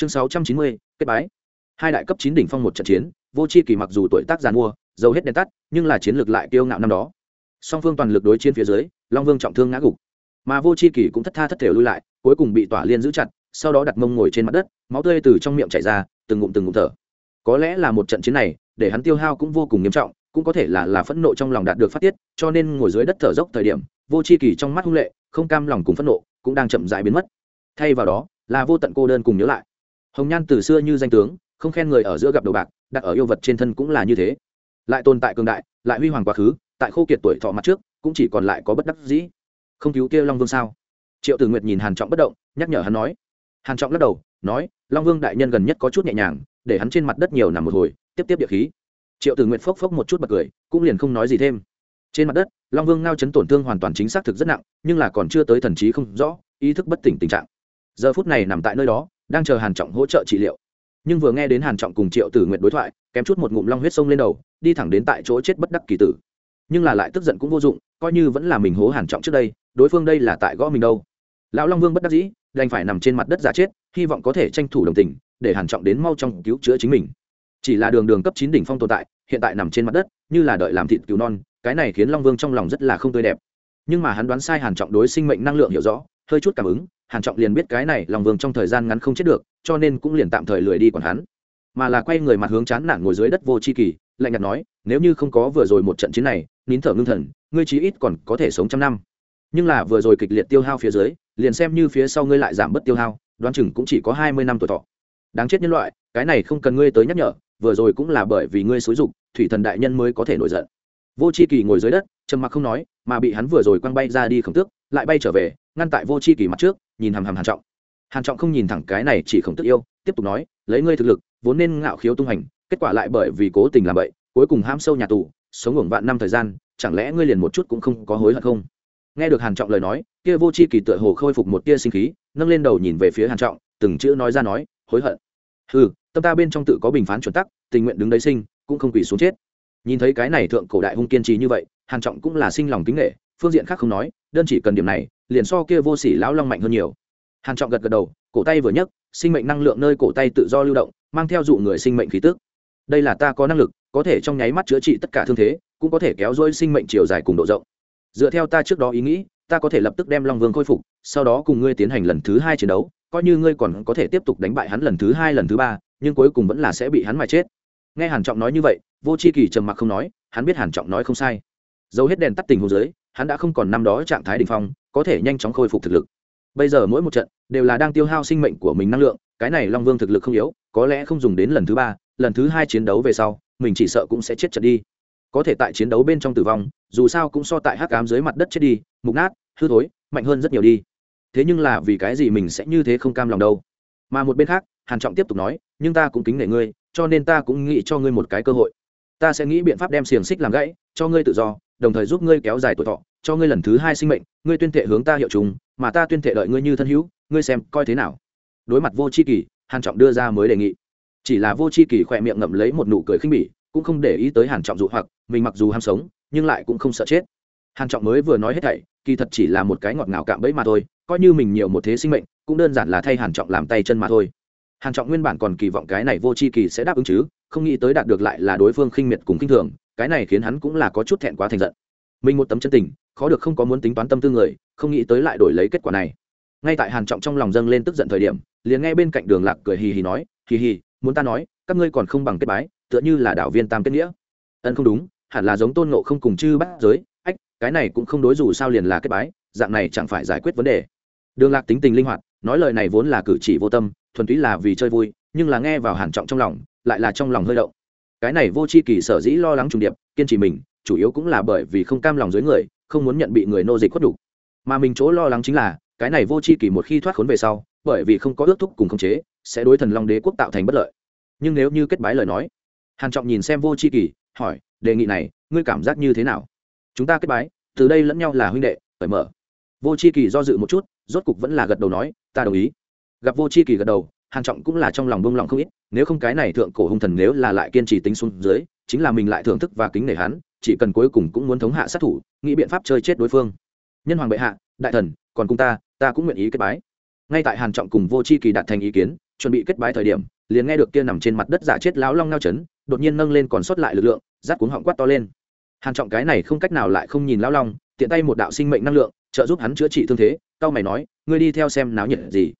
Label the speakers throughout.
Speaker 1: chương sáu trăm chín mươi, kết bái. Hai đại cấp chín đỉnh phong một trận chiến, vô c h i kỳ mặc dù tuổi tác giàn mua dầu hết đèn tắt, nhưng là chiến lược lại kiêu ngạo năm đó. Song phương toàn lực đối chiến phía dưới, long vương trọng thương ngã gục. Mà vô c h i kỳ cũng thất tha thất thể lui lại, cuối cùng bị tỏa liên giữ chặt, sau đó đặt mông ngồi trên mặt đất, máu tươi từ trong miệng chảy ra, từng ngụm từng ngụm thở. Có lẽ là một trận chiến này, để hắn tiêu hao cũng vô cùng nghiêm trọng, cũng có thể là là phẫn nộ trong lòng đạt được phát tiết, cho nên ngồi dưới đất thở dốc thời điểm, vô c h i kỳ trong mắt hung lệ, không cam lòng cùng phẫn nộ, cũng đang chậm dại biến mất. Thay vào đó, là vô tận cô đơn cùng nhớ lại hồng nhan từ xưa như danh tướng, không khen người ở giữa gặp đầu bạc, đặt ở yêu vật trên thân cũng là như thế. Lại tồn tại cường đại, lại huy hoàng quá khứ, tại khô kiệt tuổi thọ mặt trước, cũng chỉ còn lại có bất đắc dĩ. Không cứu kia long vương sao? Triệu tử nguyệt nhìn hàn trọng bất động, nhắc nhở hắn nói. Hàn trọng lắc đầu, nói, long vương đại nhân gần nhất có chút nhẹ nhàng, để hắn trên mặt đất nhiều nằm một hồi, tiếp tiếp địa khí. Triệu tử nguyệt phốc phốc một chút bật cười, cũng liền không nói gì thêm. Trên mặt đất, long vương ngao chấn tổn thương hoàn toàn chính xác thực rất nặng, nhưng là còn chưa tới thần trí không rõ, ý thức bất tỉnh tình trạng. Giờ phút này nằm tại nơi đó đang chờ hàn trọng hỗ trợ trị liệu. Nhưng vừa nghe đến hàn trọng cùng triệu tử nguyện đối thoại, kém chút một ngụm long huyết sông lên đầu, đi thẳng đến tại chỗ chết bất đắc kỳ tử. Nhưng là lại tức giận cũng vô dụng, coi như vẫn là mình hố hàn trọng trước đây, đối phương đây là tại gõ mình đâu. Lão long vương bất đắc dĩ, đành phải nằm trên mặt đất giả chết, hy vọng có thể tranh thủ đồng tình, để hàn trọng đến mau trong cứu chữa chính mình. Chỉ là đường đường cấp chín đỉnh phong tồn tại, hiện tại nằm trên mặt đất, như là đợi làm thịt cứu non, cái này khiến long vương trong lòng rất là không tươi đẹp. Nhưng mà hắn đoán sai hàn trọng đối sinh mệnh năng lượng hiểu rõ hơi chút cảm ứng, hàn trọng liền biết cái này lòng vương trong thời gian ngắn không chết được, cho nên cũng liền tạm thời lười đi còn hắn. Mà là quay người mặt hướng chán nản ngồi dưới đất vô chi kỳ, lạnh nhạt nói, nếu như không có vừa rồi một trận chiến này, nín thở ngưng thần, ngươi chí ít còn có thể sống trăm năm. Nhưng là vừa rồi kịch liệt tiêu hao phía dưới, liền xem như phía sau ngươi lại giảm bớt tiêu hao, đoán chừng cũng chỉ có hai mươi năm tuổi thọ. Đáng chết nhân loại, cái này không cần ngươi tới nhắc nhở, vừa rồi cũng là bởi vì ngươi xúi dục, thủy thần đại nhân mới có thể nổi giận. Vô c h i kỳ ngồi dưới đất, trầm mặc không nói, mà bị hắn vừa rồi quăng bay ra đi khổng tước lại bay trở về, ngăn tại vô c h i kỳ mặt trước, nhìn hàm hàm hàn trọng. Hàn trọng không nhìn thẳng cái này chỉ khổng tức yêu, tiếp tục nói, lấy ngươi thực lực, vốn nên ngạo khiếu tung hành, kết quả lại bởi vì cố tình làm vậy cuối cùng ham sâu nhà tù, sống ngủng vạn năm thời gian, chẳng lẽ ngươi liền một chút cũng không có hối hận không? Nghe được hàn trọng lời nói, kia vô chi kỳ tựa hồ khôi phục một tia sinh khí, nâng lên đầu nhìn về phía hàn trọng, từng chữ nói ra nói, hối hận. Hừ, tâm ta bên trong tự có bình phán chuẩn tắc, tình nguyện đứng đấy sinh, cũng không quỳ xuống chết. Nhìn thấy cái này thượng cổ đại hung kiên trì như vậy, hàn trọng cũng là sinh lòng kính nghệ phương diện khác không nói, đơn chỉ cần điểm này, liền so kia vô sỉ lão long mạnh hơn nhiều. Hàn trọng gật gật đầu, cổ tay vừa nhấc, sinh mệnh năng lượng nơi cổ tay tự do lưu động, mang theo dụ người sinh mệnh khí tức. Đây là ta có năng lực, có thể trong nháy mắt chữa trị tất cả thương thế, cũng có thể kéo dôi sinh mệnh chiều dài cùng độ rộng. Dựa theo ta trước đó ý nghĩ, ta có thể lập tức đem long vương khôi phục, sau đó cùng ngươi tiến hành lần thứ hai chiến đấu, coi như ngươi còn có thể tiếp tục đánh bại hắn lần thứ hai, lần thứ ba, nhưng cuối cùng vẫn là sẽ bị hắn mà chết. Nghe hàn trọng nói như vậy, vô chi kỳ trầm mặc không nói, hắn biết hàn trọng nói không sai. Dấu hết đèn tắt tình hồ dưới hắn đã không còn năm đó trạng thái đỉnh phong, có thể nhanh chóng khôi phục thực lực. Bây giờ mỗi một trận đều là đang tiêu hao sinh mệnh của mình năng lượng, cái này long vương thực lực không yếu, có lẽ không dùng đến lần thứ ba, lần thứ hai chiến đấu về sau, mình chỉ sợ cũng sẽ chết trận đi. Có thể tại chiến đấu bên trong tử vong, dù sao cũng so tại hắc cám dưới mặt đất chết đi, mục nát, hư thối, mạnh hơn rất nhiều đi. Thế nhưng là vì cái gì mình sẽ như thế không cam lòng đâu? Mà một bên khác, hàn trọng tiếp tục nói, nhưng ta cũng kính nể ngươi, cho nên ta cũng nghĩ cho ngươi một cái cơ hội. Ta sẽ nghĩ biện pháp đem xiềng xích làm gãy, cho ngươi tự do đồng thời giúp ngươi kéo dài tuổi thọ cho ngươi lần thứ hai sinh mệnh ngươi tuyên thệ hướng ta hiệu chúng, mà ta tuyên thệ đợi ngươi như thân hữu ngươi xem coi thế nào. Đối mặt vô c h i kỳ hàn trọng đưa ra mới đề nghị. Chỉ là vô c h i kỳ khỏe miệng ngậm lấy một nụ cười khinh bỉ cũng không để ý tới hàn trọng dụ hoặc mình mặc dù ham sống nhưng lại cũng không sợ chết. Hàn trọng mới vừa nói hết thảy kỳ thật chỉ là một cái ngọt ngào cạm bẫy mà thôi coi như mình nhiều một thế sinh mệnh cũng đơn giản là thay hàn trọng làm tay chân mà thôi. Hàn trọng nguyên bản còn kỳ vọng cái này vô c h i kỳ sẽ đáp ứng chứ không nghĩ tới đạt được lại là đối phương khinh miệt cùng kinh thường cái này khiến hắn cũng là có chút thẹn quá thành giận. Mình một tấm chân tình, khó được không có muốn tính toán tâm tư người, không nghĩ tới lại đổi lấy kết quả này. Ngay tại hàn trọng trong lòng dâng lên tức giận thời điểm, liền nghe bên cạnh đường lạc cười hì hì nói, hì hì, muốn ta nói, các ngươi còn không bằng kết bái, tựa như là đạo viên tam kết nghĩa. Ân, không đúng, hẳn là giống tôn ngộ không cùng chư bát giới, ách, cái này cũng không đối dù sao liền là kết bái, dạng này chẳng phải giải quyết vấn đề. Đường lạc tính tình linh hoạt, nói lời này vốn là cử chỉ vô tâm, thuần túy là vì chơi vui, nhưng là nghe vào hàn trọng trong lòng, lại là trong lòng hơi động cái này vô chi kỳ sở dĩ lo lắng trùng điệp, kiên trì mình, chủ yếu cũng là bởi vì không cam lòng dưới người, không muốn nhận bị người nô dịch khuất đủ. Mà mình chỗ lo lắng chính là, cái này vô c h i kỳ một khi thoát khốn về sau, bởi vì không có ước thúc cùng khống chế, sẽ đối thần long đế quốc tạo thành bất lợi. Nhưng nếu như kết bái lời nói, hàn trọng nhìn xem vô c h i kỳ, hỏi, đề nghị này, ngươi cảm giác như thế nào? Chúng ta kết bái, từ đây lẫn nhau là huynh đệ, cởi mở. Vô c h i kỳ do dự một chút, rốt cục vẫn là gật đầu nói, ta đồng ý. Gặp vô c h i kỳ gật đầu hàn trọng cũng là trong lòng bông lòng không ít, nếu không cái này thượng cổ hung thần nếu là lại kiên trì tính xuống dưới, chính là mình lại thưởng thức và kính nể hắn, chỉ cần cuối cùng cũng muốn thống hạ sát thủ, nghĩ biện pháp chơi chết đối phương. Nhân hoàng bệ hạ, đại thần, còn cung ta ta cũng nguyện ý kết bái. Ngay tại hàn trọng cùng vô chi kỳ đạt thành ý kiến, chuẩn bị kết bái thời điểm, liền nghe được kia nằm trên mặt đất giả chết lão long ngao chấn, đột nhiên nâng lên còn sót lại lực lượng, rát cuống họng quát to lên. Hàn trọng cái này không cách nào lại không nhìn lão long, tiện tay một đạo sinh mệnh năng lượng, trợ giúp hắn chữa trị thương thế cao mày nói, ngươi đi theo xem náo nhiệt gì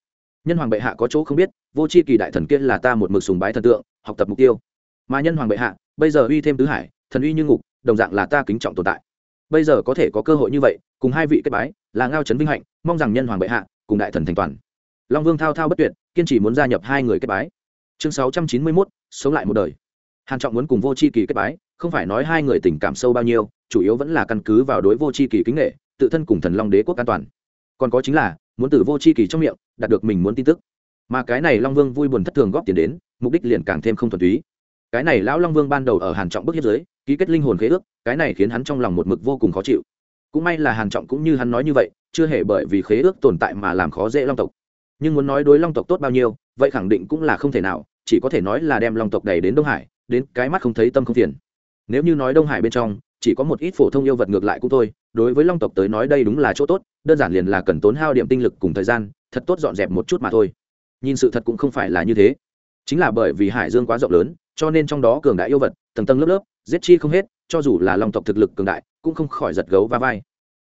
Speaker 1: nhân hoàng bệ hạ có chỗ không biết, vô chi kỳ đại thần kia là ta một mực sùng bái thần tượng, học tập mục tiêu. Mà nhân hoàng bệ hạ, bây giờ uy thêm tứ hải, thần uy như ngục, đồng dạng là ta kính trọng tồn tại. Bây giờ có thể có cơ hội như vậy, cùng hai vị kết bái, là ngao trấn vinh hạnh, mong rằng nhân hoàng bệ hạ cùng đại thần thành toàn. Long vương thao thao bất tuyệt, kiên trì muốn gia nhập hai người kết bái. Chương sáu trăm chín mươi mốt, sống lại một đời. Hàn trọng muốn cùng vô c h i kỳ kết bái, không phải nói hai người tình cảm sâu bao nhiêu, chủ yếu vẫn là căn cứ vào đối vô c h i kỳ kính nghệ tự thân cùng thần long đế quốc an toàn. Còn có chính là muốn từ vô c h i kỳ trong miệng đạt được mình muốn tin tức. Mà cái này long vương vui buồn thất thường góp tiền đến, mục đích liền càng thêm không thuần túy. Cái này lão long vương ban đầu ở hàn trọng bức hiếp giới ký kết linh hồn khế ước, cái này khiến hắn trong lòng một mực vô cùng khó chịu. Cũng may là hàn trọng cũng như hắn nói như vậy, chưa hề bởi vì khế ước tồn tại mà làm khó dễ long tộc. Nhưng muốn nói đối long tộc tốt bao nhiêu, vậy khẳng định cũng là không thể nào, chỉ có thể nói là đem long tộc đầy đến đông hải, đến cái mắt không thấy tâm không phiền. Nếu như nói đông hải bên trong, chỉ có một ít phổ thông yêu vật ngược lại cũng thôi, đối với long tộc tới nói đây đúng là chỗ tốt đơn giản liền là cần tốn hao điểm tinh lực cùng thời gian, thật tốt dọn dẹp một chút mà thôi. Nhìn sự thật cũng không phải là như thế. Chính là bởi vì hải dương quá rộng lớn, cho nên trong đó cường đại yêu vật, tầng tầng lớp lớp, giết chi không hết, cho dù là long tộc thực lực cường đại, cũng không khỏi giật gấu va vai.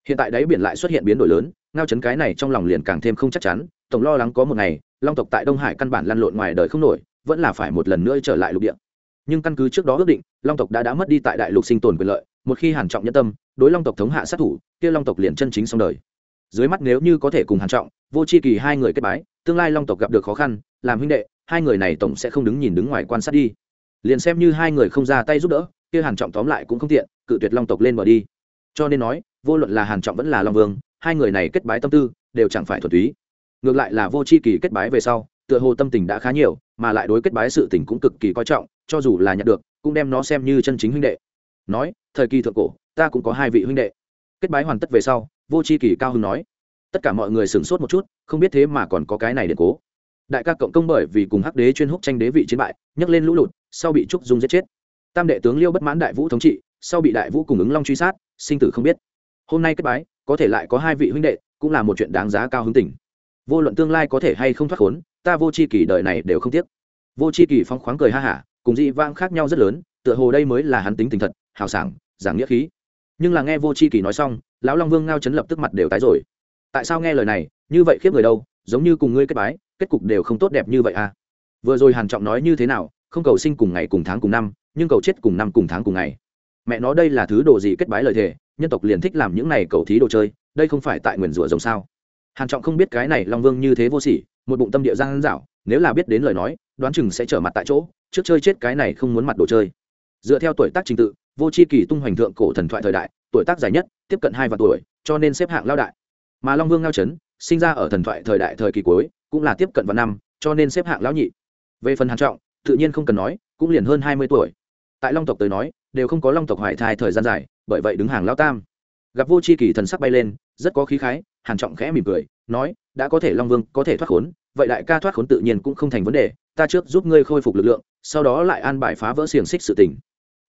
Speaker 1: Hiện tại đáy biển lại xuất hiện biến đổi lớn, ngao chấn cái này trong lòng liền càng thêm không chắc chắn, tổng lo lắng có một ngày, long tộc tại đông hải căn bản lăn lộn ngoài đời không nổi, vẫn là phải một lần nữa trở lại lục địa. Nhưng căn cứ trước đó ước định, long tộc đã đã mất đi tại đại lục sinh tồn quyền lợi, một khi hàn trọng nhân tâm, đối long tộc thống hạ sát thủ, kia long tộc liền chân chính xong đời dưới mắt nếu như có thể cùng hàn trọng, vô chi kỳ hai người kết bái, tương lai long tộc gặp được khó khăn, làm huynh đệ, hai người này tổng sẽ không đứng nhìn đứng ngoài quan sát đi. Liền xem như hai người không ra tay giúp đỡ, kia hàn trọng tóm lại cũng không tiện, cự tuyệt long tộc lên bờ đi. Cho nên nói, vô luận là hàn trọng vẫn là long vương, hai người này kết bái tâm tư, đều chẳng phải thuần túy. Ngược lại là vô c h i kỳ kết bái về sau, tựa hồ tâm tình đã khá nhiều, mà lại đối kết bái sự tình cũng cực kỳ coi trọng, cho dù là nhận được, cũng đem nó xem như chân chính huynh đệ. Nói, thời kỳ thượng cổ, ta cũng có hai vị huynh đệ. Kết bái hoàn tất về sau vô c h i kỳ cao hưng nói, tất cả mọi người sửng sốt một chút, không biết thế mà còn có cái này để cố. Đại ca cộng công bởi vì cùng hắc đế chuyên húc tranh đế vị chiến bại, nhấc lên lũ lụt, sau bị trúc dung giết chết. Tam đệ tướng liêu bất mãn đại vũ thống trị, sau bị đại vũ cùng ứng long truy sát, sinh tử không biết. Hôm nay kết bái, có thể lại có hai vị huynh đệ, cũng là một chuyện đáng giá cao hứng tỉnh vô luận tương lai có thể hay không thoát khốn, ta vô c h i kỳ đời này đều không tiếc. Vô c h i kỳ phong khoáng cười ha hả, cùng dị vãng khác nhau rất lớn, tựa hồ đây mới là hắn tính tình thật, hào sảng, giảng nghĩa khí nhưng là nghe vô c h i kỳ nói xong, lão long vương ngao chấn lập tức mặt đều tái rồi. Tại sao nghe lời này, như vậy khiếp người đâu, giống như cùng ngươi kết bái, kết cục đều không tốt đẹp như vậy à? Vừa rồi hàn trọng nói như thế nào, không cầu sinh cùng ngày cùng tháng cùng năm, nhưng cầu chết cùng năm cùng tháng cùng ngày. Mẹ nó đây là thứ đồ gì kết bái lời thề, nhân tộc liền thích làm những này cầu thí đồ chơi, đây không phải tại nguyền rủa rồng sao? Hàn trọng không biết cái này long vương như thế vô sỉ, một bụng tâm địa giang dảo nếu là biết đến lời nói, đoán chừng sẽ trở mặt tại chỗ, trước chơi chết cái này không muốn mặt đồ chơi. Dựa theo tuổi tác trình tự vô chi kỳ tung hoành thượng cổ thần thoại thời đại, tuổi tác dài nhất, tiếp cận hai vạn tuổi, cho nên xếp hạng lao đại. Mà long vương ngao chấn, sinh ra ở thần thoại thời đại thời kỳ cuối, cũng là tiếp cận vào năm, cho nên xếp hạng lão nhị. Về phần hàn trọng, tự nhiên không cần nói, cũng liền hơn hai mươi tuổi. Tại long tộc tới nói, đều không có long tộc hoài thai thời gian dài, bởi vậy đứng hàng lao tam. Gặp vô chi kỳ thần sắc bay lên, rất có khí khái, hàn trọng khẽ mỉm cười, nói, đã có thể long vương có thể thoát khốn, vậy đại ca thoát khốn tự nhiên cũng không thành vấn đề, ta trước giúp ngươi khôi phục lực lượng, sau đó lại an bài phá vỡ xiềng xích sự tình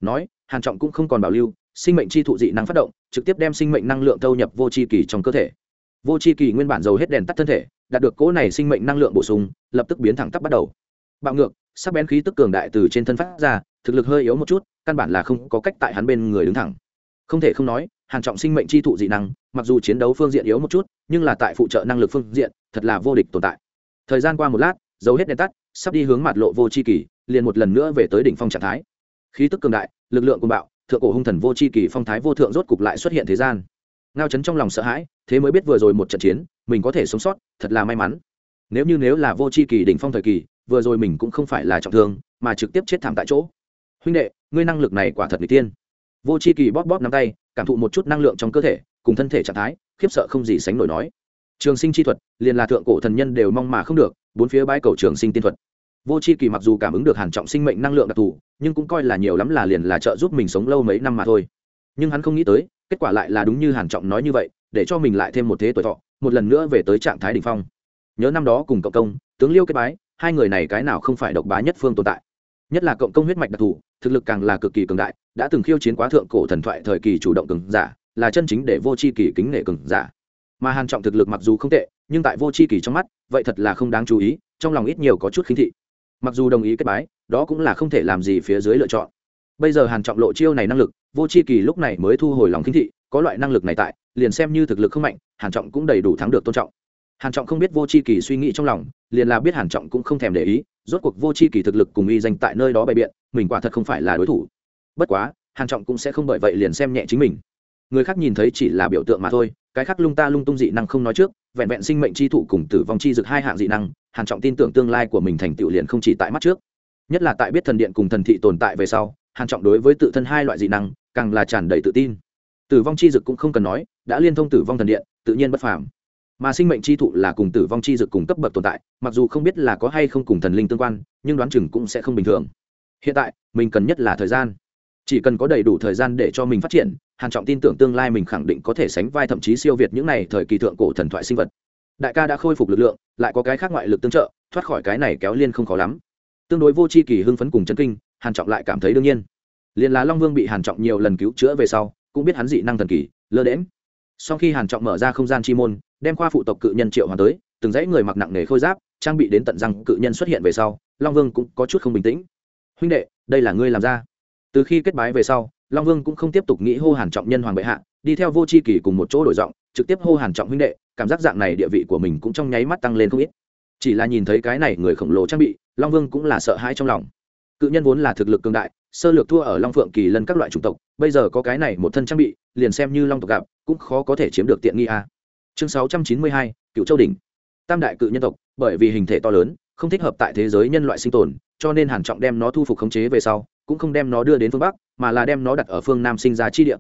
Speaker 1: nói, hàn trọng cũng không còn bảo lưu, sinh mệnh chi thụ dị năng phát động, trực tiếp đem sinh mệnh năng lượng thâu nhập vô chi kỳ trong cơ thể. Vô chi kỳ nguyên bản dầu hết đèn tắt thân thể, đạt được cỗ này sinh mệnh năng lượng bổ sung, lập tức biến thẳng tắp bắt đầu. Bạo ngược, sắc bén khí tức cường đại từ trên thân phát ra, thực lực hơi yếu một chút, căn bản là không có cách tại hắn bên người đứng thẳng. Không thể không nói, hàn trọng sinh mệnh chi thụ dị năng, mặc dù chiến đấu phương diện yếu một chút, nhưng là tại phụ trợ năng lực phương diện, thật là vô địch tồn tại. Thời gian qua một lát dấu hết đèn tắt, sắp đi hướng mặt lộ vô chi kỳ, liền một lần nữa về tới đỉnh phong trạng thái khí tức cường đại, lực lượng cuồng bạo, thượng cổ hung thần vô chi kỳ phong thái vô thượng rốt cục lại xuất hiện thế gian. Ngao chấn trong lòng sợ hãi, thế mới biết vừa rồi một trận chiến, mình có thể sống sót, thật là may mắn. Nếu như nếu là vô chi kỳ đỉnh phong thời kỳ, vừa rồi mình cũng không phải là trọng thương, mà trực tiếp chết thảm tại chỗ. Huynh đệ, ngươi năng lực này quả thật n tiên vô c h i kỳ bóp bóp nắm tay, cảm thụ một chút năng lượng trong cơ thể, cùng thân thể trạng thái, khiếp sợ không gì sánh nổi nói. Trường sinh chi thuật, liền là thượng cổ thần nhân đều mong mà không được, bốn phía bãi cầu trường sinh tiên thuật vô c h i kỳ mặc dù cảm ứng được hàn trọng sinh mệnh năng lượng đặc thù, nhưng cũng coi là nhiều lắm là liền là trợ giúp mình sống lâu mấy năm mà thôi. Nhưng hắn không nghĩ tới, kết quả lại là đúng như hàn trọng nói như vậy, để cho mình lại thêm một thế tuổi thọ, một lần nữa về tới trạng thái đ ỉ n h phong. Nhớ năm đó cùng cộng công, tướng liêu kết bái, hai người này cái nào không phải độc bá nhất phương tồn tại. Nhất là cộng công huyết mạch đặc thù, thực lực càng là cực kỳ cường đại, đã từng khiêu chiến quá thượng cổ thần thoại thời kỳ chủ động cường giả, là chân chính để vô c h i kỳ kính nể cường giả. Mà hàn trọng thực lực mặc dù không tệ, nhưng tại vô c h i kỳ trong mắt, vậy thật là không đáng chú ý, trong lòng ít nhiều có chút khinh thị mặc dù đồng ý kết bái, đó cũng là không thể làm gì phía dưới lựa chọn. Bây giờ hàn trọng lộ chiêu này năng lực, vô c h i kỳ lúc này mới thu hồi lòng kính thị, có loại năng lực này tại, liền xem như thực lực không mạnh, hàn trọng cũng đầy đủ thắng được tôn trọng. Hàn trọng không biết vô c h i kỳ suy nghĩ trong lòng, liền là biết hàn trọng cũng không thèm để ý, rốt cuộc vô c h i kỳ thực lực cùng y danh tại nơi đó bày biện, mình quả thật không phải là đối thủ. Bất quá, hàn trọng cũng sẽ không bởi vậy liền xem nhẹ chính mình. Người khác nhìn thấy chỉ là biểu tượng mà thôi, cái khác lung ta lung tung dị năng không nói trước vẹn vẹn sinh mệnh chi thụ cùng tử vong chi dực hai hạng dị năng, hàn trọng tin tưởng tương lai của mình thành tựu liền không chỉ tại mắt trước. Nhất là tại biết thần điện cùng thần thị tồn tại về sau, hàn trọng đối với tự thân hai loại dị năng, càng là tràn đầy tự tin. Tử vong chi dực cũng không cần nói, đã liên thông tử vong thần điện, tự nhiên bất phàm. Mà sinh mệnh chi thụ là cùng tử vong chi dực cùng cấp bậc tồn tại, mặc dù không biết là có hay không cùng thần linh tương quan, nhưng đoán chừng cũng sẽ không bình thường. Hiện tại, mình cần nhất là thời gian. Chỉ cần có đầy đủ thời gian để cho mình phát triển hàn trọng tin tưởng tương lai mình khẳng định có thể sánh vai thậm chí siêu việt những này thời kỳ thượng cổ thần thoại sinh vật. Đại ca đã khôi phục lực lượng, lại có cái khác ngoại lực tương trợ, thoát khỏi cái này kéo liên không khó lắm. Tương đối vô chi kỳ hưng phấn cùng chân kinh, hàn trọng lại cảm thấy đương nhiên. Liền là long vương bị hàn trọng nhiều lần cứu chữa về sau, cũng biết hắn dị năng thần kỳ, lơ đễm sau khi hàn trọng mở ra không gian chi môn, đem khoa phụ tộc cự nhân triệu hoàn tới, từng dãy người mặc nặng nề khôi giáp, trang bị đến tận răng cự nhân xuất hiện về sau, long vương cũng có chút không bình tĩnh. Huynh đệ, đây là ngươi làm ra. Từ khi kết bái về sau long vương cũng không tiếp tục nghĩ hô hàn trọng nhân hoàng bệ hạ, đi theo vô c h i kỳ cùng một chỗ đổi giọng, trực tiếp hô hàn trọng huynh đệ, cảm giác dạng này địa vị của mình cũng trong nháy mắt tăng lên không ít. Chỉ là nhìn thấy cái này người khổng lồ trang bị, long vương cũng là sợ hãi trong lòng. Cự nhân vốn là thực lực cường đại, sơ lược thua ở long phượng kỳ lân các loại chủng tộc, bây giờ có cái này một thân trang bị, liền xem như long tộc gặp, cũng khó có thể chiếm được tiện nghi a. Chương sáu trăm chín mươi hai, cựu châu đình tam đại cự nhân tộc, bởi vì hình thể to lớn, không thích hợp tại thế giới nhân loại sinh tồn, cho nên hàn trọng đem nó thu phục khống chế về sau, cũng không đem nó đưa đến phương bắc mà là đem nó đặt ở phương nam sinh ra chi địa.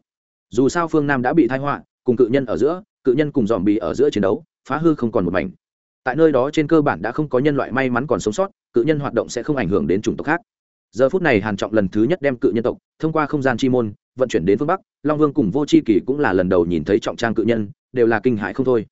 Speaker 1: Dù sao phương nam đã bị thái họa, cùng cự nhân ở giữa, cự nhân cùng dòm bì ở giữa chiến đấu, phá hư không còn một mảnh. Tại nơi đó trên cơ bản đã không có nhân loại may mắn còn sống sót, cự nhân hoạt động sẽ không ảnh hưởng đến chủng tộc khác. Giờ phút này hàn trọng lần thứ nhất đem cự nhân tộc thông qua không gian chi môn, vận chuyển đến phương bắc, long vương cùng vô c h i kỳ cũng là lần đầu nhìn thấy trọng trang cự nhân, đều là kinh hãi không thôi.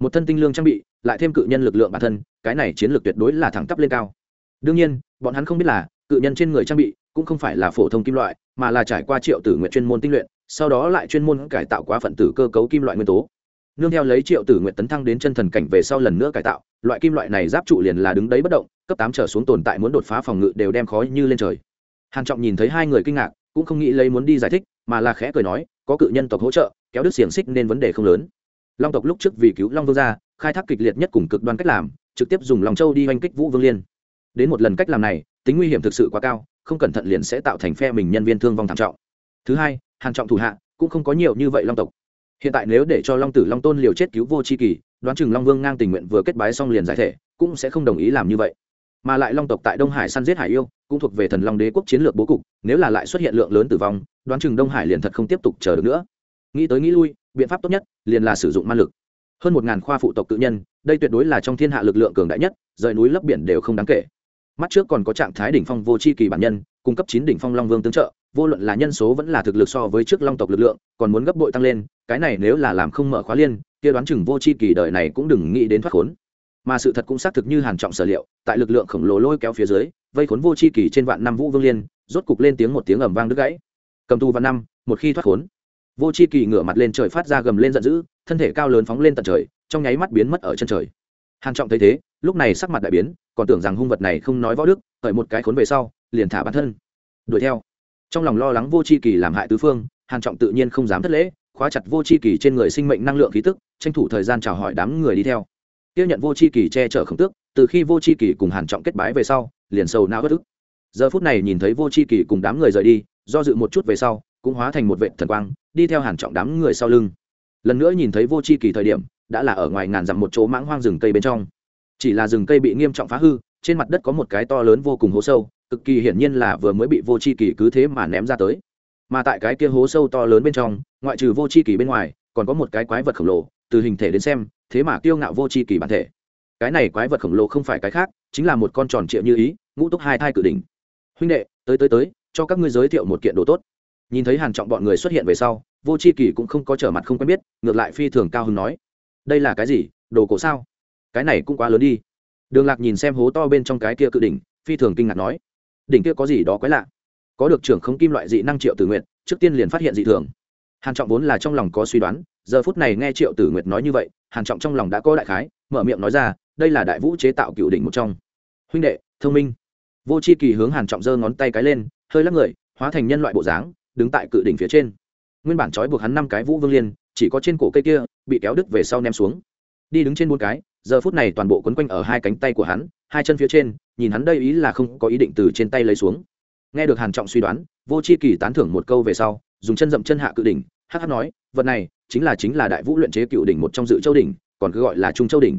Speaker 1: Một thân tinh lương trang bị, lại thêm cự nhân lực lượng bản thân, cái này chiến lược tuyệt đối là thẳng tắp lên cao. Đương nhiên, bọn hắn không biết là, cự nhân trên người trang bị cũng không phải là phổ thông kim loại mà là trải qua triệu tử nguyện chuyên môn tinh luyện, sau đó lại chuyên môn cải tạo quá phận tử cơ cấu kim loại nguyên tố. Nương theo lấy triệu tử nguyện tấn thăng đến chân thần cảnh về sau lần nữa cải tạo, loại kim loại này giáp trụ liền là đứng đấy bất động, cấp tám trở xuống tồn tại muốn đột phá phòng ngự đều đem khó như lên trời. Hàn trọng nhìn thấy hai người kinh ngạc, cũng không nghĩ lấy muốn đi giải thích, mà là khẽ cười nói, có cự nhân tộc hỗ trợ, kéo đứt xiềng xích nên vấn đề không lớn. Long tộc lúc trước vì cứu long vương gia, khai thác kịch liệt nhất cùng cực đoan cách làm, trực tiếp dùng lòng châu đi oanh kích vũ vương liên. Đến một lần cách làm này, tính nguy hiểm thực sự quá cao không cẩn thận liền sẽ tạo thành phe mình nhân viên thương vong thảm trọng. Thứ hai, hàn trọng thủ hạ cũng không có nhiều như vậy long tộc. Hiện tại nếu để cho long tử long tôn liều chết cứu vô c h i kỳ, đoán chừng long vương ngang tình nguyện vừa kết bái xong liền giải thể, cũng sẽ không đồng ý làm như vậy. Mà lại long tộc tại đông hải săn giết hải yêu, cũng thuộc về thần long đế quốc chiến lược bố cục, nếu là lại xuất hiện lượng lớn tử vong, đoán chừng đông hải liền thật không tiếp tục chờ được nữa. Nghĩ tới nghĩ lui, biện pháp tốt nhất liền là sử dụng ma lực. Hơn một ngàn khoa phụ tộc tự nhân, đây tuyệt đối là trong thiên hạ lực lượng cường đại nhất, rời núi lấp biển đều không đáng kể mắt trước còn có trạng thái đỉnh phong vô c h i kỳ bản nhân, cung cấp chín đỉnh phong long vương tương trợ, vô luận là nhân số vẫn là thực lực so với trước long tộc lực lượng, còn muốn gấp bội tăng lên, cái này nếu là làm không mở khóa liên, kia đoán chừng vô c h i kỳ đời này cũng đừng nghĩ đến thoát khốn. Mà sự thật cũng xác thực như hàn trọng sở liệu, tại lực lượng khổng lồ lôi kéo phía dưới, vây khốn vô c h i kỳ trên vạn năm vũ vương liên, rốt cục lên tiếng một tiếng ẩm vang đứt gãy. Cầm tù vạn năm, một khi thoát khốn, vô c h i kỳ ngửa mặt lên trời phát ra gầm lên giận dữ, thân thể cao lớn phóng lên tận trời, trong nháy mắt biến mất ở chân trời. Hàn trọng thấy thế lúc này sắc mặt đại biến, còn tưởng rằng hung vật này không nói võ đức, hởi một cái khốn về sau, liền thả bản thân. Đuổi theo. Trong lòng lo lắng vô c h i kỳ làm hại tứ phương, hàn trọng tự nhiên không dám thất lễ, khóa chặt vô c h i kỳ trên người sinh mệnh năng lượng khí tức, tranh thủ thời gian chào hỏi đám người đi theo. Tiếp nhận vô c h i kỳ che chở khổng tước, từ khi vô c h i kỳ cùng hàn trọng kết bái về sau, liền sầu não bất ức. Giờ phút này nhìn thấy vô c h i kỳ cùng đám người rời đi, do dự một chút về sau, cũng hóa thành một vệ thần quang, đi theo hàn trọng đám người sau lưng. Lần nữa nhìn thấy vô c h i kỳ thời điểm, đã là ở ngoài ngàn dặm một chỗ mãng hoang rừng cây bên trong chỉ là rừng cây bị nghiêm trọng phá hư, trên mặt đất có một cái to lớn vô cùng hố sâu, cực kỳ hiển nhiên là vừa mới bị vô c h i kỳ cứ thế mà ném ra tới. Mà tại cái kia hố sâu to lớn bên trong, ngoại trừ vô c h i kỳ bên ngoài, còn có một cái quái vật khổng lồ, từ hình thể đến xem, thế mà kiêu ngạo vô c h i kỳ bản thể. Cái này quái vật khổng lồ không phải cái khác, chính là một con tròn triệu như ý, ngũ túc hai thai cử đỉnh. Huynh đệ, tới tới tới, cho các ngươi giới thiệu một kiện đồ tốt. Nhìn thấy hàn trọng bọn người xuất hiện về sau, vô c h i kỳ cũng không có trở mặt không quen biết, ngược lại phi thường cao hứng nói, đây là cái gì? Đồ cổ sao? Cái này cũng quá lớn đi. Đường lạc nhìn xem hố to bên trong cái kia cự đỉnh, phi thường kinh ngạc nói, đỉnh kia có gì đó quái lạ? Có được trưởng không kim loại dị năng triệu tử nguyện trước tiên liền phát hiện dị thường. Hàn trọng vốn là trong lòng có suy đoán, giờ phút này nghe triệu tử nguyệt nói như vậy, hàn trọng trong lòng đã có đại khái, mở miệng nói ra, đây là đại vũ chế tạo cựu đỉnh một trong. Huynh đệ, thông minh. Vô c h i kỳ hướng hàn trọng giơ ngón tay cái lên, hơi lắc người, hóa thành nhân loại bộ dáng, đứng tại cự đỉnh phía trên. Nguyên bản trói buộc hắn năm cái vũ vương liên, chỉ có trên cổ cây kia, bị kéo đứt về sau ném xuống. Đi đứng trên bốn cái giờ phút này toàn bộ quấn quanh ở hai cánh tay của hắn, hai chân phía trên, nhìn hắn đây ý là không có ý định từ trên tay lấy xuống. Nghe được hàn trọng suy đoán, vô c h i kỳ tán thưởng một câu về sau, dùng chân dậm chân hạ cự đỉnh hh nói, vật này chính là chính là đại vũ luyện chế cựu đỉnh một trong dự châu đỉnh, còn cứ gọi là trung châu đỉnh.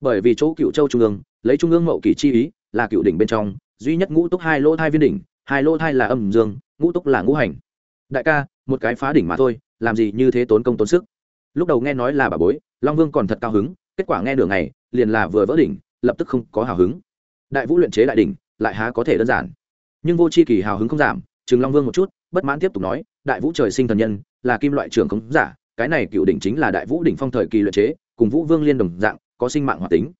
Speaker 1: Bởi vì chỗ cựu châu trung ương, lấy trung ương mậu kỳ chi ý, là cựu đỉnh bên trong, duy nhất ngũ túc hai lỗ thai viên đỉnh, hai lỗ thai là âm dương, ngũ túc là ngũ hành. Đại ca, một cái phá đỉnh mà thôi, làm gì như thế tốn công tốn sức. Lúc đầu nghe nói là bà bối, long vương còn thật cao hứng kết quả nghe đường này liền là vừa vỡ đỉnh, lập tức không có hào hứng. Đại vũ luyện chế đại đỉnh, lại há có thể đơn giản. Nhưng vô c h i kỳ hào hứng không giảm chừng long vương một chút, bất mãn tiếp tục nói, đại vũ trời sinh thần nhân, là kim loại trường khống giả, cái này cựu đỉnh chính là đại vũ đỉnh phong thời kỳ luyện chế, cùng vũ vương liên đồng dạng, có sinh mạng hoạt tính.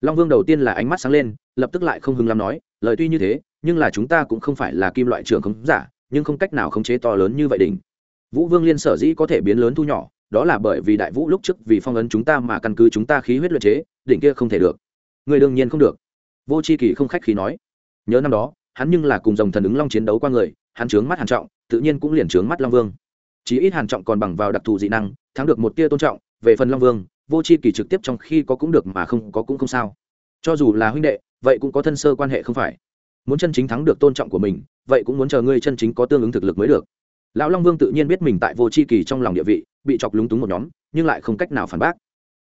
Speaker 1: Long vương đầu tiên là ánh mắt sáng lên, lập tức lại không hưng làm nói, lời tuy như thế, nhưng là chúng ta cũng không phải là kim loại trường khống giả, nhưng không cách nào khống chế to lớn như vậy đỉnh. Vũ vương liên sở dĩ có thể biến lớn thu nhỏ đó là bởi vì đại vũ lúc trước vì phong ấn chúng ta mà căn cứ chúng ta khí huyết luyện chế, đỉnh kia không thể được. Người đương nhiên không được. Vô c h i kỳ không khách khí nói. Nhớ năm đó, hắn nhưng là cùng dòng thần ứng long chiến đấu qua người, hắn trướng mắt hàn trọng, tự nhiên cũng liền trướng mắt long vương. Chí ít hàn trọng còn bằng vào đặc thù dị năng, thắng được một tia tôn trọng, về phần long vương, vô c h i kỳ trực tiếp trong khi có cũng được mà không có cũng không sao. Cho dù là huynh đệ, vậy cũng có thân sơ quan hệ không phải. Muốn chân chính thắng được tôn trọng của mình, vậy cũng muốn chờ ngươi chân chính có tương ứng thực lực mới được lão long vương tự nhiên biết mình tại vô c h i kỳ trong lòng địa vị, bị chọc lúng túng một nhóm, nhưng lại không cách nào phản bác.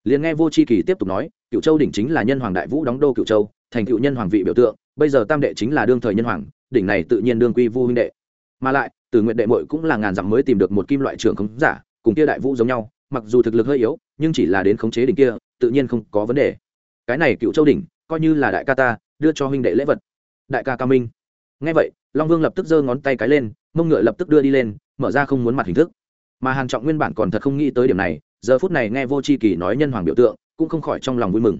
Speaker 1: Liền nghe vô c h i kỳ tiếp tục nói, cựu châu đỉnh chính là nhân hoàng đại vũ đóng đô cựu châu, thành cựu nhân hoàng vị biểu tượng, bây giờ tam đệ chính là đương thời nhân hoàng, đỉnh này tự nhiên đương quy vu huynh đệ. Mà lại, từ nguyện đệ mội cũng là ngàn dặm mới tìm được một kim loại trưởng khống giả, cùng kia đại vũ giống nhau, mặc dù thực lực hơi yếu, nhưng chỉ là đến khống chế đỉnh kia, tự nhiên không có vấn đề. Cái này cựu châu đỉnh, coi như là đại ca ta, đưa cho huynh đệ lễ vật. Đại ca ca minh. Ngay vậy, long vương lập tức giơ ngón tay cái lên, mông ngựa lập tức đưa đi lên mở ra không muốn mặt hình thức. Mà hàn trọng nguyên bản còn thật không nghĩ tới điểm này, giờ phút này nghe vô c h i kỳ nói nhân hoàng biểu tượng, cũng không khỏi trong lòng vui mừng.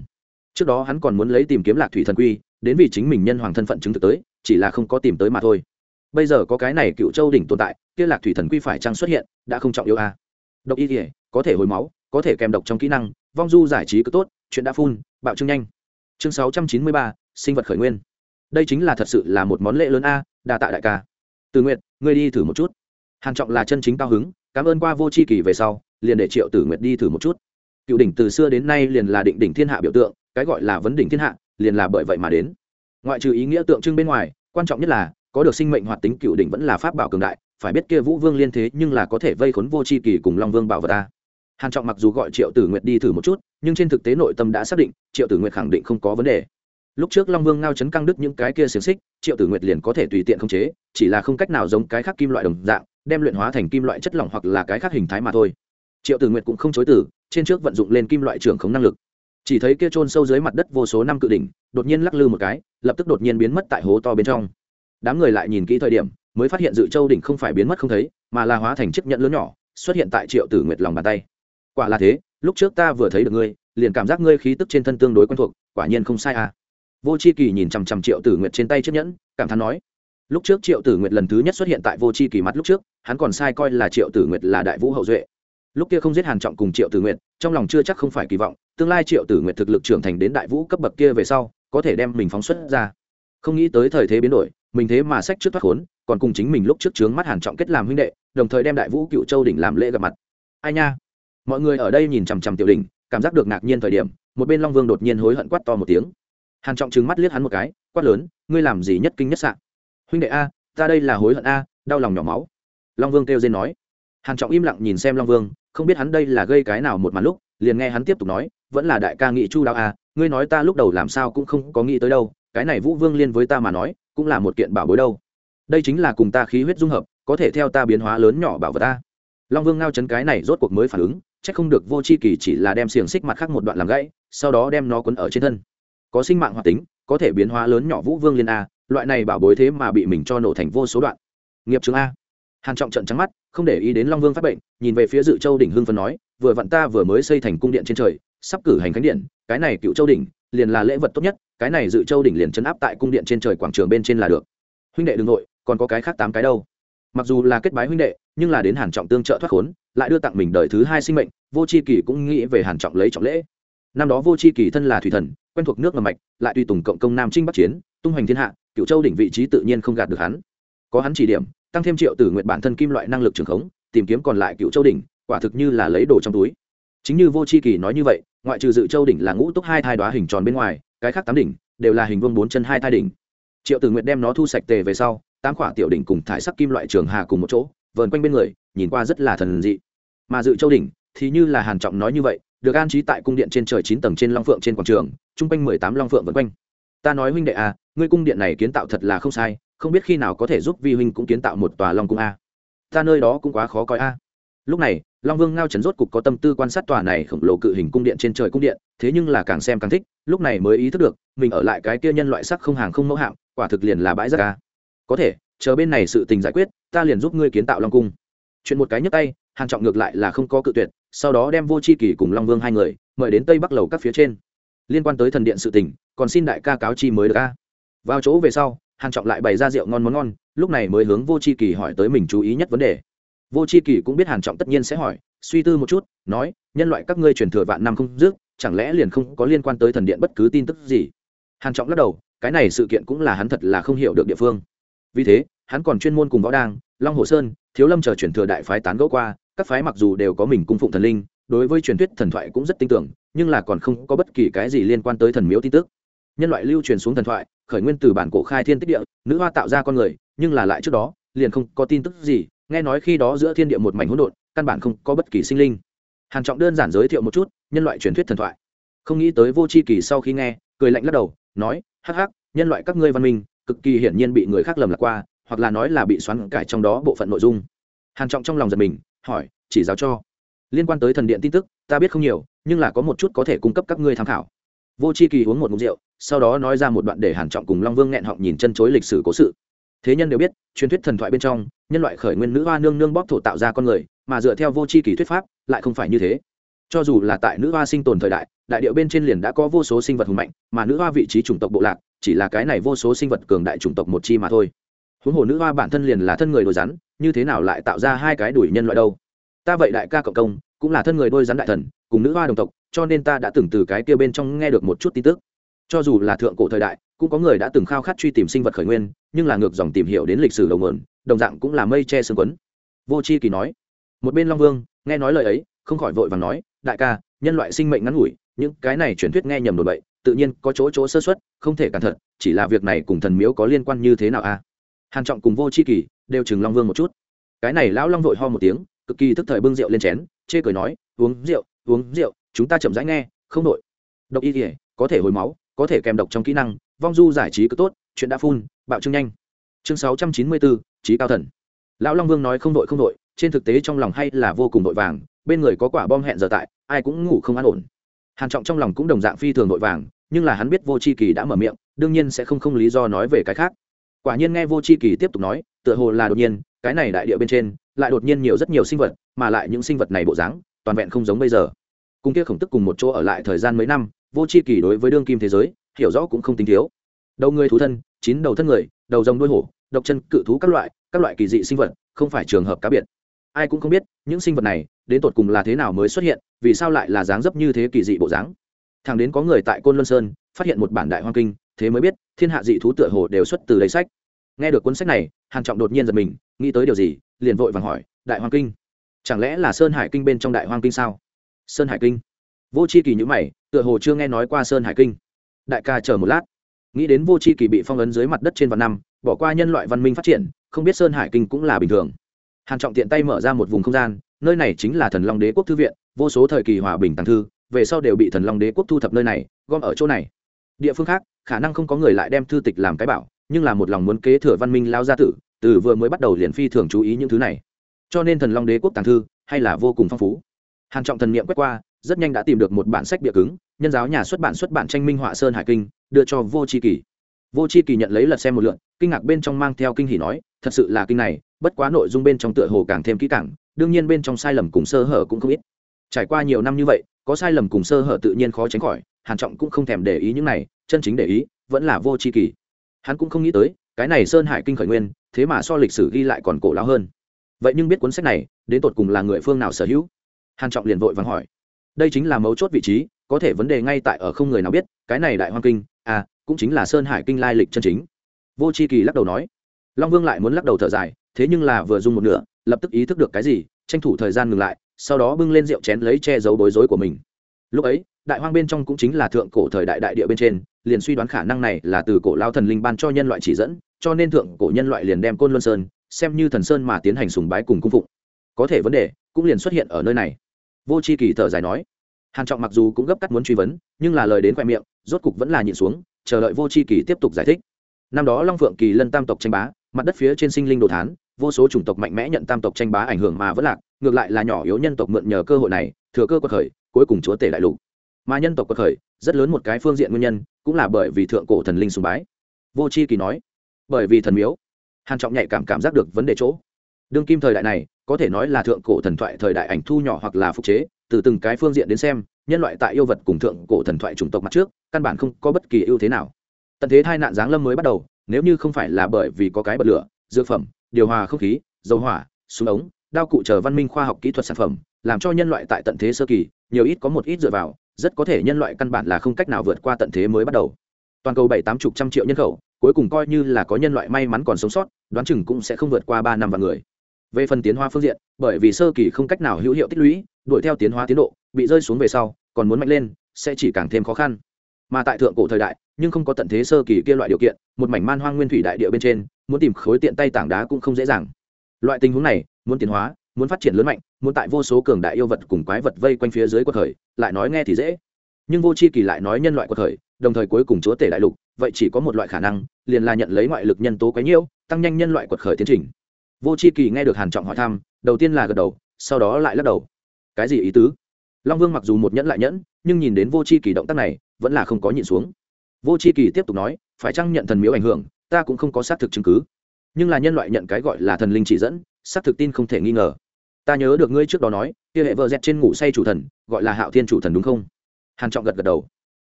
Speaker 1: Trước đó hắn còn muốn lấy tìm kiếm lạc thủy thần quy, đến vì chính mình nhân hoàng thân phận chứng thực tới, chỉ là không có tìm tới mà thôi. Bây giờ có cái này cựu châu đỉnh tồn tại, kia lạc thủy thần quy phải chăng xuất hiện, đã không trọng yếu a à. độc y thể có thể hồi máu, có thể kèm độc trong kỹ năng, vong du giải trí cứ tốt, chuyện đã phun, bạo trưng nhanh. Chương sáu trăm chín mươi ba, sinh vật khởi nguyên. Đây chính là thật sự là một món lễ lớn a, đa tạ đại ca. Từ nguyện ngươi đi thử một chút hàn trọng là chân chính cao hứng, cảm ơn qua vô c h i kỳ về sau, liền để triệu tử nguyệt đi thử một chút. Cựu đỉnh từ xưa đến nay liền là định đỉnh thiên hạ biểu tượng, cái gọi là vấn đỉnh thiên hạ, liền là bởi vậy mà đến. Ngoại trừ ý nghĩa tượng trưng bên ngoài, quan trọng nhất là, có được sinh mệnh hoạt tính cựu đỉnh vẫn là pháp bảo cường đại, phải biết kia vũ vương liên thế nhưng là có thể vây khốn vô c h i kỳ cùng long vương bảo vật ta. Hàn trọng mặc dù gọi triệu tử nguyệt đi thử một chút, nhưng trên thực tế nội tâm đã xác định, triệu tử nguyệt khẳng định không có vấn đề. Lúc trước long vương ngao chấn căng đứt những cái kia xiềng xích, triệu tử nguyệt liền có thể tùy tiện khống chế, chỉ là không cách nào giống cái khác kim loại đồng dạng đem luyện hóa thành kim loại chất lỏng hoặc là cái khác hình thái mà thôi. Triệu tử nguyệt cũng không chối từ, trên trước vận dụng lên kim loại trưởng khống năng lực. Chỉ thấy kia trôn sâu dưới mặt đất vô số năm cự đỉnh, đột nhiên lắc lư một cái, lập tức đột nhiên biến mất tại hố to bên trong. Đám người lại nhìn kỹ thời điểm, mới phát hiện dự châu đỉnh không phải biến mất không thấy, mà là hóa thành chiếc nhẫn lớn nhỏ, xuất hiện tại triệu tử nguyệt lòng bàn tay. Quả là thế, lúc trước ta vừa thấy được ngươi, liền cảm giác ngươi khí tức trên thân tương đối quen thuộc, quả nhiên không sai à. Vô c h i kỳ nhìn chằm chằm triệu tử nguyệt trên tay chiếc nhẫn, cảm thán nói lúc trước triệu tử nguyệt lần thứ nhất xuất hiện tại vô c h i kỳ mắt lúc trước hắn còn sai coi là triệu tử nguyệt là đại vũ hậu duệ. Lúc kia không giết hàn trọng cùng triệu tử nguyệt trong lòng chưa chắc không phải kỳ vọng tương lai triệu tử nguyệt thực lực trưởng thành đến đại vũ cấp bậc kia về sau có thể đem mình phóng xuất ra. Không nghĩ tới thời thế biến đổi mình thế mà sách trước thoát khốn còn cùng chính mình lúc trước trướng mắt hàn trọng kết làm huynh đệ đồng thời đem đại vũ cựu châu đỉnh làm lễ gặp mặt. Ai nha? Mọi người ở đây nhìn chằm chằm tiểu Đình, cảm giác được ngạc nhiên thời điểm một bên long vương đột nhiên hối hận quát to một tiếng. Hàn trọng trừng mắt liếc hắn một cái quát lớn ngươi làm gì nhất kinh nhất sạn huynh đệ a, ta đây là hối hận a, đau lòng nhỏ máu. Long vương kêu dên nói. Hàn trọng im lặng nhìn xem long vương, không biết hắn đây là gây cái nào một màn lúc, liền nghe hắn tiếp tục nói, vẫn là đại ca nghị chu đáo a, ngươi nói ta lúc đầu làm sao cũng không có nghĩ tới đâu, cái này vũ vương liên với ta mà nói, cũng là một kiện bảo bối đâu. Đây chính là cùng ta khí huyết dung hợp, có thể theo ta biến hóa lớn nhỏ bảo vật ta long vương ngao chấn cái này rốt cuộc mới phản ứng, chắc không được vô c h i kỳ chỉ là đem xiềng xích mặt khác một đoạn làm gãy, sau đó đem nó quấn ở trên thân. Có sinh mạng hoạt tính, có thể biến hóa lớn nhỏ vũ vương liên a loại này bảo bối thế mà bị mình cho nổ thành vô số đoạn. Nghiệp trường a. Hàn trọng trận trắng mắt, không để ý đến long vương phát bệnh, nhìn về phía dự châu đỉnh hưng phân nói, vừa vặn ta vừa mới xây thành cung điện trên trời, sắp cử hành khánh điện, cái này cựu châu đỉnh, liền là lễ vật tốt nhất, cái này dự châu đỉnh liền chấn áp tại cung điện trên trời quảng trường bên trên là được. Huynh đệ đ ư n g nội, còn có cái khác tám cái đâu. Mặc dù là kết bái huynh đệ, nhưng là đến hàn trọng tương trợ thoát khốn, lại đưa tặng mình đời thứ hai sinh mệnh, vô c h i kỳ cũng nghĩ về hàn trọng lấy trọng lễ. Năm đó vô c h i kỳ thân là thủy thần quen thuộc nước ngầm mạch, lại tùy tùng cộng công nam trinh bắc chiến, tung hoành thiên hạ cựu châu đỉnh vị trí tự nhiên không gạt được hắn. Có hắn chỉ điểm, tăng thêm triệu tử nguyện bản thân kim loại năng lực trường khống, tìm kiếm còn lại cựu châu đỉnh, quả thực như là lấy đồ trong túi. Chính như vô c h i kỳ nói như vậy, ngoại trừ dự châu đỉnh là ngũ túc hai thai đoá hình tròn bên ngoài, cái khác tám đỉnh đều là hình vương bốn chân hai thai đỉnh. Triệu tử nguyện đem nó thu sạch tề về sau, tám quả tiểu đỉnh cùng thải sắc kim loại trường hà cùng một chỗ, vờn quanh bên người, nhìn qua rất là thần dị. Mà dự châu đỉnh thì như là hàn trọng nói như vậy được an trí tại cung điện trên trời chín tầng trên long phượng trên quảng trường trung quanh mười tám long phượng vân quanh. Ta nói huynh đệ à ngươi cung điện này kiến tạo thật là không sai, không biết khi nào có thể giúp vi huynh cũng kiến tạo một tòa long cung a. Ta nơi đó cũng quá khó coi a. Lúc này, long vương ngao trấn rốt cục có tâm tư quan sát tòa này khổng lồ cự hình cung điện trên trời cung điện, thế nhưng là càng xem càng thích, lúc này mới ý thức được, mình ở lại cái kia nhân loại sắc không hàng không mẫu hạm, quả thực liền là bãi rác a. Có thể, chờ bên này sự tình giải quyết, ta liền giúp ngươi kiến tạo long cung chuyện một cái nhấc tay, hàn trọng ngược lại là không có cự tuyệt, sau đó đem vô c h i kỳ cùng long vương hai người mời đến tây bắc lầu các phía trên. Liên quan tới thần điện sự tình, còn xin đại ca cáo chi mới được ca vào chỗ về sau, hàn trọng lại bày ra rượu ngon món ngon, lúc này mới hướng vô c h i kỳ hỏi tới mình chú ý nhất vấn đề. Vô c h i kỳ cũng biết hàn trọng tất nhiên sẽ hỏi, suy tư một chút, nói, nhân loại các ngươi truyền thừa vạn năm không dứt, chẳng lẽ liền không có liên quan tới thần điện bất cứ tin tức gì? Hàn trọng lắc đầu, cái này sự kiện cũng là hắn thật là không hiểu được địa phương. Vì thế, hắn còn chuyên môn cùng võ đang long hồ sơn, thiếu lâm chờ truyền thừa đại phái tán gẫu qua, các phái mặc dù đều có mình cung phụng thần linh, đối với truyền thuyết thần thoại cũng rất tin tưởng, nhưng là còn không có bất kỳ cái gì liên quan tới thần miếu tin tức. Nhân loại lưu truyền xuống thần thoại, khởi nguyên từ bản cổ khai thiên tích địa, nữ hoa tạo ra con người, nhưng là lại trước đó, liền không có tin tức gì, nghe nói khi đó giữa thiên địa một mảnh hỗn độn, căn bản không có bất kỳ sinh linh. Hàn trọng đơn giản giới thiệu một chút, nhân loại truyền thuyết thần thoại. Không nghĩ tới vô chi kỳ sau khi nghe, cười lạnh lắc đầu, nói, hắc hắc, nhân loại các ngươi văn minh, cực kỳ hiển nhiên bị người khác lầm lạc qua hoặc là nói là bị xoắn cải trong đó bộ phận nội dung. Hàn trọng trong lòng giật mình, hỏi, chỉ giáo cho. Liên quan tới thần điện tin tức, ta biết không nhiều, nhưng là có một chút có thể cung cấp các ngươi tham khảo. Vô c h i kỳ uống một ngụm rượu, sau đó nói ra một đoạn để hàn trọng cùng long vương nghẹn họng nhìn chân chối lịch sử cố sự. Thế nhân đều biết, truyền thuyết thần thoại bên trong, nhân loại khởi nguyên nữ hoa nương nương bóp thổ tạo ra con người, mà dựa theo vô c h i kỳ thuyết pháp, lại không phải như thế. Cho dù là tại nữ hoa sinh tồn thời đại đại điệu bên trên liền đã có vô số sinh vật hùng mạnh, mà nữ hoa vị trí chủng tộc bộ lạc, chỉ là cái này vô số sinh vật cường đại chủng tộc một chi mà thôi huống hồ nữ hoa bản thân liền là thân người đôi rắn, như thế nào lại tạo ra hai cái đuổi nhân loại đâu? Ta vậy đại ca cộng công, cũng là thân người đôi rắn đại thần, cùng nữ hoa đồng tộc, cho nên ta đã từng từ cái kia bên trong nghe được một chút tin tức. Cho dù là thượng cổ thời đại, cũng có người đã từng khao khát truy tìm sinh vật khởi nguyên, nhưng là ngược dòng tìm hiểu đến lịch sử đầu nguồn, đồng dạng cũng là mây che sương quấn. Vô c h i kỳ nói, một bên long vương, nghe nói lời ấy, không khỏi vội và nói, đại ca, nhân loại sinh mệnh ngắn ngủi, những cái này truyền thuyết nghe nhầm đồn bậy, tự nhiên có chỗ chỗ sơ xuất không thể cẩn thận, chỉ là việc này cùng thần miếu có liên quan như thế nào a à? Hàn trọng cùng vô c h i kỳ đều chừng long vương một chút. Cái này lão long vội ho một tiếng, cực kỳ tức thời bưng rượu lên chén, chê cười nói, uống rượu uống rượu, chúng ta chậm rãi nghe, không đội độc y thể có thể hồi máu, có thể kèm độc trong kỹ năng, vong du giải trí cứ tốt, chuyện đã phun, bạo trưng nhanh. Chương sáu trăm chín mươi bốn trí cao thần. Lão long vương nói không đội không đội, trên thực tế trong lòng hay là vô cùng vội vàng, bên người có quả bom hẹn giờ tại, ai cũng ngủ không an ổn. Hàn trọng trong lòng cũng đồng dạng phi thường vội vàng, nhưng là hắn biết vô c h i kỳ đã mở miệng, đương nhiên sẽ không không lý do nói về cái khác quả nhiên nghe vô c h i kỳ tiếp tục nói, tựa hồ là đột nhiên, cái này đại địa bên trên, lại đột nhiên nhiều rất nhiều sinh vật, mà lại những sinh vật này bộ dáng, toàn vẹn không giống bây giờ. Cùng kia khổng tức cùng một chỗ ở lại thời gian mấy năm, vô c h i kỳ đối với đương kim thế giới, hiểu rõ cũng không tính thiếu. Đầu người thú thân, chín đầu thân người, đầu rồng đuôi hổ, độc chân, cự thú các loại các loại kỳ dị sinh vật, không phải trường hợp cá biệt. Ai cũng không biết, những sinh vật này, đến tột cùng là thế nào mới xuất hiện, vì sao lại là dáng dấp như thế kỳ dị bộ dáng. Thằng đến có người tại côn luân sơn, phát hiện một bản đại hoang kinh thế mới biết, thiên hạ dị thú tựa hồ đều xuất từ lấy sách. Nghe được cuốn sách này, hàn trọng đột nhiên giật mình, nghĩ tới điều gì, liền vội vàng hỏi, đại hoang kinh, chẳng lẽ là sơn hải kinh bên trong đại hoang kinh sao? Sơn hải kinh. Vô c h i kỳ nhữ mày, tựa hồ chưa nghe nói qua sơn hải kinh. Đại ca chờ một lát. Nghĩ đến vô c h i kỳ bị phong ấn dưới mặt đất trên vạn năm, bỏ qua nhân loại văn minh phát triển, không biết sơn hải kinh cũng là bình thường. Hàn trọng tiện tay mở ra một vùng không gian, nơi này chính là thần long đế quốc thư viện, vô số thời kỳ hòa bình tàng thư, về sau đều bị thần long đế quốc thu thập nơi này, gom ở chỗ này. Địa phương khác khả năng không có người lại đem thư tịch làm cái bảo, nhưng là một lòng muốn kế thừa văn minh lao gia tử, từ vừa mới bắt đầu liền phi thường chú ý những thứ này. Cho nên thần long đế quốc tàng thư hay là vô cùng phong phú. Hàn trọng thần niệm quét qua, rất nhanh đã tìm được một bản sách bìa cứng, nhân giáo nhà xuất bản xuất bản tranh minh họa sơn hải kinh, đưa cho vô c h i kỳ. Vô c h i kỳ nhận lấy lật xem một lượn kinh ngạc bên trong mang theo kinh hỉ nói, thật sự là kinh này, bất quá nội dung bên trong tựa hồ càng thêm kỹ càng, đương nhiên bên trong sai lầm cùng sơ hở cũng không ít. Trải qua nhiều năm như vậy có sai lầm cùng sơ hở tự nhiên khó tránh khỏi, hàn trọng cũng không thèm để ý những này, chân chính để ý, vẫn là vô tri kỳ. Hắn cũng không nghĩ tới, cái này sơn hải kinh khởi nguyên, thế mà so lịch sử ghi lại còn cổ lão hơn. Vậy nhưng biết cuốn sách này, đến tột cùng là người phương nào sở hữu? Hàn trọng liền vội vàng hỏi. Đây chính là mấu chốt vị trí, có thể vấn đề ngay tại ở không người nào biết, cái này đại hoang kinh à cũng chính là sơn hải kinh lai lịch chân chính. Vô c h i kỳ lắc đầu nói. Long vương lại muốn lắc đầu thở dài, thế nhưng là vừa dùng một nửa, lập tức ý thức được cái gì, tranh thủ thời gian ngừng lại sau đó bưng lên rượu chén lấy che giấu bối rối của mình. Lúc ấy, đại hoang bên trong cũng chính là thượng cổ thời đại đại địa bên trên, liền suy đoán khả năng này là từ cổ lao thần linh ban cho nhân loại chỉ dẫn, cho nên thượng cổ nhân loại liền đem côn luân sơn, xem như thần sơn mà tiến hành sùng bái cùng cung phụng. Có thể vấn đề cũng liền xuất hiện ở nơi này. Vô c h i kỳ thở dài nói, hàn trọng mặc dù cũng gấp cắt muốn truy vấn, nhưng là lời đến khoe miệng, rốt cục vẫn là nhịn xuống, chờ đợi vô c h i kỳ tiếp tục giải thích. Năm đó long phượng kỳ lân tam tộc tranh bá, mặt đất phía trên sinh linh đồ thán, vô số chủng tộc mạnh mẽ nhận tam tộc tranh bá ảnh hưởng mà vẫn lạc ngược lại là nhỏ yếu nhân tộc mượn nhờ cơ hội này, thừa cơ quật khởi, cuối cùng chúa tể đại lục. Mà nhân tộc quật khởi, rất lớn một cái phương diện nguyên nhân, cũng là bởi vì thượng cổ thần linh sùng bái. Vô c h i kỳ nói, bởi vì thần miếu. Hàn trọng nhạy cảm cảm giác được vấn đề chỗ. Đương kim thời đại này, có thể nói là thượng cổ thần thoại thời đại ảnh thu nhỏ hoặc là phục chế, từ từng cái phương diện đến xem, nhân loại tại yêu vật cùng thượng cổ thần thoại chủng tộc mặt trước, căn bản không có bất kỳ ưu thế nào. Tận thế tai nạn giáng lâm mới bắt đầu, nếu như không phải là bởi vì có cái bật lửa, dược phẩm, điều hòa không khí, dầu hỏa, súng ống đao cụ chờ văn minh khoa học kỹ thuật sản phẩm, làm cho nhân loại tại tận thế sơ kỳ, nhiều ít có một ít dựa vào, rất có thể nhân loại căn bản là không cách nào vượt qua tận thế mới bắt đầu. Toàn cầu bảy tám chục trăm triệu nhân khẩu, cuối cùng coi như là có nhân loại may mắn còn sống sót, đoán chừng cũng sẽ không vượt qua ba năm vạn người. Về phần tiến hóa phương diện, bởi vì sơ kỳ không cách nào hữu hiệu tích lũy, đuổi theo tiến hóa tiến độ, bị rơi xuống về sau, còn muốn mạnh lên, sẽ chỉ càng thêm khó khăn. Mà tại thượng cổ thời đại, nhưng không có tận thế sơ kỳ kia loại điều kiện, một mảnh man hoang nguyên thủy đại địa bên trên, muốn tìm khối tiện tay tảng đá cũng không dễ dàng loại tình huống này, muốn tiến hóa, muốn phát triển lớn mạnh, muốn tại vô số cường đại yêu vật cùng quái vật vây quanh phía dưới quật khởi, lại nói nghe thì dễ. Nhưng vô c h i kỳ lại nói nhân loại quật khởi, đồng thời cuối cùng chúa tể đại lục, vậy chỉ có một loại khả năng, liền là nhận lấy ngoại lực nhân tố quấy nhiễu, tăng nhanh nhân loại quật khởi tiến trình. Vô c h i kỳ nghe được hàn trọng hỏi thăm, đầu tiên là gật đầu, sau đó lại lắc đầu. Cái gì ý tứ? Long vương mặc dù một nhẫn lại nhẫn, nhưng nhìn đến vô c h i kỳ động tác này, vẫn là không có nhịn xuống. Vô c h i kỳ tiếp tục nói, phải chăng nhận thần miếu ảnh hưởng, ta cũng không có xác thực chứng cứ nhưng là nhân loại nhận cái gọi là thần linh chỉ dẫn, xác thực tin không thể nghi ngờ. Ta nhớ được ngươi trước đó nói, kia hệ vợ dẹt trên ngủ say chủ thần, gọi là hạo thiên chủ thần đúng không? Hàn trọng gật gật đầu.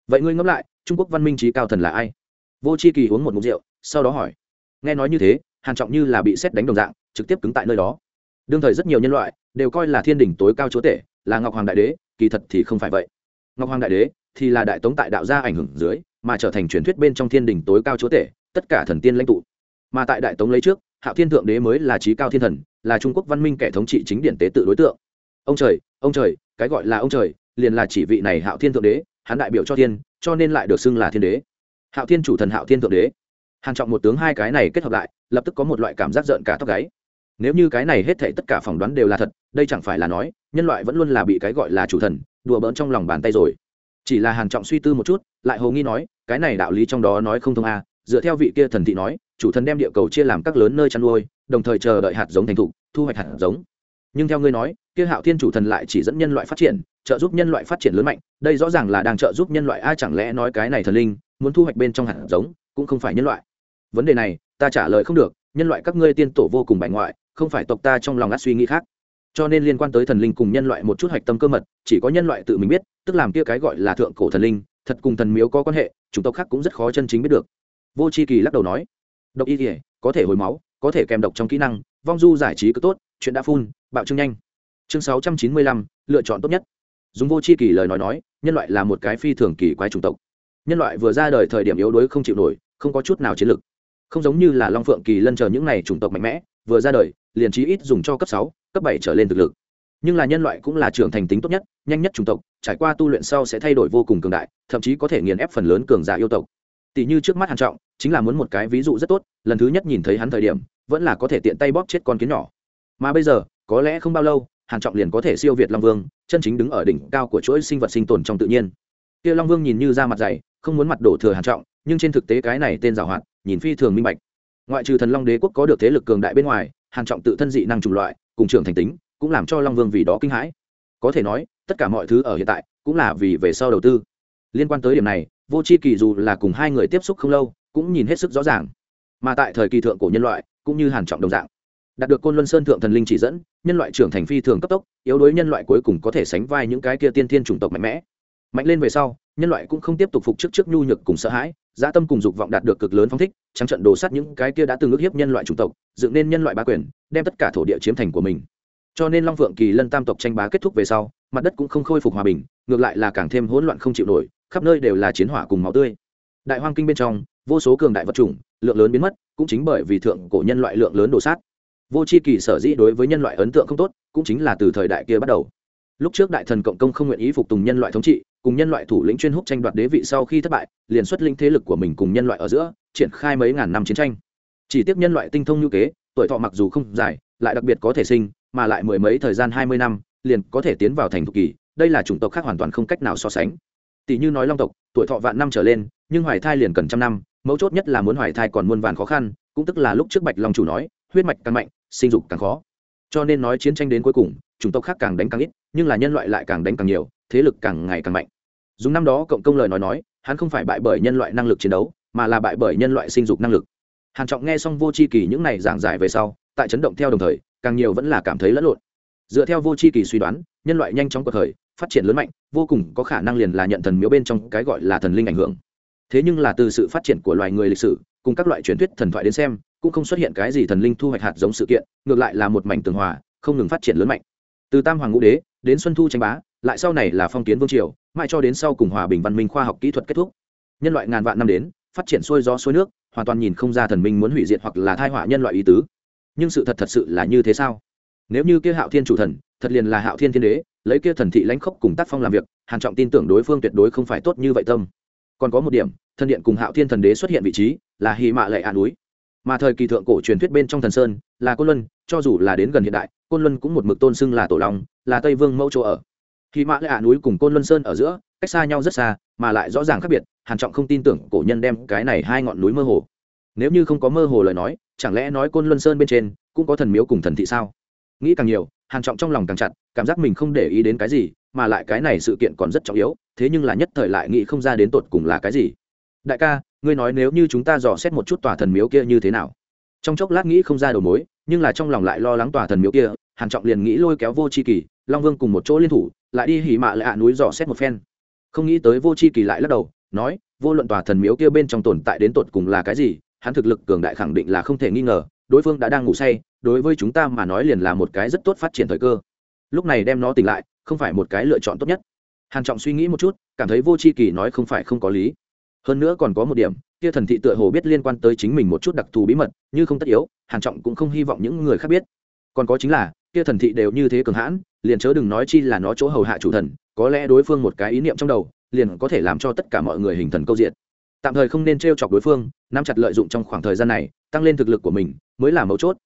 Speaker 1: Vậy ngươi ngẫm lại, trung quốc văn minh trí cao thần là ai? Vô c h i kỳ uống một mục rượu, sau đó hỏi. Nghe nói như thế, hàn trọng như là bị xét đánh đồng dạng, trực tiếp cứng tại nơi đó. Đương thời rất nhiều nhân loại đều coi là thiên đỉnh tối cao chúa tể, là ngọc hoàng đại đế, kỳ thật thì không phải vậy. Ngọc hoàng đại đế thì là đại tống tại đạo gia ảnh hưởng dưới, mà trở thành truyền thuyết bên trong thiên đỉnh tối cao chúa tể, tất cả thần tiên lãnh tụ mà tại đại tống lấy trước, hạo thiên thượng đế mới là trí cao thiên thần, là trung quốc văn minh kẻ thống trị chính điển tế tự đối tượng. Ông trời ông trời, cái gọi là ông trời, liền là chỉ vị này hạo thiên thượng đế, hắn đại biểu cho thiên, cho nên lại được xưng là thiên đế. Hạo thiên chủ thần hạo thiên thượng đế. Hàn trọng một tướng hai cái này kết hợp lại, lập tức có một loại cảm giác giận cả tóc gáy. Nếu như cái này hết thảy tất cả phỏng đoán đều là thật, đây chẳng phải là nói, nhân loại vẫn luôn là bị cái gọi là chủ thần, đùa bỡn trong lòng bàn tay rồi. Chỉ là hàn trọng suy tư một chút, lại hồ nghi nói, cái này đạo lý trong đó nói không thông a à dựa theo vị kia thần thị nói, chủ thần đem địa cầu chia làm các lớn nơi chăn nuôi, đồng thời chờ đợi hạt giống thành thụ thu hoạch hạt giống. Nhưng theo ngươi nói, kia hạo thiên chủ thần lại chỉ dẫn nhân loại phát triển, trợ giúp nhân loại phát triển lớn mạnh, đây rõ ràng là đang trợ giúp nhân loại. Ai chẳng lẽ nói cái này thần linh muốn thu hoạch bên trong hạt giống cũng không phải nhân loại? Vấn đề này, ta trả lời không được, nhân loại các ngươi tiên tổ vô cùng bại ngoại, không phải tộc ta trong lòng át suy nghĩ khác. Cho nên liên quan tới thần linh cùng nhân loại một chút hạch tâm cơ mật, chỉ có nhân loại tự mình biết, tức làm kia cái gọi là thượng cổ thần linh, thật cùng thần miếu có quan hệ chúng tộc khác cũng rất khó chân chính biết được vô c h i kỳ lắc đầu nói, độc y thể có thể hồi máu, có thể kèm độc trong kỹ năng, vong du giải trí cứ tốt, chuyện đã phun, bạo trưng nhanh. Chương sáu trăm chín mươi lăm, lựa chọn tốt nhất. Dùng vô c h i kỳ lời nói nói, nhân loại là một cái phi thường kỳ quái chủng tộc. Nhân loại vừa ra đời thời điểm yếu đuối không chịu nổi, không có chút nào chiến lược không giống như là long phượng kỳ lân chờ những này chủng tộc mạnh mẽ, vừa ra đời, liền trí ít dùng cho cấp sáu, cấp bảy trở lên thực lực. Nhưng là nhân loại cũng là trưởng thành tính tốt nhất, nhanh nhất chủng tộc, trải qua tu luyện sau sẽ thay đổi vô cùng cường đại, thậm chí có thể nghiền ép phần lớn cường giả yêu tộc tỷ như trước mắt hàn trọng, chính là muốn một cái ví dụ rất tốt, lần thứ nhất nhìn thấy hắn thời điểm, vẫn là có thể tiện tay bóp chết con kiến nhỏ. Mà bây giờ, có lẽ không bao lâu, hàn trọng liền có thể siêu việt long vương, chân chính đứng ở đỉnh cao của chuỗi sinh vật sinh tồn trong tự nhiên. Kia long vương nhìn như da mặt dày, không muốn mặt đổ thừa hàn trọng, nhưng trên thực tế cái này tên giảo hoạt, nhìn phi thường minh bạch. Ngoại trừ thần long đế quốc có được thế lực cường đại bên ngoài, hàn trọng tự thân dị năng trùng loại, cùng trưởng thành tính, cũng làm cho long vương vì đó kinh hãi. Có thể nói, tất cả mọi thứ ở hiện tại, cũng là vì về sau đầu tư. Liên quan tới điểm này vô c h i kỳ dù là cùng hai người tiếp xúc không lâu, cũng nhìn hết sức rõ ràng. Mà tại thời kỳ thượng cổ nhân loại, cũng như hàn trọng đồng dạng. Đạt được côn luân sơn thượng thần linh chỉ dẫn, nhân loại trưởng thành phi thường cấp tốc, yếu đuối nhân loại cuối cùng có thể sánh vai những cái kia tiên thiên chủng tộc mạnh mẽ. Mạnh lên về sau, nhân loại cũng không tiếp tục phục chức trước nhu nhược cùng sợ hãi, dã tâm cùng dục vọng đạt được cực lớn phong thích, trắng trận đổ sát những cái kia đã từng ước hiếp nhân loại chủng tộc, dựng nên nhân loại ba quyền, đem tất cả thổ địa chiếm thành của mình. Cho nên long phượng kỳ lân tam tộc tranh bá kết thúc về sau, mặt đất cũng không khôi phục hòa bình, ngược lại là càng thêm hỗn loạn không chịu nổi khắp nơi đều là chiến hỏa cùng máu tươi. Đại hoang kinh bên trong, vô số cường đại vật chủng, lượng lớn biến mất, cũng chính bởi vì thượng cổ nhân loại lượng lớn đổ sát. Vô c h i kỳ sở dĩ đối với nhân loại ấn tượng không tốt, cũng chính là từ thời đại kia bắt đầu. Lúc trước đại thần cộng công không nguyện ý phục tùng nhân loại thống trị, cùng nhân loại thủ lĩnh chuyên húc tranh đoạt đế vị sau khi thất bại, liền xuất linh thế lực của mình cùng nhân loại ở giữa, triển khai mấy ngàn năm chiến tranh. Chỉ tiếc nhân loại tinh thông như kế, tuổi thọ mặc dù không dài, lại đặc biệt có thể sinh, mà lại mười mấy thời gian hai mươi năm, liền có thể tiến vào thành thục kỳ, đây là chủng tộc khác hoàn toàn không cách nào so sánh tỷ như nói long tộc, tuổi thọ vạn năm trở lên, nhưng hoài thai liền cần trăm năm, mấu chốt nhất là muốn hoài thai còn muôn vàn khó khăn, cũng tức là lúc trước bạch long chủ nói, huyết mạch càng mạnh, sinh dục càng khó. Cho nên nói chiến tranh đến cuối cùng, chủng tộc khác càng đánh càng ít, nhưng là nhân loại lại càng đánh càng nhiều, thế lực càng ngày càng mạnh. Dùng năm đó cộng công lời nói nói, hắn không phải bại bởi nhân loại năng lực chiến đấu, mà là bại bởi nhân loại sinh dục năng lực. Hàn trọng nghe xong vô c h i kỳ những này giảng giải về sau, tại chấn động theo đồng thời, càng nhiều vẫn là cảm thấy lẫn lộn dựa theo vô c h i kỳ suy đoán, nhân loại nhanh chóng cuộc khởi, phát triển lớn mạnh, vô cùng có khả năng liền là nhận thần miếu bên trong cái gọi là thần linh ảnh hưởng. Thế nhưng là từ sự phát triển của loài người lịch sử, cùng các loại truyền thuyết thần thoại đến xem, cũng không xuất hiện cái gì thần linh thu hoạch hạt giống sự kiện, ngược lại là một mảnh tường hòa, không ngừng phát triển lớn mạnh. Từ tam hoàng ngũ đế, đến xuân thu tranh bá, lại sau này là phong kiến vương triều, mãi cho đến sau cùng hòa bình văn minh khoa học kỹ thuật kết thúc. Nhân loại ngàn vạn năm đến, phát triển sôi gió sôi nước, hoàn toàn nhìn không ra thần minh muốn hủy diệt hoặc là thai họa nhân loại ý tứ. Nhưng sự thật thật sự là như thế sao? Nếu như kia hạo thiên chủ thần, thật liền là hạo thiên thiên đế, lấy kia thần thị lãnh khốc cùng tác phong làm việc, hàn trọng tin tưởng đối phương tuyệt đối không phải tốt như vậy tâm. Còn có một điểm, thần điện cùng hạo thiên thần đế xuất hiện vị trí là hy mạ lệ hạ núi. Mà thời kỳ thượng cổ truyền thuyết bên trong thần sơn là côn luân, cho dù là đến gần hiện đại, côn luân cũng một mực tôn xưng là tổ long, là tây vương mẫu chỗ ở. Hy mạ lệ hạ núi cùng côn luân sơn ở giữa, cách xa nhau rất xa, mà lại rõ ràng khác biệt, hàn trọng không tin tưởng cổ nhân đem cái này hai ngọn núi mơ hồ. Nếu như không có mơ hồ lời nói, chẳng lẽ nói côn luân sơn bên trên cũng có thần miếu cùng thần thị sao? Nghĩ càng nhiều, hàn trọng trong lòng càng chặt, cảm giác mình không để ý đến cái gì, mà lại cái này sự kiện còn rất trọng yếu, thế nhưng là nhất thời lại nghĩ không ra đến tột cùng là cái gì. Đại ca, ngươi nói nếu như chúng ta dò xét một chút tòa thần miếu kia như thế nào? Trong chốc lát nghĩ không ra đầu mối, nhưng là trong lòng lại lo lắng tòa thần miếu kia, hàn trọng liền nghĩ lôi kéo vô chi kỳ, long vương cùng một chỗ liên thủ, lại đi hỉ mạ lại hạ núi dò xét một phen. Không nghĩ tới vô chi kỳ lại lắc đầu, nói, vô luận tòa thần miếu kia bên trong tồn tại đến tột cùng là cái gì, hắn thực lực cường đại khẳng định là không thể nghi ngờ đối phương đã đang ngủ say, đối với chúng ta mà nói liền là một cái rất tốt phát triển thời cơ. Lúc này đem nó tỉnh lại, không phải một cái lựa chọn tốt nhất. Hàn trọng suy nghĩ một chút, cảm thấy vô c h i kỳ nói không phải không có lý. Hơn nữa còn có một điểm, kia thần thị tựa hồ biết liên quan tới chính mình một chút đặc thù bí mật, như không tất yếu, hàn trọng cũng không hy vọng những người khác biết. Còn có chính là, kia thần thị đều như thế cường hãn, liền chớ đừng nói chi là nó chỗ hầu hạ chủ thần, có lẽ đối phương một cái ý niệm trong đầu, liền có thể làm cho tất cả mọi người hình thần câu diện tạm thời không nên t r e o chọc đối phương, nắm chặt lợi dụng trong khoảng thời gian này, tăng lên thực lực của mình, mới là mấu chốt.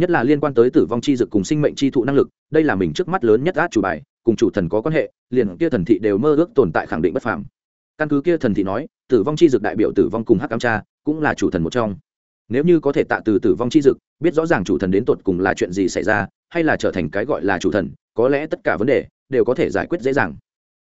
Speaker 1: Nhất là liên quan tới tử vong chi dực cùng sinh mệnh chi thụ năng lực, đây là mình trước mắt lớn nhất át chủ bài, cùng chủ thần có quan hệ, liền kia thần thị đều mơ ước tồn tại khẳng định bất phàm. Căn cứ kia thần thị nói, tử vong chi dực đại biểu tử vong cùng hắc cam cha, cũng là chủ thần một trong. Nếu như có thể tạ từ tử vong chi dực, biết rõ ràng chủ thần đến tột cùng là chuyện gì xảy ra, hay là trở thành cái gọi là chủ thần, có lẽ tất cả vấn đề đều có thể giải quyết dễ dàng.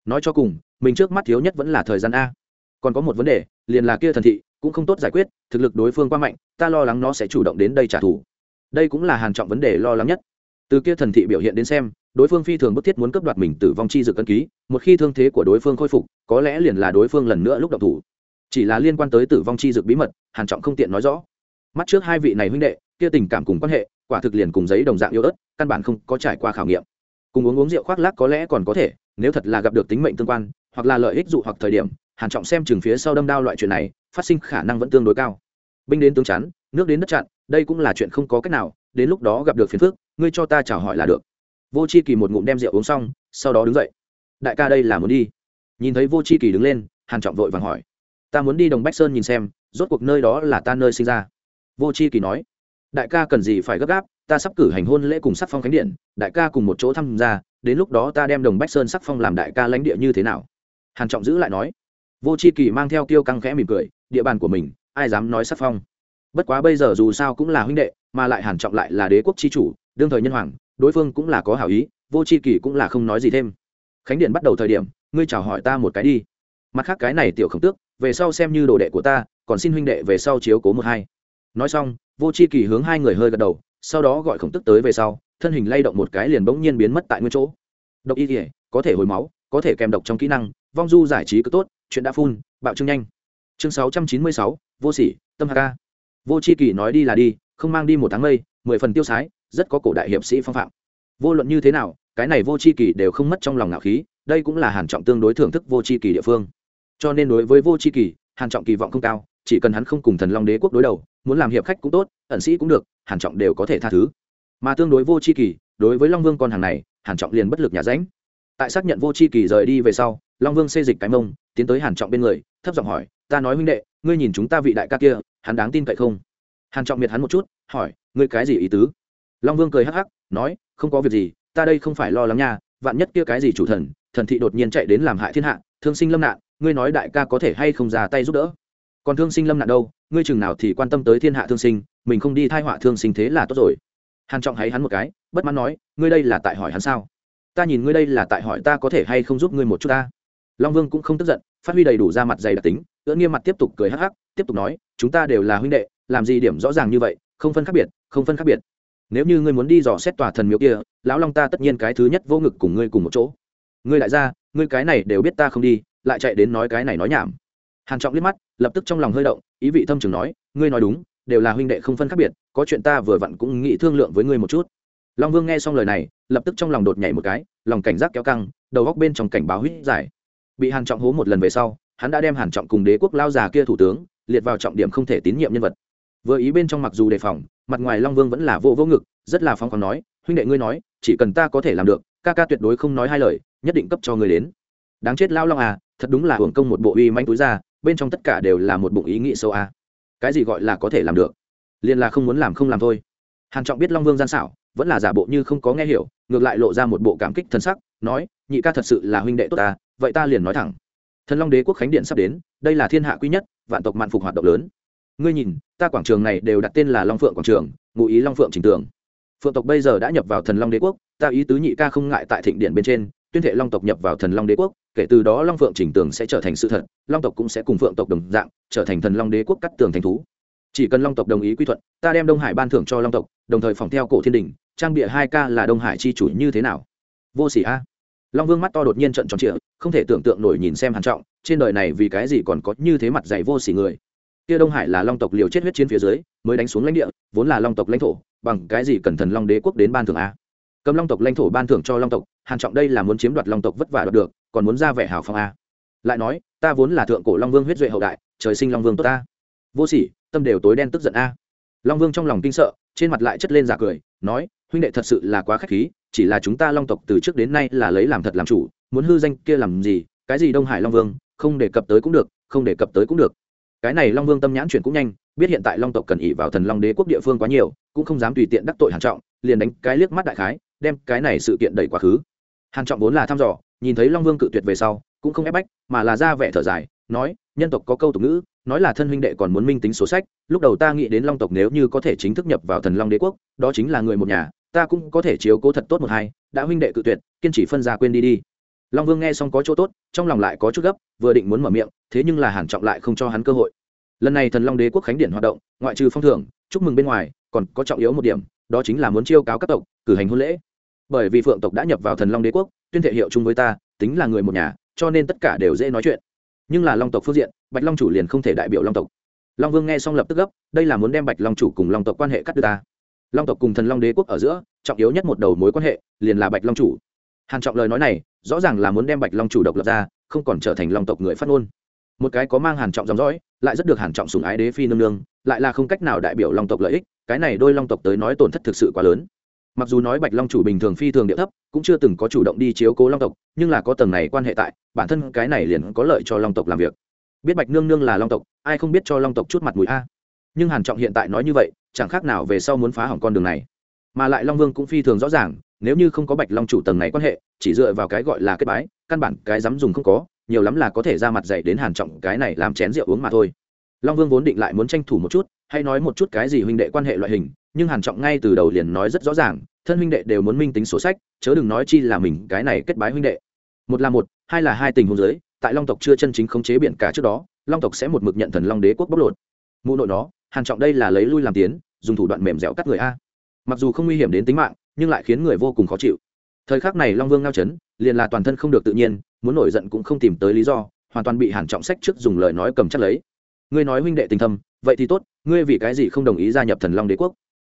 Speaker 1: Nói cho cùng, mình trước mắt thiếu nhất vẫn là thời gian a còn có một vấn đề, liền là kia thần thị, cũng không tốt giải quyết, thực lực đối phương quá mạnh, ta lo lắng nó sẽ chủ động đến đây trả thù. Đây cũng là hàn trọng vấn đề lo lắng nhất. Từ kia thần thị biểu hiện đến xem, đối phương phi thường bức thiết muốn cướp đoạt mình tử vong chi dự cân ký, một khi thương thế của đối phương khôi phục, có lẽ liền là đối phương lần nữa lúc động thủ. Chỉ là liên quan tới tử vong chi dược bí mật, hàn trọng không tiện nói rõ. Mắt trước hai vị này huynh đệ, kia tình cảm cùng quan hệ, quả thực liền cùng giấy đồng dạng yêu ớt, căn bản không có trải qua khảo nghiệm. Cùng uống uống rượu khoác lác có lẽ còn có thể, nếu thật là gặp được tính mệnh tương quan, hoặc là lợi ích dụ hoặc thời điểm hàn trọng xem chừng phía sau đâm đao loại chuyện này, phát sinh khả năng vẫn tương đối cao. Binh đến tướng chắn, nước đến đất chặn, đây cũng là chuyện không có cách nào, đến lúc đó gặp được phiền phức, ngươi cho ta chào hỏi là được. Vô Chi kỳ một ngụm đem rượu uống xong, sau đó đứng dậy. Đại ca đây là muốn đi. Nhìn thấy vô Chi kỳ đứng lên, hàn trọng vội vàng hỏi. Ta muốn đi đồng bách sơn nhìn xem, rốt cuộc nơi đó là ta nơi sinh ra. Vô Chi kỳ nói. Đại ca cần gì phải gấp gáp, ta sắp cử hành hôn lễ cùng sắc phong khánh điện, đại ca cùng một chỗ tham gia, đến lúc đó ta đem đồng bách sơn sắc phong làm đại ca lãnh địa như thế nào? Hàn trọng giữ lại nói vô c h i kỳ mang theo tiêu căng khẽ mỉm cười, địa bàn của mình, ai dám nói sắc phong. Bất quá bây giờ dù sao cũng là huynh đệ, mà lại hàn trọng lại là đế quốc chi chủ, đương thời nhân hoàng, đối phương cũng là có hảo ý, vô chi kỳ cũng là không nói gì thêm. Khánh điện bắt đầu thời điểm, ngươi chào hỏi ta một cái đi. Mặt khác cái này tiểu khổng tước, về sau xem như đồ đệ của ta, còn xin huynh đệ về sau chiếu cố một hai. Nói xong, vô chi kỳ hướng hai người hơi gật đầu, sau đó gọi khổng tức tới về sau, thân hình lay động một cái liền bỗng nhiên biến mất tại nguyên chỗ. Độc y thể có thể hồi máu, có thể kèm độc trong kỹ năng, vong du giải trí cứ tốt chuyện đã phun, bạo trương nhanh. Chương sáu trăm chín mươi sáu, vô sỉ, tâm hà ca. Vô c h i kỳ nói đi là đi, không mang đi một tháng mây, mười phần tiêu sái, rất có cổ đại hiệp sĩ phong phạm. Vô luận như thế nào, cái này vô c h i kỳ đều không mất trong lòng ngạo khí, đây cũng là hàn trọng tương đối thưởng thức vô c h i kỳ địa phương. Cho nên đối với vô c h i kỳ hàn trọng kỳ vọng không cao, chỉ cần hắn không cùng thần long đế quốc đối đầu, muốn làm hiệp khách cũng tốt, ẩn sĩ cũng được, hàn trọng đều có thể tha thứ. Mà tương đối vô c h i kỳ đối với long vương con hàng này, hàn trọng liền bất lực nhà ránh tại xác nhận vô c h i kỳ rời đi về sau long vương xê dịch cái mông, tiến tới hàn trọng bên người, thấp giọng hỏi, ta nói huynh đệ, ngươi nhìn chúng ta vị đại ca kia, hắn đáng tin cậy không? Hàn trọng miệt hắn một chút, hỏi, ngươi cái gì ý tứ? Long vương cười hắc hắc, nói, không có việc gì, ta đây không phải lo lắng nha, vạn nhất kia cái gì chủ thần thần thị đột nhiên chạy đến làm hại thiên hạ, thương sinh lâm nạn, ngươi nói đại ca có thể hay không ra tay giúp đỡ? Còn thương sinh lâm nạn đâu, ngươi chừng nào thì quan tâm tới thiên hạ thương sinh, mình không đi thai họa thương sinh thế là tốt rồi. Hàn trọng hãy hắn một cái, bất mãn nói, ngươi đây là tại hỏi hắn sao? Ta nhìn ngươi đây là tại hỏi ta có thể hay không giúp ngươi một chút ta? Long vương cũng không tức giận, phát huy đầy đủ ra mặt dày đặc tính ưỡn nghiêm mặt tiếp tục cười hắc hắc, tiếp tục nói, chúng ta đều là huynh đệ, làm gì điểm rõ ràng như vậy, không phân khác biệt, không phân khác biệt. Nếu như ngươi muốn đi dò xét tòa thần miếu kia, lão long ta tất nhiên cái thứ nhất vô ngực cùng ngươi cùng một chỗ. Ngươi lại ra ngươi cái này đều biết ta không đi, lại chạy đến nói cái này nói nhảm. Hàn trọng liếc mắt, lập tức trong lòng hơi động, ý vị thâm trường nói, ngươi nói đúng, đều là huynh đệ không phân khác biệt, có chuyện ta vừa vặn cũng nghĩ thương lượng với ngươi một chút. Long vương nghe xong lời này, lập tức trong lòng đột nhảy một cái, lòng cảnh giác kéo căng, đầu góc bên trong cảnh báo huýt giải bị hàn trọng hố một lần về sau, hắn đã đem hàn trọng cùng đế quốc lao già kia thủ tướng liệt vào trọng điểm không thể tín nhiệm nhân vật. Vừa ý bên trong mặc dù đề phòng, mặt ngoài long vương vẫn là vô vô ngực, rất là phong khoáng nói, huynh đệ ngươi nói, chỉ cần ta có thể làm được, ca ca tuyệt đối không nói hai lời, nhất định cấp cho ngươi đến. Đáng chết lao long à thật đúng là hưởng công một bộ uy manh túi ra, bên trong tất cả đều là một bụng ý nghĩ sâu à. cái gì gọi là có thể làm được? Liền là không muốn làm không làm thôi. Hàn trọng biết long vương gian xảo, vẫn là giả bộ như không có nghe hiểu, ngược lại lộ ra một bộ cảm kích thân sắc, nói, nhị ca thật sự là huynh đệ tốt ta vậy ta liền nói thẳng. Thần long đế quốc khánh điện sắp đến, đây là thiên hạ quý nhất, vạn tộc mạn phục hoạt động lớn. Ngươi nhìn, ta quảng trường này đều đặt tên là long phượng quảng trường, ngụ ý long phượng trình tường. Phượng tộc bây giờ đã nhập vào thần long đế quốc, ta ý tứ nhị ca không ngại tại thịnh điện bên trên, tuyên thệ long tộc nhập vào thần long đế quốc, kể từ đó long phượng trình tường sẽ trở thành sự thật, long tộc cũng sẽ cùng phượng tộc đồng dạng, trở thành thần long đế quốc cắt tường thành thú. Chỉ cần long tộc đồng ý quy thuận, ta đem đông hải ban thưởng cho long tộc, đồng thời phòng theo cổ thiên đình, trang bịa hai ca là đông hải chi chủ như thế nào? Vô sỉ a long vương mắt to đột nhiên trận tròn trịa, không thể tưởng tượng nổi nhìn xem hàn trọng, trên đời này vì cái gì còn có như thế mặt dày vô sỉ người. Kia đông hải là long tộc liều chết huyết chiến phía dưới, mới đánh xuống lãnh địa, vốn là long tộc lãnh thổ, bằng cái gì cần thần long đế quốc đến ban thưởng a? Cầm long tộc lãnh thổ ban thưởng cho long tộc, hàn trọng đây là muốn chiếm đoạt long tộc vất vả đoạt được, còn muốn ra vẻ hào phong a. Lại nói, ta vốn là thượng cổ long vương huyết duệ hậu đại, trời sinh long vương tốt ta. Vô sỉ, tâm đều tối đen tức giận a. Long vương trong lòng kinh sợ, trên mặt lại chất lên giả cười, nói, huynh đệ thật sự là quá khách khí chỉ là chúng ta long tộc từ trước đến nay là lấy làm thật làm chủ, muốn hư danh kia làm gì, cái gì đông hải long vương, không đề cập tới cũng được, không đề cập tới cũng được. Cái này long vương tâm nhãn chuyển cũng nhanh, biết hiện tại long tộc cần ỉ vào thần long đế quốc địa phương quá nhiều, cũng không dám tùy tiện đắc tội hàn trọng, liền đánh cái liếc mắt đại khái, đem cái này sự kiện đẩy quá khứ. Hàn trọng vốn là thăm dò, nhìn thấy long vương cự tuyệt về sau, cũng không ép bách, mà là ra vẻ thở dài, nói, nhân tộc có câu tục ngữ, nói là thân huynh đệ còn muốn minh tính số sách, lúc đầu ta nghĩ đến long tộc nếu như có thể chính thức nhập vào thần long đế quốc, đó chính là người một nhà ta cũng có thể chiếu cố thật tốt một hai, đã huynh đệ cự tuyệt, kiên trì phân ra quên đi đi. Long vương nghe xong có chỗ tốt, trong lòng lại có chút gấp, vừa định muốn mở miệng, thế nhưng là hàn trọng lại không cho hắn cơ hội. Lần này thần long đế quốc khánh điển hoạt động, ngoại trừ phong thưởng, chúc mừng bên ngoài, còn có trọng yếu một điểm, đó chính là muốn chiêu cáo các tộc, cử hành hôn lễ. Bởi vì phượng tộc đã nhập vào thần long đế quốc, tuyên thể hiệu chung với ta, tính là người một nhà, cho nên tất cả đều dễ nói chuyện. Nhưng là long tộc phương diện, bạch long chủ liền không thể đại biểu long tộc. Long vương nghe xong lập tức gấp, đây là muốn đem bạch long chủ cùng long tộc quan hệ cắt đứt ta long tộc cùng thần long đế quốc ở giữa, trọng yếu nhất một đầu mối quan hệ, liền là bạch long chủ. Hàn trọng lời nói này, rõ ràng là muốn đem bạch long chủ độc lập ra, không còn trở thành long tộc người phát ngôn. Một cái có mang hàn trọng dòng dõi, lại rất được hàn trọng sùng ái đế phi nương nương, lại là không cách nào đại biểu long tộc lợi ích, cái này đôi long tộc tới nói tổn thất thực sự quá lớn. Mặc dù nói bạch long chủ bình thường phi thường địa thấp, cũng chưa từng có chủ động đi chiếu cố long tộc, nhưng là có tầng này quan hệ tại, bản thân cái này liền có lợi cho long tộc làm việc. Biết bạch nương nương là long tộc, ai không biết cho long tộc chút mặt mũi a. Nhưng hàn trọng hiện tại nói như vậy chẳng khác nào về sau muốn phá hỏng con đường này. Mà lại long vương cũng phi thường rõ ràng, nếu như không có bạch long chủ tầng này quan hệ, chỉ dựa vào cái gọi là kết bái, căn bản cái dám dùng không có, nhiều lắm là có thể ra mặt dạy đến hàn trọng cái này làm chén rượu uống mà thôi. Long vương vốn định lại muốn tranh thủ một chút, hay nói một chút cái gì huynh đệ quan hệ loại hình, nhưng hàn trọng ngay từ đầu liền nói rất rõ ràng, thân huynh đệ đều muốn minh tính sổ sách, chớ đừng nói chi là mình cái này kết bái huynh đệ. Một là một, hai là hai tình huống giới tại long tộc chưa chân chính khống chế biển cả trước đó, long tộc sẽ một mực nhận thần long đế quốc bóc lột. Mụ nội nó, hàn trọng đây là lấy lui làm tiến dùng thủ đoạn mềm dẻo cắt người a. Mặc dù không nguy hiểm đến tính mạng, nhưng lại khiến người vô cùng khó chịu. Thời khắc này long vương ngao chấn, liền là toàn thân không được tự nhiên, muốn nổi giận cũng không tìm tới lý do, hoàn toàn bị hàn trọng sách trước dùng lời nói cầm chắc lấy. Ngươi nói huynh đệ tình thâm, vậy thì tốt, ngươi vì cái gì không đồng ý gia nhập thần long đế quốc?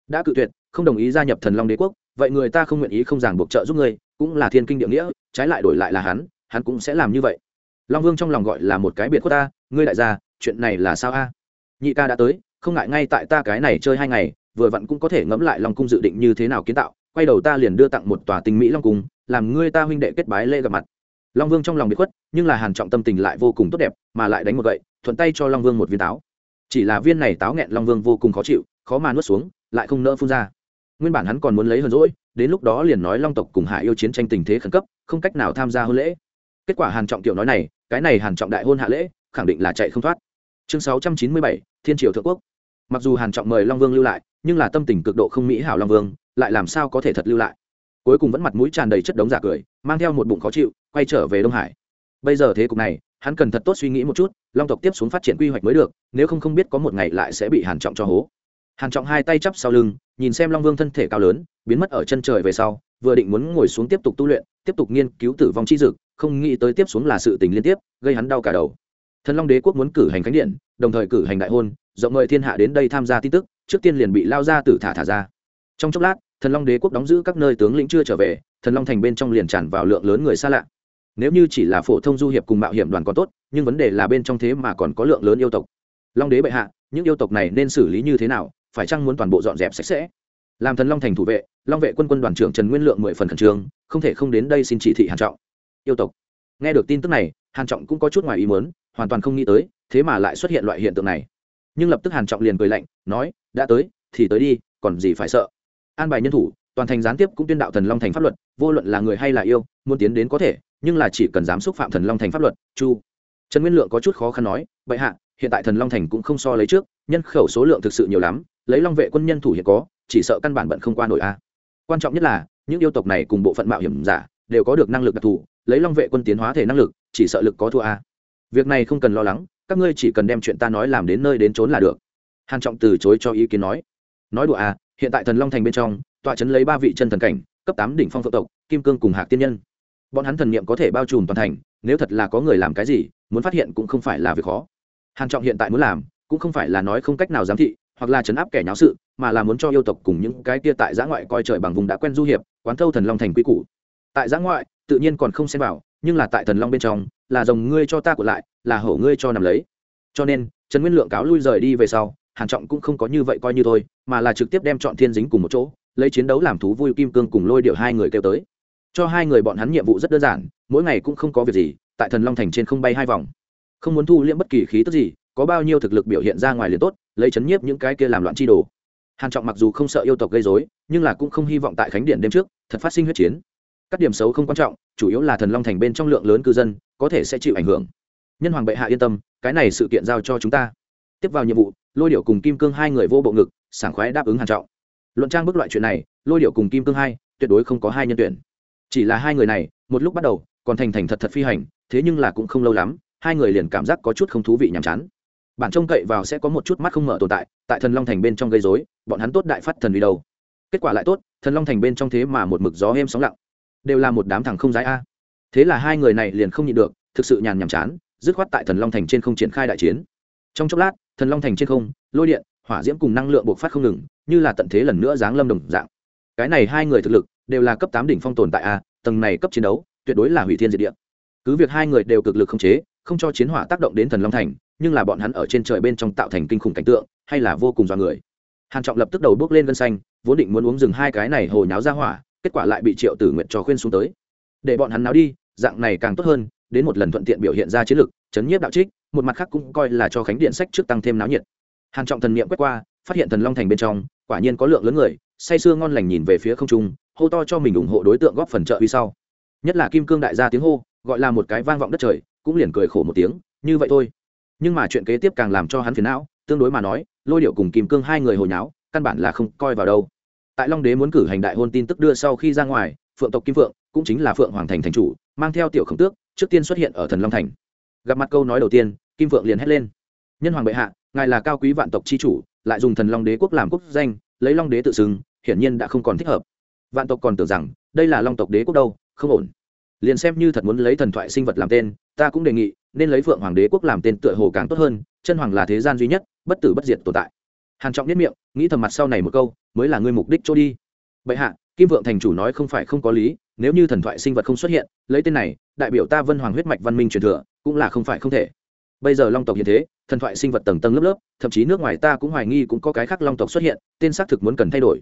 Speaker 1: Đã cự tuyệt, không đồng ý gia nhập thần long đế quốc, vậy người ta không nguyện ý không ràng buộc trợ giúp ngươi, cũng là thiên kinh địa nghĩa, trái lại đổi lại là hắn hắn cũng sẽ làm như vậy. Long vương trong lòng gọi là một cái biệt quốc ta, ngươi đại gia, chuyện này là sao a? Nhị ca đã tới không ngại ngay tại ta cái này chơi hai ngày vừa vặn cũng có thể ngẫm lại long cung dự định như thế nào kiến tạo quay đầu ta liền đưa tặng một tòa tinh mỹ long cung làm ngươi ta huynh đệ kết bái lễ gặp mặt. Long vương trong lòng bị khuất nhưng là hàn trọng tâm tình lại vô cùng tốt đẹp mà lại đánh một gậy thuận tay cho long vương một viên táo. Chỉ là viên này táo nghẹn long vương vô cùng khó chịu khó mà nuốt xuống lại không nỡ phun ra. Nguyên bản hắn còn muốn lấy hơn rỗi đến lúc đó liền nói long tộc cùng hạ yêu chiến tranh tình thế khẩn cấp không cách nào tham gia hôn lễ. Kết quả hàn trọng tiểu nói này cái này hàn trọng đại hôn hạ lễ khẳng định là chạy không thoát. Chương 697, thiên triều thượng quốc mặc dù hàn trọng mời long vương lưu lại, nhưng là tâm tình cực độ không mỹ hảo long vương, lại làm sao có thể thật lưu lại? Cuối cùng vẫn mặt mũi tràn đầy chất đống giả cười, mang theo một bụng khó chịu, quay trở về đông hải. Bây giờ thế cục này, hắn cần thật tốt suy nghĩ một chút, long tộc tiếp xuống phát triển quy hoạch mới được, nếu không không biết có một ngày lại sẽ bị hàn trọng cho hố. Hàn trọng hai tay chắp sau lưng, nhìn xem long vương thân thể cao lớn, biến mất ở chân trời về sau, vừa định muốn ngồi xuống tiếp tục tu luyện, tiếp tục nghiên cứu tử vong chi dực không nghĩ tới tiếp xuống là sự tình liên tiếp, gây hắn đau cả đầu thần long đế quốc muốn cử hành khánh điện, đồng thời cử hành đại hôn, rộng mời thiên hạ đến đây tham gia tin tức, trước tiên liền bị lao ra tử thả thả ra. Trong chốc lát, thần long đế quốc đóng giữ các nơi tướng lĩnh chưa trở về, thần long thành bên trong liền tràn vào lượng lớn người xa lạ. Nếu như chỉ là phổ thông du hiệp cùng mạo hiểm đoàn còn tốt, nhưng vấn đề là bên trong thế mà còn có lượng lớn yêu tộc. Long đế bệ hạ, những yêu tộc này nên xử lý như thế nào, phải chăng muốn toàn bộ dọn dẹp sạch sẽ? Làm thần long thành thủ vệ, long vệ quân quân đoàn trưởng trần nguyên lượng mười phần khẩn trương, không thể không đến đây xin chỉ thị hàn trọng. Yêu tộc. Nghe được tin tức này hàn trọng cũng có chút ngoài ý muốn, hoàn toàn không nghĩ tới, thế mà lại xuất hiện loại hiện tượng này. Nhưng lập tức hàn trọng liền cười lạnh, nói, đã tới, thì tới đi, còn gì phải sợ? An bài nhân thủ, toàn thành gián tiếp cũng tuyên đạo thần long thành pháp luật, vô luận là người hay là yêu, muốn tiến đến có thể, nhưng là chỉ cần dám xúc phạm thần long thành pháp luật, chu. Trần nguyên lượng có chút khó khăn nói vậy hạ, hiện tại thần long thành cũng không so lấy trước, nhân khẩu số lượng thực sự nhiều lắm, lấy long vệ quân nhân thủ hiện có, chỉ sợ căn bản bận không qua nổi a. Quan trọng nhất là, những yêu tộc này cùng bộ phận mạo hiểm giả đều có được năng lực đặc thù, lấy long vệ quân tiến hóa thể năng lực, chỉ sợ lực có thua a. Việc này không cần lo lắng, các ngươi chỉ cần đem chuyện ta nói làm đến nơi đến trốn là được. Hàn trọng từ chối cho ý kiến nói. Nói đùa à hiện tại thần long thành bên trong, tọa chấn lấy ba vị chân thần cảnh, cấp tám đỉnh phong phượng tộc, kim cương cùng hạc tiên nhân. Bọn hắn thần niệm có thể bao trùm toàn thành, nếu thật là có người làm cái gì, muốn phát hiện cũng không phải là việc khó. Hàn trọng hiện tại muốn làm, cũng không phải là nói không cách nào giám thị, hoặc là chấn áp kẻ nháo sự, mà là muốn cho yêu tộc cùng những cái kia tại giã ngoại coi trời bằng vùng đã quen du hiệp, quán thâu thần long thành quy củ tại giã ngoại, tự nhiên còn không xem vào, nhưng là tại thần long bên trong, là rồng ngươi cho ta của lại, là hổ ngươi cho nằm lấy. Cho nên, trần nguyên lượng cáo lui rời đi về sau, hàn trọng cũng không có như vậy coi như thôi, mà là trực tiếp đem chọn thiên dính cùng một chỗ, lấy chiến đấu làm thú vui kim cương cùng lôi điệu hai người kêu tới. Cho hai người bọn hắn nhiệm vụ rất đơn giản, mỗi ngày cũng không có việc gì, tại thần long thành trên không bay hai vòng. Không muốn thu liễm bất kỳ khí tức gì, có bao nhiêu thực lực biểu hiện ra ngoài liền tốt, lấy chấn nhiếp những cái kia làm loạn chi đồ. Hàn trọng mặc dù không sợ yêu tộc gây rối, nhưng là cũng không hy vọng tại khánh điện đêm trước, thật phát sinh huyết chiến các điểm xấu không quan trọng, chủ yếu là thần long thành bên trong lượng lớn cư dân, có thể sẽ chịu ảnh hưởng. Nhân hoàng bệ hạ yên tâm, cái này sự kiện giao cho chúng ta. Tiếp vào nhiệm vụ, lôi điệu cùng kim cương hai người vô bộ ngực, sảng khoái đáp ứng hàn trọng. Luận trang bức loại chuyện này, lôi điệu cùng kim cương hai, tuyệt đối không có hai nhân tuyển. Chỉ là hai người này, một lúc bắt đầu, còn thành thành thật thật phi hành, thế nhưng là cũng không lâu lắm, hai người liền cảm giác có chút không thú vị nhàm chán. Bản trông cậy vào sẽ có một chút mắt không mở tồn tại tại thần long thành bên trong gây rối, bọn hắn tốt đại phát thần đi đâu kết quả lại tốt, thần long thành bên trong thế mà một mực gió êm sóng lặng đều là một đám thằng không dái a. Thế là hai người này liền không nhịn được, thực sự nhàn nhàm chán, dứt khoát tại thần long thành trên không triển khai đại chiến. Trong chốc lát, thần long thành trên không, lôi điện, hỏa diễm cùng năng lượng bộc phát không ngừng, như là tận thế lần nữa giáng lâm đồng dạng. Cái này hai người thực lực đều là cấp tám đỉnh phong tồn tại a, tầng này cấp chiến đấu, tuyệt đối là hủy thiên diệt địa. Cứ việc hai người đều cực lực không chế, không cho chiến hỏa tác động đến thần long thành, nhưng là bọn hắn ở trên trời bên trong tạo thành kinh khủng cảnh tượng, hay là vô cùng dọa người. Hàn trọng lập tức đầu bước lên gân xanh, vốn định muốn uống dừng hai cái này hồ nháo ra hỏa kết quả lại bị triệu tử nguyện cho khuyên xuống tới. Để bọn hắn náo đi, dạng này càng tốt hơn, đến một lần thuận tiện biểu hiện ra chiến lực, chấn nhiếp đạo trích, một mặt khác cũng coi là cho khánh điện sách trước tăng thêm náo nhiệt. Hàn trọng thần niệm quét qua, phát hiện thần long thành bên trong, quả nhiên có lượng lớn người, say sưa ngon lành nhìn về phía không trung, hô to cho mình ủng hộ đối tượng góp phần trợ uy sau. Nhất là kim cương đại gia tiếng hô, gọi là một cái vang vọng đất trời, cũng liền cười khổ một tiếng, như vậy thôi. Nhưng mà chuyện kế tiếp càng làm cho hắn phiền não, tương đối mà nói, lôi điệu cùng kim cương hai người hồi nháo, căn bản là không coi vào đâu tại long đế muốn cử hành đại hôn tin tức đưa sau khi ra ngoài, phượng tộc kim phượng cũng chính là phượng hoàng thành thành chủ, mang theo tiểu khổng tước, trước tiên xuất hiện ở thần long thành. Gặp mặt câu nói đầu tiên, kim phượng liền hét lên. Nhân hoàng bệ hạ, ngài là cao quý vạn tộc chi chủ, lại dùng thần long đế quốc làm quốc danh, lấy long đế tự xưng, hiển nhiên đã không còn thích hợp. Vạn tộc còn tưởng rằng, đây là long tộc đế quốc đâu, không ổn. Liền xem như thật muốn lấy thần thoại sinh vật làm tên, ta cũng đề nghị, nên lấy phượng hoàng đế quốc làm tên tựa hồ càng tốt hơn, chân hoàng là thế gian duy nhất, bất tử bất diệt tồn tại hàn trọng biết miệng, nghĩ thầm mặt sau này một câu, mới là ngươi mục đích chỗ đi. Bệ hạ, kim vượng thành chủ nói không phải không có lý, nếu như thần thoại sinh vật không xuất hiện, lấy tên này, đại biểu ta vân hoàng huyết mạch văn minh truyền thừa, cũng là không phải không thể. Bây giờ long tộc hiện thế, thần thoại sinh vật tầng tầng lớp lớp, thậm chí nước ngoài ta cũng hoài nghi cũng có cái khác long tộc xuất hiện, tên xác thực muốn cần thay đổi.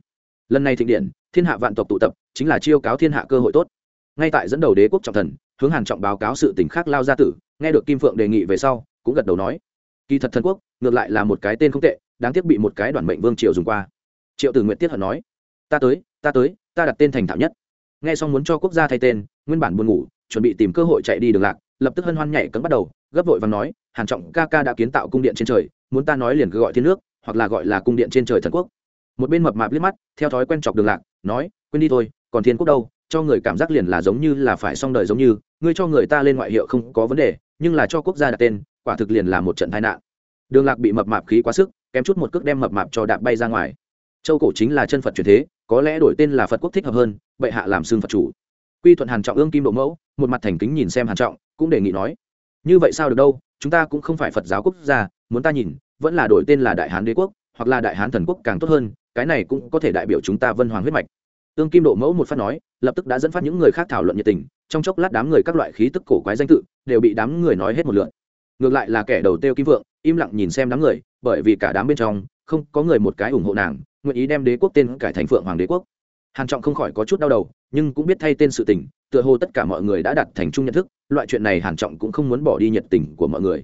Speaker 1: Lần này thịnh điện, thiên hạ vạn tộc tụ tập, chính là chiêu cáo thiên hạ cơ hội tốt. Ngay tại dẫn đầu đế quốc trọng thần, hướng hàn trọng báo cáo sự tình khác lao ra tử, nghe được kim phượng đề nghị về sau, cũng gật đầu nói, kỳ thật thần quốc, ngược lại là một cái tên không tệ đáng tiếc bị một cái đoàn mệnh vương triều dùng qua. Triệu tử nguyện tiết hận nói, ta tới ta tới, ta đặt tên thành thạo nhất. Nghe xong muốn cho quốc gia thay tên, nguyên bản buồn ngủ, chuẩn bị tìm cơ hội chạy đi đường lạc, lập tức hân hoan nhảy cấm bắt đầu, gấp vội và nói, hàn trọng ca ca đã kiến tạo cung điện trên trời, muốn ta nói liền cứ gọi thiên nước, hoặc là gọi là cung điện trên trời thần quốc. Một bên mập mạp liếc mắt, theo thói quen chọc đường lạc, nói, quên đi thôi, còn thiên quốc đâu, cho người cảm giác liền là giống như là phải xong đời giống như, ngươi cho người ta lên ngoại hiệu không có vấn đề, nhưng là cho quốc gia đặt tên, quả thực liền là một trận tai nạn. Đường lạc bị mập mạp khí quá sức kém chút một cước đem mập mạp cho đạp bay ra ngoài. Châu cổ chính là chân phật truyền thế, có lẽ đổi tên là phật quốc thích hợp hơn, bệ hạ làm xương phật chủ. Quy thuận hàn trọng ương kim độ mẫu, một mặt thành kính nhìn xem hàn trọng, cũng đề nghị nói, như vậy sao được đâu, chúng ta cũng không phải phật giáo quốc gia, muốn ta nhìn, vẫn là đổi tên là đại hán đế quốc, hoặc là đại hán thần quốc càng tốt hơn, cái này cũng có thể đại biểu chúng ta vân hoàng huyết mạch. Ương kim độ mẫu một phát nói, lập tức đã dẫn phát những người khác thảo luận nhiệt tình, trong chốc lát đám người các loại khí tức cổ quái danh tự, đều bị đám người nói hết một lượt. Ngược lại là kẻ đầu tiêu kim vượng, im lặng nhìn xem đám người bởi vì cả đám bên trong, không có người một cái ủng hộ nàng, nguyện ý đem đế quốc tên cải thành phượng hoàng đế quốc. Hàn trọng không khỏi có chút đau đầu, nhưng cũng biết thay tên sự tình, tựa hồ tất cả mọi người đã đặt thành chung nhận thức, loại chuyện này hàn trọng cũng không muốn bỏ đi nhiệt tình của mọi người.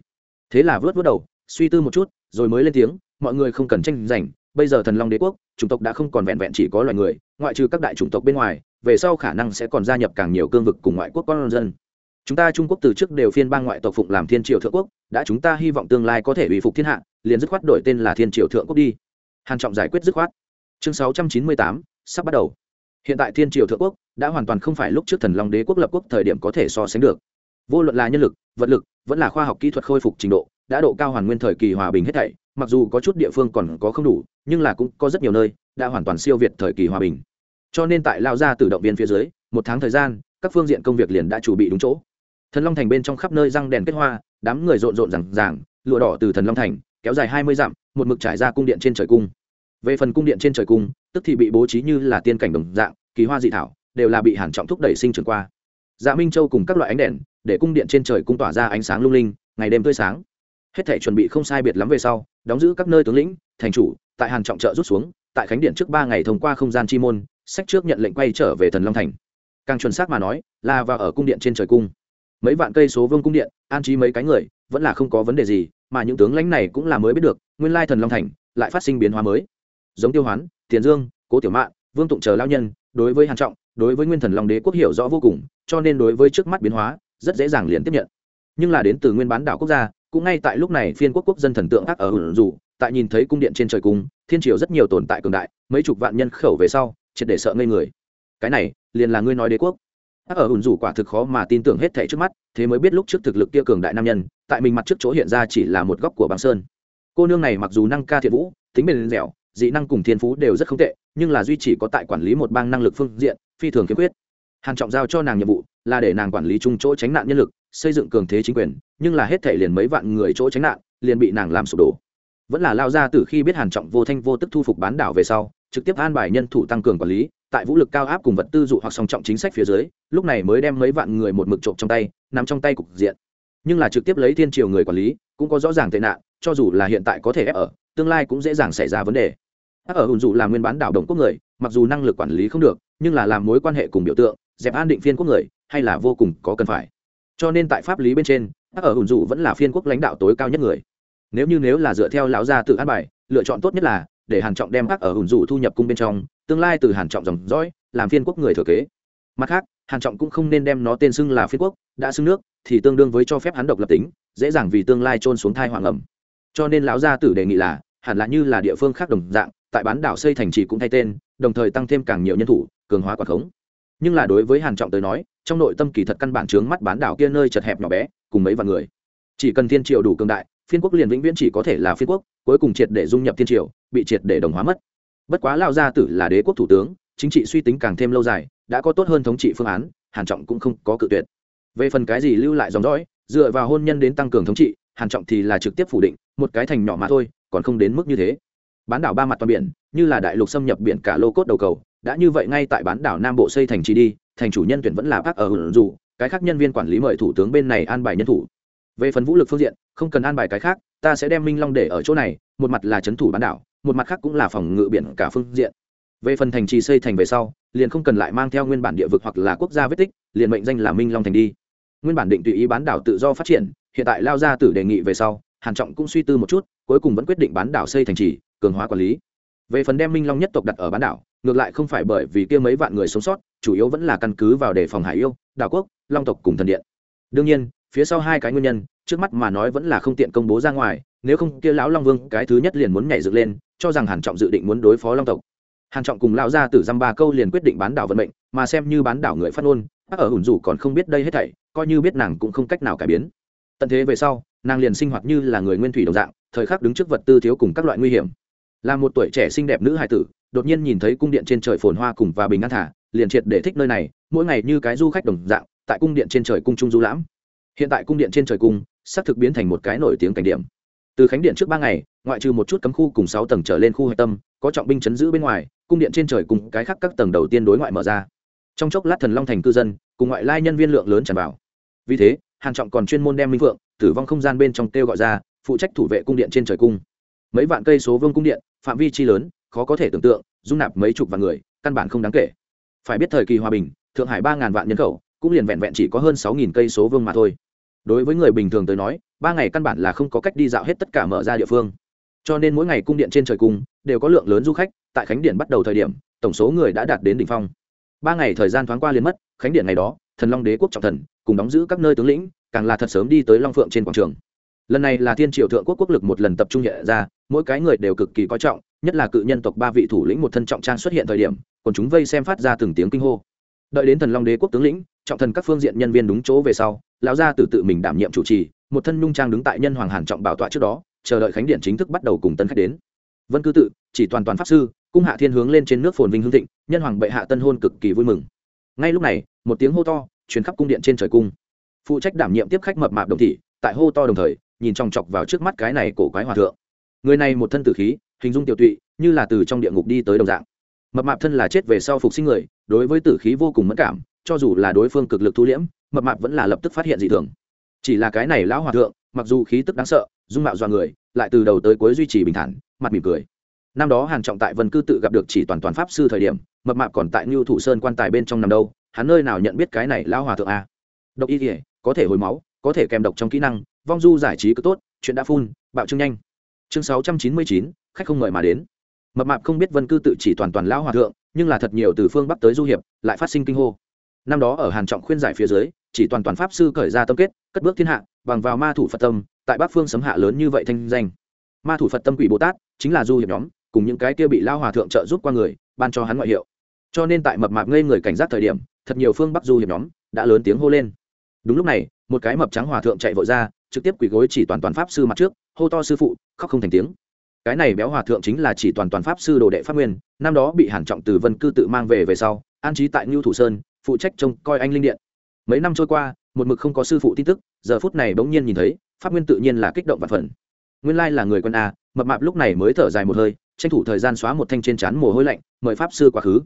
Speaker 1: Thế là vớt vớt đầu, suy tư một chút, rồi mới lên tiếng, mọi người không cần tranh giành, bây giờ thần long đế quốc, chủng tộc đã không còn vẹn vẹn chỉ có loài người, ngoại trừ các đại chủng tộc bên ngoài, về sau khả năng sẽ còn gia nhập càng nhiều cương vực cùng ngoại quốc con dân chúng ta trung quốc từ trước đều phiên bang ngoại tộc phụng làm thiên triều thượng quốc đã chúng ta hy vọng tương lai có thể ủy phục thiên hạ liền dứt khoát đổi tên là thiên triều thượng quốc đi. Hàn trọng giải quyết dứt khoát. Chương 698, sắp bắt đầu. Hiện tại thiên triều thượng quốc đã hoàn toàn không phải lúc trước thần long đế quốc lập quốc thời điểm có thể so sánh được. Vô luận là nhân lực vật lực vẫn là khoa học kỹ thuật khôi phục trình độ đã độ cao hoàn nguyên thời kỳ hòa bình hết thảy mặc dù có chút địa phương còn có không đủ nhưng là cũng có rất nhiều nơi đã hoàn toàn siêu việt thời kỳ hòa bình. Cho nên tại lao ra từ động viên phía dưới một tháng thời gian các phương diện công việc liền đã chuẩn bị đúng chỗ thần long thành bên trong khắp nơi răng đèn kết hoa, đám người rộn rộn rằng ràng, lụa đỏ từ thần long thành, kéo dài hai mươi dặm, một mực trải ra cung điện trên trời cung. Về phần cung điện trên trời cung, tức thì bị bố trí như là tiên cảnh đồng dạng, kỳ hoa dị thảo, đều là bị hàn trọng thúc đẩy sinh trưởng qua. Dạ minh châu cùng các loại ánh đèn, để cung điện trên trời cung tỏa ra ánh sáng lung linh, ngày đêm tươi sáng. Hết thể chuẩn bị không sai biệt lắm về sau, đóng giữ các nơi tướng lĩnh, thành chủ, tại hàn trọng trợ rút xuống, tại khánh điện trước ba ngày thông qua không gian chi môn, sách trước nhận lệnh quay trở về thần long thành. Càng chuẩn xác mà nói, là vào ở cung điện trên trời cung mấy vạn cây số vương cung điện, an trí mấy cái người, vẫn là không có vấn đề gì, mà những tướng lãnh này cũng là mới biết được, nguyên lai thần long thành lại phát sinh biến hóa mới. Giống tiêu hoán, tiền dương, cố tiểu mạn, vương tụng chờ lao nhân, đối với hàn trọng, đối với nguyên thần long đế quốc hiểu rõ vô cùng, cho nên đối với trước mắt biến hóa, rất dễ dàng liền tiếp nhận. Nhưng là đến từ nguyên bán đảo quốc gia, cũng ngay tại lúc này phiên quốc quốc dân thần tượng ác ở hưởng dù tại nhìn thấy cung điện trên trời cung, thiên triều rất nhiều tồn tại cường đại, mấy chục vạn nhân khẩu về sau, triệt để sợ ngây người. Cái này, liền là ngươi nói đế quốc ác ở hùn rủ quả thực khó mà tin tưởng hết thảy trước mắt, thế mới biết lúc trước thực lực kia cường đại nam nhân, tại mình mặt trước chỗ hiện ra chỉ là một góc của băng sơn. Cô nương này mặc dù năng ca thiện vũ, tính bền dẻo, dị năng cùng thiên phú đều rất không tệ, nhưng là duy chỉ có tại quản lý một bang năng lực phương diện, phi thường khiếm khuyết hàn trọng giao cho nàng nhiệm vụ là để nàng quản lý chung chỗ tránh nạn nhân lực, xây dựng cường thế chính quyền, nhưng là hết thể liền mấy vạn người chỗ tránh nạn, liền bị nàng làm sụp đổ. Vẫn là lao ra từ khi biết hàn trọng vô thanh vô tức thu phục bán đảo về sau trực tiếp an bài nhân thủ tăng cường quản lý, tại vũ lực cao áp cùng vật tư dụ hoặc song trọng chính sách phía dưới, lúc này mới đem mấy vạn người một mực trộm trong tay, nắm trong tay cục diện. Nhưng là trực tiếp lấy thiên triều người quản lý, cũng có rõ ràng tệ nạn, cho dù là hiện tại có thể ép ở, tương lai cũng dễ dàng xảy ra vấn đề. Ở hùn dụ là nguyên bán đảo đồng quốc người, mặc dù năng lực quản lý không được, nhưng là làm mối quan hệ cùng biểu tượng, dẹp an định phiên quốc người, hay là vô cùng có cần phải. Cho nên tại pháp lý bên trên ở hùn dụ vẫn là phiên quốc lãnh đạo tối cao nhất người. Nếu như nếu là dựa theo lão gia tự an bài, lựa chọn tốt nhất là để hàn trọng đem các ở hùn dụ thu nhập cung bên trong, tương lai từ hàn trọng dòng dõi, làm phiên quốc người thừa kế. Mặt khác, hàn trọng cũng không nên đem nó tên xưng là phiên quốc, đã xưng nước, thì tương đương với cho phép hắn độc lập tính, dễ dàng vì tương lai trôn xuống thai hoàng ẩm. Cho nên lão gia tử đề nghị là, hẳn là như là địa phương khác đồng dạng, tại bán đảo xây thành trì cũng thay tên, đồng thời tăng thêm càng nhiều nhân thủ, cường hóa quản khống. Nhưng là đối với hàn trọng tới nói, trong nội tâm kỳ thật căn bản trướng mắt bán đảo kia nơi chật hẹp nhỏ bé, cùng mấy vạn người. Chỉ cần thiên triều đủ cường đại phiên quốc liền vĩnh viễn chỉ có thể là phiên quốc, cuối cùng triệt để dung nhập thiên triều, bị triệt để đồng hóa mất. Bất quá lao gia tử là đế quốc thủ tướng, chính trị suy tính càng thêm lâu dài, đã có tốt hơn thống trị phương án, hàn trọng cũng không có cự tuyệt. Về phần cái gì lưu lại dòng dõi, dựa vào hôn nhân đến tăng cường thống trị, hàn trọng thì là trực tiếp phủ định, một cái thành nhỏ mà thôi, còn không đến mức như thế. Bán đảo ba mặt toàn biển, như là đại lục xâm nhập biển cả lô cốt đầu cầu, đã như vậy ngay tại bán đảo nam bộ xây thành trì đi, thành chủ nhân tuyển vẫn là bác ở hưởng dù cái khác nhân viên quản lý mời thủ tướng bên này an bài nhân thủ về phần vũ lực phương diện, không cần an bài cái khác, ta sẽ đem minh long để ở chỗ này, một mặt là c thủ bán đảo, một mặt khác cũng là phòng ngự biển cả phương diện. Về phần thành trì xây thành về sau, liền không cần lại mang theo nguyên bản địa vực hoặc là quốc gia vết tích, liền mệnh danh là minh long thành đi. Nguyên bản định tùy ý bán đảo tự do phát triển, hiện tại lao ra từ đề nghị về sau, hàn trọng cũng suy tư một chút, cuối cùng vẫn quyết định bán đảo xây thành trì, cường hóa quản lý. Về phần đem minh long nhất tộc đặt ở bán đảo, ngược lại không phải bởi vì kia mấy vạn người sống sót, chủ yếu vẫn là căn cứ vào đề phòng hải yêu, đảo quốc, long tộc cùng thần điện. Đương nhiên phía sau hai cái nguyên nhân, trước mắt mà nói vẫn là không tiện công bố ra ngoài, nếu không kia lão long vương, cái thứ nhất liền muốn nhảy dựng lên, cho rằng hàn trọng dự định muốn đối phó long tộc. Hàn trọng cùng lão gia tử dăm ba câu liền quyết định bán đảo vận mệnh, mà xem như bán đảo người phát ngôn, bác ở hùn rủ còn không biết đây hết thảy, coi như biết nàng cũng không cách nào cải biến. Tận thế về sau, nàng liền sinh hoạt như là người nguyên thủy đồng dạng, thời khắc đứng trước vật tư thiếu cùng các loại nguy hiểm. Là một tuổi trẻ xinh đẹp nữ hài tử, đột nhiên nhìn thấy cung điện trên trời phồn hoa cùng và bình an thả, liền triệt để thích nơi này, mỗi ngày như cái du khách đồng dạng, tại cung điện trên trời cung trung du lãm hiện tại cung điện trên trời cung, sắp thực biến thành một cái nổi tiếng cảnh điểm. Từ khánh điện trước ba ngày, ngoại trừ một chút cấm khu cùng sáu tầng trở lên khu hạch tâm, có trọng binh chấn giữ bên ngoài, cung điện trên trời cùng cái khác các tầng đầu tiên đối ngoại mở ra. Trong chốc lát thần long thành cư dân, cùng ngoại lai nhân viên lượng lớn tràn vào. Vì thế, hàn trọng còn chuyên môn đem minh vượng tử vong không gian bên trong kêu gọi ra, phụ trách thủ vệ cung điện trên trời cung. Mấy vạn cây số vương cung điện, phạm vi chi lớn, khó có thể tưởng tượng, dung nạp mấy chục vạn người, căn bản không đáng kể. Phải biết thời kỳ hòa bình, thượng hải ba ngàn vạn nhân khẩu, cũng liền vẹn vẹn chỉ có hơn sáu nghìn cây số vương mà thôi đối với người bình thường tới nói, ba ngày căn bản là không có cách đi dạo hết tất cả mở ra địa phương. Cho nên mỗi ngày cung điện trên trời cung đều có lượng lớn du khách, tại khánh điện bắt đầu thời điểm, tổng số người đã đạt đến đỉnh phong. Ba ngày thời gian thoáng qua liền mất, khánh điện ngày đó, thần long đế quốc trọng thần, cùng đóng giữ các nơi tướng lĩnh, càng là thật sớm đi tới long phượng trên quảng trường. Lần này là thiên triều thượng quốc quốc lực một lần tập trung hiện ra, mỗi cái người đều cực kỳ coi trọng, nhất là cự nhân tộc ba vị thủ lĩnh một thân trọng trang xuất hiện thời điểm, còn chúng vây xem phát ra từng tiếng kinh hô. Đợi đến thần long đế quốc tướng lĩnh, trọng thần các phương diện nhân viên đúng chỗ về sau lão gia tử tự mình đảm nhiệm chủ trì, một thân nhung trang đứng tại nhân hoàng hàn trọng bảo tọa trước đó, chờ đợi khánh điện chính thức bắt đầu cùng tân khách đến. Vân cư tự, chỉ toàn toàn pháp sư, cung hạ thiên hướng lên trên nước phồn vinh hương thịnh, nhân hoàng bệ hạ tân hôn cực kỳ vui mừng. Ngay lúc này, một tiếng hô to truyền khắp cung điện trên trời cung. Phụ trách đảm nhiệm tiếp khách mập mạp đồng thị, tại hô to đồng thời, nhìn chòng chọc vào trước mắt cái này cổ quái hòa thượng. Người này một thân tử khí, hình dung tiểu tụy, như là từ trong địa ngục đi tới đồng dạng. Mập mạp thân là chết về sau phục sinh người, đối với tử khí vô cùng mất cảm, cho dù là đối phương cực lực thu liễm mập mạp vẫn là lập tức phát hiện dị thường. Chỉ là cái này lão hòa thượng, mặc dù khí tức đáng sợ, dung mạo do người, lại từ đầu tới cuối duy trì bình thản, mặt mỉm cười. Năm đó hàn trọng tại vân cư tự gặp được chỉ toàn toàn pháp sư thời điểm, mập mạp còn tại ngưu thủ sơn quan tài bên trong nằm đâu, hắn nơi nào nhận biết cái này lão hòa thượng a? Độc y thể có thể hồi máu, có thể kèm độc trong kỹ năng, vong du giải trí cứ tốt, chuyện đã phun, bạo trương nhanh. Chương sáu trăm chín mươi chín, khách không mời mà đến. Mập mạp không biết vân cư tự chỉ toàn toàn lão hòa thượng, nhưng là thật nhiều từ phương bắc tới du hiệp, lại phát sinh kinh hô năm đó ở hàn trọng khuyên giải phía dưới, chỉ toàn toàn pháp sư khởi ra tâm kết, cất bước thiên hạ, bằng vào ma thủ phật tâm, tại bắc phương sấm hạ lớn như vậy thanh danh. Ma thủ phật tâm quỷ bồ tát, chính là du hiệp nhóm, cùng những cái kia bị lao hòa thượng trợ giúp qua người, ban cho hắn ngoại hiệu. Cho nên tại mập mạp ngây người cảnh giác thời điểm, thật nhiều phương bắc du hiệp nhóm đã lớn tiếng hô lên. Đúng lúc này, một cái mập trắng hòa thượng chạy vội ra, trực tiếp quỳ gối chỉ toàn toàn pháp sư mặt trước, hô to sư phụ, khóc không thành tiếng. Cái này béo hòa thượng chính là chỉ toàn toàn pháp sư đồ đệ pháp nguyên, năm đó bị hàn trọng từ vân cư tự mang về về sau, an trí tại ngưu thủ sơn phụ trách trông coi anh linh điện. Mấy năm trôi qua, một mực không có sư phụ tin tức, giờ phút này bỗng nhiên nhìn thấy, pháp nguyên tự nhiên là kích động và phần nguyên lai là người quân a, mập mạp lúc này mới thở dài một hơi, tranh thủ thời gian xóa một thanh trên trán mồ hôi lạnh, mời pháp sư quá khứ.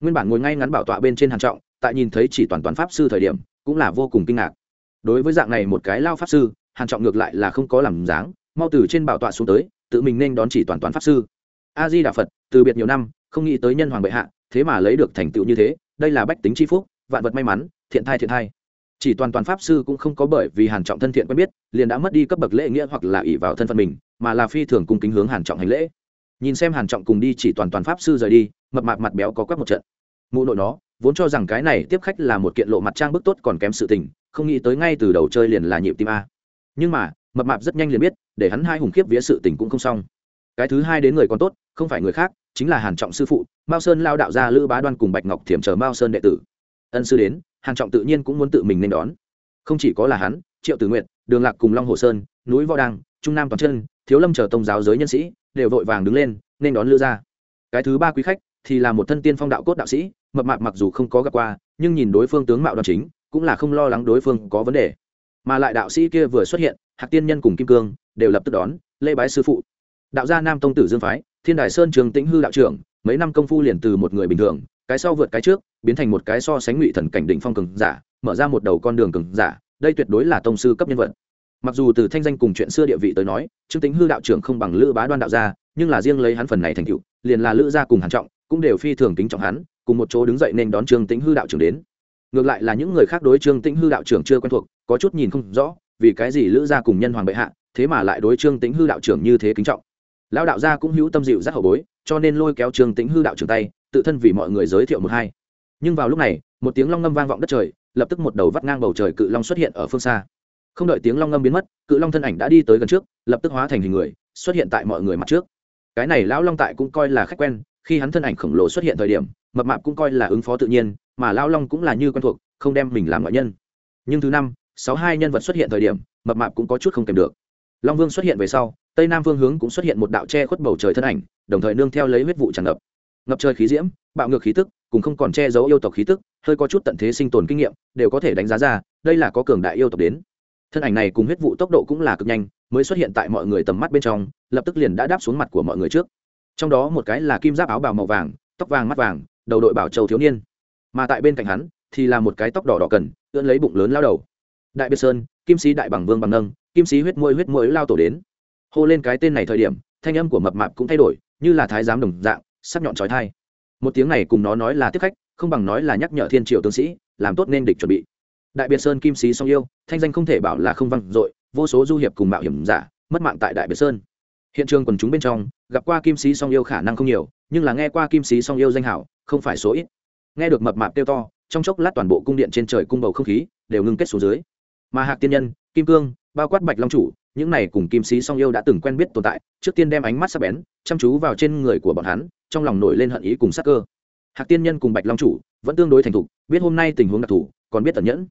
Speaker 1: Nguyên bản ngồi ngay ngắn bảo tọa bên trên hàn trọng, tại nhìn thấy chỉ toàn toàn pháp sư thời điểm, cũng là vô cùng kinh ngạc. Đối với dạng này một cái lao pháp sư hàn trọng ngược lại là không có làm dáng, mau từ trên bảo tọa xuống tới, tự mình nên đón chỉ toàn toàn pháp sư. A di đà phật, từ biệt nhiều năm, không nghĩ tới nhân hoàng bệ hạ, thế mà lấy được thành tựu như thế đây là bách tính chi phúc, vạn vật may mắn, thiện thai thiện thai. Chỉ toàn toàn pháp sư cũng không có bởi vì hàn trọng thân thiện quen biết, liền đã mất đi cấp bậc lễ nghĩa hoặc là ỷ vào thân phận mình, mà là phi thường cung kính hướng hàn trọng hành lễ. Nhìn xem hàn trọng cùng đi chỉ toàn toàn pháp sư rời đi, mập mạp mặt béo có quét một trận. Mụ nội nó, vốn cho rằng cái này tiếp khách là một kiện lộ mặt trang bức tốt còn kém sự tình, không nghĩ tới ngay từ đầu chơi liền là nhịp tim a. Nhưng mà, mập mạp rất nhanh liền biết, để hắn hai hùng khiếp vía sự tình cũng không xong. Cái thứ hai đến người còn tốt, không phải người khác chính là hàn trọng sư phụ, mao sơn lao đạo gia lữ bá đoan cùng bạch ngọc thiểm chờ mao sơn đệ tử. Ân sư đến, hàn trọng tự nhiên cũng muốn tự mình nên đón. Không chỉ có là hắn, triệu tử nguyện đường lạc cùng long hồ sơn, núi võ đăng, trung nam toàn chân, thiếu lâm chờ tông giáo giới nhân sĩ, đều vội vàng đứng lên, nên đón lữ gia. Cái thứ ba quý khách thì là một thân tiên phong đạo cốt đạo sĩ, mập mạp mặc dù không có gặp qua, nhưng nhìn đối phương tướng mạo đoan chính, cũng là không lo lắng đối phương có vấn đề. Mà lại đạo sĩ kia vừa xuất hiện, hạc tiên nhân cùng kim cương đều lập tức đón lê bái sư phụ. Đạo gia nam tông tử dương phái thiên đài sơn trường tĩnh hư đạo trưởng, mấy năm công phu liền từ một người bình thường, cái sau vượt cái trước, biến thành một cái so sánh ngụy thần cảnh đỉnh phong cường giả, mở ra một đầu con đường cường giả, đây tuyệt đối là tông sư cấp nhân vật. Mặc dù từ thanh danh cùng chuyện xưa địa vị tới nói, trương tính hư đạo trưởng không bằng lữ bá đoan đạo gia, nhưng là riêng lấy hắn phần này thành tựu, liền là lữ gia cùng hàn trọng, cũng đều phi thường kính trọng hắn, cùng một chỗ đứng dậy nên đón trương tính hư đạo trưởng đến. Ngược lại là những người khác đối trương tĩnh hư đạo trưởng chưa quen thuộc, có chút nhìn không rõ, vì cái gì lữ gia cùng nhân hoàng bệ hạ, thế mà lại đối trương tĩnh hư đạo trưởng như thế kính trọng lão đạo gia cũng hữu tâm dịu rất hậu bối, cho nên lôi kéo trường tĩnh hư đạo trưởng tay, tự thân vì mọi người giới thiệu một hai. Nhưng vào lúc này, một tiếng long ngâm vang vọng đất trời, lập tức một đầu vắt ngang bầu trời cự long xuất hiện ở phương xa. Không đợi tiếng long ngâm biến mất, cự long thân ảnh đã đi tới gần trước, lập tức hóa thành hình người, xuất hiện tại mọi người mặt trước. Cái này lão long tại cũng coi là khách quen, khi hắn thân ảnh khổng lồ xuất hiện thời điểm, mập mạp cũng coi là ứng phó tự nhiên, mà lão long cũng là như quen thuộc, không đem mình làm ngoại nhân. Nhưng thứ năm, sáu hai nhân vật xuất hiện thời điểm, mập mạp cũng có chút không kèm được long vương xuất hiện về sau, tây nam vương hướng cũng xuất hiện một đạo che khuất bầu trời thân ảnh, đồng thời nương theo lấy huyết vụ tràn ngập. Ngập trời khí diễm, bạo ngược khí tức, cùng không còn che giấu yêu tộc khí tức, hơi có chút tận thế sinh tồn kinh nghiệm, đều có thể đánh giá ra, đây là có cường đại yêu tộc đến. Thân ảnh này cùng huyết vụ tốc độ cũng là cực nhanh, mới xuất hiện tại mọi người tầm mắt bên trong, lập tức liền đã đáp xuống mặt của mọi người trước. Trong đó một cái là kim giáp áo bào màu vàng, tóc vàng mắt vàng, đầu đội bảo châu thiếu niên. Mà tại bên cạnh hắn, thì là một cái tóc đỏ đỏ cần, ưỡn lấy bụng lớn lao đầu. Đại biệt sơn, kim sĩ đại bằng vương bằng nâng kim sĩ huyết môi huyết môi lao tổ đến. Hô lên cái tên này thời điểm, thanh âm của mập mạp cũng thay đổi, như là thái giám đồng dạng, sắc nhọn trói thai. Một tiếng này cùng nó nói là tiếp khách, không bằng nói là nhắc nhở thiên triều tướng sĩ, làm tốt nên địch chuẩn bị. Đại biệt sơn kim sĩ song yêu, thanh danh không thể bảo là không văng dội, vô số du hiệp cùng mạo hiểm giả, mất mạng tại đại biệt sơn. Hiện trường quần chúng bên trong, gặp qua kim sĩ song yêu khả năng không nhiều, nhưng là nghe qua kim sĩ song yêu danh hảo, không phải số ít. Nghe được mập mạp kêu to, trong chốc lát toàn bộ cung điện trên trời cung bầu không khí đều ngưng kết xuống dưới. Mà hạc tiên nhân, kim cương bao quát bạch long chủ, những này cùng kim sĩ song yêu đã từng quen biết tồn tại, trước tiên đem ánh mắt sắc bén, chăm chú vào trên người của bọn hắn, trong lòng nổi lên hận ý cùng sắc cơ. Hạc tiên nhân cùng bạch long chủ vẫn tương đối thành thục, biết hôm nay tình huống đặc thù, còn biết tẩn nhẫn.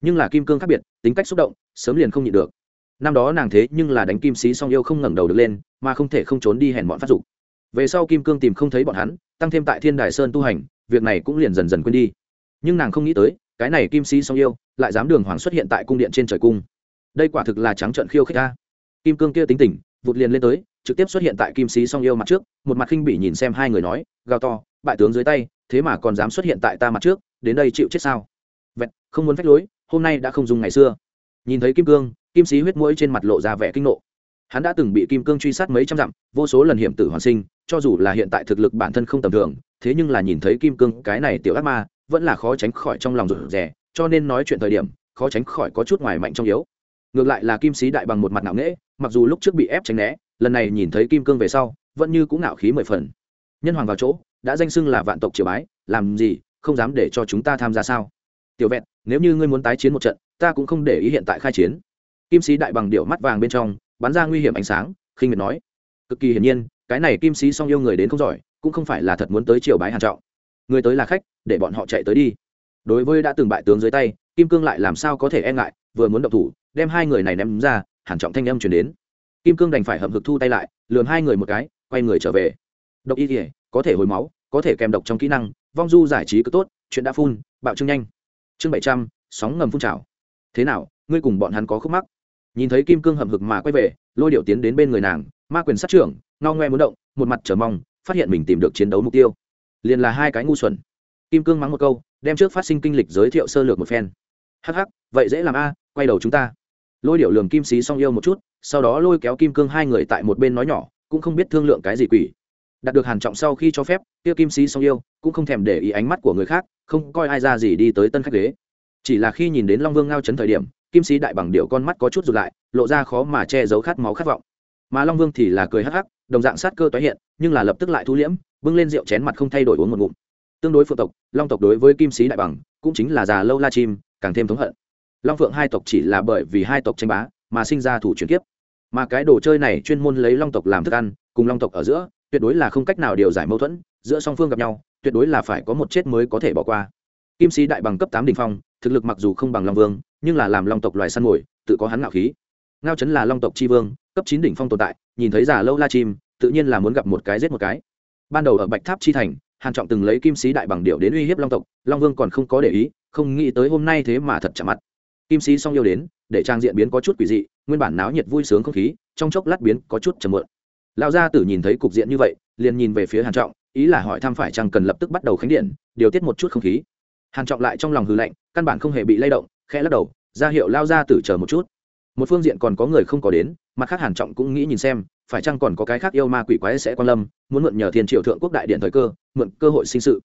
Speaker 1: Nhưng là kim cương khác biệt, tính cách xúc động, sớm liền không nhịn được. Năm đó nàng thế nhưng là đánh kim sĩ song yêu không ngẩng đầu được lên, mà không thể không trốn đi hèn bọn phát dục. Về sau kim cương tìm không thấy bọn hắn, tăng thêm tại thiên đài sơn tu hành, việc này cũng liền dần dần quên đi. Nhưng nàng không nghĩ tới, cái này kim sĩ song yêu, lại dám đường hoàng xuất hiện tại cung điện trên trời cung đây quả thực là trắng trợn khiêu khích ta. Kim cương kia tính tình, vụt liền lên tới, trực tiếp xuất hiện tại kim sĩ song yêu mặt trước, một mặt khinh bỉ nhìn xem hai người nói, gào to, bại tướng dưới tay, thế mà còn dám xuất hiện tại ta mặt trước, đến đây chịu chết sao? Vẹn không muốn phách lối, hôm nay đã không dùng ngày xưa. Nhìn thấy kim cương, kim sĩ huyết mũi trên mặt lộ ra vẻ kinh nộ. Hắn đã từng bị kim cương truy sát mấy trăm dặm, vô số lần hiểm tử hoàn sinh, cho dù là hiện tại thực lực bản thân không tầm thường, thế nhưng là nhìn thấy kim cương cái này tiểu ác ma, vẫn là khó tránh khỏi trong lòng rụt rè, cho nên nói chuyện thời điểm, khó tránh khỏi có chút ngoài mạnh trong yếu ngược lại là kim sĩ đại bằng một mặt ngạo nghễ, mặc dù lúc trước bị ép tránh né, lần này nhìn thấy kim cương về sau, vẫn như cũng ngạo khí mười phần. Nhân hoàng vào chỗ, đã danh xưng là vạn tộc triều bái, làm gì, không dám để cho chúng ta tham gia sao? Tiểu vẹn, nếu như ngươi muốn tái chiến một trận, ta cũng không để ý hiện tại khai chiến. Kim sĩ đại bằng điệu mắt vàng bên trong, bắn ra nguy hiểm ánh sáng, khinh miệt nói. Cực kỳ hiển nhiên, cái này kim sĩ song yêu người đến không giỏi, cũng không phải là thật muốn tới triều bái hàn trọng. Người tới là khách, để bọn họ chạy tới đi. Đối với đã từng bại tướng dưới tay, kim cương lại làm sao có thể e ngại, vừa muốn động thủ đem hai người này ném ra hàn trọng thanh âm truyền đến. Kim cương đành phải hậm hực thu tay lại lường hai người một cái, quay người trở về. Độc y thể có thể hồi máu, có thể kèm độc trong kỹ năng, vong du giải trí cứ tốt, chuyện đã phun, bạo trương nhanh. Chương bảy trăm, sóng ngầm phun trào. Thế nào, ngươi cùng bọn hắn có khúc mắc? Nhìn thấy kim cương hậm hực mà quay về, lôi điệu tiến đến bên người nàng, ma quyền sát trưởng, ngao ngoe muốn động, một mặt chờ mong, phát hiện mình tìm được chiến đấu mục tiêu. Liền là hai cái ngu xuẩn. Kim cương mắng một câu, đem trước phát sinh kinh lịch giới thiệu sơ lược một phen. Hắc hắc, vậy dễ làm a, quay đầu chúng ta lôi điệu lường kim xí song yêu một chút, sau đó lôi kéo kim cương hai người tại một bên nói nhỏ, cũng không biết thương lượng cái gì quỷ. Đạt được hàn trọng sau khi cho phép, kia kim sĩ song yêu cũng không thèm để ý ánh mắt của người khác, không coi ai ra gì đi tới tân khách ghế. Chỉ là khi nhìn đến long vương ngao chấn thời điểm, kim sĩ đại bằng điệu con mắt có chút rụt lại, lộ ra khó mà che giấu khát máu khát vọng. Mà long vương thì là cười hắc hắc, đồng dạng sát cơ tái hiện, nhưng là lập tức lại thu liễm, bưng lên rượu chén mặt không thay đổi uống một ngụm. Tương đối phượng tộc, long tộc đối với kim sĩ đại bằng cũng chính là già lâu la chim, càng thêm thống hận long phượng hai tộc chỉ là bởi vì hai tộc tranh bá, mà sinh ra thủ chuyển kiếp. Mà cái đồ chơi này chuyên môn lấy long tộc làm thức ăn, cùng long tộc ở giữa, tuyệt đối là không cách nào điều giải mâu thuẫn, giữa song phương gặp nhau, tuyệt đối là phải có một chết mới có thể bỏ qua. Kim sĩ đại bằng cấp tám đình phong, thực lực mặc dù không bằng long vương, nhưng là làm long tộc loài săn mồi, tự có hắn ngạo khí. Ngao chấn là long tộc tri vương, cấp chín đỉnh phong tồn tại, nhìn thấy già lâu la chim, tự nhiên là muốn gặp một cái giết một cái. Ban đầu ở bạch tháp chi thành, hàn trọng từng lấy kim sĩ đại bằng điệu đến uy hiếp long tộc, long vương còn không có để ý, không nghĩ tới hôm nay thế mà thật chạm mặt kim sĩ song yêu đến, để trang diện biến có chút quỷ dị, nguyên bản náo nhiệt vui sướng không khí, trong chốc lát biến có chút chầm mượn lão gia tử nhìn thấy cục diện như vậy, liền nhìn về phía hàn trọng, ý là hỏi thăm phải chăng cần lập tức bắt đầu khánh điện, điều tiết một chút không khí. Hàn trọng lại trong lòng hư lạnh, căn bản không hề bị lay động, khẽ lắc đầu, ra hiệu lao gia tử chờ một chút. Một phương diện còn có người không có đến, mặt khác hàn trọng cũng nghĩ nhìn xem, phải chăng còn có cái khác yêu ma quỷ quái sẽ quan lâm, muốn mượn nhờ thiên triệu thượng quốc đại điện thời cơ, mượn cơ hội sinh sự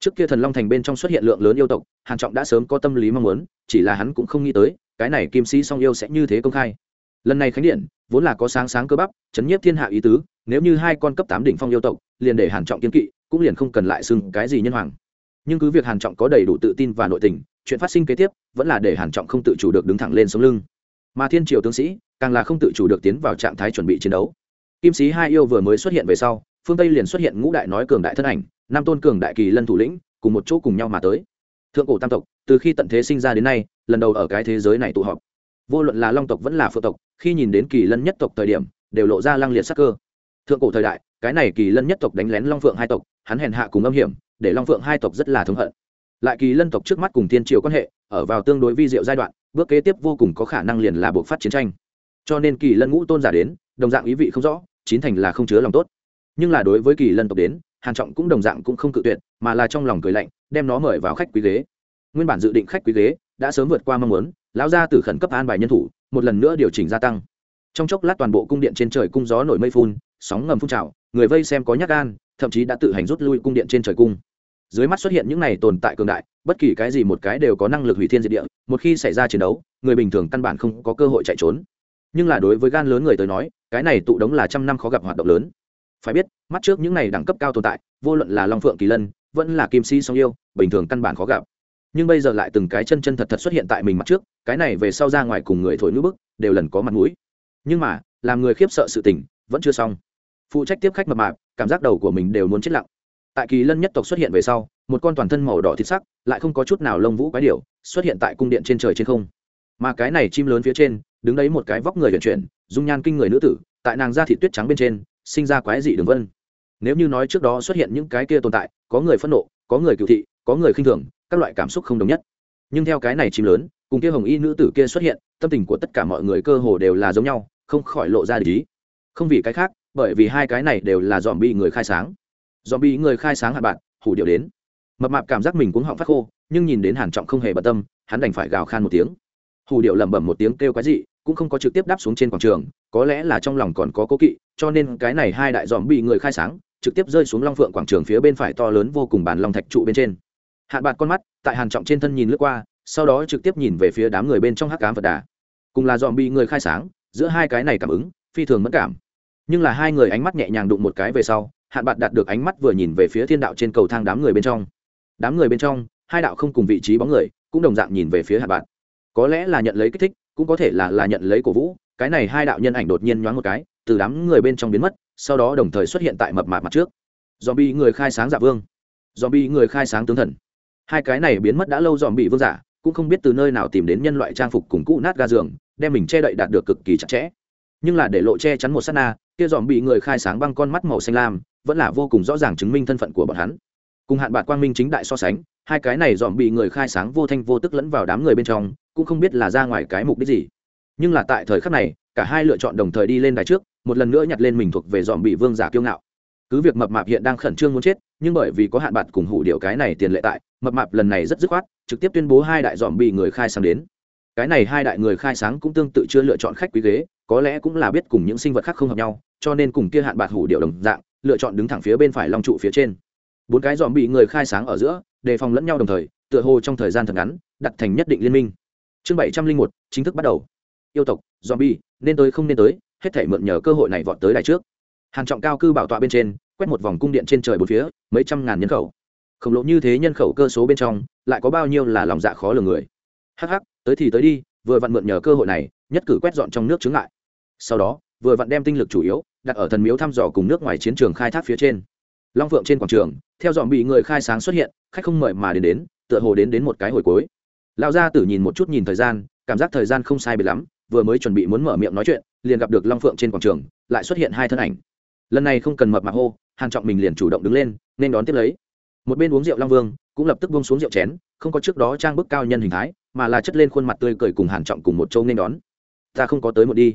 Speaker 1: trước kia thần long thành bên trong xuất hiện lượng lớn yêu tộc, hàn trọng đã sớm có tâm lý mong muốn, chỉ là hắn cũng không nghĩ tới, cái này kim sĩ song yêu sẽ như thế công khai. Lần này khánh điện, vốn là có sáng sáng cơ bắp, chấn nhiếp thiên hạ ý tứ, nếu như hai con cấp tám đỉnh phong yêu tộc, liền để hàn trọng kiên kỵ, cũng liền không cần lại xưng cái gì nhân hoàng. Nhưng cứ việc hàn trọng có đầy đủ tự tin và nội tình, chuyện phát sinh kế tiếp vẫn là để hàn trọng không tự chủ được đứng thẳng lên sống lưng. Mà thiên triều tướng sĩ, càng là không tự chủ được tiến vào trạng thái chuẩn bị chiến đấu. Kim sĩ hai yêu vừa mới xuất hiện về sau, phương tây liền xuất hiện ngũ đại nói cường đại thân ảnh nam tôn cường đại kỳ lân thủ lĩnh cùng một chỗ cùng nhau mà tới. Thượng cổ tam tộc, từ khi tận thế sinh ra đến nay, lần đầu ở cái thế giới này tụ họp. Vô luận là long tộc vẫn là phượng tộc, khi nhìn đến kỳ lân nhất tộc thời điểm, đều lộ ra lăng liệt sắc cơ. Thượng cổ thời đại, cái này kỳ lân nhất tộc đánh lén long phượng hai tộc, hắn hèn hạ cùng âm hiểm, để long phượng hai tộc rất là thống hận. Lại kỳ lân tộc trước mắt cùng tiên triều quan hệ, ở vào tương đối vi diệu giai đoạn, bước kế tiếp vô cùng có khả năng liền là buộc phát chiến tranh. Cho nên kỳ lân ngũ tôn giả đến, đồng dạng ý vị không rõ, chín thành là không chứa lòng tốt. Nhưng là đối với kỳ lân tộc đến hàn trọng cũng đồng dạng cũng không cự tuyệt, mà là trong lòng cười lạnh, đem nó mời vào khách quý ghế. Nguyên bản dự định khách quý ghế đã sớm vượt qua mong muốn, lão gia tử khẩn cấp an bài nhân thủ, một lần nữa điều chỉnh gia tăng. Trong chốc lát toàn bộ cung điện trên trời cung gió nổi mây phun, sóng ngầm phun trào, người vây xem có nhát gan, thậm chí đã tự hành rút lui cung điện trên trời cung. Dưới mắt xuất hiện những này tồn tại cường đại, bất kỳ cái gì một cái đều có năng lực hủy thiên diệt địa, một khi xảy ra chiến đấu, người bình thường căn bản không có cơ hội chạy trốn. Nhưng là đối với gan lớn người tới nói, cái này tụ đống là trăm năm khó gặp hoạt động lớn phải biết mắt trước những này đẳng cấp cao tồn tại vô luận là long phượng kỳ lân vẫn là kim si song yêu bình thường căn bản khó gặp. Nhưng bây giờ lại từng cái chân chân thật thật xuất hiện tại mình mặt trước cái này về sau ra ngoài cùng người thổi nữ bức đều lần có mặt mũi. Nhưng mà làm người khiếp sợ sự tình vẫn chưa xong. Phụ trách tiếp khách mập mạp cảm giác đầu của mình đều muốn chết lặng. Tại kỳ lân nhất tộc xuất hiện về sau một con toàn thân màu đỏ thịt sắc lại không có chút nào lông vũ quái điều, xuất hiện tại cung điện trên trời trên không. Mà cái này chim lớn phía trên đứng đấy một cái vóc người vận chuyển dung nhan kinh người nữ tử tại nàng da thịt tuyết trắng bên trên sinh ra quái dị đường vân. Nếu như nói trước đó xuất hiện những cái kia tồn tại, có người phẫn nộ, có người cựu thị, có người khinh thường, các loại cảm xúc không đồng nhất. Nhưng theo cái này chim lớn, cùng kia hồng y nữ tử kia xuất hiện, tâm tình của tất cả mọi người cơ hồ đều là giống nhau, không khỏi lộ ra lý không vì cái khác, bởi vì hai cái này đều là dòm bi người khai sáng. Dòm bi người khai sáng hạ bạn, hủ điệu đến. Mập mạp cảm giác mình cũng họng phát khô, nhưng nhìn đến hàn trọng không hề bận tâm, hắn đành phải gào khan một tiếng. Hủ điệu lẩm bẩm một tiếng kêu quái dị cũng không có trực tiếp đáp xuống trên quảng trường, có lẽ là trong lòng còn có cố kỵ, cho nên cái này hai đại dòm bị người khai sáng, trực tiếp rơi xuống long phượng quảng trường phía bên phải to lớn vô cùng bàn long thạch trụ bên trên. Hạn bạt con mắt, tại hàn trọng trên thân nhìn lướt qua, sau đó trực tiếp nhìn về phía đám người bên trong hắc cám phật đà. Cùng là dòm bị người khai sáng, giữa hai cái này cảm ứng, phi thường mất cảm. Nhưng là hai người ánh mắt nhẹ nhàng đụng một cái về sau hạn bạt đạt được ánh mắt vừa nhìn về phía thiên đạo trên cầu thang đám người bên trong. Đám người bên trong, hai đạo không cùng vị trí bóng người, cũng đồng dạng nhìn về phía hạn bạt. Có lẽ là nhận lấy kích thích cũng có thể là là nhận lấy cổ vũ, cái này hai đạo nhân ảnh đột nhiên nhoáng một cái, từ đám người bên trong biến mất, sau đó đồng thời xuất hiện tại mập mạp mặt trước. Dòm bi người khai sáng giả vương. Dòm bi người khai sáng tướng thần. Hai cái này biến mất đã lâu dòm bị vương giả, cũng không biết từ nơi nào tìm đến nhân loại trang phục cùng cũ nát ga giường, đem mình che đậy đạt được cực kỳ chặt chẽ. Nhưng là để lộ che chắn một s á t na, kia dòm bị người khai sáng băng con mắt màu xanh lam, vẫn là vô cùng rõ ràng chứng minh thân phận của bọn hắn. Cùng hạn bạc quang minh chính đại so sánh, hai cái này dòm bị người khai sáng vô thanh vô tức lẫn vào đám người bên trong cũng không biết là ra ngoài cái mục đích gì. Nhưng là tại thời khắc này, cả hai lựa chọn đồng thời đi lên đài trước, một lần nữa nhặt lên mình thuộc về dòm bị vương giả kiêu ngạo. Cứ việc mập mạp hiện đang khẩn trương muốn chết, nhưng bởi vì có hạn bạc cùng hủ điệu cái này tiền lệ tại, mập mạp lần này rất dứt khoát, trực tiếp tuyên bố hai đại dòm bị người khai sáng đến. Cái này hai đại người khai sáng cũng tương tự chưa lựa chọn khách quý ghế, có lẽ cũng là biết cùng những sinh vật khác không hợp nhau, cho nên cùng kia hạn bạc hủ điệu đồng dạng, lựa chọn đứng thẳng phía bên phải long trụ phía trên. Bốn cái dòm bị người khai sáng ở giữa, đề phòng lẫn nhau đồng thời, tựa hồ trong thời gian thật ngắn, đặt thành nhất định liên minh chương bảy trăm linh một chính thức bắt đầu. Yêu tộc zombie, nên tới không nên tới hết thể mượn nhờ cơ hội này vọt tới đài trước. Hàn trọng cao cư bảo tọa bên trên quét một vòng cung điện trên trời bốn phía mấy trăm ngàn nhân khẩu. Khổng lồ như thế nhân khẩu cơ số bên trong lại có bao nhiêu là lòng dạ khó lường người? Hắc hắc tới thì tới đi vừa vặn mượn nhờ cơ hội này nhất cử quét dọn trong nước chướng ngại. Sau đó vừa vặn đem tinh lực chủ yếu đặt ở thần miếu thăm dò cùng nước ngoài chiến trường khai thác phía trên. Long phượng trên quảng trường theo dọn bị người khai sáng xuất hiện khách không mời mà đến đến tựa hồ đến đến một cái hồi cuối lão gia tử nhìn một chút nhìn thời gian, cảm giác thời gian không sai biệt lắm, vừa mới chuẩn bị muốn mở miệng nói chuyện, liền gặp được long phượng trên quảng trường, lại xuất hiện hai thân ảnh. Lần này không cần mập mạc hô, hàn trọng mình liền chủ động đứng lên, nên đón tiếp lấy. Một bên uống rượu long vương, cũng lập tức buông xuống rượu chén, không có trước đó trang bức cao nhân hình thái, mà là chất lên khuôn mặt tươi cười cùng hàn trọng cùng một châu nên đón. Ta không có tới một đi.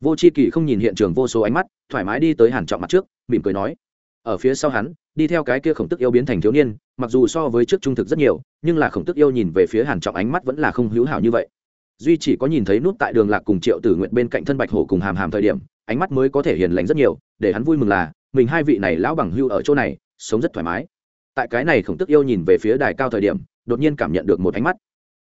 Speaker 1: Vô c h i kỳ không nhìn hiện trường vô số ánh mắt, thoải mái đi tới hàn trọng mặt trước, mỉm cười nói. Ở phía sau hắn, đi theo cái kia khổng tức yêu biến thành thiếu niên mặc dù so với trước trung thực rất nhiều, nhưng là khổng tức yêu nhìn về phía hàn trọng ánh mắt vẫn là không hữu hảo như vậy. Duy chỉ có nhìn thấy nút tại đường lạc cùng triệu tử nguyện bên cạnh thân bạch hổ cùng hàm hàm thời điểm, ánh mắt mới có thể hiền lành rất nhiều, để hắn vui mừng là, mình hai vị này lão bằng hưu ở chỗ này, sống rất thoải mái. Tại cái này khổng tức yêu nhìn về phía đài cao thời điểm, đột nhiên cảm nhận được một ánh mắt.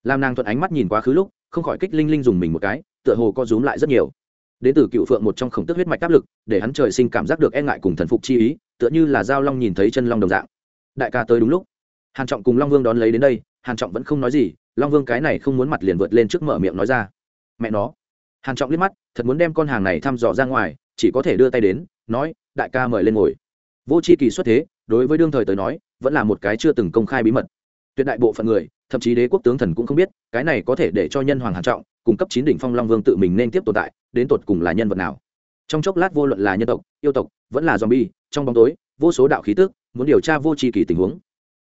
Speaker 1: Làm nàng thuận ánh mắt nhìn quá khứ lúc, không khỏi kích linh linh dùng mình một cái, tựa hồ co rúm lại rất nhiều. Đến từ cựu phượng một trong khổng tức huyết mạch áp lực, để hắn trời sinh cảm giác được e ngại cùng thần phục chi ý, tựa như là giao long nhìn thấy chân long đồng dạng đại ca tới đúng lúc. Hàn trọng cùng long vương đón lấy đến đây, hàn trọng vẫn không nói gì, long vương cái này không muốn mặt liền vượt lên trước mở miệng nói ra. Mẹ nó. Hàn trọng liếc mắt, thật muốn đem con hàng này thăm dò ra ngoài, chỉ có thể đưa tay đến, nói, đại ca mời lên ngồi. Vô c h i kỳ xuất thế, đối với đương thời tới nói, vẫn là một cái chưa từng công khai bí mật. Tuyệt đại bộ phận người, thậm chí đế quốc tướng thần cũng không biết, cái này có thể để cho nhân hoàng hàn trọng cung cấp chín đỉnh phong long vương tự mình nên tiếp tồn tại, đến tột cùng là nhân vật nào. Trong chốc lát vô luận là nhân tộc, yêu tộc, vẫn là zombie, trong bóng tối, vô số đạo khí tức muốn điều tra vô tri kỳ tình huống.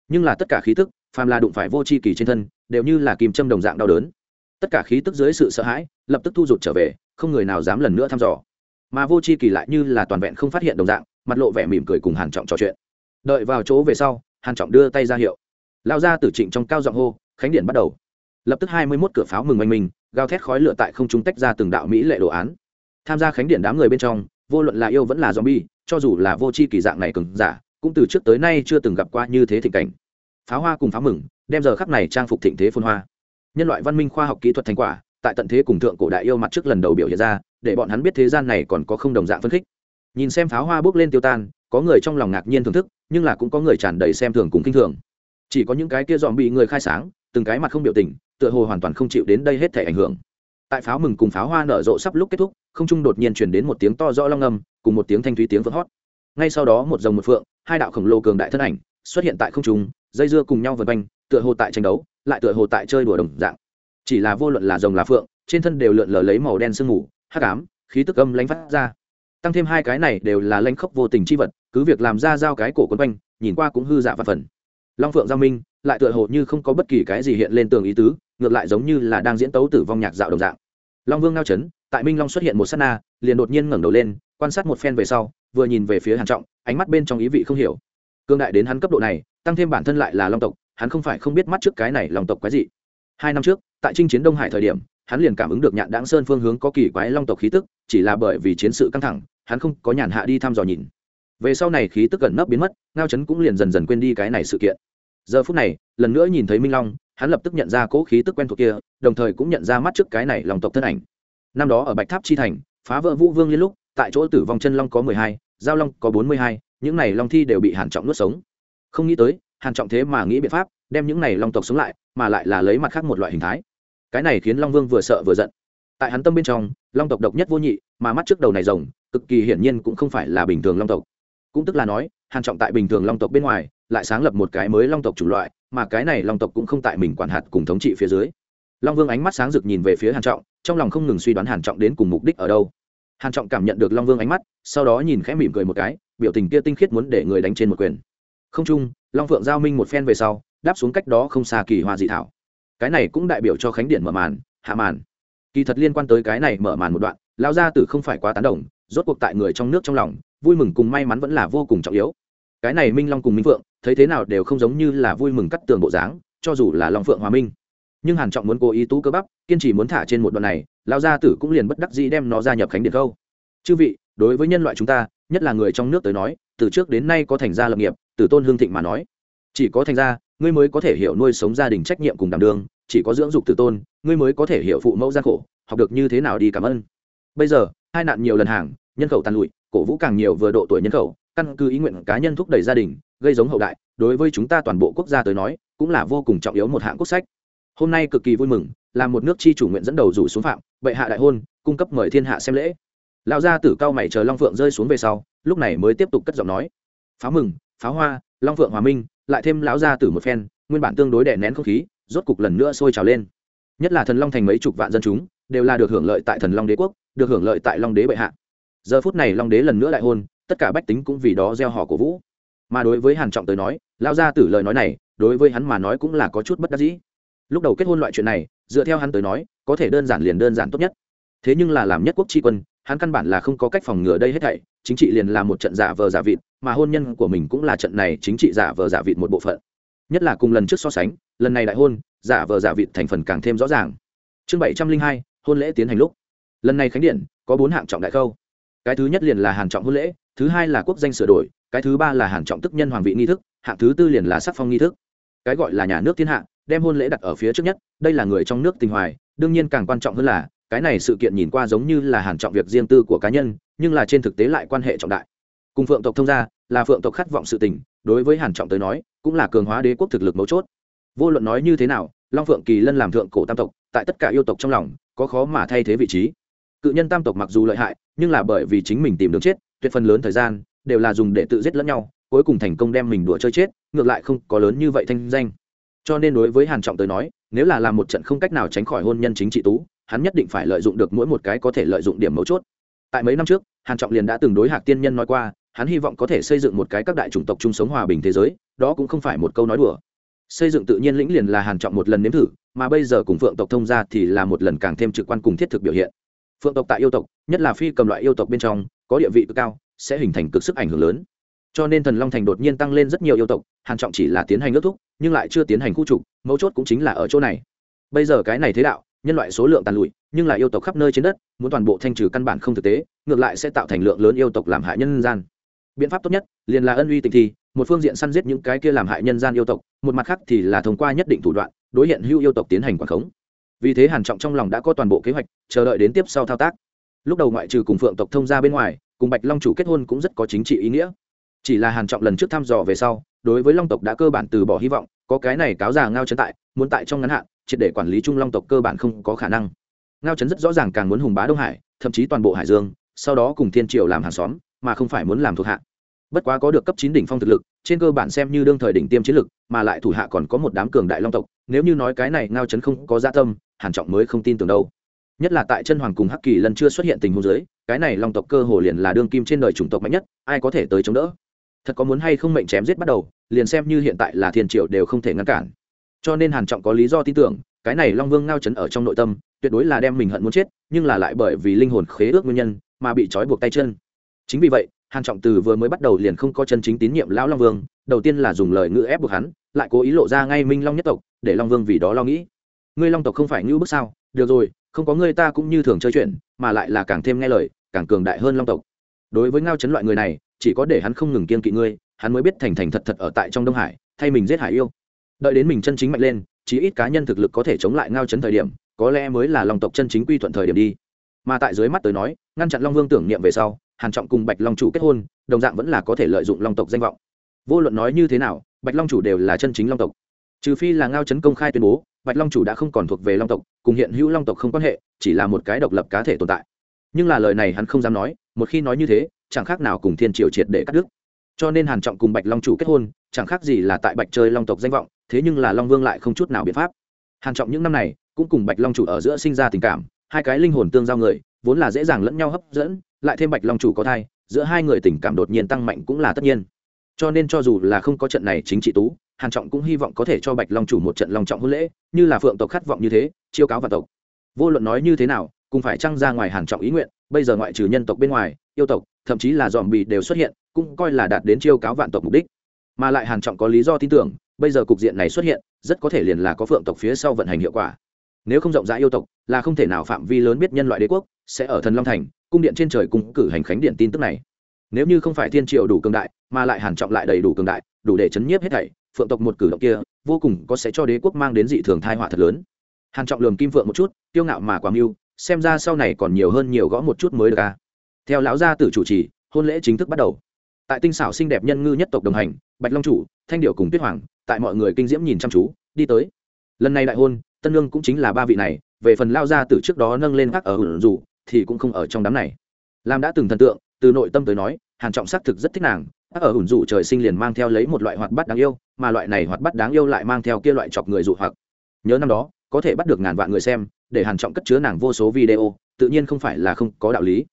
Speaker 1: Nhưng là tất cả khí tức, phàm là đụng phải vô tri kỳ trên thân, đều như là kìm châm đồng dạng đau đớn. Tất cả khí tức dưới sự sợ hãi, lập tức thu rụt trở về, không người nào dám lần nữa thăm dò. Mà vô c h i kỳ lại như là toàn vẹn không phát hiện đồng dạng, mặt lộ vẻ mỉm cười cùng hàn trọng trò chuyện. Đợi vào chỗ về sau, hàn trọng đưa tay ra hiệu. Lao ra tử trịnh trong cao giọng hô, khánh điện bắt đầu. Lập tức hai mươi mốt cửa pháo mừng oanh mình gào thét khói lửa tại không trung tách ra từng đạo mỹ lệ đồ án. Tham gia khánh điện đám người bên trong, vô luận là yêu vẫn là zombie, cho dù là vô c h i kỳ dạng này cứng giả cũng từ trước tới nay chưa từng gặp qua như thế thịnh cảnh. Pháo hoa cùng pháo mừng, đem giờ khắc này trang phục thịnh thế phun hoa. Nhân loại văn minh khoa học kỹ thuật thành quả, tại tận thế cùng thượng cổ đại yêu mặt trước lần đầu biểu hiện ra, để bọn hắn biết thế gian này còn có không đồng dạng phân khích. Nhìn xem pháo hoa bước lên tiêu tan, có người trong lòng ngạc nhiên thưởng thức, nhưng là cũng có người tràn đầy xem thường cùng kinh thường. Chỉ có những cái kia dòm bị người khai sáng, từng cái mặt không biểu tình, tựa hồ hoàn toàn không chịu đến đây hết thể ảnh hưởng. Tại pháo mừng cùng pháo hoa nở rộ sắp lúc kết thúc, không trung đột nhiên chuyển đến một tiếng to rõ long âm, cùng một tiếng thanh thúy tiếng vỡ hót. Ngay sau đó một dòng một phượng hai đạo khổng lồ cường đại thân ảnh xuất hiện tại không trung, dây dưa cùng nhau vần quanh, tựa hồ tại tranh đấu, lại tựa hồ tại chơi đùa đồng dạng. Chỉ là vô luận là rồng là phượng, trên thân đều lượn lờ lấy màu đen sương mù, hắc ám, khí tức âm lánh phát ra. Tăng thêm hai cái này đều là lanh khốc vô tình chi vật, cứ việc làm ra giao cái cổ quấn quanh, nhìn qua cũng hư dạ và phần. Long phượng giao minh, lại tựa hồ như không có bất kỳ cái gì hiện lên tường ý tứ, ngược lại giống như là đang diễn tấu tử vong nhạc dạo đồng dạng. Long vương ngao chấn, tại minh long xuất hiện một s á t na, liền đột nhiên ngẩng đầu lên quan sát một phen về sau, vừa nhìn về phía hàn trọng, ánh mắt bên trong ý vị không hiểu. Cương đại đến hắn cấp độ này, tăng thêm bản thân lại là long tộc, hắn không phải không biết mắt trước cái này long tộc quái gì hai năm trước, tại chinh chiến đông hải thời điểm, hắn liền cảm ứng được nhạn đáng sơn phương hướng có kỳ quái long tộc khí tức, chỉ là bởi vì chiến sự căng thẳng, hắn không có nhàn hạ đi thăm dò nhìn. Về sau này khí tức gần nấp biến mất, ngao chấn cũng liền dần dần quên đi cái này sự kiện. Giờ phút này, lần nữa nhìn thấy minh long, hắn lập tức nhận ra cỗ khí tức quen thuộc kia, đồng thời cũng nhận ra mắt trước cái này lòng tộc thân ảnh. Năm đó ở bạch tháp chi thành, phá vỡ vũ vương liên lúc tại chỗ tử vong chân long có mười hai, giao long có bốn mươi hai, những này long thi đều bị hàn trọng nuốt sống. Không nghĩ tới, hàn trọng thế mà nghĩ biện pháp, đem những này long tộc sống lại, mà lại là lấy mặt khác một loại hình thái. Cái này khiến long vương vừa sợ vừa giận. Tại hắn tâm bên trong, long tộc độc nhất vô nhị, mà mắt trước đầu này rồng, cực kỳ hiển nhiên cũng không phải là bình thường long tộc. Cũng tức là nói, hàn trọng tại bình thường long tộc bên ngoài, lại sáng lập một cái mới long tộc chủng loại, mà cái này long tộc cũng không tại mình quản hạt cùng thống trị phía dưới. Long vương ánh mắt sáng rực nhìn về phía hàn trọng, trong lòng không ngừng suy đoán hàn trọng đến cùng mục đích ở đâu hàn trọng cảm nhận được long vương ánh mắt sau đó nhìn khẽ mỉm cười một cái biểu tình kia tinh khiết muốn để người đánh trên một quyền không chung long phượng giao minh một phen về sau đáp xuống cách đó không xa kỳ hoa dị thảo cái này cũng đại biểu cho khánh điện mở màn hạ màn kỳ thật liên quan tới cái này mở màn một đoạn lão gia tử không phải quá tán đồng rốt cuộc tại người trong nước trong lòng vui mừng cùng may mắn vẫn là vô cùng trọng yếu cái này minh long cùng minh phượng thấy thế nào đều không giống như là vui mừng cắt tường bộ dáng cho dù là long phượng hòa minh nhưng hàn trọng muốn cố ý tú cơ bắp kiên trì muốn thả trên một đoạn này lão gia tử cũng liền bất đắc dĩ đem nó gia nhập khánh điện câu chư vị, đối với nhân loại chúng ta, nhất là người trong nước tới nói, từ trước đến nay có thành gia lập nghiệp, từ tôn hương thịnh mà nói. Chỉ có thành gia, ngươi mới có thể hiểu nuôi sống gia đình trách nhiệm cùng đảm đương, chỉ có dưỡng dục từ tôn, ngươi mới có thể hiểu phụ mẫu gian khổ, học được như thế nào đi cảm ơn. Bây giờ, hai nạn nhiều lần hàng, nhân khẩu tàn lụi, cổ vũ càng nhiều vừa độ tuổi nhân khẩu, căn cứ ý nguyện cá nhân thúc đẩy gia đình, gây giống hậu đại, đối với chúng ta toàn bộ quốc gia tới nói, cũng là vô cùng trọng yếu một hạng quốc sách. Hôm nay cực kỳ vui mừng, là một nước chi chủ nguyện dẫn đầu rủ xuống phạm bệ hạ đại hôn, cung cấp mời thiên hạ xem lễ. Lão gia tử cao mày chờ long phượng rơi xuống về sau, lúc này mới tiếp tục cất giọng nói. Pháo mừng pháo hoa, long phượng hòa minh, lại thêm lão gia tử một phen, nguyên bản tương đối đè nén không khí, rốt cục lần nữa sôi trào lên. Nhất là thần long thành mấy chục vạn dân chúng, đều là được hưởng lợi tại thần long đế quốc, được hưởng lợi tại long đế bệ hạ. Giờ phút này long đế lần nữa đại hôn, tất cả bách tính cũng vì đó gieo họ cổ vũ. Mà đối với hàn trọng tới nói lao gia tử lời nói này, đối với hắn mà nói cũng là có chút bất đắc dĩ. Lúc đầu kết hôn loại chuyện này, dựa theo hắn tới nói có thể đơn giản liền đơn giản tốt nhất. Thế nhưng là làm nhất quốc tri quân, hắn căn bản là không có cách phòng ngừa đây hết thảy, chính trị liền là một trận giả vờ giả vịt, mà hôn nhân của mình cũng là trận này chính trị giả vờ giả vịt một bộ phận. Nhất là cùng lần trước so sánh, lần này đại hôn, giả vờ giả vịt thành phần càng thêm rõ ràng. Chương bảy trăm linh hai, hôn lễ tiến hành lúc. Lần này khánh điện, có bốn hạng trọng đại khâu. Cái thứ nhất liền là hàn trọng hôn lễ, thứ hai là quốc danh sửa đổi, cái thứ ba là hàn trọng tức nhân hoàng vị nghi thức, hạng thứ tư liền là sắc phong nghi thức. Cái gọi là nhà nước thiên hạ, đem hôn lễ đặt ở phía trước nhất, đây là người trong nước tình hoài đương nhiên càng quan trọng hơn là, cái này sự kiện nhìn qua giống như là hàn trọng việc riêng tư của cá nhân, nhưng là trên thực tế lại quan hệ trọng đại. Cùng phượng tộc thông gia, là phượng tộc khát vọng sự tình, đối với hàn trọng tới nói, cũng là cường hóa đế quốc thực lực mấu chốt. Vô luận nói như thế nào, long phượng kỳ lân làm thượng cổ tam tộc, tại tất cả yêu tộc trong lòng, có khó mà thay thế vị trí. Cự nhân tam tộc mặc dù lợi hại, nhưng là bởi vì chính mình tìm đường chết, tuyệt phần lớn thời gian, đều là dùng để tự giết lẫn nhau, cuối cùng thành công đem mình đùa chơi chết, ngược lại không có lớn như vậy thanh danh cho nên đối với hàn trọng tới nói, nếu là làm một trận không cách nào tránh khỏi hôn nhân chính trị tú, hắn nhất định phải lợi dụng được mỗi một cái có thể lợi dụng điểm mấu chốt. Tại mấy năm trước, hàn trọng liền đã từng đối hạc tiên nhân nói qua, hắn hy vọng có thể xây dựng một cái các đại chủng tộc chung sống hòa bình thế giới, đó cũng không phải một câu nói đùa. Xây dựng tự nhiên lĩnh liền là hàn trọng một lần nếm thử, mà bây giờ cùng phượng tộc thông ra thì là một lần càng thêm trực quan cùng thiết thực biểu hiện. Phượng tộc tại yêu tộc, nhất là phi cầm loại yêu tộc bên trong, có địa vị cực cao, sẽ hình thành cực sức ảnh hưởng lớn cho nên thần long thành đột nhiên tăng lên rất nhiều yêu tộc, hàn trọng chỉ là tiến hành ước thúc, nhưng lại chưa tiến hành khu trục, mấu chốt cũng chính là ở chỗ này. Bây giờ cái này thế đạo, nhân loại số lượng tàn lụi, nhưng lại yêu tộc khắp nơi trên đất, muốn toàn bộ thanh trừ căn bản không thực tế, ngược lại sẽ tạo thành lượng lớn yêu tộc làm hại nhân gian. Biện pháp tốt nhất, liền là ân uy tình thi một phương diện săn giết những cái kia làm hại nhân gian yêu tộc, một mặt khác thì là thông qua nhất định thủ đoạn, đối hiện hữu yêu tộc tiến hành quản khống. Vì thế hàn trọng trong lòng đã có toàn bộ kế hoạch, chờ đợi đến tiếp sau thao tác. Lúc đầu ngoại trừ cùng phượng tộc thông gia bên ngoài, cùng bạch long chủ kết hôn cũng rất có chính trị ý nghĩa chỉ là hàn trọng lần trước thăm dò về sau, đối với long tộc đã cơ bản từ bỏ hy vọng, có cái này cáo già ngao chấn tại, muốn tại trong ngắn hạn, triệt để quản lý trung long tộc cơ bản không có khả năng. Ngao chấn rất rõ ràng càng muốn hùng bá đông hải, thậm chí toàn bộ hải dương, sau đó cùng thiên triều làm hàng xóm, mà không phải muốn làm thuộc hạ. Bất quá có được cấp chín đỉnh phong thực lực, trên cơ bản xem như đương thời đỉnh tiêm chiến lực, mà lại thủ hạ còn có một đám cường đại long tộc, nếu như nói cái này ngao chấn không có gia tâm, hàn trọng mới không tin tưởng đâu. Nhất là tại chân hoàng cùng hắc kỳ lần chưa xuất hiện tình huống dưới, cái này long tộc cơ hồ liền là đương kim trên đời chủng tộc mạnh nhất, ai có thể tới chống đỡ? Thật có muốn hay không mệnh chém giết bắt đầu, liền xem như hiện tại là thiên triều đều không thể ngăn cản. Cho nên hàn trọng có lý do tin tưởng, cái này long vương ngao chấn ở trong nội tâm, tuyệt đối là đem mình hận muốn chết, nhưng là lại bởi vì linh hồn khế ước nguyên nhân, mà bị trói buộc tay chân. Chính vì vậy, hàn trọng từ vừa mới bắt đầu liền không có chân chính tín nhiệm lão long vương, đầu tiên là dùng lời ngữ ép buộc hắn, lại cố ý lộ ra ngay minh long nhất tộc, để long vương vì đó lo nghĩ. Ngươi long tộc không phải ngưu bức sao? Được rồi, không có ngươi ta cũng như thường chơi chuyện, mà lại là càng thêm nghe lời, càng cường đại hơn long tộc. Đối với ngao chấn loại người này chỉ có để hắn không ngừng kiên kỵ ngươi, hắn mới biết thành thành thật thật ở tại trong đông hải, thay mình giết hải yêu. Đợi đến mình chân chính mạnh lên, chí ít cá nhân thực lực có thể chống lại ngao chấn thời điểm, có lẽ mới là long tộc chân chính quy thuận thời điểm đi. Mà tại dưới mắt tới nói, ngăn chặn long vương tưởng niệm về sau, hàn trọng cùng bạch long chủ kết hôn, đồng dạng vẫn là có thể lợi dụng long tộc danh vọng. Vô luận nói như thế nào, bạch long chủ đều là chân chính long tộc. Trừ phi là ngao chấn công khai tuyên bố, bạch long chủ đã không còn thuộc về long tộc, cùng hiện hữu long tộc không quan hệ, chỉ là một cái độc lập cá thể tồn tại. Nhưng là lời này hắn không dám nói, một khi nói như thế chẳng khác nào cùng thiên triều triệt để cắt đứt. Cho nên hàn trọng cùng bạch long chủ kết hôn, chẳng khác gì là tại bạch chơi long tộc danh vọng, thế nhưng là long vương lại không chút nào biện pháp. Hàn trọng những năm này cũng cùng bạch long chủ ở giữa sinh ra tình cảm, hai cái linh hồn tương giao người, vốn là dễ dàng lẫn nhau hấp dẫn, lại thêm bạch long chủ có thai, giữa hai người tình cảm đột nhiên tăng mạnh cũng là tất nhiên. Cho nên cho dù là không có trận này chính trị tú, hàn trọng cũng hy vọng có thể cho bạch long chủ một trận long trọng hôn lễ, như là phượng tộc khát vọng như thế, chiêu cáo và tộc. Vô luận nói như thế nào, cũng phải trăng ra ngoài hàn trọng ý nguyện, bây giờ ngoại trừ nhân tộc bên ngoài, yêu tộc thậm chí là dòm bì đều xuất hiện, cũng coi là đạt đến chiêu cáo vạn tộc mục đích. Mà lại hàn trọng có lý do tin tưởng, bây giờ cục diện này xuất hiện, rất có thể liền là có phượng tộc phía sau vận hành hiệu quả. Nếu không rộng rãi yêu tộc, là không thể nào phạm vi lớn biết nhân loại đế quốc, sẽ ở thần long thành, cung điện trên trời cùng cử hành khánh điện tin tức này. Nếu như không phải thiên triều đủ cường đại, mà lại hàn trọng lại đầy đủ cường đại, đủ để chấn nhiếp hết thảy, phượng tộc một cử động kia, vô cùng có sẽ cho đế quốc mang đến dị thường tai họa thật lớn. Hàn trọng lườm kim phượng một chút tiêu ngạo mà quá mưu, xem ra sau này còn nhiều hơn nhiều gõ một chút mới được a theo lão gia tử chủ trì, hôn lễ chính thức bắt đầu. Tại tinh xảo xinh đẹp nhân ngư nhất tộc đồng hành, bạch long chủ, thanh điệu cùng tuyết hoàng, tại mọi người kinh diễm nhìn chăm chú, đi tới. Lần này đại hôn, tân lương cũng chính là ba vị này, về phần lao gia tử trước đó nâng lên các ở hưởng dù thì cũng không ở trong đám này. Làm đã từng thần tượng, từ nội tâm tới nói, hàn trọng xác thực rất thích nàng các ở hủn dụ trời sinh liền mang theo lấy một loại hoạt bát đáng yêu, mà loại này hoạt bát đáng yêu lại mang theo kia loại chọc người dụ hoặc. Nhớ năm đó, có thể bắt được ngàn vạn người xem, để hàn trọng cất chứa nàng vô số video, tự nhiên không phải là không có đạo lý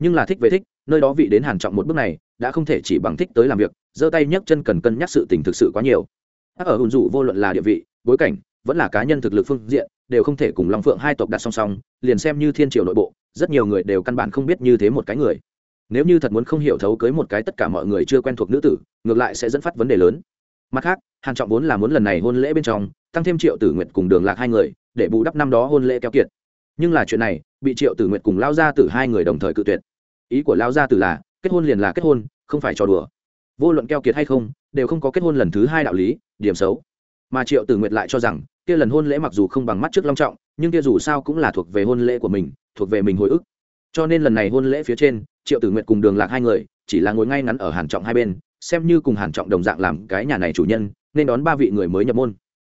Speaker 1: nhưng là thích về thích, nơi đó vị đến hàn trọng một bước này, đã không thể chỉ bằng thích tới làm việc, giơ tay nhấc chân cần cân nhắc sự tình thực sự quá nhiều. Các ở hùn dụ vô luận là địa vị, bối cảnh, vẫn là cá nhân thực lực phương diện, đều không thể cùng long phượng hai tộc đặt song song, liền xem như thiên triều nội bộ, rất nhiều người đều căn bản không biết như thế một cái người. Nếu như thật muốn không hiểu thấu cưới một cái tất cả mọi người chưa quen thuộc nữ tử, ngược lại sẽ dẫn phát vấn đề lớn. Mặt khác, hàn trọng vốn là muốn lần này hôn lễ bên trong, tăng thêm triệu tử nguyệt cùng đường lạc hai người, để bù đắp năm đó hôn lễ keo kiệt. Nhưng là chuyện này, bị triệu tử nguyệt cùng lao ra từ hai người đồng thời cự tuyệt ý của lao gia tử là, kết hôn liền là kết hôn, không phải trò đùa. Vô luận keo kiệt hay không, đều không có kết hôn lần thứ hai đạo lý, điểm xấu. Mà triệu tử nguyệt lại cho rằng, kia lần hôn lễ mặc dù không bằng mắt trước long trọng, nhưng kia dù sao cũng là thuộc về hôn lễ của mình, thuộc về mình hồi ức. Cho nên lần này hôn lễ phía trên, triệu tử nguyệt cùng đường lạc hai người, chỉ là ngồi ngay ngắn ở hàn trọng hai bên, xem như cùng hàn trọng đồng dạng làm cái nhà này chủ nhân, nên đón ba vị người mới nhập môn.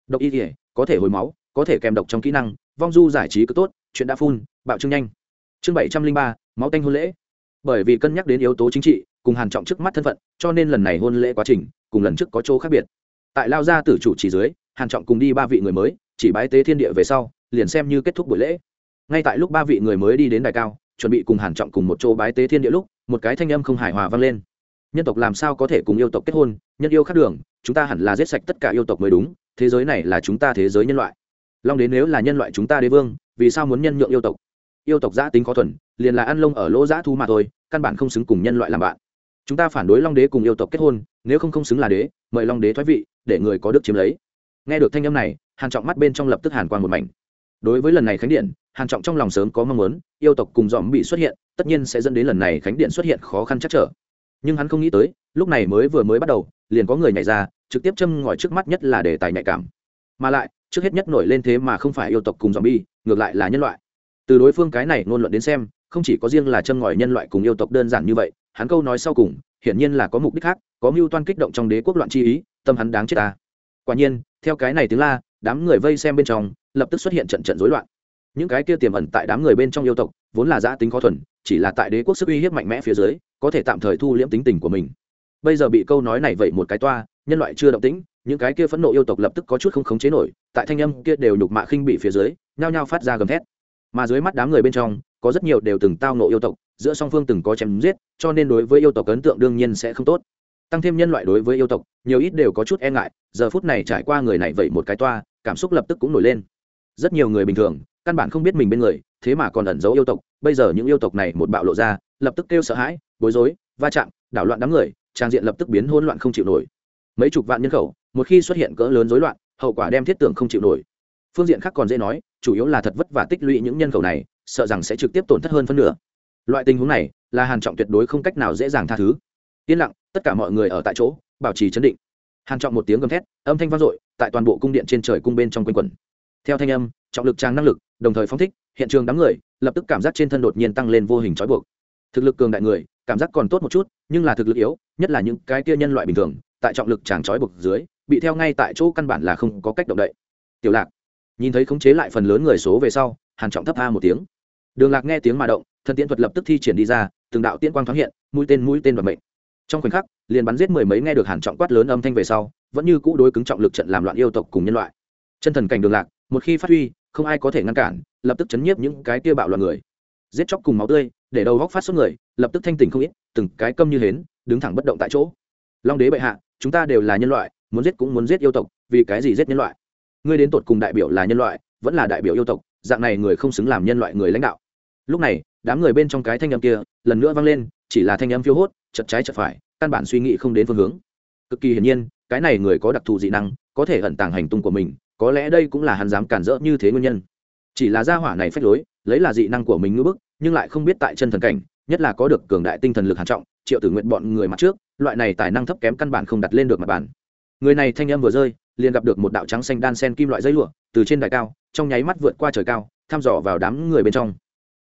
Speaker 1: Độc y thể có thể hồi máu, có thể kèm độc trong kỹ năng, vong du giải trí cứ tốt, chuyện đã phun, bạo trương nhanh. Chương bảy trăm linh ba, máu tanh hôn lễ bởi vì cân nhắc đến yếu tố chính trị, cùng hàn trọng trước mắt thân phận, cho nên lần này hôn lễ quá trình, cùng lần trước có chỗ khác biệt. Tại lao gia tử chủ chỉ dưới, hàn trọng cùng đi ba vị người mới, chỉ bái tế thiên địa về sau, liền xem như kết thúc buổi lễ. Ngay tại lúc ba vị người mới đi đến đài cao, chuẩn bị cùng hàn trọng cùng một chỗ bái tế thiên địa lúc, một cái thanh âm không hài hòa vang lên. Nhân tộc làm sao có thể cùng yêu tộc kết hôn, nhân yêu khác đường, chúng ta hẳn là giết sạch tất cả yêu tộc mới đúng, thế giới này là chúng ta thế giới nhân loại. Long đến nếu là nhân loại chúng ta đế vương, vì sao muốn nhân nhượng yêu tộc? Yêu tộc giã tính khó thuần, liền là ăn lông ở lỗ giã thu mà thôi, căn bản không xứng cùng nhân loại làm bạn. Chúng ta phản đối long đế cùng yêu tộc kết hôn, nếu không không xứng là đế, mời long đế thoái vị, để người có đức chiếm lấy. Nghe được thanh âm này, hàn trọng mắt bên trong lập tức hàn quang một mảnh. Đối với lần này khánh điện, hàn trọng trong lòng sớm có mong muốn, yêu tộc cùng dòm bị xuất hiện, tất nhiên sẽ dẫn đến lần này khánh điện xuất hiện khó khăn chắc trở. Nhưng hắn không nghĩ tới, lúc này mới vừa mới bắt đầu, liền có người nhảy ra, trực tiếp châm ngòi trước mắt nhất là đề tài nhạy cảm. Mà lại, trước hết nhất nổi lên thế mà không phải yêu tộc cùng dòm bi ngược lại là nhân loại từ đối phương cái này ngôn luận đến xem, không chỉ có riêng là châm ngòi nhân loại cùng yêu tộc đơn giản như vậy, hắn câu nói sau cùng, hiển nhiên là có mục đích khác, có mưu toan kích động trong đế quốc loạn chi ý, tâm hắn đáng chết ta. Quả nhiên, theo cái này tiếng la, đám người vây xem bên trong, lập tức xuất hiện trận trận rối loạn. Những cái kia tiềm ẩn tại đám người bên trong yêu tộc, vốn là giã tính khó thuần, chỉ là tại đế quốc sức uy hiếp mạnh mẽ phía dưới, có thể tạm thời thu liễm tính tình của mình. Bây giờ bị câu nói này vậy một cái toa, nhân loại chưa động tĩnh, những cái kia phẫn nộ yêu tộc lập tức có chút không khống chế nổi, tại thanh âm kia đều nhục mạ khinh bị phía dưới, nhao nhao phát ra gầm thét mà dưới mắt đám người bên trong, có rất nhiều đều từng tao nộ yêu tộc, giữa song phương từng có chém giết, cho nên đối với yêu tộc ấn tượng đương nhiên sẽ không tốt. Tăng thêm nhân loại đối với yêu tộc, nhiều ít đều có chút e ngại, giờ phút này trải qua người này vậy một cái toa, cảm xúc lập tức cũng nổi lên. Rất nhiều người bình thường, căn bản không biết mình bên người, thế mà còn ẩn giấu yêu tộc, bây giờ những yêu tộc này một bạo lộ ra, lập tức kêu sợ hãi, bối rối, va chạm, đảo loạn đám người, trang diện lập tức biến hỗn loạn không chịu nổi. Mấy chục vạn nhân khẩu, một khi xuất hiện cỡ lớn rối loạn, hậu quả đem thiết tưởng không chịu nổi. Phương diện khác còn dễ nói chủ yếu là thật vất vả tích lũy những nhân khẩu này, sợ rằng sẽ trực tiếp tổn thất hơn phân nửa. Loại tình huống này là hàn trọng tuyệt đối không cách nào dễ dàng tha thứ. Yên lặng, tất cả mọi người ở tại chỗ, bảo trì chấn định. Hàn trọng một tiếng gầm thét, âm thanh vang dội, tại toàn bộ cung điện trên trời cung bên trong quanh quẩn. Theo thanh âm, trọng lực trang năng lực, đồng thời phóng thích, hiện trường đám người, lập tức cảm giác trên thân đột nhiên tăng lên vô hình trói buộc. Thực lực cường đại người, cảm giác còn tốt một chút, nhưng là thực lực yếu, nhất là những cái kia nhân loại bình thường, tại trọng lực chàng trói buộc dưới, bị theo ngay tại chỗ căn bản là không có cách động đậy. Tiểu lạc nhìn thấy khống chế lại phần lớn người số về sau, hàn trọng thấp tha một tiếng. Đường lạc nghe tiếng mà động thần tiễn thuật lập tức thi triển đi ra, từng đạo tiễn quang thoáng hiện, mũi tên mũi tên đoạt mệnh. Trong khoảnh khắc, liền bắn giết mười mấy nghe được hàn trọng quát lớn âm thanh về sau, vẫn như cũ đối cứng trọng lực trận làm loạn yêu tộc cùng nhân loại. Chân thần cảnh đường lạc, một khi phát huy, không ai có thể ngăn cản, lập tức chấn nhiếp những cái kia bạo loạn người. Giết chóc cùng máu tươi, để đầu góc phát xuất người, lập tức thanh tỉnh không ít, từng cái câm như hến, đứng thẳng bất động tại chỗ. Long đế bệ hạ, chúng ta đều là nhân loại, muốn giết cũng muốn giết yêu tộc, vì cái gì giết nhân loại? Ngươi đến tột cùng đại biểu là nhân loại, vẫn là đại biểu yêu tộc, dạng này người không xứng làm nhân loại người lãnh đạo. Lúc này, đám người bên trong cái thanh âm kia lần nữa vang lên, chỉ là thanh âm phiêu hốt, chật trái chật phải, căn bản suy nghĩ không đến phương hướng. Cực kỳ hiển nhiên, cái này người có đặc thù dị năng, có thể ẩn tàng hành tung của mình, có lẽ đây cũng là hắn dám cản rỡ như thế nguyên nhân. Chỉ là gia hỏa này phách lối, lấy là dị năng của mình ngưỡng bức, nhưng lại không biết tại chân thần cảnh, nhất là có được cường đại tinh thần lực hàn trọng, triệu tử nguyện bọn người mặt trước, loại này tài năng thấp kém căn bản không đặt lên được mặt bản người này thanh âm vừa rơi liền gặp được một đạo trắng xanh đan sen kim loại dây lụa, từ trên đài cao, trong nháy mắt vượt qua trời cao, thăm dò vào đám người bên trong.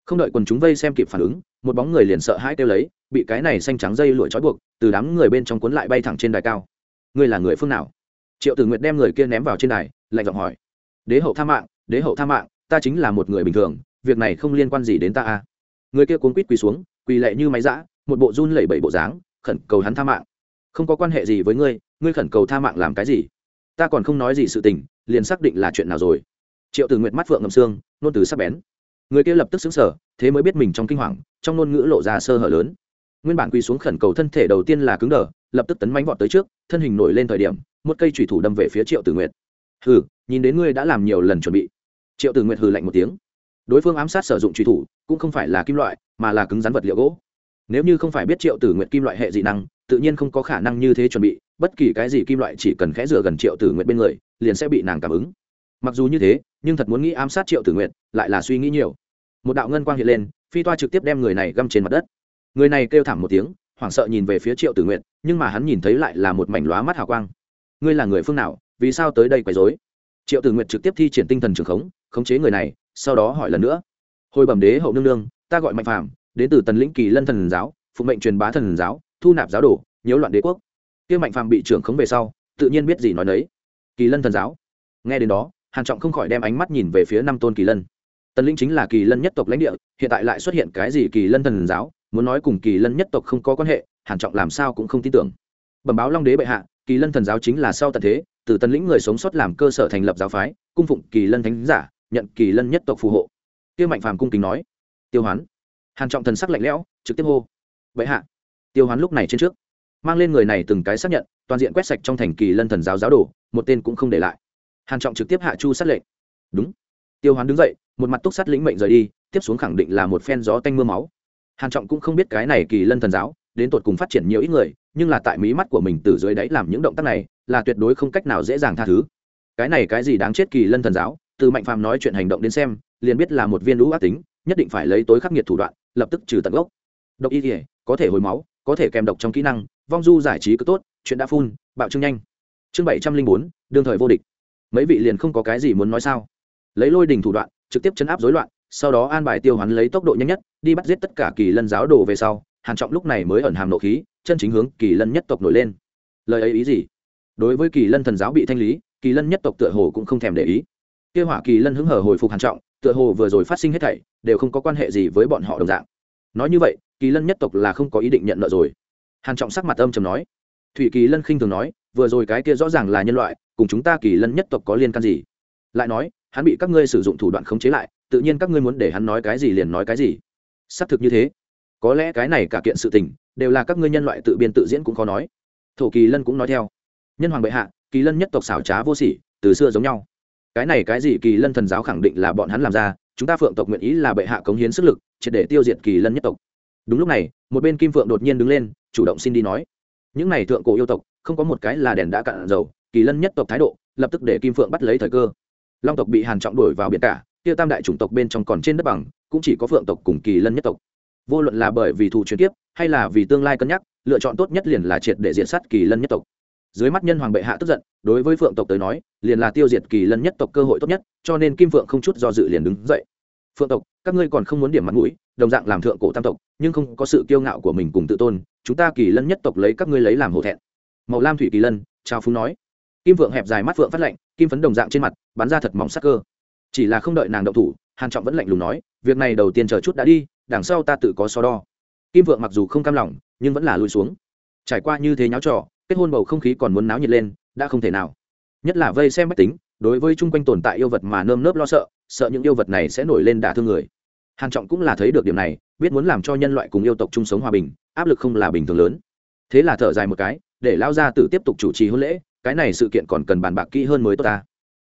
Speaker 1: Không đợi quần chúng vây xem kịp phản ứng, một bóng người liền sợ hãi kêu lấy, bị cái này xanh trắng dây lụa trói buộc, từ đám người bên trong cuốn lại bay thẳng trên đài cao. Ngươi là người phương nào? Triệu tử nguyệt đem người kia ném vào trên đài, lạnh giọng hỏi. Đế hậu tha mạng, đế hậu tha mạng, ta chính là một người bình thường, việc này không liên quan gì đến ta a người kia cuốn quýt quỳ xuống, quỳ lệ như máy giã, một bộ run lẩy bẩy bộ dáng, khẩn cầu hắn tha mạng. Không có quan hệ gì với ngươi ngươi khẩn cầu tha mạng làm cái gì? Ta còn không nói gì sự tình, liền xác định là chuyện nào rồi. Triệu tử nguyệt mắt phượng ngầm xương, nôn từ sắp bén. Người kia lập tức xứng sở thế mới biết mình trong kinh hoàng, trong ngôn ngữ lộ ra sơ hở lớn. Nguyên bản quỳ xuống khẩn cầu thân thể đầu tiên là cứng đờ, lập tức tấn mánh vọt tới trước, thân hình nổi lên thời điểm, một cây thủy thủ đâm về phía triệu tử nguyệt. Hừ, nhìn đến ngươi đã làm nhiều lần chuẩn bị. Triệu tử nguyệt hừ lạnh một tiếng. Đối phương ám sát sử dụng truy thủ, cũng không phải là kim loại, mà là cứng rắn vật liệu gỗ. Nếu như không phải biết triệu tử nguyệt kim loại hệ dị năng tự nhiên không có khả năng như thế chuẩn bị, bất kỳ cái gì kim loại chỉ cần khẽ rửa gần triệu tử nguyện bên người, liền sẽ bị nàng cảm ứng. Mặc dù như thế, nhưng thật muốn nghĩ ám sát triệu tử nguyện lại là suy nghĩ nhiều. Một đạo ngân quang hiện lên, phi toa trực tiếp đem người này găm trên mặt đất. Người này kêu thảm một tiếng, hoảng sợ nhìn về phía triệu tử nguyện nhưng mà hắn nhìn thấy lại là một mảnh lóa mắt hào quang. Ngươi là người phương nào, vì sao tới đây quấy dối triệu tử nguyện trực tiếp thi triển tinh thần trường khống khống chế người này, sau đó hỏi lần nữa. Hồi bẩm đế hậu nương nương, ta gọi mạnh phàm, đến từ tần lĩnh kỳ lân thần giáo phụ mệnh truyền bá thần giáo thu nạp giáo đồ, nhiễu loạn đế quốc. Kia mạnh phàm bị trưởng khống về sau, tự nhiên biết gì nói đấy kỳ lân thần giáo. Nghe đến đó, hàn trọng không khỏi đem ánh mắt nhìn về phía năm tôn kỳ lân. Tần lĩnh chính là kỳ lân nhất tộc lãnh địa, hiện tại lại xuất hiện cái gì kỳ lân thần giáo, muốn nói cùng kỳ lân nhất tộc không có quan hệ, hàn trọng làm sao cũng không tin tưởng. Bẩm báo long đế bệ hạ, kỳ lân thần giáo chính là sau tận thế, từ tần lĩnh người sống sót làm cơ sở thành lập giáo phái, cung phụng kỳ lân thánh giả, nhận kỳ lân nhất tộc phù hộ. Tiêu mạnh phàm cung kính nói. Tiêu hoán. Hàn trọng thần sắc lạnh lẽo, trực tiếp hô. Bệ hạ tiêu hoán lúc này trên trước, mang lên người này từng cái xác nhận, toàn diện quét sạch trong thành kỳ lân thần giáo giáo đồ, một tên cũng không để lại. Hàn trọng trực tiếp hạ chu sát lệnh. Đúng. Tiêu hoán đứng dậy, một mặt túc sát lĩnh mệnh rời đi, tiếp xuống khẳng định là một phen gió tanh mưa máu. Hàn trọng cũng không biết cái này kỳ lân thần giáo, đến tột cùng phát triển nhiều ít người, nhưng là tại mí mắt của mình từ dưới đáy làm những động tác này, là tuyệt đối không cách nào dễ dàng tha thứ. Cái này cái gì đáng chết kỳ lân thần giáo, từ mạnh phàm nói chuyện hành động đến xem, liền biết là một viên lũ ác tính, nhất định phải lấy tối khắc nghiệt thủ đoạn, lập tức trừ tận gốc. Độc y thể có thể hồi máu có thể kèm độc trong kỹ năng, vong du giải trí cứ tốt, chuyện đã phun bạo trương nhanh. Chương bảy trăm linh bốn, đương thời vô địch. Mấy vị liền không có cái gì muốn nói sao? Lấy lôi đình thủ đoạn, trực tiếp chấn áp dối loạn, sau đó an bài tiêu hắn lấy tốc độ nhanh nhất, đi bắt giết tất cả kỳ lân giáo đồ về sau, hàn trọng lúc này mới ẩn hàm nộ khí, chân chính hướng kỳ lân nhất tộc nổi lên. Lời ấy ý gì? Đối với kỳ lân thần giáo bị thanh lý, kỳ lân nhất tộc tựa hồ cũng không thèm để ý. Kia hỏa kỳ lân hứng hở hồi phục hàn trọng, tựa hồ vừa rồi phát sinh hết thảy, đều không có quan hệ gì với bọn họ đồng dạng. Nói như vậy kỳ lân nhất tộc là không có ý định nhận nợ rồi. Hàn trọng sắc mặt âm trầm nói. Thủy kỳ lân khinh thường nói, vừa rồi cái kia rõ ràng là nhân loại, cùng chúng ta kỳ lân nhất tộc có liên can gì? Lại nói, hắn bị các ngươi sử dụng thủ đoạn khống chế lại, tự nhiên các ngươi muốn để hắn nói cái gì liền nói cái gì. Xác thực như thế. Có lẽ cái này cả kiện sự tình, đều là các ngươi nhân loại tự biên tự diễn cũng khó nói. Thổ kỳ lân cũng nói theo. Nhân hoàng bệ hạ, kỳ lân nhất tộc xảo trá vô sỉ, từ xưa giống nhau. Cái này cái gì kỳ lân thần giáo khẳng định là bọn hắn làm ra, chúng ta phượng tộc nguyện ý là bệ hạ cống hiến sức lực, triệt để tiêu diệt kỳ lân nhất tộc đúng lúc này, một bên kim phượng đột nhiên đứng lên, chủ động xin đi nói. Những này thượng cổ yêu tộc, không có một cái là đèn đã cạn dầu, kỳ lân nhất tộc thái độ, lập tức để kim phượng bắt lấy thời cơ. Long tộc bị hàn trọng đuổi vào biển cả tiêu tam đại chủng tộc bên trong còn trên đất bằng, cũng chỉ có phượng tộc cùng kỳ lân nhất tộc. Vô luận là bởi vì thù truyền tiếp hay là vì tương lai cân nhắc, lựa chọn tốt nhất liền là triệt để diện sát kỳ lân nhất tộc. Dưới mắt nhân hoàng bệ hạ tức giận, đối với phượng tộc tới nói, liền là tiêu diệt kỳ lân nhất tộc cơ hội tốt nhất, cho nên kim phượng không chút do dự liền đứng dậy phượng tộc, các ngươi còn không muốn điểm mặt mũi, đồng dạng làm thượng cổ tam tộc, nhưng không có sự kiêu ngạo của mình cùng tự tôn, chúng ta kỳ lân nhất tộc lấy các ngươi lấy làm hổ thẹn. Màu lam thủy kỳ lân trao phúng nói. Kim phượng hẹp dài mắt phượng phát lạnh, kim phấn đồng dạng trên mặt, bắn ra thật mỏng sắc cơ. Chỉ là không đợi nàng động thủ, hàn trọng vẫn lạnh lùng nói, việc này đầu tiên chờ chút đã đi, đằng sau ta tự có so đo. Kim vượng mặc dù không cam lòng, nhưng vẫn là lùi xuống. Trải qua như thế nháo trò, kết hôn bầu không khí còn muốn náo nhiệt lên, đã không thể nào. Nhất là vây xem máy tính đối với chung quanh tồn tại yêu vật mà nơm nớp lo sợ sợ những yêu vật này sẽ nổi lên đả thương người. Hàn trọng cũng là thấy được điểm này, biết muốn làm cho nhân loại cùng yêu tộc chung sống hòa bình, áp lực không là bình thường lớn. Thế là thở dài một cái, để lao ra tử tiếp tục chủ trì hôn lễ, cái này sự kiện còn cần bàn bạc kỹ hơn mới tốt ta.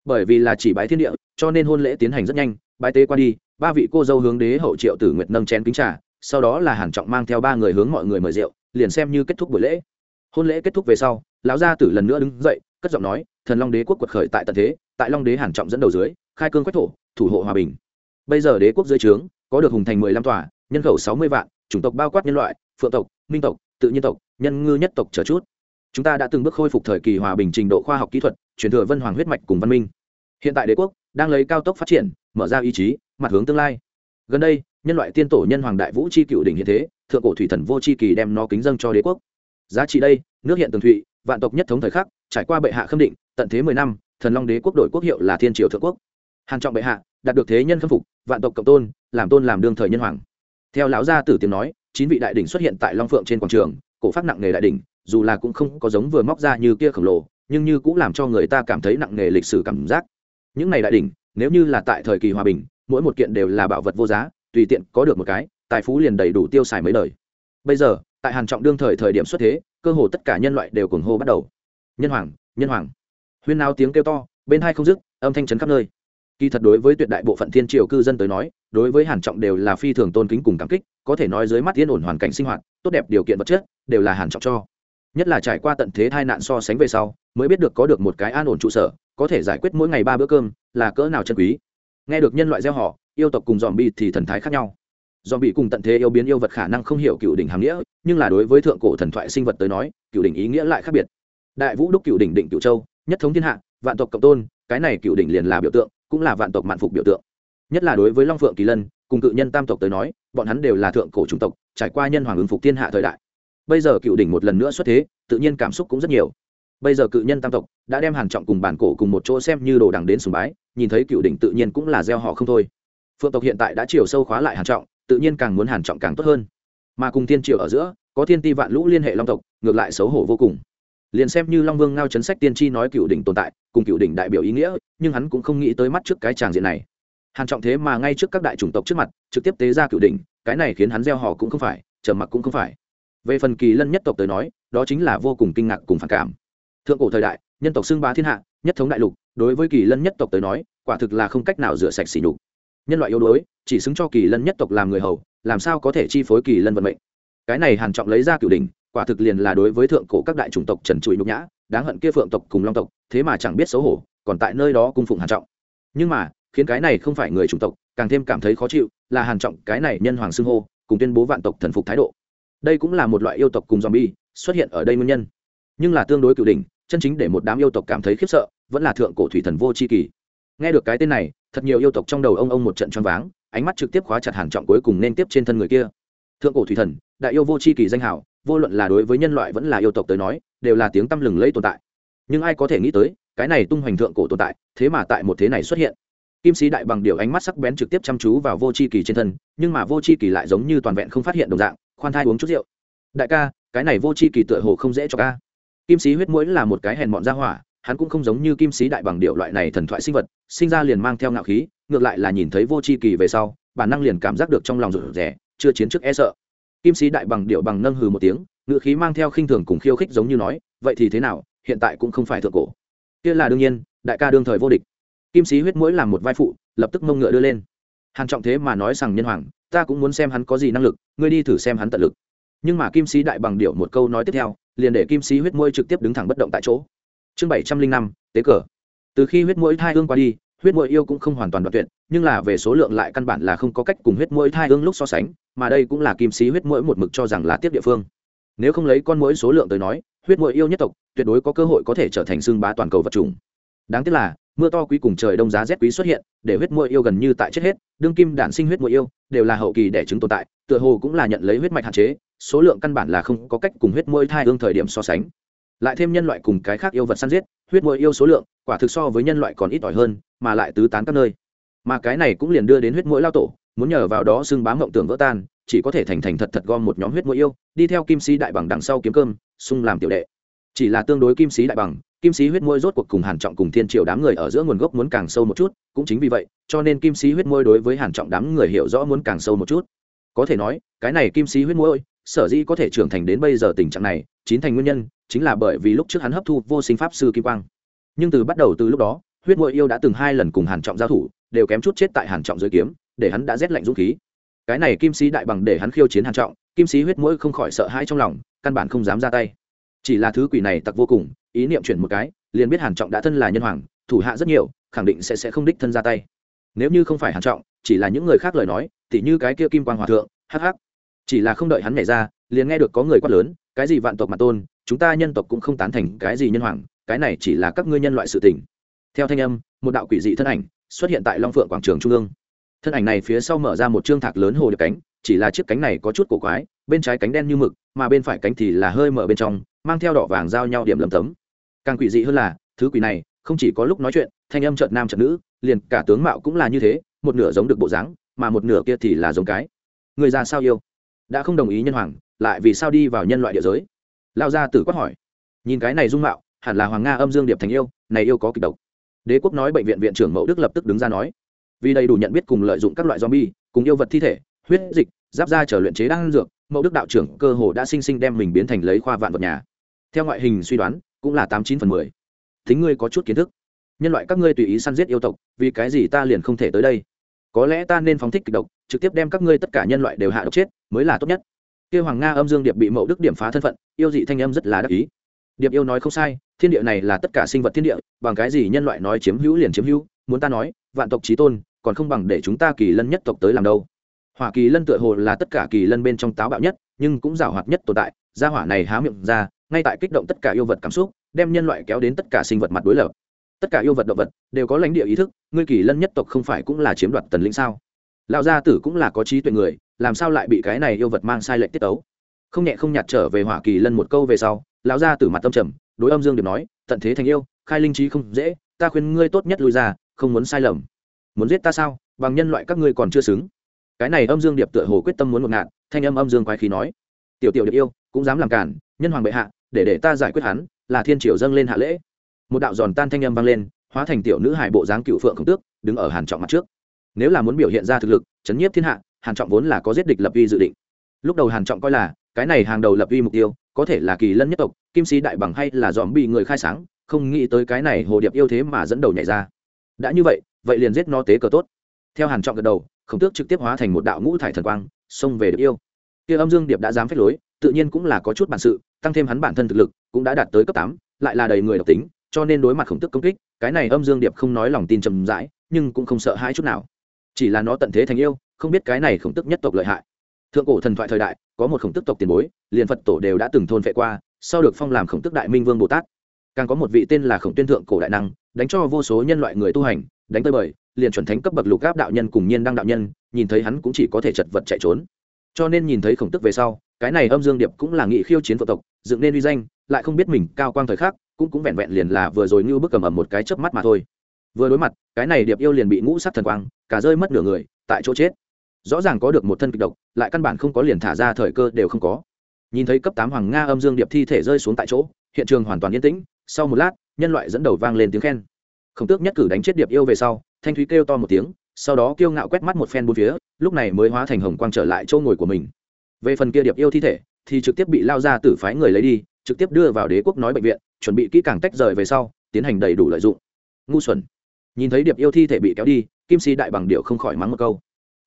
Speaker 1: Bởi vì là chỉ bái thiên địa, cho nên hôn lễ tiến hành rất nhanh, bái tế qua đi, ba vị cô dâu hướng đế hậu triệu tử nguyệt nâng chén kính trà, sau đó là hàn trọng mang theo ba người hướng mọi người mời rượu, liền xem như kết thúc buổi lễ. Hôn lễ kết thúc về sau, lão gia tử lần nữa đứng dậy, cất giọng nói, thần long đế quốc quật khởi tại tận thế tại long đế hàn trọng dẫn đầu dưới, khai cương quách thổ, thủ hộ hòa bình. Bây giờ đế quốc dưới trướng, có được hùng thành mười lăm tòa, nhân khẩu sáu mươi vạn, chủng tộc bao quát nhân loại, phượng tộc, minh tộc, tự nhiên tộc, nhân ngư nhất tộc trở chút. Chúng ta đã từng bước khôi phục thời kỳ hòa bình trình độ khoa học kỹ thuật, truyền thừa vân hoàng huyết mạch cùng văn minh. Hiện tại đế quốc đang lấy cao tốc phát triển, mở ra ý chí, mặt hướng tương lai. Gần đây, nhân loại tiên tổ nhân hoàng đại vũ c h i cựu đỉnh hiện thế, thượng cổ thủy thần vô c h i kỳ đem nó kính dâng cho đế quốc. Giá trị đây, nước hiện tường thụy, vạn tộc nhất thống thời khắc, trải qua bệ hạ khâm định, tận thế mười năm thần long đế quốc đội quốc hiệu là thiên triều thượng quốc. Hàn trọng bệ hạ, đạt được thế nhân khâm phục, vạn tộc cộng tôn, làm tôn làm đương thời nhân hoàng. Theo lão gia tử tiếng nói, chín vị đại đỉnh xuất hiện tại long phượng trên quảng trường, cổ phát nặng nghề đại đỉnh, dù là cũng không có giống vừa móc ra như kia khổng lồ, nhưng như cũng làm cho người ta cảm thấy nặng nghề lịch sử cảm giác. Những này đại đỉnh, nếu như là tại thời kỳ hòa bình, mỗi một kiện đều là bảo vật vô giá, tùy tiện có được một cái, tài phú liền đầy đủ tiêu xài mấy đời. Bây giờ, tại hàn trọng đương thời thời điểm xuất thế, cơ hồ tất cả nhân loại đều cuồng hô bắt đầu. Nhân hoàng nhân hoàng huyên náo tiếng kêu to, bên hai không dứt, âm thanh chấn khắp nơi. Kỳ thật đối với tuyệt đại bộ phận thiên triều cư dân tới nói, đối với hàn trọng đều là phi thường tôn kính cùng cảm kích, có thể nói dưới mắt yên ổn hoàn cảnh sinh hoạt, tốt đẹp điều kiện vật chất, đều là hàn trọng cho. Nhất là trải qua tận thế tai nạn so sánh về sau, mới biết được có được một cái an ổn trụ sở, có thể giải quyết mỗi ngày ba bữa cơm, là cỡ nào chân quý. Nghe được nhân loại gieo họ, yêu tộc cùng dòm bi thì thần thái khác nhau. Dòm bị cùng tận thế yêu biến yêu vật khả năng không hiểu cựu đỉnh hàm nghĩa, nhưng là đối với thượng cổ thần thoại sinh vật tới nói, cựu đỉnh ý nghĩa lại khác biệt. Đại vũ đúc cựu đỉnh định cựu châu nhất thống thiên hạ, vạn tộc cộng tôn, cái này cựu đỉnh liền là biểu tượng, cũng là vạn tộc mạn phục biểu tượng. Nhất là đối với long phượng kỳ lân, cùng cự nhân tam tộc tới nói, bọn hắn đều là thượng cổ chủng tộc, trải qua nhân hoàng ứng phục thiên hạ thời đại. Bây giờ cựu đỉnh một lần nữa xuất thế, tự nhiên cảm xúc cũng rất nhiều. Bây giờ cự nhân tam tộc đã đem hàn trọng cùng bản cổ cùng một chỗ xem như đồ đằng đến sùng bái, nhìn thấy cựu đỉnh tự nhiên cũng là gieo họ không thôi. Phượng tộc hiện tại đã chiều sâu khóa lại hàn trọng, tự nhiên càng muốn hàn trọng càng tốt hơn. Mà cùng thiên triều ở giữa, có thiên ti vạn lũ liên hệ long tộc, ngược lại xấu hổ vô cùng liền xem như long vương ngao chấn sách tiên tri nói cựu đỉnh tồn tại, cùng cựu đỉnh đại biểu ý nghĩa, nhưng hắn cũng không nghĩ tới mắt trước cái tràng diện này. Hàn trọng thế mà ngay trước các đại chủng tộc trước mặt, trực tiếp tế ra cựu đỉnh, cái này khiến hắn gieo họ cũng không phải, trầm mặc cũng không phải. Về phần kỳ lân nhất tộc tới nói, đó chính là vô cùng kinh ngạc cùng phản cảm. Thượng cổ thời đại, nhân tộc xưng bá thiên hạ, nhất thống đại lục, đối với kỳ lân nhất tộc tới nói, quả thực là không cách nào rửa sạch xỉ nhục. Nhân loại yếu đuối, chỉ xứng cho kỳ lân nhất tộc làm người hầu, làm sao có thể chi phối kỳ lân vận mệnh? Cái này hàn trọng lấy ra cửu đỉnh quả thực liền là đối với thượng cổ các đại chủng tộc trần trụi nhục nhã, đáng hận kia phượng tộc cùng long tộc, thế mà chẳng biết xấu hổ, còn tại nơi đó cung phụng hàn trọng. Nhưng mà, khiến cái này không phải người chủng tộc, càng thêm cảm thấy khó chịu, là hàn trọng, cái này nhân hoàng xưng hô, cùng tuyên bố vạn tộc thần phục thái độ. Đây cũng là một loại yêu tộc cùng zombie xuất hiện ở đây nguyên nhân. Nhưng là tương đối cửu đỉnh, chân chính để một đám yêu tộc cảm thấy khiếp sợ, vẫn là thượng cổ thủy thần vô chi kỳ. Nghe được cái tên này, thật nhiều yêu tộc trong đầu ông ông một trận choáng váng, ánh mắt trực tiếp khóa chặt hàn trọng cuối cùng nên tiếp trên thân người kia. Thượng cổ thủy thần, đại yêu vô chi kỳ danh hảo vô luận là đối với nhân loại vẫn là yêu tộc tới nói, đều là tiếng tăm lừng lẫy tồn tại. Nhưng ai có thể nghĩ tới, cái này tung hoành thượng cổ tồn tại, thế mà tại một thế này xuất hiện. Kim sĩ đại bằng điều ánh mắt sắc bén trực tiếp chăm chú vào vô chi kỳ trên thân, nhưng mà vô chi kỳ lại giống như toàn vẹn không phát hiện đồng dạng, khoan thai uống chút rượu. Đại ca, cái này vô chi kỳ tựa hồ không dễ cho ca. Kim sĩ huyết mũi là một cái hèn mọn ra hỏa, hắn cũng không giống như kim sĩ đại bằng điệu loại này thần thoại sinh vật, sinh ra liền mang theo ngạo khí, ngược lại là nhìn thấy vô c h i kỳ về sau, bản năng liền cảm giác được trong lòng rụt rẻ chưa chiến trước e sợ kim sĩ đại bằng điệu bằng nâng hừ một tiếng ngự khí mang theo khinh thường cùng khiêu khích giống như nói, vậy thì thế nào? Hiện tại cũng không phải thượng cổ. Kia là đương nhiên, đại ca đương thời vô địch. Kim sĩ huyết mũi làm một vai phụ, lập tức mông ngựa đưa lên. Hàn trọng thế mà nói rằng nhân hoàng, ta cũng muốn xem hắn có gì năng lực, ngươi đi thử xem hắn tận lực. Nhưng mà kim sĩ đại bằng điệu một câu nói tiếp theo, liền để kim sĩ huyết mũi trực tiếp đứng thẳng bất động tại chỗ. Chương bảy trăm linh năm, tế cờ. Từ khi huyết mũi thai hương qua đi huyết mũi yêu cũng không hoàn toàn đoạn tuyệt, nhưng là về số lượng lại căn bản là không có cách cùng huyết mũi thai hương lúc so sánh, mà đây cũng là kim sĩ huyết mũi một mực cho rằng là tiếp địa phương. Nếu không lấy con mũi số lượng tới nói, huyết mũi yêu nhất tộc, tuyệt đối có cơ hội có thể trở thành xương bá toàn cầu vật chủng. Đáng tiếc là, mưa to quý cùng trời đông giá rét quý xuất hiện, để huyết mũi yêu gần như tại chết hết, đương kim đản sinh huyết mũi yêu, đều là hậu kỳ đẻ trứng tồn tại, tựa hồ cũng là nhận lấy huyết mạch hạn chế, số lượng căn bản là không có cách cùng huyết mũi thai hương thời điểm so sánh. Lại thêm nhân loại cùng cái khác yêu vật săn giết, huyết mũi yêu số lượng, quả thực so với nhân loại còn ít ỏi hơn mà lại tứ tán các nơi. Mà cái này cũng liền đưa đến huyết mũi lao tổ, muốn nhờ vào đó xưng bám mộng tưởng vỡ tan, chỉ có thể thành thành thật thật gom một nhóm huyết mũi yêu, đi theo kim sĩ đại bằng đằng sau kiếm cơm, xung làm tiểu đệ. Chỉ là tương đối kim sĩ đại bằng, kim sĩ huyết môi rốt cuộc cùng hàn trọng cùng thiên triều đám người ở giữa nguồn gốc muốn càng sâu một chút, cũng chính vì vậy, cho nên kim sĩ huyết môi đối với hàn trọng đám người hiểu rõ muốn càng sâu một chút. Có thể nói, cái này kim sĩ huyết môi sở dĩ có thể trưởng thành đến bây giờ tình trạng này, chín thành nguyên nhân, chính là bởi vì lúc trước hắn hấp thu vô sinh pháp sư kim quang. Nhưng từ bắt đầu từ lúc đó huyết mũi yêu đã từng hai lần cùng hàn trọng giao thủ, đều kém chút chết tại hàn trọng dưới kiếm, để hắn đã rét lạnh dũng khí. Cái này kim sĩ đại bằng để hắn khiêu chiến hàn trọng, kim sĩ huyết mũi không khỏi sợ hãi trong lòng, căn bản không dám ra tay. Chỉ là thứ quỷ này tặc vô cùng, ý niệm chuyển một cái, liền biết hàn trọng đã thân là nhân hoàng, thủ hạ rất nhiều, khẳng định sẽ sẽ không đích thân ra tay. Nếu như không phải hàn trọng, chỉ là những người khác lời nói, tỉ như cái kia kim quang hòa thượng, hắc hắc. Chỉ là không đợi hắn nhảy ra, liền nghe được có người quát lớn, cái gì vạn tộc mà tôn, chúng ta nhân tộc cũng không tán thành cái gì nhân hoàng, cái này chỉ là các ngươi nhân loại sự tình theo thanh âm, một đạo quỷ dị thân ảnh xuất hiện tại long phượng quảng trường trung ương. Thân ảnh này phía sau mở ra một trương thạc lớn hồ điệp cánh, chỉ là chiếc cánh này có chút cổ quái, bên trái cánh đen như mực, mà bên phải cánh thì là hơi mở bên trong, mang theo đỏ vàng giao nhau điểm lầm tấm. Càng quỷ dị hơn là, thứ quỷ này không chỉ có lúc nói chuyện, thanh âm trợt nam trợt nữ, liền cả tướng mạo cũng là như thế, một nửa giống được bộ dáng, mà một nửa kia thì là giống cái. Người ra sao yêu? Đã không đồng ý nhân hoàng, lại vì sao đi vào nhân loại địa giới? Lao ra tử quát hỏi. Nhìn cái này dung mạo, hẳn là hoàng nga âm dương điệp thành yêu, này yêu có kịch độc đế quốc nói bệnh viện viện trưởng mẫu đức lập tức đứng ra nói. Vì đầy đủ nhận biết cùng lợi dụng các loại zombie, cùng yêu vật thi thể, huyết dịch, giáp da trở luyện chế đan dược mẫu đức đạo trưởng cơ hồ đã sinh sinh đem mình biến thành lấy khoa vạn vật nhà. Theo ngoại hình suy đoán, cũng là tám chín phần mười. Thính ngươi có chút kiến thức. Nhân loại các ngươi tùy ý săn giết yêu tộc, vì cái gì ta liền không thể tới đây? Có lẽ ta nên phóng thích kịch độc, trực tiếp đem các ngươi tất cả nhân loại đều hạ độc chết, mới là tốt nhất. Kia hoàng nga âm dương điệp bị mậu đức điểm phá thân phận, yêu dị thanh âm rất là đắc ý. Điệp yêu nói không sai thiên địa này là tất cả sinh vật thiên địa, bằng cái gì nhân loại nói chiếm hữu liền chiếm hữu, muốn ta nói, vạn tộc trí tôn, còn không bằng để chúng ta kỳ lân nhất tộc tới làm đâu. Hỏa kỳ lân tựa hồ là tất cả kỳ lân bên trong táo bạo nhất, nhưng cũng giảo hoạt nhất tồn tại, gia hỏa này há miệng ra, ngay tại kích động tất cả yêu vật cảm xúc, đem nhân loại kéo đến tất cả sinh vật mặt đối lập. Tất cả yêu vật động vật đều có lãnh địa ý thức, ngươi kỳ lân nhất tộc không phải cũng là chiếm đoạt tần lĩnh sao? Lão gia tử cũng là có trí tuệ người, làm sao lại bị cái này yêu vật mang sai lệnh tiết tấu? Không nhẹ không nhạt trở về hỏa kỳ lân một câu về sau, lão gia tử mặt tâm trầm đối âm dương điệp nói, tận thế thành yêu, khai linh trí không dễ, ta khuyên ngươi tốt nhất lui ra, không muốn sai lầm. Muốn giết ta sao? Bằng nhân loại các ngươi còn chưa xứng. Cái này âm dương điệp tựa hồ quyết tâm muốn một ngạn thanh âm âm dương quái khí nói, tiểu tiểu điệp yêu, cũng dám làm cản, nhân hoàng bệ hạ, để để ta giải quyết hắn, là thiên triều dâng lên hạ lễ. Một đạo giòn tan thanh âm vang lên, hóa thành tiểu nữ hải bộ dáng cựu phượng khổng tước, đứng ở hàn trọng mặt trước. Nếu là muốn biểu hiện ra thực lực, chấn nhiếp thiên hạ, hàn trọng vốn là có giết địch lập uy dự định. Lúc đầu hàn trọng coi là cái này hàng đầu lập uy mục tiêu, có thể là kỳ lân nhất tộc, kim sĩ đại bằng hay là dòm bị người khai sáng, không nghĩ tới cái này hồ điệp yêu thế mà dẫn đầu nhảy ra. Đã như vậy vậy liền giết nó tế cờ tốt. Theo hàn trọng gật đầu, khổng tước trực tiếp hóa thành một đạo ngũ thải thần quang, xông về điệp yêu. Kia âm dương điệp đã dám phép lối, tự nhiên cũng là có chút bản sự, tăng thêm hắn bản thân thực lực, cũng đã đạt tới cấp tám, lại là đầy người độc tính, cho nên đối mặt khổng tước công kích, cái này âm dương điệp không nói lòng tin trầm rãi, nhưng cũng không sợ hãi chút nào. Chỉ là nó tận thế thành yêu, không biết cái này khổng tước nhất tộc lợi hại. Thượng cổ thần thoại thời đại có một khổng tức tộc tiền bối, liền phật tổ đều đã từng thôn vệ qua, sau được phong làm khổng tức đại minh vương bồ tát. Càng có một vị tên là khổng tuyên thượng cổ đại năng, đánh cho vô số nhân loại người tu hành, đánh tới bời, liền chuẩn thánh cấp bậc lục áp đạo nhân cùng nhiên đăng đạo nhân, nhìn thấy hắn cũng chỉ có thể chật vật chạy trốn. Cho nên nhìn thấy khổng tức về sau, cái này âm dương điệp cũng là nghị khiêu chiến phật tộc, dựng nên uy danh, lại không biết mình cao quang thời khắc, cũng cũng vẹn vẹn liền là vừa rồi như bức cầm ầm một cái chớp mắt mà thôi. Vừa đối mặt, cái này điệp yêu liền bị ngũ sát thần quang, cả rơi mất nửa người, tại chỗ chết rõ ràng có được một thân kịch độc, lại căn bản không có liền thả ra thời cơ đều không có. Nhìn thấy cấp tám hoàng nga âm dương điệp thi thể rơi xuống tại chỗ, hiện trường hoàn toàn yên tĩnh, sau một lát, nhân loại dẫn đầu vang lên tiếng khen. Khổng tước nhất cử đánh chết điệp yêu về sau, thanh thúy kêu to một tiếng, sau đó kiêu ngạo quét mắt một phen bốn phía, lúc này mới hóa thành hồng quang trở lại chỗ ngồi của mình. Về phần kia điệp yêu thi thể, thì trực tiếp bị lao ra tử phái người lấy đi, trực tiếp đưa vào đế quốc nói bệnh viện, chuẩn bị kỹ càng tách rời về sau, tiến hành đầy đủ lợi dụng. Ngu xuẩn. Nhìn thấy điệp yêu thi thể bị kéo đi, kim si đại bằng điệu không khỏi mắng một câu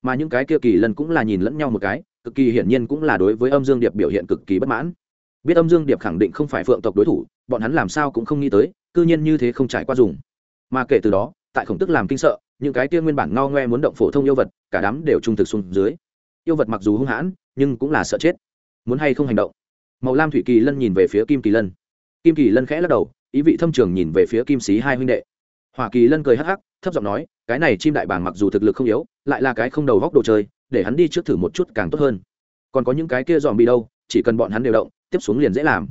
Speaker 1: mà những cái kia kỳ lân cũng là nhìn lẫn nhau một cái, cực kỳ hiển nhiên cũng là đối với âm dương điệp biểu hiện cực kỳ bất mãn. Biết âm dương điệp khẳng định không phải phượng tộc đối thủ, bọn hắn làm sao cũng không nghĩ tới, cư nhiên như thế không trải qua dùng. Mà kể từ đó, tại khổng tức làm kinh sợ, những cái kia nguyên bản ngao ngoe muốn động phổ thông yêu vật, cả đám đều trung thực xuống dưới. Yêu vật mặc dù hung hãn, nhưng cũng là sợ chết. Muốn hay không hành động? Màu lam thủy kỳ lân nhìn về phía kim kỳ lân. Kim kỳ lân khẽ lắc đầu, ý vị thâm trường nhìn về phía kim sĩ hai huynh đệ. Hoa kỳ lân cười hắc hắc thấp giọng nói, cái này chim đại bàng mặc dù thực lực không yếu, lại là cái không đầu góc đồ chơi, để hắn đi trước thử một chút càng tốt hơn. Còn có những cái kia dòm bị đâu, chỉ cần bọn hắn đều động, tiếp xuống liền dễ làm.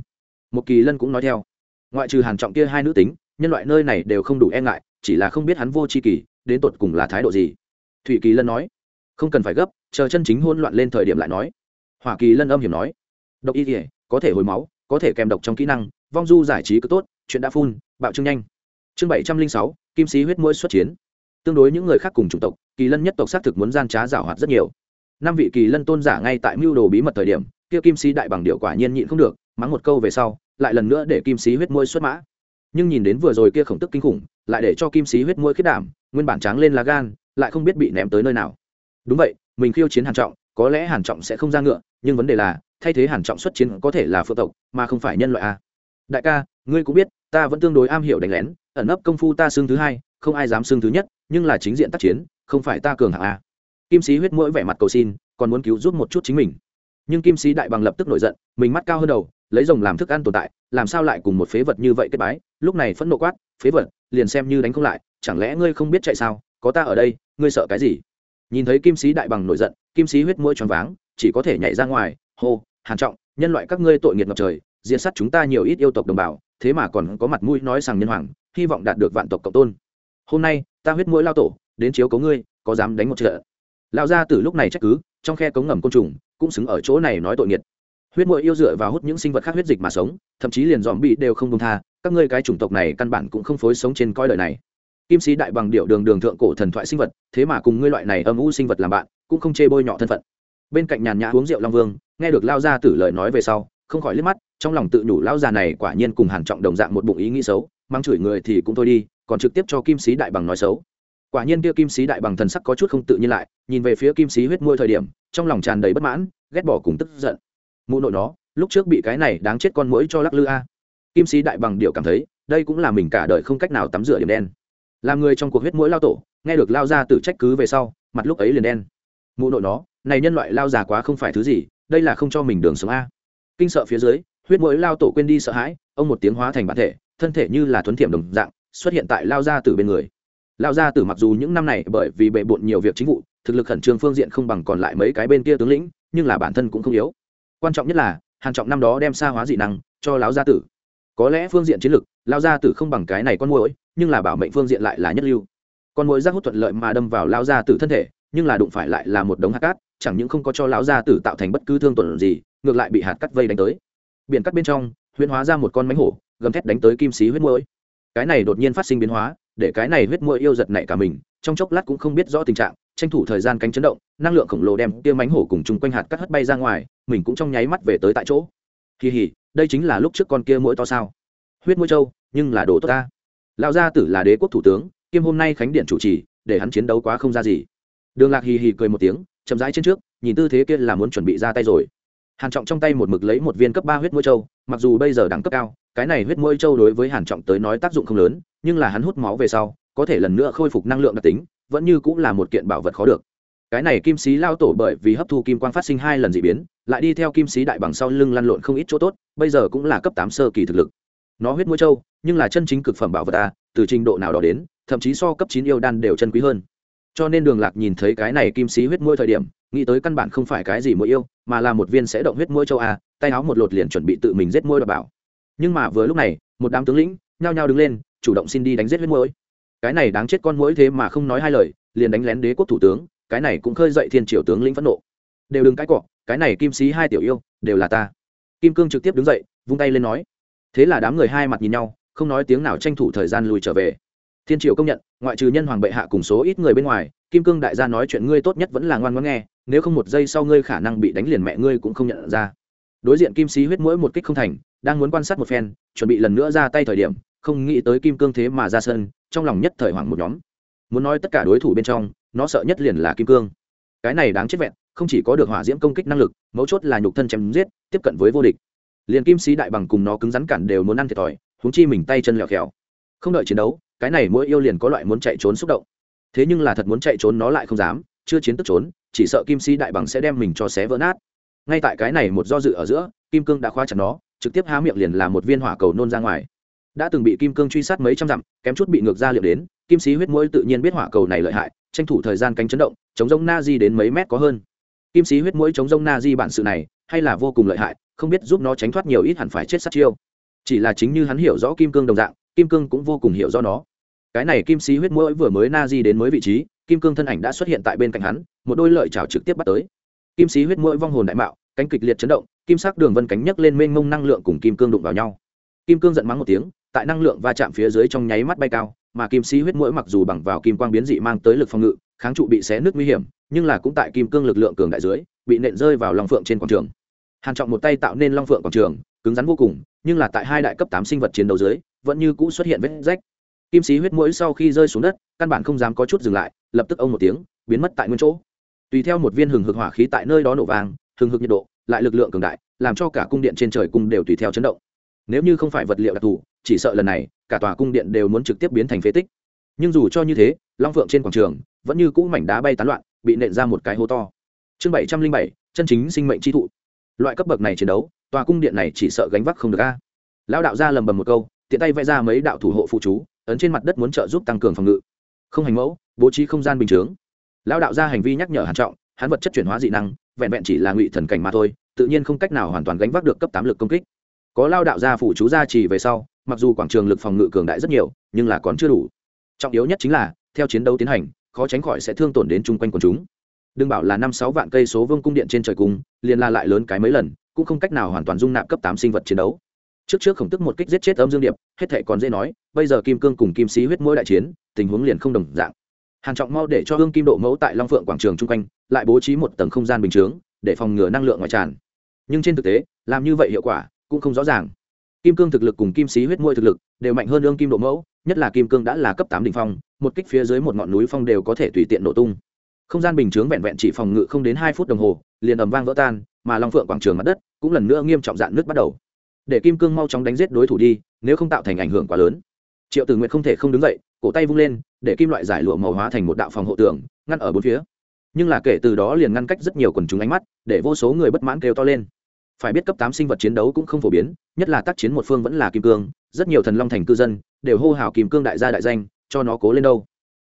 Speaker 1: Một kỳ lân cũng nói theo. Ngoại trừ hàn trọng kia hai nữ tính, nhân loại nơi này đều không đủ e ngại, chỉ là không biết hắn vô tri kỳ, đến tột cùng là thái độ gì. Thủy kỳ lân nói, không cần phải gấp, chờ chân chính hỗn loạn lên thời điểm lại nói. Hỏa kỳ lân âm hiểm nói, độc y thể có thể hồi máu, có thể kèm độc trong kỹ năng, vong du giải trí cứ tốt, chuyện đã phun, bạo trưng nhanh chương bảy trăm linh sáu, kim sĩ huyết mũi xuất chiến. Tương đối những người khác cùng chủng tộc, kỳ lân nhất tộc xác thực muốn gian trá giảo hoạt rất nhiều. Năm vị kỳ lân tôn giả ngay tại mưu đồ bí mật thời điểm, kia kim sĩ đại bằng điệu quả nhiên nhịn không được, mắng một câu về sau, lại lần nữa để kim sĩ huyết môi xuất mã. Nhưng nhìn đến vừa rồi kia khổng tức kinh khủng, lại để cho kim sĩ huyết môi khiết đảm, nguyên bản tráng lên lá gan, lại không biết bị ném tới nơi nào. Đúng vậy, mình khiêu chiến hàn trọng, có lẽ hàn trọng sẽ không ra ngựa, nhưng vấn đề là, thay thế hàn trọng xuất chiến có thể là phượng tộc, mà không phải nhân loại a. Đại ca ngươi cũng biết, ta vẫn tương đối am hiểu đánh lén, ẩn nấp công phu ta xương thứ hai, không ai dám xương thứ nhất, nhưng là chính diện tác chiến, không phải ta cường hạng a. Kim sĩ huyết mũi vẻ mặt cầu xin, còn muốn cứu giúp một chút chính mình. Nhưng kim sĩ đại bằng lập tức nổi giận, mình mắt cao hơn đầu, lấy rồng làm thức ăn tồn tại, làm sao lại cùng một phế vật như vậy kết bái, lúc này phẫn nộ quát, phế vật, liền xem như đánh không lại, chẳng lẽ ngươi không biết chạy sao, có ta ở đây, ngươi sợ cái gì? Nhìn thấy kim sĩ đại bằng nổi giận, kim sĩ huyết mũi tròn váng, chỉ có thể nhảy ra ngoài, hô, hàn trọng, nhân loại các ngươi tội nghiệt ngập trời, diệt sát chúng ta nhiều ít yêu tộc đồng bào thế mà còn có mặt mũi nói rằng nhân hoàng, hy vọng đạt được vạn tộc cộng tôn. Hôm nay, ta huyết mũi lao tổ, đến chiếu cấu ngươi, có dám đánh một trận? Lao ra từ lúc này trách cứ, trong khe cống ngầm côn trùng, cũng xứng ở chỗ này nói tội nghiệt. Huyết mũi yêu dựa vào hút những sinh vật khác huyết dịch mà sống, thậm chí liền dòm bị đều không công tha, các ngươi cái chủng tộc này căn bản cũng không phối sống trên coi đời này. Kim sĩ đại bằng điệu đường đường thượng cổ thần thoại sinh vật, thế mà cùng ngươi loại này âm u sinh vật làm bạn, cũng không chê bôi nhọ thân phận. Bên cạnh nhàn nhã uống rượu long vương, nghe được lao ra tử lời nói về sau, không khỏi liếc mắt trong lòng tự nhủ lao già này quả nhiên cùng hàn trọng đồng dạng một bụng ý nghĩ xấu, mang chửi người thì cũng thôi đi, còn trực tiếp cho kim sĩ đại bằng nói xấu. Quả nhiên kia kim sĩ đại bằng thần sắc có chút không tự nhiên lại, nhìn về phía kim sĩ huyết môi thời điểm, trong lòng tràn đầy bất mãn, ghét bỏ cùng tức giận. Mụ nội nó, lúc trước bị cái này đáng chết con mũi cho lắc lư a. Kim sĩ đại bằng điệu cảm thấy, đây cũng là mình cả đời không cách nào tắm rửa điểm đen. Làm người trong cuộc huyết mũi lao tổ, nghe được lao ra từ trách cứ về sau, mặt lúc ấy liền đen. Mụ nội nó, này nhân loại lao già quá không phải thứ gì, đây là không cho mình đường sống a. Kinh sợ phía dưới huyết mũi lao tổ quên đi sợ hãi, ông một tiếng hóa thành bản thể, thân thể như là thuấn thiểm đồng dạng, xuất hiện tại lao gia tử bên người. Lao gia tử mặc dù những năm này bởi vì bệ bộn nhiều việc chính vụ, thực lực khẩn trương phương diện không bằng còn lại mấy cái bên kia tướng lĩnh, nhưng là bản thân cũng không yếu. Quan trọng nhất là, hàn trọng năm đó đem xa hóa dị năng cho lão gia tử. Có lẽ phương diện chiến lực lao gia tử không bằng cái này con mũi nhưng là bảo mệnh phương diện lại là nhất lưu. Con mũi giác hút thuận lợi mà đâm vào lao gia tử thân thể, nhưng là đụng phải lại là một đống hạt cát, chẳng những không có cho lão gia tử tạo thành bất cứ thương tổn gì, ngược lại bị hạt cát vây đánh tới biển cắt bên trong, huyễn hóa ra một con mánh hổ, gầm thét đánh tới kim sĩ huyết mũi cái này đột nhiên phát sinh biến hóa, để cái này huyết mũi yêu giật nảy cả mình, trong chốc lát cũng không biết rõ tình trạng, tranh thủ thời gian cánh chấn động, năng lượng khổng lồ đem kia mánh hổ cùng chung quanh hạt cắt hất bay ra ngoài, mình cũng trong nháy mắt về tới tại chỗ. Kỳ hỉ, đây chính là lúc trước con kia mũi to sao? Huyết mũi châu nhưng là đồ tốt ta. Lão gia tử là đế quốc thủ tướng, kiêm hôm nay khánh điện chủ trì, để hắn chiến đấu quá không ra gì. Đường lạc hì hì cười một tiếng, chậm rãi trên trước, nhìn tư thế kia là muốn chuẩn bị ra tay rồi hàn trọng trong tay một mực lấy một viên cấp ba huyết mũi châu, mặc dù bây giờ đẳng cấp cao, cái này huyết mũi châu đối với hàn trọng tới nói tác dụng không lớn, nhưng là hắn hút máu về sau, có thể lần nữa khôi phục năng lượng đặc tính, vẫn như cũng là một kiện bảo vật khó được. Cái này kim sĩ lao tổ bởi vì hấp thu kim quang phát sinh hai lần dị biến, lại đi theo kim sĩ đại bằng sau lưng lăn lộn không ít chỗ tốt, bây giờ cũng là cấp tám sơ kỳ thực lực. Nó huyết mũi châu, nhưng là chân chính cực phẩm bảo vật a từ trình độ nào đó đến, thậm chí so cấp chín yêu đan đều chân quý hơn. Cho nên đường lạc nhìn thấy cái này kim sĩ huyết mũi thời điểm nghĩ tới căn bản không phải cái gì mũi yêu, mà là một viên sẽ động huyết mũi châu a, tay áo một lột liền chuẩn bị tự mình giết mũi đ bảo. Nhưng mà vừa lúc này, một đám tướng lĩnh nhao nhao đứng lên, chủ động xin đi đánh giết huyết mũi cái này đáng chết con mũi thế mà không nói hai lời, liền đánh lén đế quốc thủ tướng, cái này cũng khơi dậy thiên triều tướng lĩnh phẫn nộ. Đều đừng cãi cọ, cái này kim sĩ hai tiểu yêu, đều là ta. Kim cương trực tiếp đứng dậy, vung tay lên nói. Thế là đám người hai mặt nhìn nhau, không nói tiếng nào tranh thủ thời gian lùi trở về. Thiên triều công nhận, ngoại trừ nhân hoàng bệ hạ cùng số ít người bên ngoài, kim cương đại gia nói chuyện ngươi tốt nhất vẫn là ngoan ngoãn nghe nếu không một giây sau ngươi khả năng bị đánh liền mẹ ngươi cũng không nhận ra. Đối diện kim sĩ huyết mũi một kích không thành, đang muốn quan sát một phen, chuẩn bị lần nữa ra tay thời điểm, không nghĩ tới kim cương thế mà ra sân, trong lòng nhất thời hoảng một nhóm. Muốn nói tất cả đối thủ bên trong, nó sợ nhất liền là kim cương. Cái này đáng chết vẹn, không chỉ có được hỏa diễm công kích năng lực, mấu chốt là nhục thân chém giết, tiếp cận với vô địch. Liền kim sĩ đại bằng cùng nó cứng rắn cản đều muốn ăn thiệt thòi húng chi mình tay chân lẹo khéo không đợi chiến đấu, cái này mỗi yêu liền có loại muốn chạy trốn xúc động. Thế nhưng là thật muốn chạy trốn nó lại không dám, chưa chiến tức trốn chỉ sợ kim sĩ đại bằng sẽ đem mình cho xé vỡ nát. Ngay tại cái này một do dự ở giữa, kim cương đã khóa chặt nó, trực tiếp há miệng liền là một viên hỏa cầu nôn ra ngoài. Đã từng bị kim cương truy sát mấy trăm dặm, kém chút bị ngược ra liệu đến, kim sĩ huyết mũi tự nhiên biết hỏa cầu này lợi hại, tranh thủ thời gian cánh chấn động, chống rông na di đến mấy mét có hơn. Kim sĩ huyết mũi chống rông na di bản sự này, hay là vô cùng lợi hại, không biết giúp nó tránh thoát nhiều ít hẳn phải chết sát chiêu. Chỉ là chính như hắn hiểu rõ kim cương đồng dạng, kim cương cũng vô cùng hiểu rõ nó. Cái này kim sĩ huyết mũi vừa mới na di đến mới vị trí kim cương thân ảnh đã xuất hiện tại bên cạnh hắn, một đôi lợi chảo trực tiếp bắt tới. Kim sĩ huyết mũi vong hồn đại mạo, cánh kịch liệt chấn động, kim sắc đường vân cánh nhấc lên mênh mông năng lượng cùng kim cương đụng vào nhau. Kim cương giận mắng một tiếng, tại năng lượng va chạm phía dưới trong nháy mắt bay cao, mà kim sĩ huyết mũi mặc dù bằng vào kim quang biến dị mang tới lực phòng ngự, kháng trụ bị xé nước nguy hiểm, nhưng là cũng tại kim cương lực lượng cường đại dưới, bị nện rơi vào long phượng trên quảng trường. Hàn trọng một tay tạo nên long phượng quảng trường, cứng rắn vô cùng, nhưng là tại hai đại cấp tám sinh vật chiến đấu dưới, vẫn như cũ xuất hiện vết rách kim sĩ huyết mũi sau khi rơi xuống đất, căn bản không dám có chút dừng lại, lập tức ông một tiếng, biến mất tại nguyên chỗ. Tùy theo một viên hừng hực hỏa khí tại nơi đó nổ vàng hừng hực nhiệt độ, lại lực lượng cường đại, làm cho cả cung điện trên trời cung đều tùy theo chấn động. Nếu như không phải vật liệu đặc thù, chỉ sợ lần này, cả tòa cung điện đều muốn trực tiếp biến thành phế tích. Nhưng dù cho như thế, long phượng trên quảng trường, vẫn như cũ mảnh đá bay tán loạn, bị nện ra một cái hố to. Chương bảy trăm linh bảy, chân chính sinh mệnh chi thụ. Loại cấp bậc này chiến đấu, tòa cung điện này chỉ sợ gánh vác không được a. Lão đạo ra lầm bầm một câu, tiện tay vẽ ra mấy đạo thủ hộ phụ chú ấn trên mặt đất muốn trợ giúp tăng cường phòng ngự. Không hành mẫu, bố trí không gian bình chướng. Lão đạo ra hành vi nhắc nhở hàn trọng, hắn vật chất chuyển hóa dị năng, vẹn vẹn chỉ là ngụy thần cảnh mà thôi, tự nhiên không cách nào hoàn toàn gánh vác được cấp tám lực công kích. Có lao đạo gia phụ chú gia trì về sau, mặc dù quảng trường lực phòng ngự cường đại rất nhiều, nhưng là còn chưa đủ. Trọng yếu nhất chính là, theo chiến đấu tiến hành, khó tránh khỏi sẽ thương tổn đến chung quanh quần chúng. Đừng bảo là năm sáu vạn cây số vương cung điện trên trời cung liền la lại lớn cái mấy lần, cũng không cách nào hoàn toàn dung nạp cấp tám sinh vật chiến đấu trước trước khổng tức một kích giết chết âm dương điệp, hết thệ còn dễ nói, bây giờ kim cương cùng kim sĩ huyết mỗi đại chiến, tình huống liền không đồng dạng. Hàn trọng mau để cho hương kim độ mẫu tại long phượng quảng trường chung quanh, lại bố trí một tầng không gian bình chướng, để phòng ngừa năng lượng ngoại tràn. Nhưng trên thực tế, làm như vậy hiệu quả cũng không rõ ràng. Kim cương thực lực cùng kim sĩ huyết môi thực lực đều mạnh hơn ương kim độ mẫu, nhất là kim cương đã là cấp tám đ ỉ n h phong, một kích phía dưới một ngọn núi phong đều có thể tùy tiện nổ tung. Không gian bình chướng vẹn vẹn chỉ phòng ngự không đến hai phút đồng hồ, liền ầm vang vỡ tan, mà long phượng quảng trường mặt đất cũng lần nữa nghiêm trọng dạn nước bắt đầu để kim cương mau chóng đánh giết đối thủ đi, nếu không tạo thành ảnh hưởng quá lớn. Triệu tử nguyện không thể không đứng dậy, cổ tay vung lên, để kim loại giải lụa màu hóa thành một đạo phòng hộ tường, ngăn ở bốn phía. Nhưng là kể từ đó liền ngăn cách rất nhiều quần chúng ánh mắt, để vô số người bất mãn kêu to lên. Phải biết cấp tám sinh vật chiến đấu cũng không phổ biến, nhất là tác chiến một phương vẫn là kim cương, rất nhiều thần long thành cư dân, đều hô hào kim cương đại gia đại danh, cho nó cố lên đâu.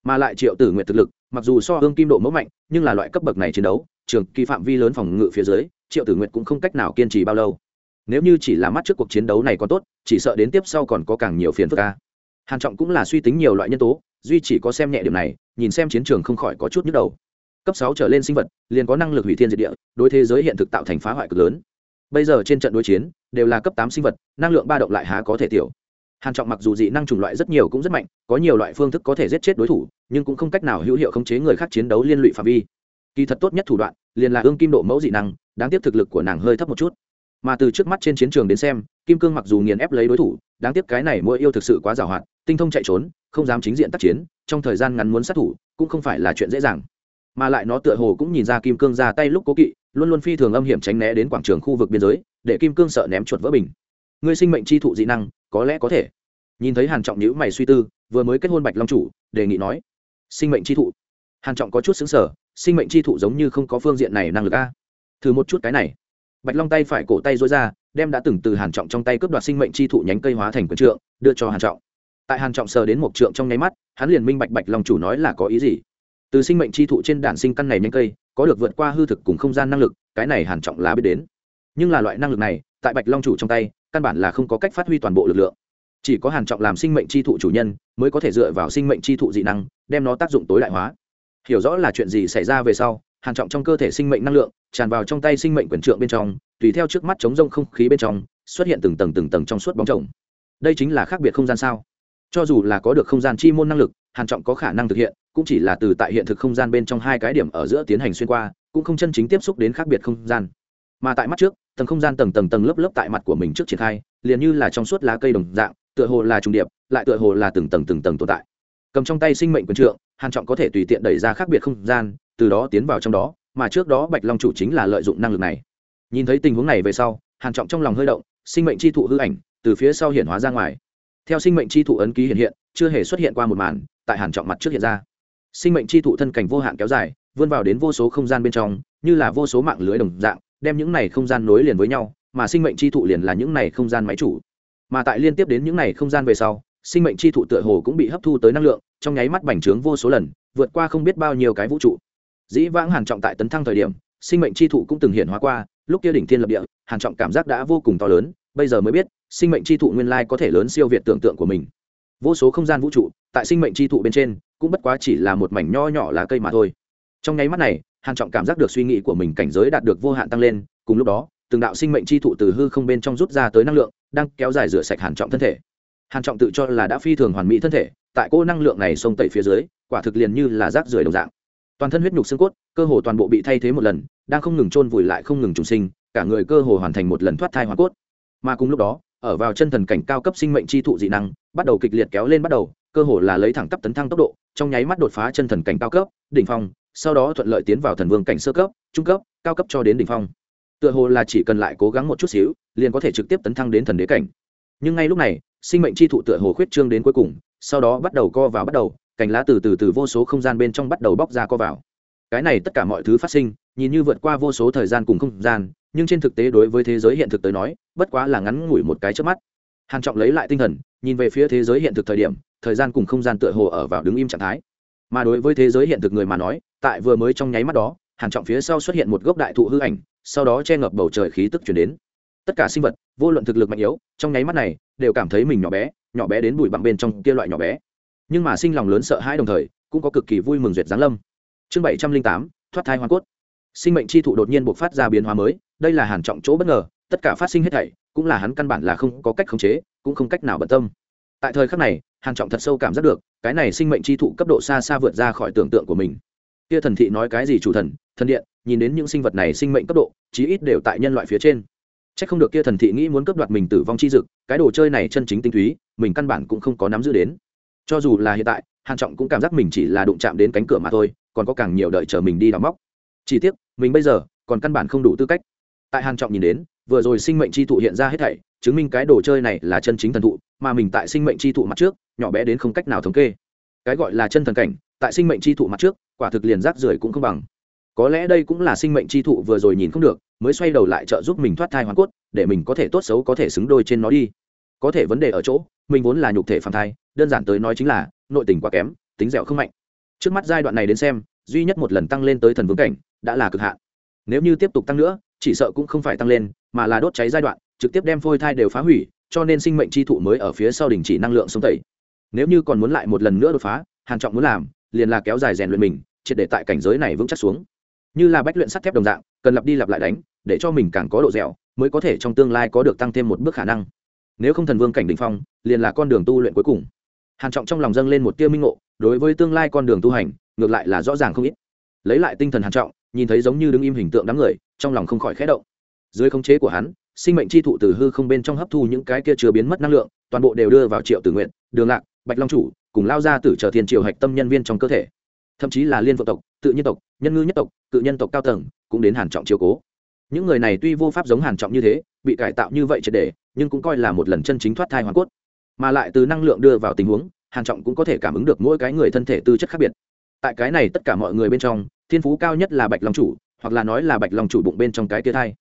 Speaker 1: Mà lại triệu tử nguyện thực lực, mặc dù so hương kim độ mẫu mạnh, nhưng là loại cấp bậc này chiến đấu, trường kỳ phạm vi lớn phòng ngự phía dưới, triệu tử nguyện cũng không cách nào kiên trì bao lâu nếu như chỉ là mắt trước cuộc chiến đấu này còn tốt, chỉ sợ đến tiếp sau còn có càng nhiều phiền phức ca hàn trọng cũng là suy tính nhiều loại nhân tố, duy chỉ có xem nhẹ điểm này, nhìn xem chiến trường không khỏi có chút nhức đầu. Cấp sáu trở lên sinh vật, liền có năng lực hủy thiên diệt địa, đối thế giới hiện thực tạo thành phá hoại cực lớn. Bây giờ trên trận đối chiến, đều là cấp tám sinh vật, năng lượng ba động lại há có thể tiểu. Hàn trọng mặc dù dị năng chủng loại rất nhiều cũng rất mạnh, có nhiều loại phương thức có thể giết chết đối thủ, nhưng cũng không cách nào hữu hiệu khống chế người khác chiến đấu liên lụy phạm vi. Kỳ thật tốt nhất thủ đoạn, liền là ương kim độ mẫu dị năng, đáng tiếc thực lực của nàng hơi thấp một chút mà từ trước mắt trên chiến trường đến xem, kim cương mặc dù nghiền ép lấy đối thủ, đáng tiếc cái này mỗi yêu thực sự quá giàu hoạt tinh thông chạy trốn, không dám chính diện tác chiến, trong thời gian ngắn muốn sát thủ, cũng không phải là chuyện dễ dàng. Mà lại nó tựa hồ cũng nhìn ra kim cương ra tay lúc cố kỵ, luôn luôn phi thường âm hiểm tránh né đến quảng trường khu vực biên giới, để kim cương sợ ném chuột vỡ bình. Ngươi sinh mệnh chi thụ dị năng, có lẽ có thể. Nhìn thấy hàn trọng nhữ mày suy tư, vừa mới kết hôn bạch long chủ, đề nghị nói, sinh mệnh chi thụ? Hàn trọng có chút xứng sở sinh mệnh chi thụ giống như không có phương diện này năng lực a. Thử một chút cái này bạch long tay phải cổ tay dối ra, đem đã từng từ hàn trọng trong tay cướp đoạt sinh mệnh chi thụ nhánh cây hóa thành quyền trượng, đưa cho hàn trọng. Tại hàn trọng sờ đến một trượng trong nháy mắt, hắn liền minh bạch bạch long chủ nói là có ý gì. Từ sinh mệnh chi thụ trên đản sinh căn này nhánh cây, có được vượt qua hư thực cùng không gian năng lực, cái này hàn trọng lá biết đến. Nhưng là loại năng lực này, tại bạch long chủ trong tay, căn bản là không có cách phát huy toàn bộ lực lượng. Chỉ có hàn trọng làm sinh mệnh chi thụ chủ nhân, mới có thể dựa vào sinh mệnh chi thụ dị năng, đem nó tác dụng tối đại hóa. Hiểu rõ là chuyện gì xảy ra về sau hàn trọng trong cơ thể sinh mệnh năng lượng, tràn vào trong tay sinh mệnh quyền trượng bên trong, tùy theo trước mắt chống rông không khí bên trong, xuất hiện từng tầng từng tầng trong suốt bóng chồng. Đây chính là khác biệt không gian sao? Cho dù là có được không gian chi môn năng lực, hàn trọng có khả năng thực hiện, cũng chỉ là từ tại hiện thực không gian bên trong hai cái điểm ở giữa tiến hành xuyên qua, cũng không chân chính tiếp xúc đến khác biệt không gian. Mà tại mắt trước, tầng không gian tầng tầng tầng lớp lớp tại mặt của mình trước triển khai, liền như là trong suốt lá cây đồng dạng, tựa hồ là trùng điệp, lại tựa hồ là từng tầng từng tầng tồn tại. Cầm trong tay sinh mệnh quyền trượng, hàn trọng có thể tùy tiện đẩy ra khác biệt không gian từ đó tiến vào trong đó, mà trước đó bạch long chủ chính là lợi dụng năng lực này. Nhìn thấy tình huống này về sau, hàn trọng trong lòng hơi động, sinh mệnh chi thụ hư ảnh từ phía sau hiện hóa ra ngoài. Theo sinh mệnh chi thụ ấn ký hiện hiện, chưa hề xuất hiện qua một màn, tại hàn trọng mặt trước hiện ra. Sinh mệnh chi thụ thân cảnh vô hạn kéo dài, vươn vào đến vô số không gian bên trong, như là vô số mạng lưới đồng dạng, đem những này không gian nối liền với nhau, mà sinh mệnh chi thụ liền là những này không gian máy chủ. Mà tại liên tiếp đến những này không gian về sau, sinh mệnh chi thụ tựa hồ cũng bị hấp thu tới năng lượng, trong nháy mắt bành trướng vô số lần, vượt qua không biết bao nhiêu cái vũ trụ dĩ vãng hàn trọng tại tấn thăng thời điểm, sinh mệnh chi thụ cũng từng hiện hóa qua, lúc kia đỉnh thiên lập địa, hàn trọng cảm giác đã vô cùng to lớn, bây giờ mới biết, sinh mệnh chi thụ nguyên lai có thể lớn siêu việt tưởng tượng của mình. Vô số không gian vũ trụ, tại sinh mệnh chi thụ bên trên, cũng bất quá chỉ là một mảnh nho nhỏ lá cây mà thôi. Trong nháy mắt này, hàn trọng cảm giác được suy nghĩ của mình cảnh giới đạt được vô hạn tăng lên, cùng lúc đó, từng đạo sinh mệnh chi thụ từ hư không bên trong rút ra tới năng lượng, đang kéo dài rửa sạch hàn trọng thân thể. Hàn trọng tự cho là đã phi thường hoàn mỹ thân thể, tại cô năng lượng này xông tẩy phía dưới, quả thực liền như là rác rưởi đồng dạng toàn thân huyết nhục xương cốt, cơ hồ toàn bộ bị thay thế một lần, đang không ngừng chôn vùi lại không ngừng trùng sinh, cả người cơ hồ hoàn thành một lần thoát thai hoàn cốt. Mà cùng lúc đó, ở vào chân thần cảnh cao cấp sinh mệnh chi thụ dị năng, bắt đầu kịch liệt kéo lên bắt đầu, cơ hồ là lấy thẳng tắp tấn thăng tốc độ, trong nháy mắt đột phá chân thần cảnh cao cấp, đỉnh phong, sau đó thuận lợi tiến vào thần vương cảnh sơ cấp, trung cấp, cao cấp cho đến đỉnh phong. Tựa hồ là chỉ cần lại cố gắng một chút xíu, liền có thể trực tiếp tấn thăng đến thần đế cảnh. Nhưng ngay lúc này, sinh mệnh chi thụ tựa hồ khuyết trương đến cuối cùng, sau đó bắt đầu co vào bắt đầu cành lá từ từ từ vô số không gian bên trong bắt đầu bóc ra co vào. Cái này tất cả mọi thứ phát sinh, nhìn như vượt qua vô số thời gian cùng không gian, nhưng trên thực tế đối với thế giới hiện thực tới nói, bất quá là ngắn ngủi một cái trước mắt. Hàn trọng lấy lại tinh thần, nhìn về phía thế giới hiện thực thời điểm, thời gian cùng không gian tựa hồ ở vào đứng im trạng thái. Mà đối với thế giới hiện thực người mà nói, tại vừa mới trong nháy mắt đó, hàn trọng phía sau xuất hiện một gốc đại thụ hư ảnh, sau đó che ngập bầu trời khí tức chuyển đến. Tất cả sinh vật, vô luận thực lực mạnh yếu, trong nháy mắt này, đều cảm thấy mình nhỏ bé nhỏ bé đến bụi bặm bên trong kia loại nhỏ bé nhưng mà sinh lòng lớn sợ hãi đồng thời, cũng có cực kỳ vui mừng duyệt giáng lâm. Chương bảy trăm linh tám, thoát thai hoa cốt. Sinh mệnh chi thụ đột nhiên buộc phát ra biến hóa mới, đây là hàn trọng chỗ bất ngờ, tất cả phát sinh hết thảy, cũng là hắn căn bản là không có cách khống chế, cũng không cách nào bận tâm. Tại thời khắc này, hàn trọng thật sâu cảm giác được, cái này sinh mệnh chi thụ cấp độ xa xa vượt ra khỏi tưởng tượng của mình. Kia thần thị nói cái gì chủ thần thần điện, nhìn đến những sinh vật này sinh mệnh cấp độ, chí ít đều tại nhân loại phía trên. Chắc không được kia thần thị nghĩ muốn cướp đoạt mình tử vong chi dực, cái đồ chơi này chân chính tinh túy, mình căn bản cũng không có nắm giữ đến cho dù là hiện tại, hàn trọng cũng cảm giác mình chỉ là đụng chạm đến cánh cửa mà thôi, còn có càng nhiều đợi chờ mình đi đào móc. Chỉ tiếc, mình bây giờ còn căn bản không đủ tư cách. Tại hàn trọng nhìn đến, vừa rồi sinh mệnh chi thụ hiện ra hết thảy, chứng minh cái đồ chơi này là chân chính thần thụ, mà mình tại sinh mệnh chi thụ mặt trước, nhỏ bé đến không cách nào thống kê. Cái gọi là chân thần cảnh, tại sinh mệnh chi thụ mặt trước, quả thực liền rác rưởi cũng không bằng. Có lẽ đây cũng là sinh mệnh chi thụ vừa rồi nhìn không được, mới xoay đầu lại trợ giúp mình thoát thai hoàn cốt, để mình có thể tốt xấu có thể xứng đôi trên nó đi. Có thể vấn đề ở chỗ mình vốn là nhục thể phàm thai, đơn giản tới nói chính là, nội tình quá kém, tính dẻo không mạnh. Trước mắt giai đoạn này đến xem, duy nhất một lần tăng lên tới thần vương cảnh, đã là cực hạn. Nếu như tiếp tục tăng nữa, chỉ sợ cũng không phải tăng lên, mà là đốt cháy giai đoạn, trực tiếp đem phôi thai đều phá hủy, cho nên sinh mệnh chi thụ mới ở phía sau đình chỉ năng lượng sông tẩy. Nếu như còn muốn lại một lần nữa đột phá, hàn trọng muốn làm, liền là kéo dài rèn luyện mình, triệt để tại cảnh giới này vững chắc xuống. Như là bách luyện sắt thép đồng dạng, cần lặp đi lặp lại đánh, để cho mình càng có độ dẻo, mới có thể trong tương lai có được tăng thêm một bước khả năng nếu không thần vương cảnh đỉnh phong, liền là con đường tu luyện cuối cùng. Hàn trọng trong lòng dâng lên một tia minh ngộ, đối với tương lai con đường tu hành, ngược lại là rõ ràng không ít. Lấy lại tinh thần hàn trọng, nhìn thấy giống như đứng im hình tượng đám người, trong lòng không khỏi khẽ động. Dưới khống chế của hắn, sinh mệnh chi thụ từ hư không bên trong hấp thu những cái kia chưa biến mất năng lượng, toàn bộ đều đưa vào triệu tử nguyện đường lạc, bạch long chủ, cùng lao ra từ chờ thiên triều hạch tâm nhân viên trong cơ thể. Thậm chí là liên vợ tộc, tự nhiên tộc, nhân ngư nhất tộc cự nhân tộc cao tầng, cũng đến hàn trọng chiếu cố. Những người này tuy vô pháp giống hàn trọng như thế, bị cải tạo như vậy triệt để nhưng cũng coi là một lần chân chính thoát thai hoàn cốt. Mà lại từ năng lượng đưa vào tình huống, hàn trọng cũng có thể cảm ứng được mỗi cái người thân thể tư chất khác biệt. Tại cái này tất cả mọi người bên trong, thiên phú cao nhất là bạch long chủ, hoặc là nói là bạch long chủ bụng bên trong cái kia thai.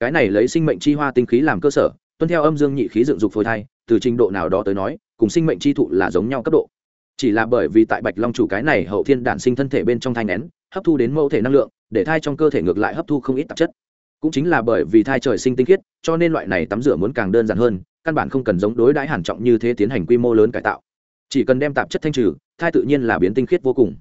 Speaker 1: Cái này lấy sinh mệnh chi hoa tinh khí làm cơ sở, tuân theo âm dương nhị khí dựng dục phôi thai, từ trình độ nào đó tới nói, cùng sinh mệnh chi thụ là giống nhau cấp độ. Chỉ là bởi vì tại bạch long chủ cái này hậu thiên đản sinh thân thể bên trong thai nén, hấp thu đến mẫu thể năng lượng, để thai trong cơ thể ngược lại hấp thu không ít tạp chất cũng chính là bởi vì thai trời sinh tinh khiết, cho nên loại này tắm rửa muốn càng đơn giản hơn, căn bản không cần giống đối đãi hàn trọng như thế tiến hành quy mô lớn cải tạo. Chỉ cần đem tạp chất thanh trừ, thai tự nhiên là biến tinh khiết vô cùng.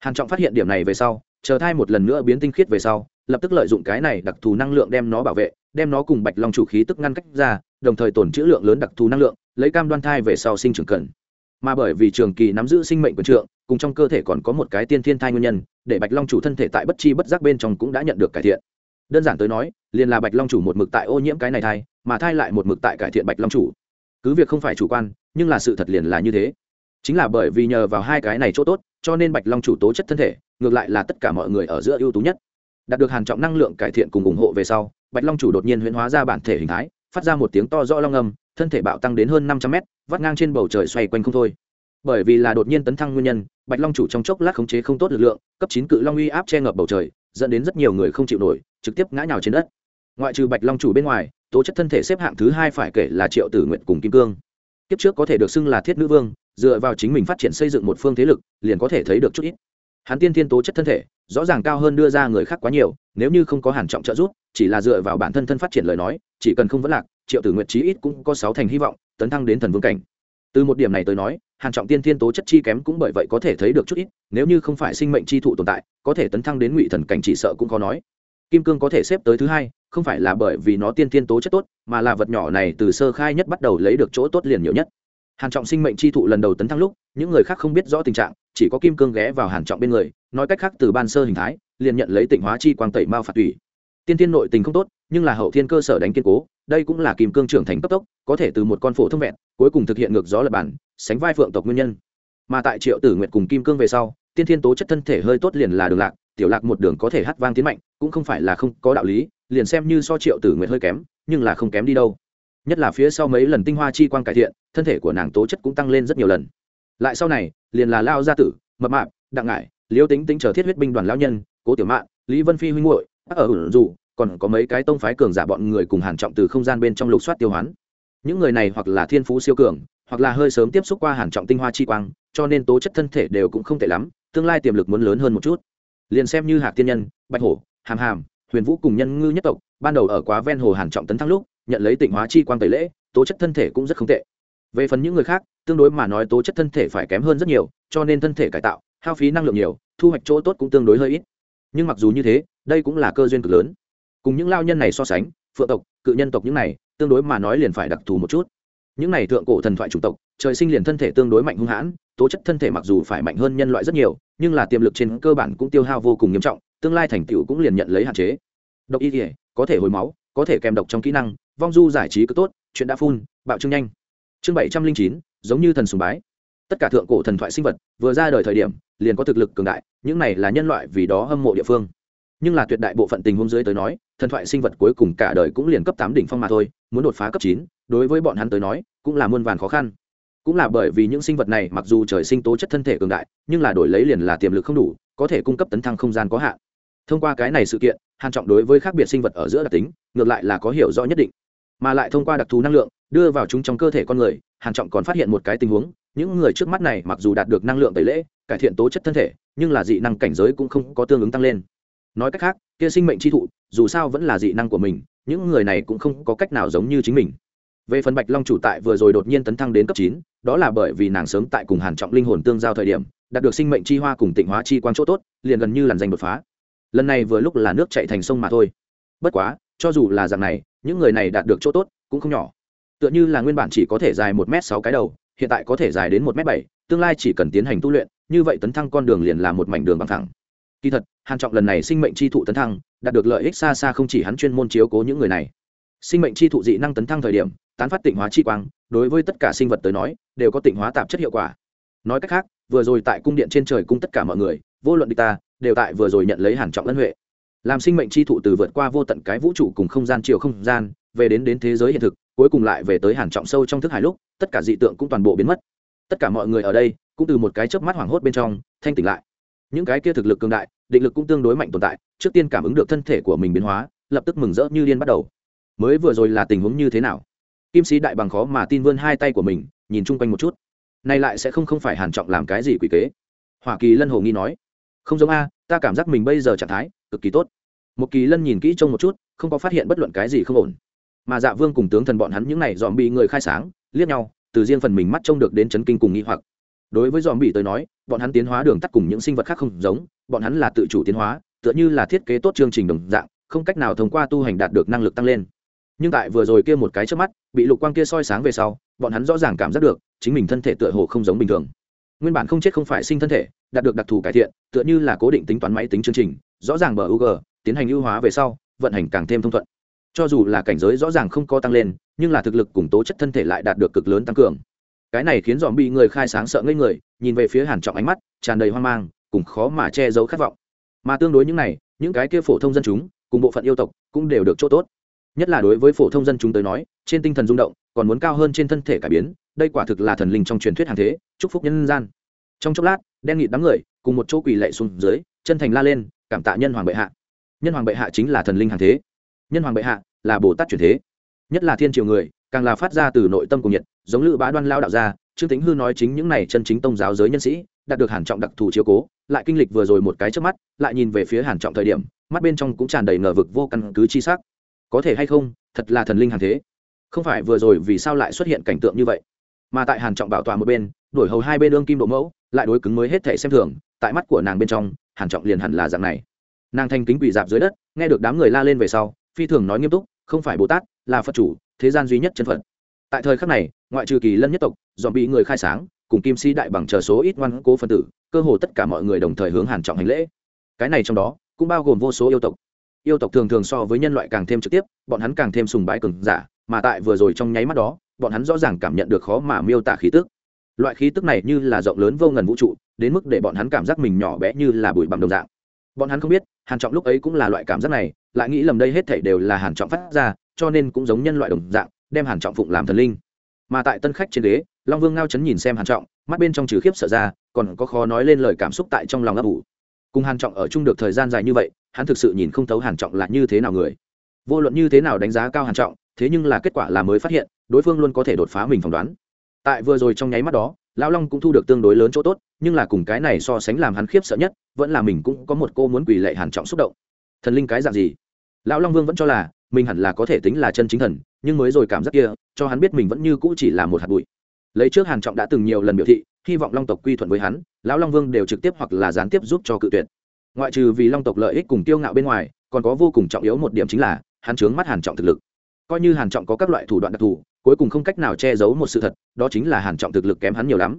Speaker 1: Hàn trọng phát hiện điểm này về sau, chờ thai một lần nữa biến tinh khiết về sau, lập tức lợi dụng cái này đặc thù năng lượng đem nó bảo vệ, đem nó cùng bạch long chủ khí tức ngăn cách ra, đồng thời tổn trữ lượng lớn đặc thù năng lượng, lấy cam đoan thai về sau sinh trưởng cần mà bởi vì trường kỳ nắm giữ sinh mệnh quyền trượng, cùng trong cơ thể còn có một cái tiên thiên thai nguyên nhân, để bạch long chủ thân thể tại bất chi bất giác bên trong cũng đã nhận được cải thiện đơn giản tới nói, liền là bạch long chủ một mực tại ô nhiễm cái này thai, mà thai lại một mực tại cải thiện bạch long chủ. Cứ việc không phải chủ quan, nhưng là sự thật liền là như thế. Chính là bởi vì nhờ vào hai cái này chỗ tốt, cho nên bạch long chủ tố chất thân thể, ngược lại là tất cả mọi người ở giữa ưu tú nhất. Đạt được hàn trọng năng lượng cải thiện cùng ủng hộ về sau, bạch long chủ đột nhiên huyễn hóa ra bản thể hình thái, phát ra một tiếng to rõ long âm, thân thể bạo tăng đến hơn năm trăm mét, vắt ngang trên bầu trời xoay quanh không thôi. Bởi vì là đột nhiên tấn thăng nguyên nhân, bạch long chủ trong chốc lát khống chế không tốt lực lượng, cấp chín cự long uy áp che ngập bầu trời, dẫn đến rất nhiều người không chịu nổi trực tiếp ngã nhào trên đất. Ngoại trừ bạch long chủ bên ngoài, tố chất thân thể xếp hạng thứ hai phải kể là triệu tử nguyện cùng kim cương. Kiếp trước có thể được xưng là thiết nữ vương, dựa vào chính mình phát triển xây dựng một phương thế lực, liền có thể thấy được chút ít. Hắn tiên thiên tố chất thân thể, rõ ràng cao hơn đưa ra người khác quá nhiều, nếu như không có hàn trọng trợ giúp, chỉ là dựa vào bản thân thân phát triển lời nói, chỉ cần không vấn lạc, triệu tử nguyệt chí ít cũng có sáu thành hy vọng, tấn thăng đến thần vương cảnh. Từ một điểm này tới nói, hàn trọng tiên thiên tố chất chi kém cũng bởi vậy có thể thấy được chút ít, nếu như không phải sinh mệnh chi thụ tồn tại, có thể tấn thăng đến ngụy thần cảnh chỉ sợ cũng khó nói kim cương có thể xếp tới thứ hai, không phải là bởi vì nó tiên thiên tố chất tốt, mà là vật nhỏ này từ sơ khai nhất bắt đầu lấy được chỗ tốt liền nhiều nhất. Hàn trọng sinh mệnh chi thụ lần đầu tấn thăng lúc, những người khác không biết rõ tình trạng, chỉ có kim cương ghé vào hàn trọng bên người, nói cách khác từ ban sơ hình thái, liền nhận lấy tịnh hóa chi quang tẩy mao phạt tủy. Tiên thiên nội tình không tốt, nhưng là hậu thiên cơ sở đánh kiên cố, đây cũng là kim cương trưởng thành cấp tốc, có thể từ một con phổ thông vẹn, cuối cùng thực hiện ngược gió lập bản, sánh vai phượng tộc nguyên nhân. Mà tại triệu tử nguyệt cùng kim cương về sau, tiên thiên tố chất thân thể hơi tốt liền là đường lạc tiểu lạc một đường có thể hát vang tiến mạnh, cũng không phải là không có đạo lý, liền xem như so triệu tử nguyệt hơi kém, nhưng là không kém đi đâu. Nhất là phía sau mấy lần tinh hoa chi quang cải thiện, thân thể của nàng tố chất cũng tăng lên rất nhiều lần. Lại sau này, liền là lao gia tử, mập mạp, đặng ngải, liêu tính tính chờ thiết huyết binh đoàn lao nhân, cố tiểu mạn, lý vân phi huynh hội ở hưởng dù còn có mấy cái tông phái cường giả bọn người cùng hàn trọng từ không gian bên trong lục soát tiêu hoán. Những người này hoặc là thiên phú siêu cường, hoặc là hơi sớm tiếp xúc qua hàn trọng tinh hoa chi quang, cho nên tố chất thân thể đều cũng không tệ lắm, tương lai tiềm lực muốn lớn hơn một chút liền xem như hạc tiên nhân, bạch hổ, hàm hàm, huyền vũ cùng nhân ngư nhất tộc, ban đầu ở quá ven hồ hàn trọng tấn thăng lúc, nhận lấy tịnh hóa chi quang tẩy lễ, tố chất thân thể cũng rất không tệ. Về phần những người khác, tương đối mà nói tố chất thân thể phải kém hơn rất nhiều, cho nên thân thể cải tạo, hao phí năng lượng nhiều, thu hoạch chỗ tốt cũng tương đối hơi ít. Nhưng mặc dù như thế, đây cũng là cơ duyên cực lớn. Cùng những lao nhân này so sánh, phượng tộc, cự nhân tộc những này, tương đối mà nói liền phải đặc thù một chút những này thượng cổ thần thoại chủng tộc, trời sinh liền thân thể tương đối mạnh hung hãn, tố chất thân thể mặc dù phải mạnh hơn nhân loại rất nhiều, nhưng là tiềm lực trên cơ bản cũng tiêu hao vô cùng nghiêm trọng, tương lai thành tựu cũng liền nhận lấy hạn chế. Độc y thể có thể hồi máu, có thể kèm độc trong kỹ năng, vong du giải trí cứ tốt, chuyện đã phun, bạo trương nhanh. Chương bảy trăm linh chín, giống như thần sùng bái. Tất cả thượng cổ thần thoại sinh vật, vừa ra đời thời điểm, liền có thực lực cường đại, những này là nhân loại vì đó hâm mộ địa phương nhưng là tuyệt đại bộ phận tình huống dưới tới nói, thần thoại sinh vật cuối cùng cả đời cũng liền cấp tám đỉnh phong mà thôi, muốn đột phá cấp chín, đối với bọn hắn tới nói, cũng là muôn vàn khó khăn. Cũng là bởi vì những sinh vật này mặc dù trời sinh tố chất thân thể cường đại, nhưng là đổi lấy liền là tiềm lực không đủ, có thể cung cấp tấn thăng không gian có hạn. Thông qua cái này sự kiện, hàn trọng đối với khác biệt sinh vật ở giữa đặc tính, ngược lại là có hiểu rõ nhất định. Mà lại thông qua đặc thù năng lượng, đưa vào chúng trong cơ thể con người, hàn trọng còn phát hiện một cái tình huống, những người trước mắt này mặc dù đạt được năng lượng tẩy lễ, cải thiện tố chất thân thể, nhưng là dị năng cảnh giới cũng không có tương ứng tăng lên nói cách khác, kia sinh mệnh chi thụ, dù sao vẫn là dị năng của mình, những người này cũng không có cách nào giống như chính mình. Về phần bạch long chủ tại vừa rồi đột nhiên tấn thăng đến cấp chín, đó là bởi vì nàng sớm tại cùng hàn trọng linh hồn tương giao thời điểm, đạt được sinh mệnh chi hoa cùng tịnh hóa chi quang chỗ tốt, liền gần như làn danh đột phá. Lần này vừa lúc là nước chạy thành sông mà thôi. Bất quá, cho dù là dạng này, những người này đạt được chỗ tốt cũng không nhỏ. Tựa như là nguyên bản chỉ có thể dài một m sáu cái đầu, hiện tại có thể dài đến một m bảy, tương lai chỉ cần tiến hành tu luyện, như vậy tấn thăng con đường liền là một mảnh đường bằng thẳng kỳ thật hàn trọng lần này sinh mệnh chi thụ tấn thăng, đạt được lợi ích xa xa không chỉ hắn chuyên môn chiếu cố những người này. Sinh mệnh chi thụ dị năng tấn thăng thời điểm, tán phát tịnh hóa chi quang, đối với tất cả sinh vật tới nói, đều có tịnh hóa tạp chất hiệu quả. Nói cách khác, vừa rồi tại cung điện trên trời cung tất cả mọi người, vô luận địch ta, đều tại vừa rồi nhận lấy hàn trọng ân huệ. Làm sinh mệnh chi thụ từ vượt qua vô tận cái vũ trụ cùng không gian chiều không gian, về đến đến thế giới hiện thực, cuối cùng lại về tới hàn trọng sâu trong thức hải lúc, tất cả dị tượng cũng toàn bộ biến mất. Tất cả mọi người ở đây, cũng từ một cái chớp mắt hoảng hốt bên trong, thanh tỉnh lại. Những cái kia thực lực cường đại định lực cũng tương đối mạnh tồn tại, trước tiên cảm ứng được thân thể của mình biến hóa, lập tức mừng rỡ như điên bắt đầu. Mới vừa rồi là tình huống như thế nào? Kim sĩ đại bằng khó mà tin vươn hai tay của mình, nhìn chung quanh một chút. Nay lại sẽ không không phải hàn trọng làm cái gì quỷ kế. Hoa kỳ lân hồ nghi nói, không giống a, ta cảm giác mình bây giờ trạng thái cực kỳ tốt. Một kỳ lân nhìn kỹ trông một chút, không có phát hiện bất luận cái gì không ổn. Mà dạ vương cùng tướng thần bọn hắn những này dòm bị người khai sáng, liếc nhau, từ riêng phần mình mắt trông được đến chấn kinh cùng nghi hoặc đối với dòm bị tới nói, bọn hắn tiến hóa đường tắt cùng những sinh vật khác không giống, bọn hắn là tự chủ tiến hóa, tựa như là thiết kế tốt chương trình đồng dạng, không cách nào thông qua tu hành đạt được năng lực tăng lên. Nhưng tại vừa rồi kia một cái trước mắt, bị lục quang kia soi sáng về sau, bọn hắn rõ ràng cảm giác được, chính mình thân thể tựa hồ không giống bình thường. Nguyên bản không chết không phải sinh thân thể, đạt được đặc thù cải thiện, tựa như là cố định tính toán máy tính chương trình, rõ ràng bờ UG tiến hành ưu hóa về sau, vận hành càng thêm thông thuận. Cho dù là cảnh giới rõ ràng không có tăng lên, nhưng là thực lực cùng tố chất thân thể lại đạt được cực lớn tăng cường cái này khiến dòm bị người khai sáng sợ ngây người, nhìn về phía hàn trọng ánh mắt, tràn đầy hoang mang, cùng khó mà che giấu khát vọng. Mà tương đối những này, những cái kia phổ thông dân chúng, cùng bộ phận yêu tộc, cũng đều được chỗ tốt. Nhất là đối với phổ thông dân chúng tới nói, trên tinh thần rung động, còn muốn cao hơn trên thân thể cải biến, đây quả thực là thần linh trong truyền thuyết hàng thế, chúc phúc nhân gian. Trong chốc lát, đen nghịt đám người, cùng một chỗ quỳ lệ xuống dưới, chân thành la lên, cảm tạ nhân hoàng bệ hạ. Nhân hoàng bệ hạ chính là thần linh hàng thế. Nhân hoàng bệ hạ là bồ tát truyền thế. Nhất là thiên triều người càng là phát ra từ nội tâm của nhiệt, giống lữ bá đoan lao đạo gia, trương tính hư nói chính những này chân chính tông giáo giới nhân sĩ, đạt được hàn trọng đặc thù chiếu cố, lại kinh lịch vừa rồi một cái trước mắt, lại nhìn về phía hàn trọng thời điểm, mắt bên trong cũng tràn đầy ngờ vực vô căn cứ chi sắc. Có thể hay không, thật là thần linh hàng thế. Không phải vừa rồi vì sao lại xuất hiện cảnh tượng như vậy? Mà tại hàn trọng bảo tọa một bên đổi hầu hai bên đương kim độ mẫu, lại đối cứng mới hết thể xem thường, tại mắt của nàng bên trong, hàn trọng liền hẳn là dạng này. Nàng thanh kính quỷ dạp dưới đất, nghe được đám người la lên về sau, phi thường nói nghiêm túc, không phải bồ tát, là phật chủ thế gian duy nhất chân phật. Tại thời khắc này, ngoại trừ kỳ lân nhất tộc, dòm bị người khai sáng, cùng kim sĩ đại bằng chờ số ít ngoan cố phân tử, cơ hồ tất cả mọi người đồng thời hướng hàn trọng hành lễ. Cái này trong đó, cũng bao gồm vô số yêu tộc. Yêu tộc thường thường so với nhân loại càng thêm trực tiếp, bọn hắn càng thêm sùng bái cường giả, mà tại vừa rồi trong nháy mắt đó, bọn hắn rõ ràng cảm nhận được khó mà miêu tả khí tức. Loại khí tức này như là rộng lớn vô ngần vũ trụ, đến mức để bọn hắn cảm giác mình nhỏ bé như là bụi bằng đồng dạng. Bọn hắn không biết, hàn trọng lúc ấy cũng là loại cảm giác này, lại nghĩ lầm đây hết thảy đều là hàn trọng phát ra cho nên cũng giống nhân loại đồng dạng, đem hàn trọng phụng làm thần linh. Mà tại tân khách trên ghế, long vương ngao chấn nhìn xem hàn trọng, mắt bên trong trừ khiếp sợ ra, còn có khó nói lên lời cảm xúc tại trong lòng ấp ủ. Cùng hàn trọng ở chung được thời gian dài như vậy, hắn thực sự nhìn không thấu hàn trọng là như thế nào người. Vô luận như thế nào đánh giá cao hàn trọng, thế nhưng là kết quả là mới phát hiện, đối phương luôn có thể đột phá mình phỏng đoán. Tại vừa rồi trong nháy mắt đó, lão long cũng thu được tương đối lớn chỗ tốt, nhưng là cùng cái này so sánh làm hắn khiếp sợ nhất, vẫn là mình cũng có một cô muốn quỳ lệ hàn trọng xúc động. Thần linh cái dạng gì? Lão long vương vẫn cho là mình hẳn là có thể tính là chân chính thần, nhưng mới rồi cảm giác kia, cho hắn biết mình vẫn như cũ chỉ là một hạt bụi. Lấy trước hàn trọng đã từng nhiều lần biểu thị, hy vọng long tộc quy thuận với hắn, lão long vương đều trực tiếp hoặc là gián tiếp giúp cho cự tuyệt. Ngoại trừ vì long tộc lợi ích cùng tiêu ngạo bên ngoài, còn có vô cùng trọng yếu một điểm chính là, hắn chướng mắt hàn trọng thực lực. Coi như hàn trọng có các loại thủ đoạn đặc thù, cuối cùng không cách nào che giấu một sự thật, đó chính là hàn trọng thực lực kém hắn nhiều lắm.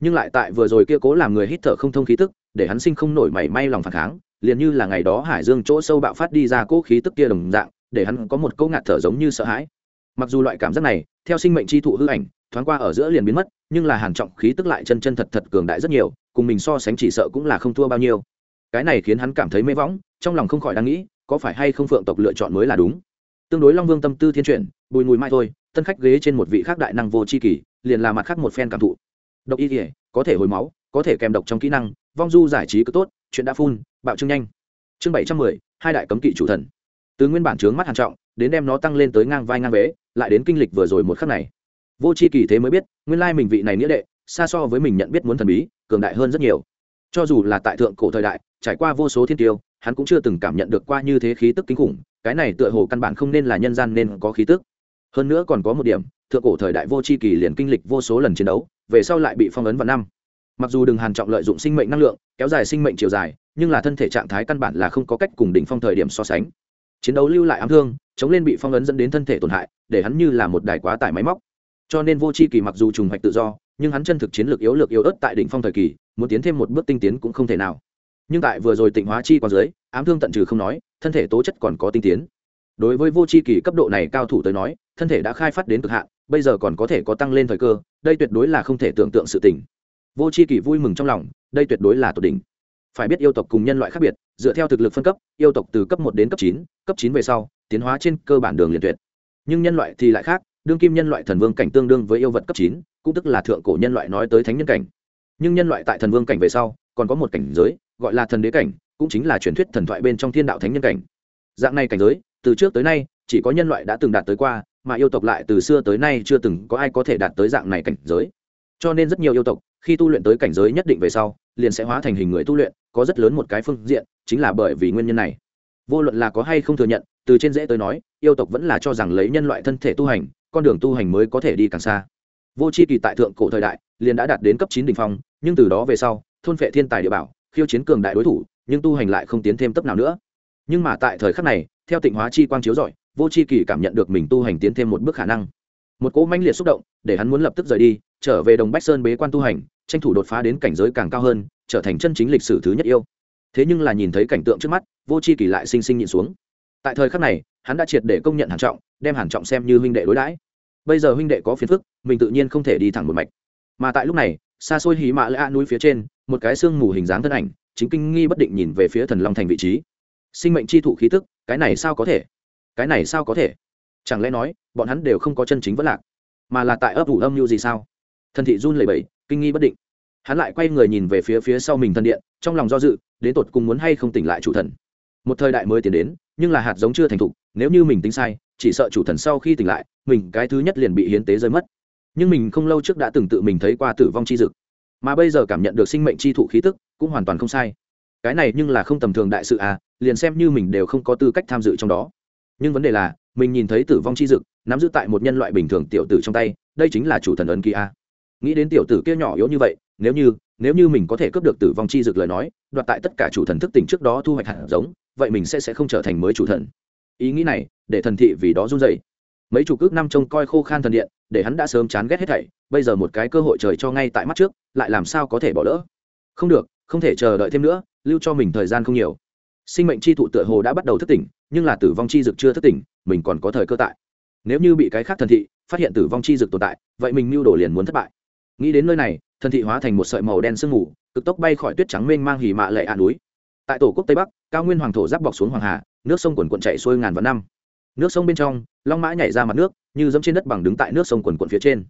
Speaker 1: Nhưng lại tại vừa rồi kia cố làm người hít thở không thông khí tức, để hắn sinh không nổi mảy may lòng phản kháng, liền như là ngày đó hải dương chỗ sâu bạo phát đi ra cố khí tức kia đồng dạng để hắn có một câu ngạt thở giống như sợ hãi. Mặc dù loại cảm giác này, theo sinh mệnh chi thụ hư ảnh, thoáng qua ở giữa liền biến mất, nhưng là hàn trọng khí tức lại chân chân thật thật cường đại rất nhiều, cùng mình so sánh chỉ sợ cũng là không thua bao nhiêu. Cái này khiến hắn cảm thấy mê võng, trong lòng không khỏi đang nghĩ, có phải hay không phượng tộc lựa chọn mới là đúng. Tương đối long vương tâm tư thiên chuyển, bùi mùi mai thôi tân khách ghế trên một vị khác đại năng vô c h i kỳ liền là mặt khác một phen cảm thụ. Độc y thể có thể hồi máu, có thể kèm độc trong kỹ năng, vong du giải trí cứ tốt, chuyện đã phun, bạo trưng nhanh. Chương bảy trăm mười, hai đại cấm kỵ chủ thần từ nguyên bản trướng mắt hàn trọng, đến đem nó tăng lên tới ngang vai ngang vế, lại đến kinh lịch vừa rồi một khắc này. Vô c h i kỳ thế mới biết, nguyên lai mình vị này nghĩa đệ, xa so với mình nhận biết muốn thần bí, cường đại hơn rất nhiều. Cho dù là tại thượng cổ thời đại, trải qua vô số thiên tiêu, hắn cũng chưa từng cảm nhận được qua như thế khí tức kinh khủng, cái này tựa hồ căn bản không nên là nhân gian nên có khí tức. Hơn nữa còn có một điểm, thượng cổ thời đại vô c h i kỳ liền kinh lịch vô số lần chiến đấu, về sau lại bị phong ấn vào năm. Mặc dù đừng hàn trọng lợi dụng sinh mệnh năng lượng, kéo dài sinh mệnh chiều dài, nhưng là thân thể trạng thái căn bản là không có cách cùng đỉnh phong thời điểm so sánh chiến đấu lưu lại ám thương, chống lên bị phong ấn dẫn đến thân thể tổn hại, để hắn như là một đài quá tải máy móc. Cho nên vô c h i kỳ mặc dù trùng hoạch tự do, nhưng hắn chân thực chiến lược yếu lược yếu ớt tại đỉnh phong thời kỳ, muốn tiến thêm một bước tinh tiến cũng không thể nào. Nhưng tại vừa rồi tịnh hóa chi qua dưới, ám thương tận trừ không nói, thân thể tố chất còn có tinh tiến. Đối với vô c h i kỳ cấp độ này cao thủ tới nói, thân thể đã khai phát đến cực hạn, bây giờ còn có thể có tăng lên thời cơ, đây tuyệt đối là không thể tưởng tượng sự tình. Vô c h i kỳ vui mừng trong lòng, đây tuyệt đối là tột đỉnh phải biết yêu tộc cùng nhân loại khác biệt, dựa theo thực lực phân cấp, yêu tộc từ cấp một đến cấp chín cấp chín về sau, tiến hóa trên cơ bản đường liền tuyệt. Nhưng nhân loại thì lại khác, đương kim nhân loại thần vương cảnh tương đương với yêu vật cấp chín, cũng tức là thượng cổ nhân loại nói tới thánh nhân cảnh. Nhưng nhân loại tại thần vương cảnh về sau, còn có một cảnh giới, gọi là thần đế cảnh, cũng chính là truyền thuyết thần thoại bên trong thiên đạo thánh nhân cảnh. Dạng này cảnh giới, từ trước tới nay, chỉ có nhân loại đã từng đạt tới qua, mà yêu tộc lại từ xưa tới nay chưa từng có ai có thể đạt tới dạng này cảnh giới. Cho nên rất nhiều yêu tộc, khi tu luyện tới cảnh giới nhất định về sau liền sẽ hóa thành hình người tu luyện, có rất lớn một cái phương diện, chính là bởi vì nguyên nhân này. Vô luận là có hay không thừa nhận, từ trên dễ tới nói, yêu tộc vẫn là cho rằng lấy nhân loại thân thể tu hành, con đường tu hành mới có thể đi càng xa. Vô c h i kỳ tại thượng cổ thời đại, liền đã đạt đến cấp chín đ ỉ n h phong, nhưng từ đó về sau, thôn phệ thiên tài địa bảo, khiêu chiến cường đại đối thủ, nhưng tu hành lại không tiến thêm tấp nào nữa. Nhưng mà tại thời khắc này, theo tịnh hóa chi quang chiếu rọi, vô c h i kỳ cảm nhận được mình tu hành tiến thêm một bước khả năng. Một cỗ manh liệt xúc động, để hắn muốn lập tức rời đi, trở về đồng bách sơn bế quan tu hành tranh thủ đột phá đến cảnh giới càng cao hơn, trở thành chân chính lịch sử thứ nhất yêu. Thế nhưng là nhìn thấy cảnh tượng trước mắt, vô c h i kỳ lại sinh sinh nhịn xuống. Tại thời khắc này, hắn đã triệt để công nhận hàn trọng, đem hàn trọng xem như huynh đệ đối đãi. Bây giờ huynh đệ có phiền phức, mình tự nhiên không thể đi thẳng một mạch. Mà tại lúc này, xa xôi hí mã lã núi phía trên, một cái xương mù hình dáng thân ảnh, chính kinh nghi bất định nhìn về phía thần long thành vị trí. Sinh mệnh chi thụ khí tức, cái này sao có thể? Cái này sao có thể? Chẳng lẽ nói, bọn hắn đều không có chân chính vất lạc, mà là tại ấp ủ âm mưu gì sao? Thần thị run lẩy bẩy kinh nghi bất định. Hắn lại quay người nhìn về phía phía sau mình thân điện, trong lòng do dự, đến tột cùng muốn hay không tỉnh lại chủ thần. Một thời đại mới tiến đến, nhưng là hạt giống chưa thành thục, nếu như mình tính sai, chỉ sợ chủ thần sau khi tỉnh lại, mình cái thứ nhất liền bị hiến tế rơi mất. Nhưng mình không lâu trước đã từng tự mình thấy qua tử vong chi dực, mà bây giờ cảm nhận được sinh mệnh chi thụ khí tức, cũng hoàn toàn không sai. Cái này nhưng là không tầm thường đại sự à liền xem như mình đều không có tư cách tham dự trong đó. Nhưng vấn đề là, mình nhìn thấy tử vong chi dực, nắm giữ tại một nhân loại bình thường tiểu tử trong tay, đây chính là chủ thần ấn kỳ a à nghĩ đến tiểu tử kia nhỏ yếu như vậy, nếu như nếu như mình có thể cướp được tử vong chi dực lời nói, đoạt tại tất cả chủ thần thức tỉnh trước đó thu hoạch hạt giống, vậy mình sẽ sẽ không trở thành mới chủ thần. Ý nghĩ này, để thần thị vì đó run dậy mấy chủ cước năm trông coi khô khan thần điện, để hắn đã sớm chán ghét hết thảy, bây giờ một cái cơ hội trời cho ngay tại mắt trước, lại làm sao có thể bỏ lỡ? Không được, không thể chờ đợi thêm nữa, lưu cho mình thời gian không nhiều. Sinh mệnh chi thụ tựa hồ đã bắt đầu thức tỉnh, nhưng là tử vong chi dực chưa thức tỉnh, mình còn có thời cơ tại. Nếu như bị cái khác thần thị phát hiện tử vong chi dực tồn tại, vậy mình mưu đồ liền muốn thất bại nghĩ đến nơi này thần thị hóa thành một sợi màu đen sương mù, cực tốc bay khỏi tuyết trắng mênh mang hỉ mạ lệ ạn núi. Tại tổ quốc tây bắc, cao nguyên hoàng thổ giáp bọc xuống hoàng hà, nước sông quần quận chạy xuôi ngàn vạn năm. Nước sông bên trong, long mã nhảy ra mặt nước, như dẫm trên đất bằng đứng tại nước sông quần quận phía trên.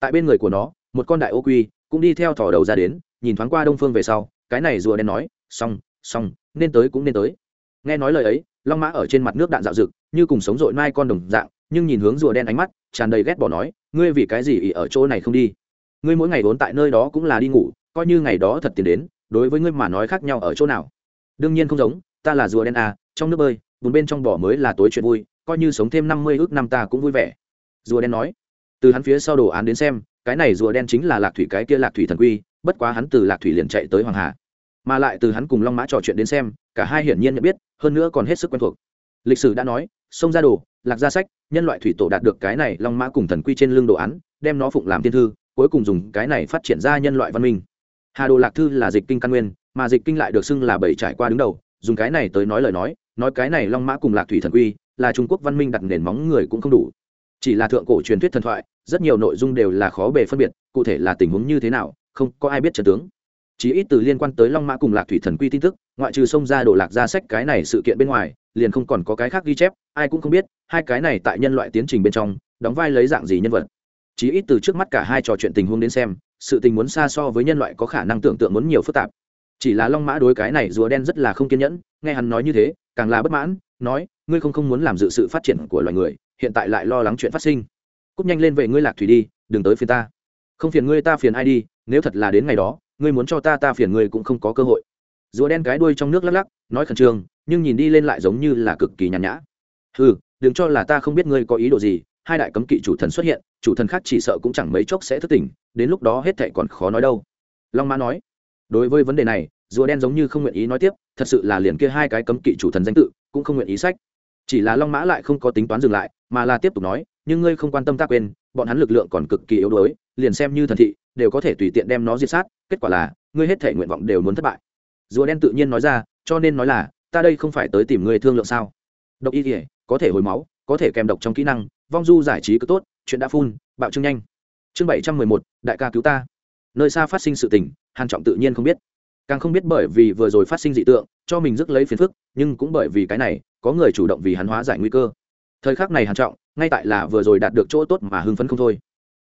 Speaker 1: Tại bên người của nó, một con đại ô quy cũng đi theo thỏ đầu ra đến, nhìn thoáng qua đông phương về sau, cái này rùa đen nói, xong xong, nên tới cũng nên tới. Nghe nói lời ấy, long mã ở trên mặt nước đạn dạo rực như cùng sống dội mai con đồng dạng, nhưng nhìn hướng rùa đen ánh mắt, tràn đầy ghét bỏ nói, ngươi vì cái gì ỉ ở chỗ này không đi? Ngươi mỗi ngày vốn tại nơi đó cũng là đi ngủ, coi như ngày đó thật tiền đến, đối với ngươi mà nói khác nhau ở chỗ nào? Đương nhiên không giống, ta là rùa đen à trong nước bơi, bùn bên trong bỏ mới là tối chuyện vui, coi như sống thêm năm mươi ước năm ta cũng vui vẻ. Rùa đen nói. Từ hắn phía sau đồ án đến xem, cái này rùa đen chính là lạc thủy cái kia lạc thủy thần quy, bất quá hắn từ lạc thủy liền chạy tới hoàng hà. Mà lại từ hắn cùng long mã trò chuyện đến xem, cả hai hiển nhiên nhận biết, hơn nữa còn hết sức quen thuộc. Lịch sử đã nói, sông ra đồ, lạc ra sách, nhân loại thủy tổ đạt được cái này long mã cùng thần quy trên lưng đồ án, đem nó phụng làm thiên thư cuối cùng dùng cái này phát triển ra nhân loại văn minh. Hà đồ lạc thư là dịch kinh căn nguyên, mà dịch kinh lại được xưng là bảy trải qua đứng đầu, dùng cái này tới nói lời nói nói cái này long mã cùng lạc thủy thần quy, là trung quốc văn minh đặt nền móng người cũng không đủ. Chỉ là thượng cổ truyền thuyết thần thoại, rất nhiều nội dung đều là khó bề phân biệt, cụ thể là tình huống như thế nào, không có ai biết trần tướng. Chỉ ít từ liên quan tới long mã cùng lạc thủy thần quy tin tức, ngoại trừ xông ra đổ lạc ra sách cái này sự kiện bên ngoài, liền không còn có cái khác ghi chép, ai cũng không biết, hai cái này tại nhân loại tiến trình bên trong, đóng vai lấy dạng gì nhân vật chỉ ít từ trước mắt cả hai trò chuyện tình huống đến xem, sự tình muốn xa so với nhân loại có khả năng tưởng tượng muốn nhiều phức tạp. Chỉ là long mã đối cái này rùa đen rất là không kiên nhẫn, nghe hắn nói như thế, càng là bất mãn, nói, ngươi không không muốn làm dự sự phát triển của loài người, hiện tại lại lo lắng chuyện phát sinh. Cúp nhanh lên về ngươi lạc thủy đi, đừng tới phiền ta. Không phiền ngươi ta phiền ai đi, nếu thật là đến ngày đó, ngươi muốn cho ta ta phiền ngươi cũng không có cơ hội. Rùa đen cái đuôi trong nước lắc lắc, nói khẩn trương, nhưng nhìn đi lên lại giống như là cực kỳ nhàn nhã. Ừ đừng cho là ta không biết ngươi có ý đồ gì hai đại cấm kỵ chủ thần xuất hiện, chủ thần khác chỉ sợ cũng chẳng mấy chốc sẽ thất tỉnh, đến lúc đó hết thệ còn khó nói đâu. Long mã nói. Đối với vấn đề này, rùa đen giống như không nguyện ý nói tiếp, thật sự là liền kia hai cái cấm kỵ chủ thần danh tự, cũng không nguyện ý sách. Chỉ là long mã lại không có tính toán dừng lại, mà là tiếp tục nói, nhưng ngươi không quan tâm ta quên, bọn hắn lực lượng còn cực kỳ yếu đuối, liền xem như thần thị, đều có thể tùy tiện đem nó diệt sát, kết quả là, ngươi hết thể nguyện vọng đều muốn thất bại. Rùa đen tự nhiên nói ra, cho nên nói là, ta đây không phải tới tìm ngươi thương lượng sao? Độc y thể có thể hồi máu, có thể kèm độc trong kỹ năng vong du giải trí cứ tốt, chuyện đã phun bạo trưng nhanh. Chương bảy trăm mười một, đại ca cứu ta. Nơi xa phát sinh sự tình, hàn trọng tự nhiên không biết. Càng không biết bởi vì vừa rồi phát sinh dị tượng, cho mình rước lấy phiền phức, nhưng cũng bởi vì cái này, có người chủ động vì hắn hóa giải nguy cơ. Thời khắc này hàn trọng, ngay tại là vừa rồi đạt được chỗ tốt mà hưng phấn không thôi.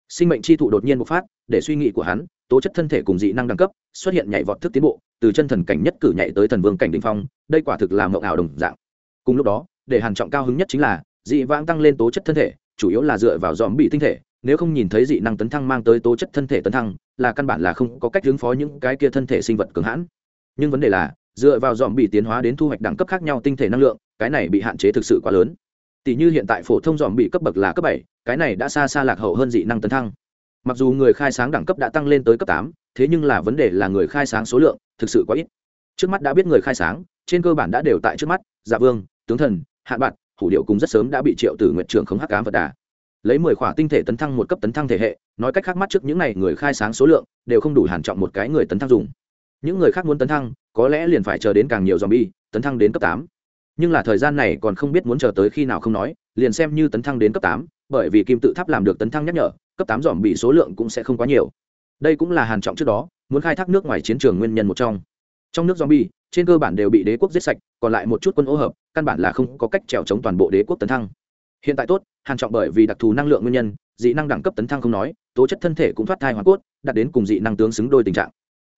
Speaker 1: Sinh mệnh chi thụ đột nhiên bộc phát, để suy nghĩ của hắn, tố chất thân thể cùng dị năng đẳng cấp, xuất hiện nhảy vọt thức tiến bộ, từ chân thần cảnh nhất cử nhảy tới thần vương cảnh đỉnh phong, đây quả thực là mộng ảo đồng dạng. Cùng lúc đó, để hàn trọng cao hứng nhất chính là dị vãng tăng lên tố chất thân thể, chủ yếu là dựa vào dòm bị tinh thể. Nếu không nhìn thấy dị năng tấn thăng mang tới tố chất thân thể tấn thăng, là căn bản là không có cách ứng phó những cái kia thân thể sinh vật cường hãn. Nhưng vấn đề là, dựa vào dòm bị tiến hóa đến thu hoạch đẳng cấp khác nhau tinh thể năng lượng, cái này bị hạn chế thực sự quá lớn. Tỷ như hiện tại phổ thông dòm bị cấp bậc là cấp bảy, cái này đã xa xa lạc hậu hơn dị năng tấn thăng. Mặc dù người khai sáng đẳng cấp đã tăng lên tới cấp tám, thế nhưng là vấn đề là người khai sáng số lượng thực sự quá ít. Trước mắt đã biết người khai sáng, trên cơ bản đã đều tại trước mắt. Dạ vương, tướng thần hạ bạn hủ điệu cùng rất sớm đã bị triệu tử nguyện trưởng không hắc cám vật đà. Lấy mười khỏa tinh thể tấn thăng một cấp tấn thăng thể hệ, nói cách khác mắt trước những n à y người khai sáng số lượng, đều không đủ hàn trọng một cái người tấn thăng dùng. Những người khác muốn tấn thăng, có lẽ liền phải chờ đến càng nhiều z o m bi e tấn thăng đến cấp tám. Nhưng là thời gian này còn không biết muốn chờ tới khi nào không nói, liền xem như tấn thăng đến cấp tám, bởi vì kim tự tháp làm được tấn thăng nhắc nhở, cấp tám dòm bị số lượng cũng sẽ không quá nhiều. Đây cũng là hàn trọng trước đó, muốn khai thác nước ngoài chiến trường nguyên nhân một trong. Trong nước zombie, trên cơ bản đều bị đế quốc giết sạch, còn lại một chút quân ô hợp căn bản là không có cách trèo chống toàn bộ đế quốc tấn thăng. Hiện tại tốt, hàn trọng bởi vì đặc thù năng lượng nguyên nhân, dị năng đẳng cấp tấn thăng không nói, tố chất thân thể cũng thoát thai hoàn cốt, đạt đến cùng dị năng tướng xứng đôi tình trạng.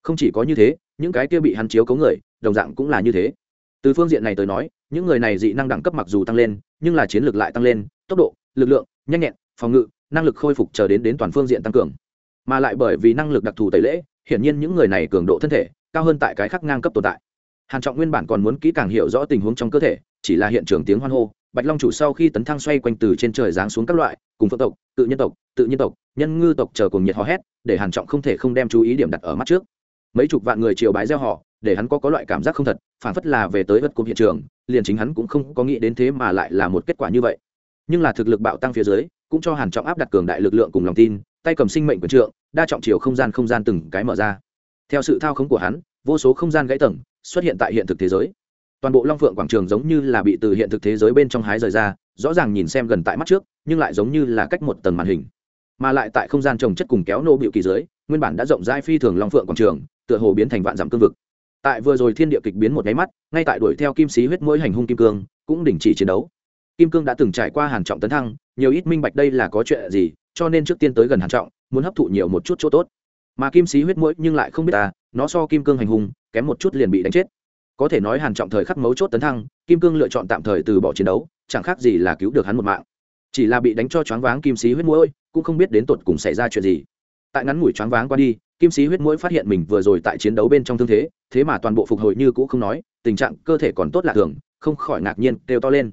Speaker 1: Không chỉ có như thế, những cái kia bị hắn chiếu cấu người, đồng dạng cũng là như thế. Từ phương diện này tới nói, những người này dị năng đẳng cấp mặc dù tăng lên, nhưng là chiến lược lại tăng lên, tốc độ, lực lượng, nhanh nhẹn, phòng ngự, năng lực khôi phục chờ đến đến toàn phương diện tăng cường. Mà lại bởi vì năng lực đặc thù tẩy lễ, hiển nhiên những người này cường độ thân thể cao hơn tại cái khác ngang cấp tồn tại. Hàn trọng nguyên bản còn muốn kỹ càng hiểu rõ tình huống trong cơ thể chỉ là hiện trường tiếng hoan hô, bạch long chủ sau khi tấn thăng xoay quanh từ trên trời giáng xuống các loại, cùng phượng tộc, tự nhân tộc, tự nhân tộc, nhân ngư tộc chờ cùng nhiệt hò hét, để hàn trọng không thể không đem chú ý điểm đặt ở mắt trước. Mấy chục vạn người triều bái gieo họ, để hắn có có loại cảm giác không thật, phản phất là về tới vật cùng hiện trường, liền chính hắn cũng không có nghĩ đến thế mà lại là một kết quả như vậy. Nhưng là thực lực bạo tăng phía dưới, cũng cho hàn trọng áp đặt cường đại lực lượng cùng lòng tin, tay cầm sinh mệnh quyền trượng, đa trọng chiều không gian không gian từng cái mở ra. Theo sự thao khống của hắn, vô số không gian gãy tầng xuất hiện tại hiện thực thế giới toàn bộ long phượng quảng trường giống như là bị từ hiện thực thế giới bên trong hái rời ra, rõ ràng nhìn xem gần tại mắt trước, nhưng lại giống như là cách một tầng màn hình. Mà lại tại không gian trồng chất cùng kéo nô bịu kỳ giới nguyên bản đã rộng rãi phi thường long phượng quảng trường, tựa hồ biến thành vạn dặm cương vực. Tại vừa rồi thiên địa kịch biến một nháy mắt, ngay tại đuổi theo kim sĩ huyết mỗi hành hung kim cương, cũng đình chỉ chiến đấu. Kim cương đã từng trải qua hàn trọng tấn thăng, nhiều ít minh bạch đây là có chuyện gì, cho nên trước tiên tới gần hàn trọng, muốn hấp thụ nhiều một chút chỗ tốt. Mà kim sĩ huyết mũi nhưng lại không biết ta, nó so kim cương hành hung, kém một chút liền bị đánh chết có thể nói hàn trọng thời khắc mấu chốt tấn thăng, kim cương lựa chọn tạm thời từ bỏ chiến đấu, chẳng khác gì là cứu được hắn một mạng. Chỉ là bị đánh cho choáng váng kim sĩ huyết mũi, cũng không biết đến tột cùng xảy ra chuyện gì. Tại ngắn ngủi choáng váng qua đi, kim sĩ huyết mũi phát hiện mình vừa rồi tại chiến đấu bên trong thương thế thế mà toàn bộ phục hồi như cũ không nói, tình trạng cơ thể còn tốt lạ thường, không khỏi ngạc nhiên, kêu to lên.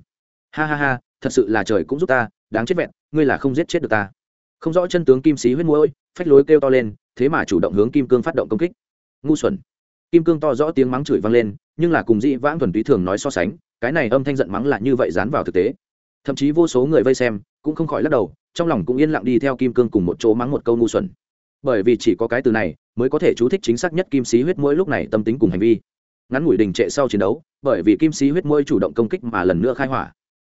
Speaker 1: Ha ha ha, thật sự là trời cũng giúp ta, đáng chết vẹn, ngươi là không giết chết được ta. Không rõ chân tướng kim sĩ huyết mũi, phách lối kêu to lên, thế mà chủ động hướng kim cương phát động công kích. Ngu xuẩn kim cương to rõ tiếng mắng chửi vang lên, nhưng là cùng dĩ vãng thuần túy thường nói so sánh, cái này âm thanh giận mắng là như vậy dán vào thực tế. Thậm chí vô số người vây xem, cũng không khỏi lắc đầu, trong lòng cũng yên lặng đi theo kim cương cùng một chỗ mắng một câu ngu xuẩn. Bởi vì chỉ có cái từ này, mới có thể chú thích chính xác nhất kim sĩ huyết mũi lúc này tâm tính cùng hành vi. Ngắn ngủi đình trệ sau chiến đấu, bởi vì kim sĩ huyết mũi chủ động công kích mà lần nữa khai hỏa.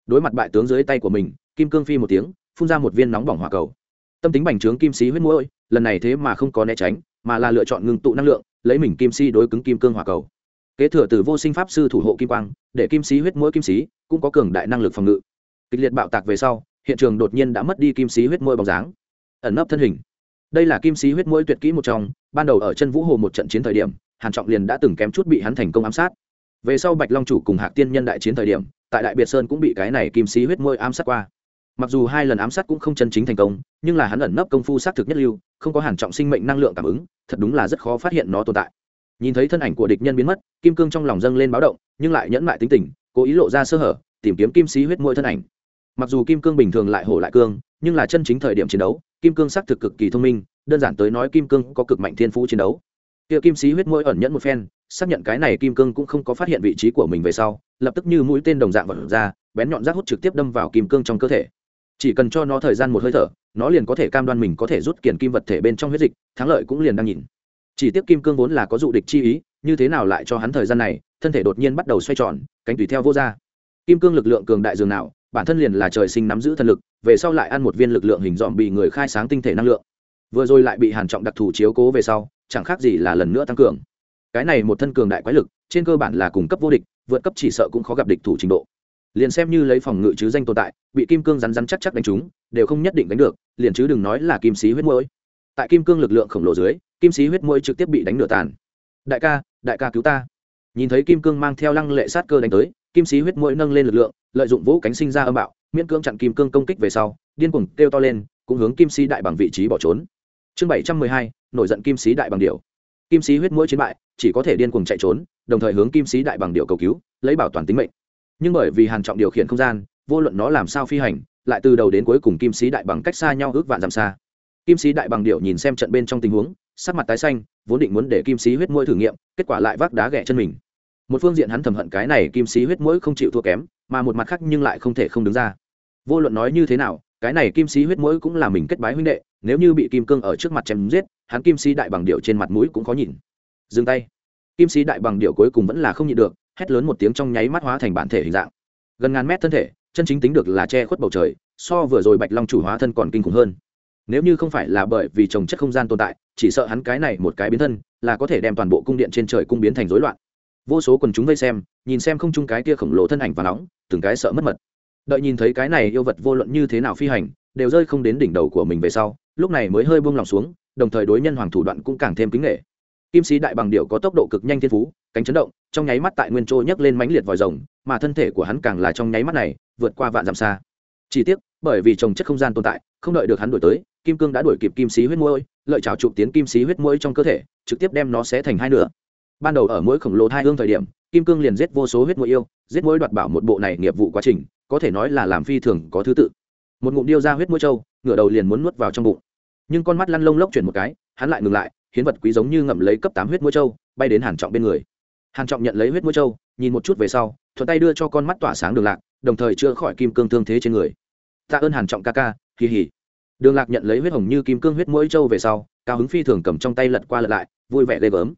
Speaker 1: Đối mặt bại tướng dưới tay của mình, kim cương phi một tiếng, phun ra một viên nóng bỏng hỏa cầu. Tâm tính bành trướng kim sĩ huyết mũi lần này thế mà không có né tránh, mà là lựa chọn ngừng tụ năng lượng lấy mình kim si đối cứng kim cương hỏa cầu. Kế thừa từ vô sinh pháp sư thủ hộ kim quang, để kim sĩ huyết mũi kim sĩ cũng có cường đại năng lực phòng ngự. Kịch liệt bạo tạc về sau, hiện trường đột nhiên đã mất đi kim sĩ huyết mũi bóng dáng. Ẩn nấp thân hình. Đây là kim sĩ huyết mũi tuyệt kỹ một trong, ban đầu ở chân vũ hồ một trận chiến thời điểm, hàn trọng liền đã từng kém chút bị hắn thành công ám sát. Về sau bạch long chủ cùng hạc tiên nhân đại chiến thời điểm, tại đại biệt sơn cũng bị cái này kim sĩ huyết mũi ám sát qua. Mặc dù hai lần ám sát cũng không chân chính thành công, nhưng là hắn ẩn nấp công phu xác thực nhất lưu không có hàn trọng sinh mệnh năng lượng cảm ứng, thật đúng là rất khó phát hiện nó tồn tại. Nhìn thấy thân ảnh của địch nhân biến mất, kim cương trong lòng dâng lên báo động, nhưng lại nhẫn lại tính tình, cố ý lộ ra sơ hở, tìm kiếm kim sĩ huyết mũi thân ảnh. Mặc dù kim cương bình thường lại hổ lại cương, nhưng là chân chính thời điểm chiến đấu, kim cương xác thực cực kỳ thông minh, đơn giản tới nói kim cương có cực mạnh thiên phú chiến đấu. Kia kim sĩ huyết mũi ẩn nhẫn một phen, xác nhận cái này kim cương cũng không có phát hiện vị trí của mình về sau, lập tức như mũi tên đồng dạng vật ra, bén nhọn rác hút trực tiếp đâm vào kim cương trong cơ thể. Chỉ cần cho nó thời gian một hơi thở nó liền có thể cam đoan mình có thể rút kiền kim vật thể bên trong huyết dịch, thắng lợi cũng liền đang nhìn. Chỉ tiếc kim cương vốn là có dụ địch chi ý, như thế nào lại cho hắn thời gian này, thân thể đột nhiên bắt đầu xoay tròn, cánh tùy theo vô ra kim cương lực lượng cường đại dường nào, bản thân liền là trời sinh nắm giữ thân lực, về sau lại ăn một viên lực lượng hình dọn bị người khai sáng tinh thể năng lượng. Vừa rồi lại bị hàn trọng đặc thù chiếu cố về sau, chẳng khác gì là lần nữa tăng cường. Cái này một thân cường đại quái lực, trên cơ bản là cung cấp vô địch, vượt cấp chỉ sợ cũng khó gặp địch thủ trình độ. Liền xem như lấy phòng ngự chứ danh tồn tại, bị kim cương rắn rắn chắc chắc đánh trúng đều không nhất định đánh được, liền chứ đừng nói là kim sĩ huyết mũi tại kim cương lực lượng khổng lồ dưới, kim sĩ huyết mũi trực tiếp bị đánh nửa tàn. Đại ca đại ca cứu ta. Nhìn thấy kim cương mang theo lăng lệ sát cơ đánh tới, kim sĩ huyết mũi nâng lên lực lượng, lợi dụng vũ cánh sinh ra âm bạo, miễn cưỡng chặn kim cương công kích về sau, điên cuồng kêu to lên, cũng hướng kim sĩ đại bằng vị trí bỏ trốn. Chương bảy trăm mười hai, nổi giận kim sĩ đại bằng điệu kim sĩ huyết mũi chiến bại, chỉ có thể điên cuồng chạy trốn, đồng thời hướng kim sĩ đại bằng điệu cầu cứu, lấy bảo toàn tính mệnh. Nhưng bởi vì hàn trọng điều khiển không gian, vô luận nó làm sao phi hành lại từ đầu đến cuối cùng kim sĩ đại bằng cách xa nhau ước vạn dặm xa. Kim sĩ đại bằng điệu nhìn xem trận bên trong tình huống, sắc mặt tái xanh, vốn định muốn để kim sĩ huyết mũi thử nghiệm, kết quả lại vác đá ghẹ chân mình. Một phương diện hắn thầm hận cái này kim sĩ huyết mũi không chịu thua kém, mà một mặt khác nhưng lại không thể không đứng ra. Vô luận nói như thế nào, cái này kim sĩ huyết mũi cũng là mình kết bái huynh đệ, nếu như bị kim cương ở trước mặt chém giết, hắn kim sĩ đại bằng điệu trên mặt mũi cũng khó nhìn. Dừng tay. Kim sĩ đại bằng điệu cuối cùng vẫn là không nhịn được, hét lớn một tiếng trong nháy mắt hóa thành bản thể hình dạng. Gần ngàn mét thân thể chân chính tính được là che khuất bầu trời, so vừa rồi bạch long chủ hóa thân còn kinh khủng hơn. Nếu như không phải là bởi vì trồng chất không gian tồn tại, chỉ sợ hắn cái này một cái biến thân, là có thể đem toàn bộ cung điện trên trời cung biến thành rối loạn. Vô số quần chúng vây xem, nhìn xem không chung cái kia khổng lồ thân ảnh và nóng, từng cái sợ mất mật. Đợi nhìn thấy cái này yêu vật vô luận như thế nào phi hành, đều rơi không đến đỉnh đầu của mình về sau, lúc này mới hơi buông lòng xuống, đồng thời đối nhân hoàng thủ đoạn cũng càng thêm kính nghệ kim sĩ đại bằng điệu có tốc độ cực nhanh thiên phú, cánh chấn động, trong nháy mắt tại nguyên châu nhấc lên mánh liệt vòi rồng, mà thân thể của hắn càng là trong nháy mắt này, vượt qua vạn dặm xa. Chỉ tiếc, bởi vì trồng chất không gian tồn tại, không đợi được hắn đuổi tới, kim cương đã đuổi kịp kim sĩ huyết mũi lợi chảo chụp tiến kim sĩ huyết mũi trong cơ thể, trực tiếp đem nó xé thành hai nửa. Ban đầu ở mỗi khổng lồ hai hương thời điểm, kim cương liền giết vô số huyết mũi yêu, giết mũi đoạt bảo một bộ này nghiệp vụ quá trình, có thể nói là làm phi thường có thứ tự. Một ngụm điêu ra huyết mũi trâu, ngửa đầu liền muốn nuốt vào trong bụng. Nhưng con mắt lăn lông lốc chuyển một cái, hắn lại ngừng lại hiến vật quý giống như ngậm lấy cấp tám huyết mũi trâu bay đến hàn trọng bên người. Hàn trọng nhận lấy huyết mũi trâu nhìn một chút về sau, thuận tay đưa cho con mắt tỏa sáng đường lạc, đồng thời chữa khỏi kim cương thương thế trên người. Tạ ơn hàn trọng ca ca kỳ hỉ đường lạc nhận lấy huyết hồng như kim cương huyết mũi trâu về sau, cao hứng phi thường cầm trong tay lật qua lật lại, vui vẻ ghê gớm.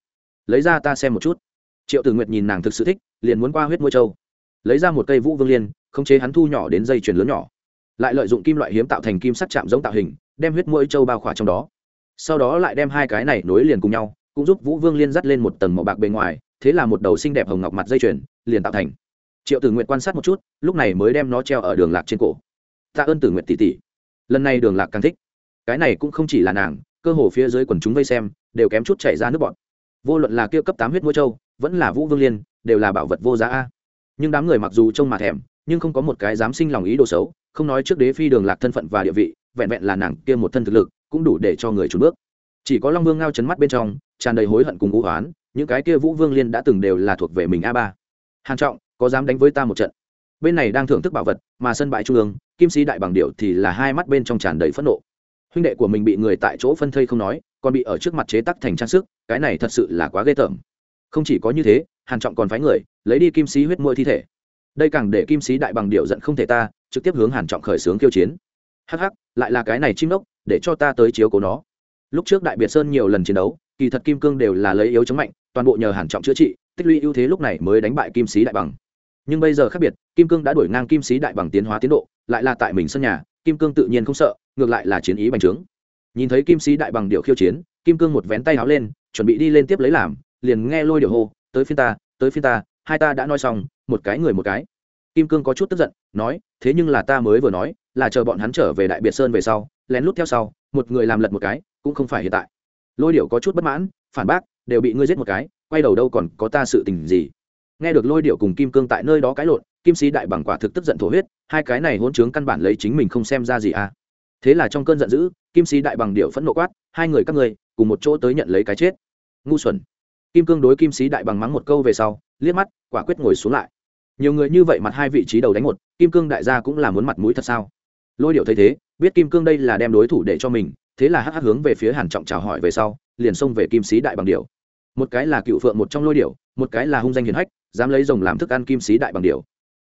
Speaker 1: Lấy ra ta xem một chút. Triệu tử nguyệt nhìn nàng thực sự thích, liền muốn qua huyết mũi trâu lấy ra một cây vũ vương liên, khống chế hắn thu nhỏ đến dây chuyền lớn nhỏ. Lại lợi dụng kim loại hiếm tạo thành kim sắt chạm giống tạo hình, đem huyết mũi trâu bao khỏa trong đó sau đó lại đem hai cái này nối liền cùng nhau, cũng giúp vũ vương liên dắt lên một tầng màu bạc bề ngoài, thế là một đầu xinh đẹp hồng ngọc mặt dây chuyền, liền tạo thành. Triệu tử nguyện quan sát một chút, lúc này mới đem nó treo ở đường lạc trên cổ. Tạ ơn tử nguyện tỷ tỷ. Lần này đường lạc càng thích. Cái này cũng không chỉ là nàng, cơ hồ phía dưới quần chúng vây xem, đều kém chút chảy ra nước bọn vô luận là kia cấp tám huyết mũi châu, vẫn là vũ vương liên, đều là bảo vật vô giá a. Nhưng đám người mặc dù trông mà thèm, nhưng không có một cái dám sinh lòng ý đồ xấu, không nói trước đế phi đường lạc thân phận và địa vị, vẹn vẹn là nàng kia một thân thực lực cũng đủ để cho người trùn bước. Chỉ có long vương ngao chấn mắt bên trong, tràn đầy hối hận cùng ngũ hoán, những cái kia vũ vương liên đã từng đều là thuộc về mình a ba. Hàn trọng, có dám đánh với ta một trận? Bên này đang thưởng thức bảo vật, mà sân bãi trung ương, kim sĩ đại bằng điệu thì là hai mắt bên trong tràn đầy phẫn nộ. Huynh đệ của mình bị người tại chỗ phân thây không nói, còn bị ở trước mặt chế tắc thành trang sức, cái này thật sự là quá ghê tởm. Không chỉ có như thế hàn trọng còn phái người, lấy đi kim sĩ huyết môi thi thể. Đây càng để kim sĩ đại bằng điệu giận không thể ta, trực tiếp hướng hàn trọng khởi sướng khiêu chiến. Hắc hắc, lại là cái này chim nốc để cho ta tới chiếu cố nó. Lúc trước đại biệt sơn nhiều lần chiến đấu, kỳ thật kim cương đều là lấy yếu chống mạnh, toàn bộ nhờ hàn trọng chữa trị, tích lũy ưu thế lúc này mới đánh bại kim sĩ đại bằng. Nhưng bây giờ khác biệt, kim cương đã đuổi ngang kim sĩ đại bằng tiến hóa tiến độ, lại là tại mình sân nhà, kim cương tự nhiên không sợ, ngược lại là chiến ý bành trướng. Nhìn thấy kim sĩ đại bằng điệu khiêu chiến, kim cương một vén tay háo lên, chuẩn bị đi lên tiếp lấy làm, liền nghe lôi điệu hô, tới phiên ta, tới phiên ta, hai ta đã nói xong, một cái người một cái. Kim cương có chút tức giận, nói, thế nhưng là ta mới vừa nói, là chờ bọn hắn trở về đại biệt sơn về sau lén lút theo sau, một người làm lật một cái, cũng không phải hiện tại. Lôi điệu có chút bất mãn, phản bác, đều bị ngươi giết một cái, quay đầu đâu còn có ta sự tình gì. Nghe được lôi điệu cùng kim cương tại nơi đó cái lộn, kim sĩ đại bằng quả thực tức giận thổ huyết, hai cái này hôn chướng căn bản lấy chính mình không xem ra gì à. Thế là trong cơn giận dữ, kim sĩ đại bằng điệu phẫn nộ quát, hai người các ngươi, cùng một chỗ tới nhận lấy cái chết. Ngu xuẩn. Kim cương đối kim sĩ đại bằng mắng một câu về sau, liếc mắt, quả quyết ngồi xuống lại. Nhiều người như vậy mặt hai vị trí đầu đánh một, kim cương đại gia cũng là muốn mặt mũi thật sao? Lôi điệu thấy thế, biết kim cương đây là đem đối thủ để cho mình, thế là hắc hắc hướng về phía hàn trọng chào hỏi về sau, liền xông về kim sĩ đại bằng điệu một cái là cựu phượng một trong lôi điệu một cái là hung danh hiền hách, dám lấy rồng làm thức ăn kim sĩ đại bằng điệu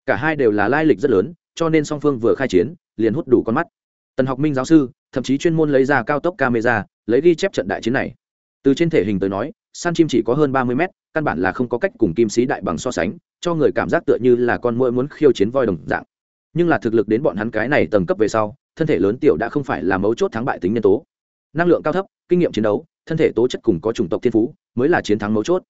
Speaker 1: cả hai đều là lai lịch rất lớn, cho nên song phương vừa khai chiến, liền hút đủ con mắt. Tần học minh giáo sư, thậm chí chuyên môn lấy ra cao tốc camera, lấy ghi chép trận đại chiến này. Từ trên thể hình tới nói, San chim chỉ có hơn ba mươi mét, căn bản là không có cách cùng kim sĩ đại bằng so sánh, cho người cảm giác tựa như là con mũi muốn khiêu chiến voi đồng dạng nhưng là thực lực đến bọn hắn cái này tầng cấp về sau, thân thể lớn tiểu đã không phải là mấu chốt thắng bại tính nhân tố. Năng lượng cao thấp, kinh nghiệm chiến đấu, thân thể tố chất cùng có chủng tộc thiên phú, mới là chiến thắng mấu chốt.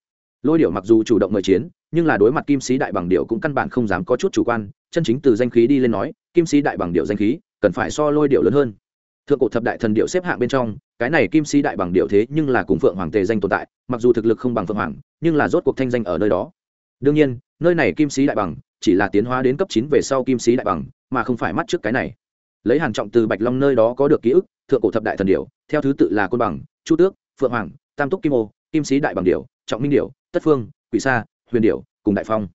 Speaker 1: Lôi điệu mặc dù chủ động mời chiến, nhưng là đối mặt kim sĩ đại bằng điệu cũng căn bản không dám có chút chủ quan, chân chính từ danh khí đi lên nói, kim sĩ đại bằng điệu danh khí, cần phải so lôi điệu lớn hơn. Thượng cổ thập đại thần điệu xếp hạng bên trong, cái này kim sĩ đại bằng điệu thế nhưng là cùng phượng hoàng tề danh tồn tại, mặc dù thực lực không bằng phượng hoàng, nhưng là rốt cuộc thanh danh ở nơi đó. Đương nhiên, nơi này kim sĩ đại bằng chỉ là tiến hóa đến cấp chín về sau kim sĩ đại bằng mà không phải mắt trước cái này. Lấy hàn trọng từ bạch long nơi đó có được ký ức thượng cổ thập đại thần điểu theo thứ tự là côn bằng chu tước phượng hoàng tam túc kim ô kim sĩ đại bằng điểu, trọng minh điểu, tất phương quỷ sa huyền điểu cùng đại phong.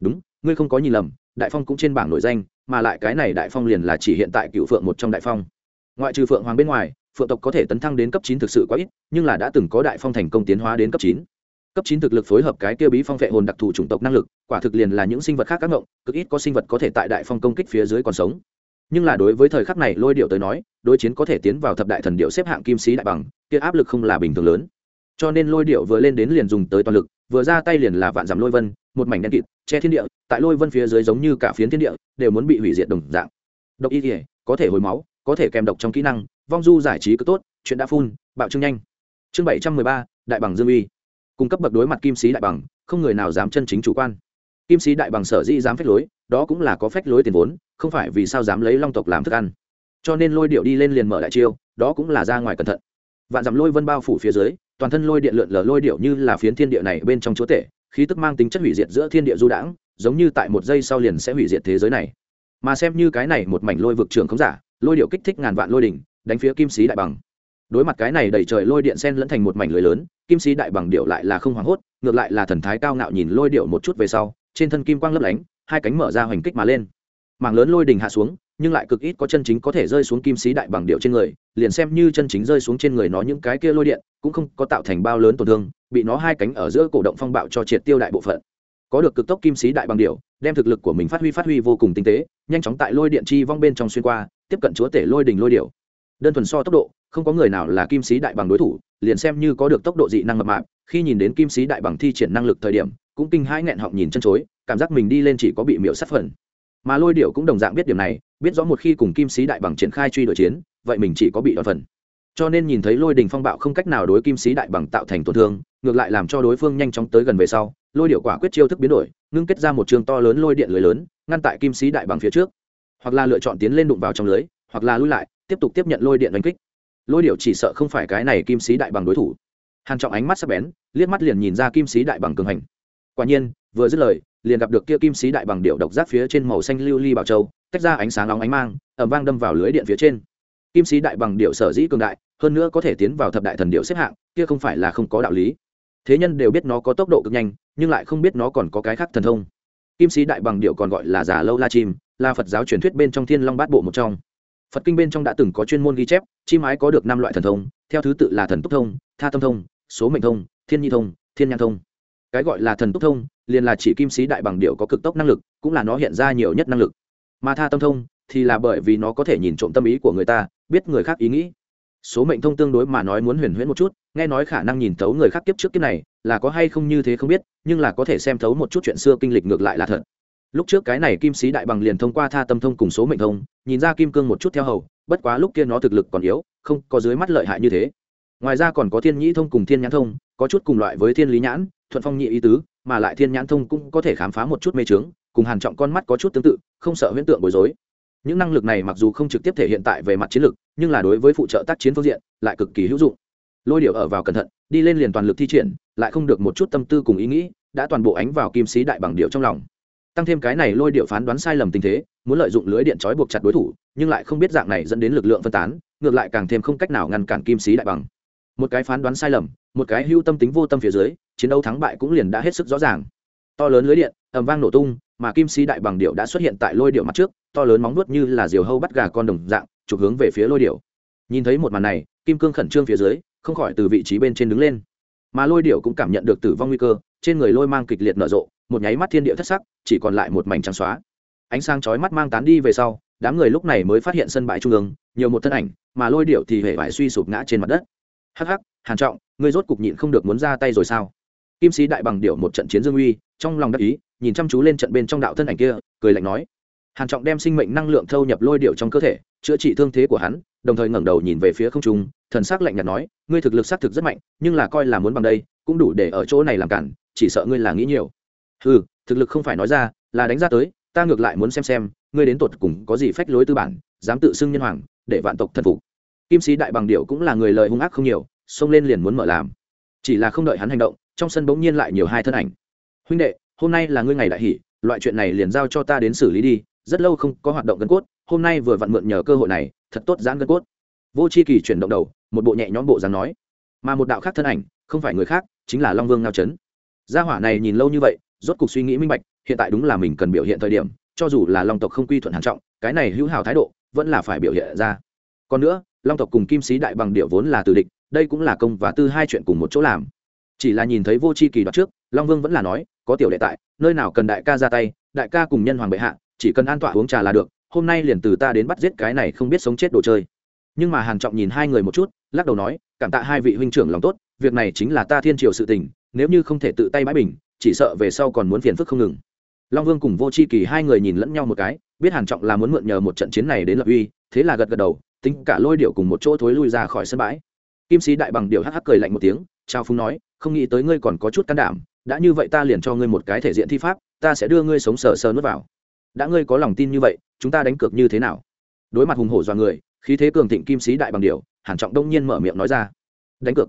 Speaker 1: Đúng ngươi không có nhìn lầm đại phong cũng trên bảng nổi danh mà lại cái này đại phong liền là chỉ hiện tại cựu phượng một trong đại phong. Ngoại trừ phượng hoàng bên ngoài phượng tộc có thể tấn thăng đến cấp chín thực sự quá ít nhưng là đã từng có đại phong thành công tiến hóa đến cấp chín cấp chín thực lực phối hợp cái kia bí phong vệ hồn đặc thù chủng tộc năng lực, quả thực liền là những sinh vật khác các ngộng, cực ít có sinh vật có thể tại đại phong công kích phía dưới còn sống. Nhưng là đối với thời khắc này lôi điệu tới nói, đối chiến có thể tiến vào thập đại thần điệu xếp hạng kim sĩ đại bằng, kia áp lực không là bình thường lớn. Cho nên lôi điệu vừa lên đến liền dùng tới toàn lực, vừa ra tay liền là vạn giảm lôi vân, một mảnh đen kịt, che thiên địa, tại lôi vân phía dưới giống như cả phiến thiên địa, đều muốn bị hủy diệt đồng dạng. Độc y thể có thể hồi máu, có thể kèm độc trong kỹ năng, vong du giải trí cứ tốt, chuyện đã phun, bạo trưng nhanh. Chương bảy trăm mười ba, đại bằng dương uy cung cấp bậc đối mặt kim sĩ đại bằng, không người nào dám chân chính chủ quan. Kim sĩ đại bằng sở dĩ dám phách lối, đó cũng là có phách lối tiền vốn, không phải vì sao dám lấy long tộc làm thức ăn. Cho nên lôi điệu đi lên liền mở đại chiêu, đó cũng là ra ngoài cẩn thận. Vạn dặm lôi vân bao phủ phía dưới, toàn thân lôi điện lượn lờ lôi điệu như là phiến thiên địa này bên trong chúa tể, khí tức mang tính chất hủy diệt giữa thiên địa du đãng, giống như tại một giây sau liền sẽ hủy diệt thế giới này. Mà xem như cái này một mảnh lôi vực trường không giả, lôi điệu kích thích ngàn vạn lôi đỉnh, đánh phía kim sĩ đại bằng đối mặt cái này đẩy trời lôi điện sen lẫn thành một mảnh lưới lớn, kim sĩ đại bằng điệu lại là không hoảng hốt, ngược lại là thần thái cao ngạo nhìn lôi điệu một chút về sau, trên thân kim quang lấp lánh, hai cánh mở ra hoành kích mà lên. Mảng lớn lôi đình hạ xuống, nhưng lại cực ít có chân chính có thể rơi xuống kim sĩ đại bằng điệu trên người, liền xem như chân chính rơi xuống trên người nó những cái kia lôi điện, cũng không có tạo thành bao lớn tổn thương, bị nó hai cánh ở giữa cổ động phong bạo cho triệt tiêu đại bộ phận. Có được cực tốc kim sĩ đại bằng điệu đem thực lực của mình phát huy phát huy vô cùng tinh tế, nhanh chóng tại lôi điện chi vong bên trong xuyên qua, tiếp cận chúa tể lôi đình lôi điệu đơn thuần so tốc độ, không có người nào là kim sĩ đại bằng đối thủ, liền xem như có được tốc độ dị năng mập mạp, khi nhìn đến kim sĩ đại bằng thi triển năng lực thời điểm, cũng kinh hãi nghẹn họng nhìn chân chối, cảm giác mình đi lên chỉ có bị miễu sát phần. Mà lôi điệu cũng đồng dạng biết điểm này, biết rõ một khi cùng kim sĩ đại bằng triển khai truy đuổi chiến, vậy mình chỉ có bị đòn phần. Cho nên nhìn thấy lôi đình phong bạo không cách nào đối kim sĩ đại bằng tạo thành tổn thương, ngược lại làm cho đối phương nhanh chóng tới gần về sau, lôi điệu quả quyết chiêu thức biến đổi, ngưng kết ra một trường to lớn lôi điện lưới lớn, ngăn tại kim sĩ đại bằng phía trước. Hoặc là lựa chọn tiến lên đụng vào trong lưới, hoặc là lui lại tiếp tục tiếp nhận lôi điện đánh kích. Lôi điệu chỉ sợ không phải cái này kim sĩ đại bằng đối thủ. Hàn trọng ánh mắt sắc bén, liếc mắt liền nhìn ra kim sĩ đại bằng cường hành. Quả nhiên, vừa dứt lời, liền gặp được kia kim sĩ đại bằng điệu độc giác phía trên màu xanh lưu ly bảo châu, tách ra ánh sáng nóng ánh mang, ầm vang đâm vào lưới điện phía trên. Kim sĩ đại bằng điệu sở dĩ cường đại, hơn nữa có thể tiến vào thập đại thần điệu xếp hạng, kia không phải là không có đạo lý. Thế nhân đều biết nó có tốc độ cực nhanh, nhưng lại không biết nó còn có cái khác thần thông. Kim sĩ đại bằng điệu còn gọi là giả lâu la chim, là phật giáo truyền thuyết bên trong thiên long bát bộ một trong phật kinh bên trong đã từng có chuyên môn ghi chép chim ái có được năm loại thần thông, theo thứ tự là thần túc thông, tha tâm thông, số mệnh thông, thiên nhi thông, thiên nhan thông. Cái gọi là thần túc thông, liền là chỉ kim sĩ đại bằng điệu có cực tốc năng lực, cũng là nó hiện ra nhiều nhất năng lực. Mà tha tâm thông thì là bởi vì nó có thể nhìn trộm tâm ý của người ta, biết người khác ý nghĩ. Số mệnh thông tương đối mà nói muốn huyền huyễn một chút, nghe nói khả năng nhìn thấu người khác kiếp trước kiếp này, là có hay không như thế không biết, nhưng là có thể xem thấu một chút chuyện xưa kinh lịch ngược lại là thật lúc trước cái này kim sĩ đại bằng liền thông qua tha tâm thông cùng số mệnh thông, nhìn ra kim cương một chút theo hầu, bất quá lúc kia nó thực lực còn yếu, không có dưới mắt lợi hại như thế. Ngoài ra còn có thiên nhĩ thông cùng thiên nhãn thông, có chút cùng loại với thiên lý nhãn, thuận phong nhị ý tứ, mà lại thiên nhãn thông cũng có thể khám phá một chút mê trướng cùng hàn trọng con mắt có chút tương tự, không sợ huyễn tượng bối rối. Những năng lực này mặc dù không trực tiếp thể hiện tại về mặt chiến lược nhưng là đối với phụ trợ tác chiến phương diện, lại cực kỳ hữu dụng. Lôi điệu ở vào cẩn thận, đi lên liền toàn lực thi triển, lại không được một chút tâm tư cùng ý nghĩ, đã toàn bộ ánh vào kim sĩ đại bằng điệu trong lòng tăng thêm cái này lôi điệu phán đoán sai lầm tình thế, muốn lợi dụng lưới điện trói buộc chặt đối thủ, nhưng lại không biết dạng này dẫn đến lực lượng phân tán, ngược lại càng thêm không cách nào ngăn cản kim sĩ đại bằng. Một cái phán đoán sai lầm, một cái hưu tâm tính vô tâm phía dưới, chiến đấu thắng bại cũng liền đã hết sức rõ ràng. To lớn lưới điện, ầm vang nổ tung, mà kim sĩ đại bằng điệu đã xuất hiện tại lôi điệu mặt trước, to lớn móng nuốt như là diều hâu bắt gà con đồng dạng trục hướng về phía lôi điệu. Nhìn thấy một màn này, kim cương khẩn trương phía dưới, không khỏi từ vị trí bên trên đứng lên. Mà lôi điệu cũng cảm nhận được tử vong nguy cơ, trên người lôi mang kịch liệt nở rộ một nháy mắt thiên địa thất sắc, chỉ còn lại một mảnh trắng xóa. Ánh sáng chói mắt mang tán đi về sau, đám người lúc này mới phát hiện sân bãi trung ương, nhiều một thân ảnh, mà lôi điệu thì hề vải suy sụp ngã trên mặt đất. Hắc hắc, hàn trọng, ngươi rốt cục nhịn không được muốn ra tay rồi sao? Kim sĩ đại bằng điệu một trận chiến dương uy, trong lòng đắc ý, nhìn chăm chú lên trận bên trong đạo thân ảnh kia, cười lạnh nói. Hàn trọng đem sinh mệnh năng lượng thâu nhập lôi điệu trong cơ thể, chữa trị thương thế của hắn, đồng thời ngẩng đầu nhìn về phía không trung, thần sắc lạnh nhạt nói, ngươi thực lực xác thực rất mạnh, nhưng là coi là muốn bằng đây, cũng đủ để ở chỗ này làm cản, chỉ sợ ngươi là nghĩ nhiều ừ thực lực không phải nói ra, là đánh ra tới, ta ngược lại muốn xem xem, ngươi đến tột cùng có gì phách lối tư bản, dám tự xưng nhân hoàng, để vạn tộc thần phục. Kim sĩ đại bằng điệu cũng là người lời hung ác không nhiều, xông lên liền muốn mở làm. Chỉ là không đợi hắn hành động, trong sân bỗng nhiên lại nhiều hai thân ảnh. Huynh đệ, hôm nay là ngươi ngày đại hỷ, loại chuyện này liền giao cho ta đến xử lý đi, rất lâu không có hoạt động gân cốt, hôm nay vừa vặn mượn nhờ cơ hội này, thật tốt giãn gân cốt. Vô c h i kỳ chuyển động đầu, một bộ nhẹ nhõm bộ dáng nói. Mà một đạo khác thân ảnh, không phải người khác, chính là long vương ngao trấn gia hỏa này nhìn lâu như vậy rốt cuộc suy nghĩ minh bạch, hiện tại đúng là mình cần biểu hiện thời điểm, cho dù là long tộc không quy thuận hàn trọng, cái này hữu hảo thái độ, vẫn là phải biểu hiện ra. Còn nữa, long tộc cùng kim sĩ đại bằng điệu vốn là từ địch, đây cũng là công và tư hai chuyện cùng một chỗ làm. Chỉ là nhìn thấy vô c h i kỳ đoạt trước, long vương vẫn là nói, có tiểu đệ tại, nơi nào cần đại ca ra tay, đại ca cùng nhân hoàng bệ hạ, chỉ cần an tọa uống trà là được, hôm nay liền từ ta đến bắt giết cái này không biết sống chết đồ chơi. Nhưng mà hàn trọng nhìn hai người một chút, lắc đầu nói, cảm tạ hai vị huynh trưởng lòng tốt, việc này chính là ta thiên triều sự tình, nếu như không thể tự tay bãi bình chỉ sợ về sau còn muốn phiền phức không ngừng. Long vương cùng vô c h i kỳ hai người nhìn lẫn nhau một cái, biết hàn trọng là muốn mượn nhờ một trận chiến này đến lập uy, thế là gật gật đầu, tính cả lôi điệu cùng một chỗ thối lui ra khỏi sân bãi. Kim sĩ đại bằng điệu hắc hắc cười lạnh một tiếng trao phúng nói, không nghĩ tới ngươi còn có chút can đảm, đã như vậy ta liền cho ngươi một cái thể diện thi pháp, ta sẽ đưa ngươi sống sờ sờ nuốt vào. Đã ngươi có lòng tin như vậy, chúng ta đánh cược như thế nào? Đối mặt hùng hổ do người, khí thế cường thịnh kim sĩ đại bằng điệu hàn trọng đông nhiên mở miệng nói ra, đánh cược.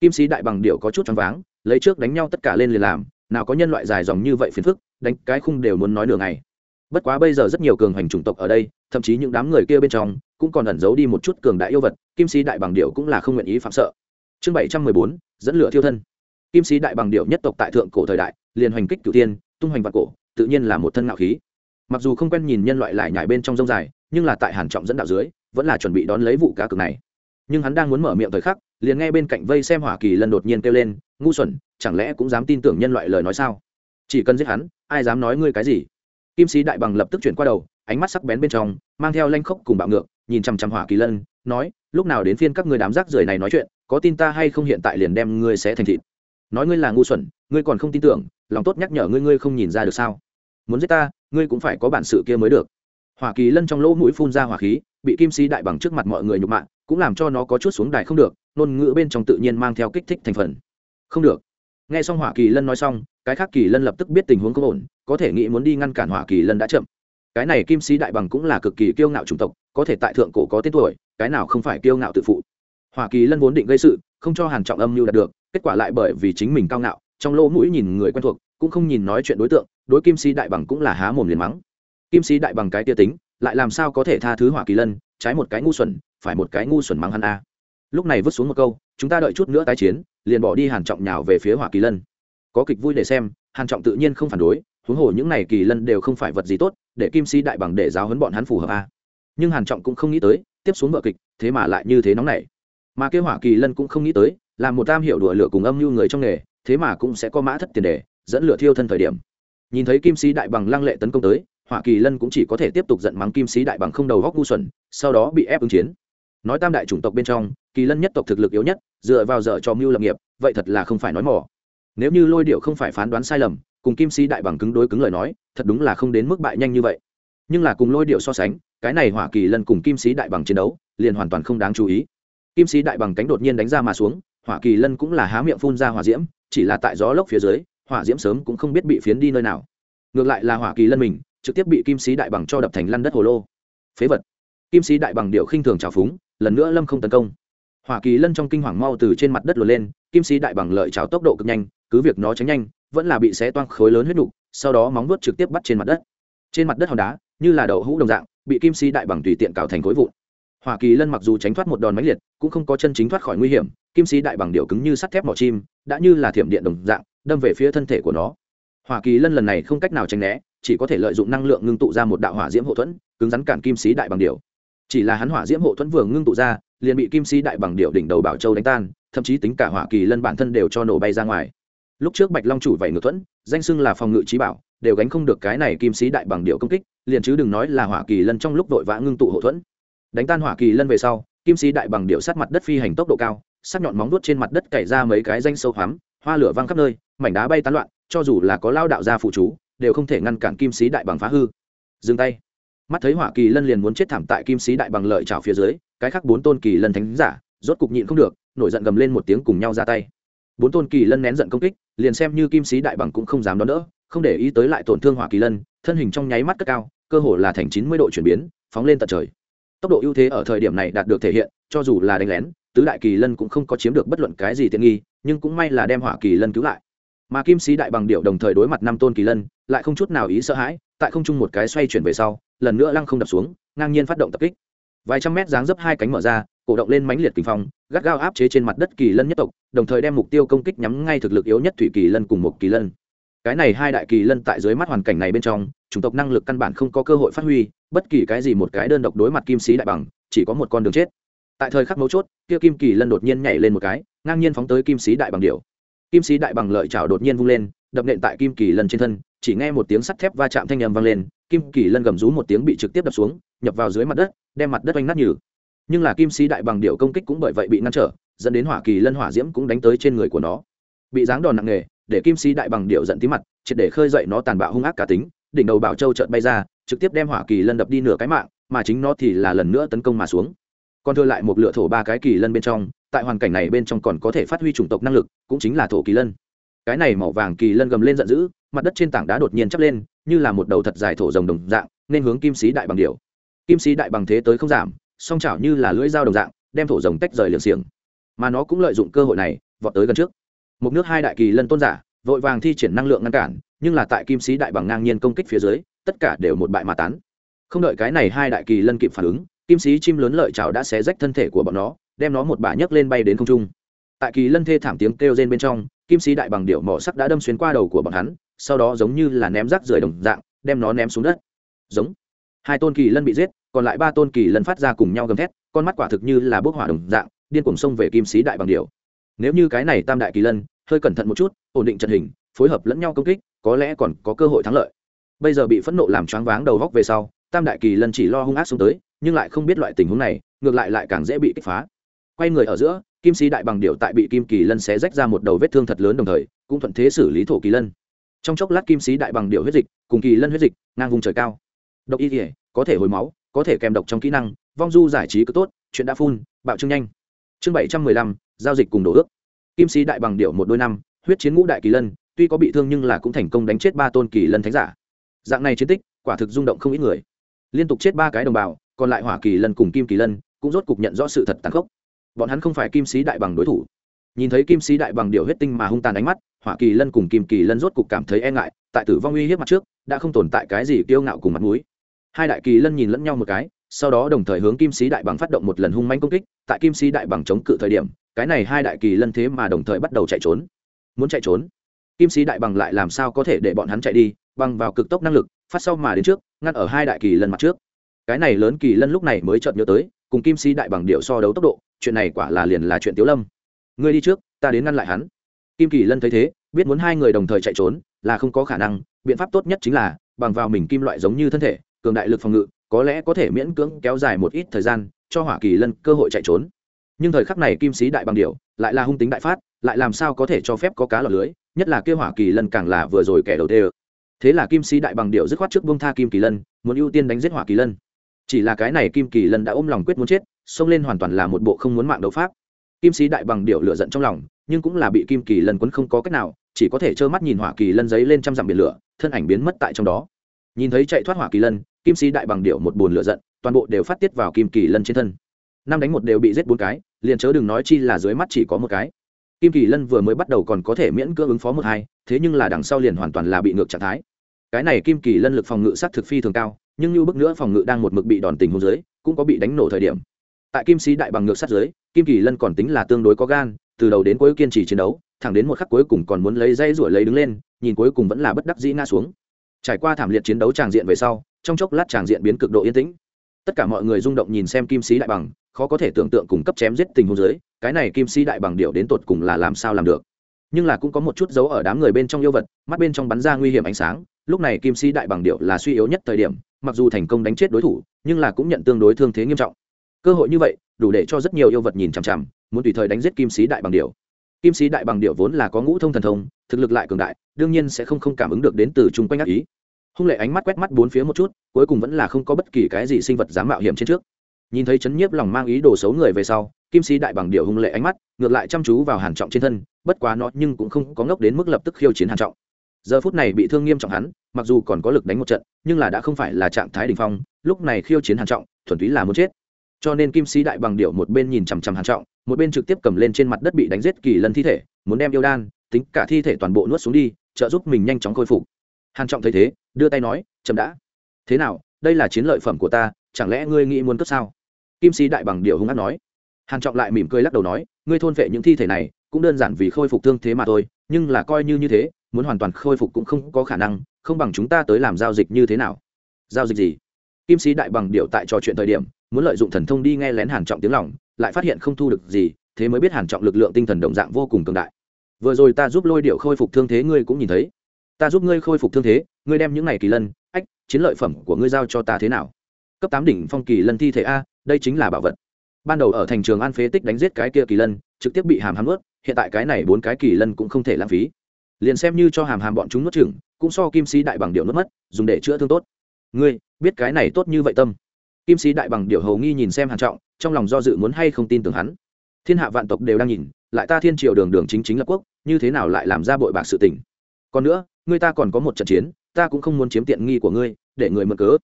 Speaker 1: Kim sĩ đại bằng điệu có chút choáng váng, lấy trước đánh nhau tất cả lên liền làm nào có nhân loại dài dòng như vậy phiền phức, đánh cái khung đều muốn nói nửa ngày. Bất quá bây giờ rất nhiều cường hành chủng tộc ở đây, thậm chí những đám người kia bên trong, cũng còn ẩn giấu đi một chút cường đại yêu vật, kim sĩ đại bằng điệu cũng là không nguyện ý phạm sợ. Chương bảy trăm mười bốn, dẫn lửa thiêu thân. Kim sĩ đại bằng điệu nhất tộc tại thượng cổ thời đại, liền hoành kích cửu tiên tung hoành vạn cổ, tự nhiên là một thân ngạo khí. Mặc dù không quen nhìn nhân loại lại nhảy bên trong rông dài, nhưng là tại hàn trọng dẫn đạo dưới, vẫn là chuẩn bị đón lấy vụ cá cực này nhưng hắn đang muốn mở miệng thời khắc, liền nghe bên cạnh vây xem hỏa kỳ lân đột nhiên kêu lên, ngu xuẩn, chẳng lẽ cũng dám tin tưởng nhân loại lời nói sao? Chỉ cần giết hắn, ai dám nói ngươi cái gì? Kim sĩ đại bằng lập tức chuyển qua đầu, ánh mắt sắc bén bên trong, mang theo lanh khốc cùng bạo ngược, nhìn chằm chằm hỏa kỳ lân nói, lúc nào đến phiên các ngươi đám rác rưởi này nói chuyện, có tin ta hay không hiện tại liền đem ngươi sẽ thành thịt? Nói ngươi là ngu xuẩn, ngươi còn không tin tưởng, lòng tốt nhắc nhở ngươi ngươi không nhìn ra được sao? Muốn giết ta, ngươi cũng phải có bản sự kia mới được. Hỏa kỳ lân trong lỗ mũi phun ra hỏa khí, bị kim sĩ đại bằng trước mặt mọi người nhục mạ cũng làm cho nó có chút xuống đài không được, ngôn ngữ bên trong tự nhiên mang theo kích thích thành phần. Không được. Nghe xong hỏa kỳ lân nói xong, cái khác kỳ lân lập tức biết tình huống không ổn, có thể nghĩ muốn đi ngăn cản hỏa kỳ lân đã chậm. Cái này kim sĩ đại bằng cũng là cực kỳ kiêu ngạo chủng tộc, có thể tại thượng cổ có tên tuổi, cái nào không phải kiêu ngạo tự phụ. Hỏa kỳ lân vốn định gây sự, không cho hàn trọng âm mưu đạt được, kết quả lại bởi vì chính mình cao ngạo, trong lỗ mũi nhìn người quen thuộc, cũng không nhìn nói chuyện đối tượng, đối kim sĩ đại bằng cũng là há mồm liền mắng. Kim sĩ đại bằng cái tia tính, lại làm sao có thể tha thứ hỏa kỳ lân, trái một cái ngu xuẩn phải một cái ngu xuẩn mắng hắn a. Lúc này vứt xuống một câu, chúng ta đợi chút nữa tái chiến, liền bỏ đi hàn trọng nhào về phía hỏa kỳ lân. Có kịch vui để xem, hàn trọng tự nhiên không phản đối, huống hồ những này kỳ lân đều không phải vật gì tốt, để kim sĩ đại bằng để giáo huấn bọn hắn phù hợp a. Nhưng hàn trọng cũng không nghĩ tới, tiếp xuống vở kịch, thế mà lại như thế nóng nảy. Mà kêu hỏa kỳ lân cũng không nghĩ tới làm một tam hiệu đùa lửa cùng âm như người trong nghề, thế mà cũng sẽ có mã thất tiền đề, dẫn lửa thiêu thân thời điểm. Nhìn thấy kim sĩ đại bằng lăng lệ tấn công tới, hỏa kỳ lân cũng chỉ có thể tiếp tục giận mắng kim sĩ đại bằng không đầu góc ngu xuẩn, sau đó bị ép ứng chiến nói tam đại chủng tộc bên trong, kỳ lân nhất tộc thực lực yếu nhất, dựa vào dở cho mưu lập nghiệp, vậy thật là không phải nói mỏ nếu như lôi điệu không phải phán đoán sai lầm, cùng kim sĩ đại bằng cứng đối cứng lời nói, thật đúng là không đến mức bại nhanh như vậy. Nhưng là cùng lôi điệu so sánh, cái này hỏa kỳ lân cùng kim sĩ đại bằng chiến đấu, liền hoàn toàn không đáng chú ý. Kim sĩ đại bằng cánh đột nhiên đánh ra mà xuống, hỏa kỳ lân cũng là há miệng phun ra hỏa diễm, chỉ là tại gió lốc phía dưới, hỏa diễm sớm cũng không biết bị phiến đi nơi nào. Ngược lại là hỏa kỳ lân mình, trực tiếp bị kim sĩ đại bằng cho đập thành lăn đất hồ lô. Phế vật. Kim sĩ đại bằng điệu khinh thường trào phúng lần nữa lâm không tấn công. Hỏa kỳ lân trong kinh hoàng mau từ trên mặt đất lùa lên, kim sĩ đại bằng lợi trào tốc độ cực nhanh, cứ việc nó tránh nhanh, vẫn là bị xé toang khối lớn huyết nục, sau đó móng vuốt trực tiếp bắt trên mặt đất. Trên mặt đất hòn đá, như là đậu hũ đồng dạng, bị kim sĩ đại bằng tùy tiện cào thành khối vụn. Hỏa kỳ lân mặc dù tránh thoát một đòn máy liệt, cũng không có chân chính thoát khỏi nguy hiểm, kim sĩ đại bằng điệu cứng như sắt thép mỏ chim, đã như là thiểm điện đồng dạng, đâm về phía thân thể của nó. Hỏa kỳ lân lần này không cách nào tránh né, chỉ có thể lợi dụng năng lượng ngưng tụ ra một đạo hỏa diễm hậu thuẫn, cứng rắn cản kim sĩ đại bằng điệu chỉ là hắn hỏa diễm hộ thuẫn vừa ngưng tụ ra, liền bị kim sĩ đại bằng điệu đỉnh đầu bảo châu đánh tan, thậm chí tính cả hỏa kỳ lân bản thân đều cho nổ bay ra ngoài. Lúc trước bạch long chủ vẩy ngược thuẫn, danh xưng là phòng ngự trí bảo, đều gánh không được cái này kim sĩ đại bằng điệu công kích, liền chứ đừng nói là hỏa kỳ lân trong lúc vội vã ngưng tụ hộ thuẫn. Đánh tan hỏa kỳ lân về sau, kim sĩ đại bằng điệu sát mặt đất phi hành tốc độ cao, sắc nhọn móng đuốt trên mặt đất cày ra mấy cái danh sâu hoắm, hoa lửa văng khắp nơi, mảnh đá bay tán loạn, cho dù là có lao đạo gia phụ chú, đều không thể ngăn cản kim sĩ đại bằng phá hư. Dừng tay mắt thấy hỏa kỳ lân liền muốn chết thảm tại kim sĩ đại bằng lợi trào phía dưới, cái khác bốn tôn kỳ lân thánh giả, rốt cục nhịn không được, nổi giận gầm lên một tiếng cùng nhau ra tay. Bốn tôn kỳ lân nén giận công kích, liền xem như kim sĩ đại bằng cũng không dám đón đỡ, không để ý tới lại tổn thương hỏa kỳ lân, thân hình trong nháy mắt cất cao, cơ hồ là thành chín mươi độ chuyển biến, phóng lên tận trời. Tốc độ ưu thế ở thời điểm này đạt được thể hiện, cho dù là đánh lén, tứ đại kỳ lân cũng không có chiếm được bất luận cái gì tiện nghi, nhưng cũng may là đem hỏa kỳ lân cứu lại. Mà kim sĩ đại bằng điệu đồng thời đối mặt năm tôn kỳ lân, lại không chút nào ý sợ hãi, tại không trung một cái xoay chuyển về sau lần nữa lăng không đập xuống, ngang nhiên phát động tập kích. Vài trăm mét dáng dấp hai cánh mở ra, cổ động lên mãnh liệt kinh phong, gắt gao áp chế trên mặt đất kỳ lân nhất tộc, đồng thời đem mục tiêu công kích nhắm ngay thực lực yếu nhất thủy kỳ lân cùng một kỳ lân. Cái này hai đại kỳ lân tại dưới mắt hoàn cảnh này bên trong, chủng tộc năng lực căn bản không có cơ hội phát huy, bất kỳ cái gì một cái đơn độc đối mặt kim sĩ đại bằng, chỉ có một con đường chết. Tại thời khắc mấu chốt, kia kim kỳ lân đột nhiên nhảy lên một cái, ngang nhiên phóng tới kim sĩ đại bằng điệu kim sĩ đại bằng lợi chảo đột nhiên vung lên, đập nện tại kim kỳ lân trên thân chỉ nghe một tiếng sắt thép va chạm thanh â m vang lên, kim kỳ lân gầm rú một tiếng bị trực tiếp đập xuống, nhập vào dưới mặt đất, đem mặt đất oanh nát nhừ. Nhưng là kim sĩ đại bằng điệu công kích cũng bởi vậy bị ngăn trở, dẫn đến hỏa kỳ lân hỏa diễm cũng đánh tới trên người của nó. Bị giáng đòn nặng nề, để kim sĩ đại bằng điệu giận tí mặt, triệt để khơi dậy nó tàn bạo hung ác cả tính, đỉnh đầu bảo châu chợt bay ra, trực tiếp đem hỏa kỳ lân đập đi nửa cái mạng, mà chính nó thì là lần nữa tấn công mà xuống. Còn thừa lại một lựa thổ ba cái kỳ lân bên trong, tại hoàn cảnh này bên trong còn có thể phát huy chủng tộc năng lực, cũng chính là thổ kỳ lân. Cái này màu vàng kỳ lân gầm lên giận dữ mặt đất trên tảng đá đột nhiên chắp lên, như là một đầu thật dài thổ rồng đồng dạng, nên hướng kim sĩ đại bằng điều kim sĩ đại bằng thế tới không giảm, song chảo như là lưỡi dao đồng dạng, đem thổ rồng tách rời liều xiềng. Mà nó cũng lợi dụng cơ hội này, vọt tới gần trước. Một nước hai đại kỳ lân tôn giả, vội vàng thi triển năng lượng ngăn cản, nhưng là tại kim sĩ đại bằng ngang nhiên công kích phía dưới, tất cả đều một bại mà tán. Không đợi cái này hai đại kỳ lân kịp phản ứng, kim sĩ chim lớn lợi chảo đã xé rách thân thể của bọn nó, đem nó một bả nhấc lên bay đến không trung. Tại kỳ lân thê thảm tiếng kêu rên bên trong, kim sĩ đại bằng điệu mỏ sắc đã đâm xuyên qua đầu của bọn hắn sau đó giống như là ném rác rưởi đồng dạng, đem nó ném xuống đất. Giống. Hai tôn kỳ lân bị giết, còn lại ba tôn kỳ lân phát ra cùng nhau gầm thét, con mắt quả thực như là bốc hỏa đồng dạng, điên cuồng xông về kim sĩ đại bằng điệu nếu như cái này tam đại kỳ lân, hơi cẩn thận một chút, ổn định trận hình, phối hợp lẫn nhau công kích, có lẽ còn có cơ hội thắng lợi. Bây giờ bị phẫn nộ làm choáng váng đầu góc về sau, tam đại kỳ lân chỉ lo hung ác xuống tới, nhưng lại không biết loại tình huống này, ngược lại lại càng dễ bị kích phá. Quay người ở giữa, kim sĩ đại bằng điệu tại bị kim kỳ lân xé rách ra một đầu vết thương thật lớn đồng thời, cũng thuận thế xử lý thổ kỳ lân trong chốc lát kim sĩ đại bằng điệu huyết dịch, cùng kỳ lân huyết dịch, ngang vùng trời cao. Độc y thể có thể hồi máu, có thể kèm độc trong kỹ năng, vong du giải trí cứ tốt, chuyện đã phun, bạo trưng nhanh. Chương bảy trăm mười lăm, giao dịch cùng đổ ước. Kim sĩ đại bằng điệu một đôi năm, huyết chiến ngũ đại kỳ lân, tuy có bị thương nhưng là cũng thành công đánh chết ba tôn kỳ lân thánh giả. Dạng này chiến tích, quả thực rung động không ít người. Liên tục chết ba cái đồng bào, còn lại hỏa kỳ lân cùng kim kỳ lân, cũng rốt cục nhận rõ sự thật tàn khốc. Bọn hắn không phải kim sĩ đại bằng đối thủ. Nhìn thấy kim sĩ đại bằng điệu huyết tinh mà hung tàn đánh mắt hỏa kỳ lân cùng kim kỳ lân rốt cục cảm thấy e ngại, tại tử vong uy hiếp mặt trước, đã không tồn tại cái gì kiêu ngạo cùng mặt mũi. Hai đại kỳ lân nhìn lẫn nhau một cái, sau đó đồng thời hướng kim sĩ đại bằng phát động một lần hung manh công kích, tại kim sĩ đại bằng chống cự thời điểm, cái này hai đại kỳ lân thế mà đồng thời bắt đầu chạy trốn. Muốn chạy trốn? Kim sĩ đại bằng lại làm sao có thể để bọn hắn chạy đi, bằng vào cực tốc năng lực, phát sau mà đến trước, ngăn ở hai đại kỳ lân mặt trước. Cái này lớn kỳ lân lúc này mới chợt nhớ tới, cùng kim sĩ đại bằng điệu so đấu tốc độ, chuyện này quả là liền là chuyện tiếu lâm. Ngươi đi trước, ta đến ngăn lại hắn kim kỳ lân thấy thế, biết muốn hai người đồng thời chạy trốn, là không có khả năng, biện pháp tốt nhất chính là, bằng vào mình kim loại giống như thân thể, cường đại lực phòng ngự, có lẽ có thể miễn cưỡng kéo dài một ít thời gian, cho hỏa kỳ lân cơ hội chạy trốn. Nhưng thời khắc này kim sĩ đại bằng điệu lại là hung tính đại phát, lại làm sao có thể cho phép có cá lọt lưới, nhất là kêu hỏa kỳ lân càng là vừa rồi kẻ đầu tiên thế là kim sĩ đại bằng điệu dứt khoát trước bông tha kim kỳ lân, muốn ưu tiên đánh giết hỏa kỳ lân. Chỉ là cái này kim kỳ lân đã ôm lòng quyết muốn chết, xông lên hoàn toàn là một bộ không muốn mạng đấu pháp. Kim sĩ đại bằng điệu lửa giận trong lòng nhưng cũng là bị kim kỳ lân quấn không có cách nào, chỉ có thể trơ mắt nhìn hỏa kỳ lân giấy lên trăm dặm biển lửa, thân ảnh biến mất tại trong đó. Nhìn thấy chạy thoát hỏa kỳ lân, kim sĩ đại bằng điệu một bồn lửa giận, toàn bộ đều phát tiết vào kim kỳ lân trên thân. Năm đánh một đều bị giết bốn cái, liền chớ đừng nói chi là dưới mắt chỉ có một cái. Kim kỳ lân vừa mới bắt đầu còn có thể miễn cưỡng ứng phó một hai, thế nhưng là đằng sau liền hoàn toàn là bị ngược trạng thái. Cái này kim kỳ lân lực phòng ngự sát thực phi thường cao, nhưng như bức nữa phòng ngự đang một mực bị đòn tình hôn dưới, cũng có bị đánh nổ thời điểm. Tại kim sĩ đại bằng ngược sát dưới, kim kỳ lân còn tính là tương đối có gan từ đầu đến cuối kiên trì chiến đấu, thẳng đến một khắc cuối cùng còn muốn lấy dây ruổi lấy đứng lên, nhìn cuối cùng vẫn là bất đắc dĩ ngã xuống. Trải qua thảm liệt chiến đấu tràng diện về sau, trong chốc lát tràng diện biến cực độ yên tĩnh. Tất cả mọi người rung động nhìn xem kim sĩ đại bằng, khó có thể tưởng tượng cùng cấp chém giết tình huống dưới, cái này kim sĩ đại bằng điệu đến tột cùng là làm sao làm được. Nhưng là cũng có một chút dấu ở đám người bên trong yêu vật, mắt bên trong bắn ra nguy hiểm ánh sáng, lúc này kim sĩ đại bằng điệu là suy yếu nhất thời điểm, mặc dù thành công đánh chết đối thủ, nhưng là cũng nhận tương đối thương thế nghiêm trọng cơ hội như vậy, đủ để cho rất nhiều yêu vật nhìn chằm chằm, muốn tùy thời đánh giết kim sĩ đại bằng điệu kim sĩ đại bằng điệu vốn là có ngũ thông thần thông, thực lực lại cường đại, đương nhiên sẽ không không cảm ứng được đến từ chung quanh ác ý. Hung lệ ánh mắt quét mắt bốn phía một chút, cuối cùng vẫn là không có bất kỳ cái gì sinh vật dám mạo hiểm trên trước. Nhìn thấy chấn nhiếp lòng mang ý đồ xấu người về sau, kim sĩ đại bằng điệu hung lệ ánh mắt, ngược lại chăm chú vào hàn trọng trên thân, bất quá nó nhưng cũng không có ngốc đến mức lập tức khiêu chiến hàn trọng. Giờ phút này bị thương nghiêm trọng hắn, mặc dù còn có lực đánh một trận, nhưng là đã không phải là trạng thái đỉnh phong, lúc này khiêu chiến hàn trọng, thuần túy là muốn chết cho nên kim sĩ đại bằng điệu một bên nhìn chằm chằm hàn trọng, một bên trực tiếp cầm lên trên mặt đất bị đánh giết kỳ lân thi thể, muốn đem yêu đan, tính cả thi thể toàn bộ nuốt xuống đi, trợ giúp mình nhanh chóng khôi phục. Hàn trọng thấy thế, đưa tay nói, chậm đã. Thế nào, đây là chiến lợi phẩm của ta, chẳng lẽ ngươi nghĩ muốn cướp sao? Kim sĩ đại bằng điệu hung ác nói. Hàn trọng lại mỉm cười lắc đầu nói, ngươi thôn vệ những thi thể này, cũng đơn giản vì khôi phục thương thế mà thôi, nhưng là coi như như thế, muốn hoàn toàn khôi phục cũng không có khả năng, không bằng chúng ta tới làm giao dịch như thế nào. Giao dịch gì? Kim sĩ đại bằng điệu tại trò chuyện thời điểm, muốn lợi dụng thần thông đi nghe lén hàn trọng tiếng lòng, lại phát hiện không thu được gì, thế mới biết hàn trọng lực lượng tinh thần động dạng vô cùng cường đại. Vừa rồi ta giúp lôi điệu khôi phục thương thế ngươi cũng nhìn thấy. Ta giúp ngươi khôi phục thương thế, ngươi đem những này kỳ lân, ách, chiến lợi phẩm của ngươi giao cho ta thế nào? Cấp tám đỉnh phong kỳ lân thi thể a, đây chính là bảo vật. Ban đầu ở thành trường an phế tích đánh giết cái kia kỳ lân, trực tiếp bị hàm hàm ướt hiện tại cái này bốn cái kỳ lân cũng không thể lãng phí. Liền xem như cho hàm hàm bọn chúng nuốt chừng cũng so kim sĩ đại bằng điệu nuốt mất, dùng để chữa thương tốt ngươi, biết cái này tốt như vậy tâm. Kim sĩ đại bằng điệu hầu nghi nhìn xem hàn trọng, trong lòng do dự muốn hay không tin tưởng hắn. Thiên hạ vạn tộc đều đang nhìn, lại ta thiên triều đường đường chính chính lập quốc, như thế nào lại làm ra bội bạc sự tình? Còn nữa, ngươi ta còn có một trận chiến, ta cũng không muốn chiếm tiện nghi của ngươi, để người mượn cớ.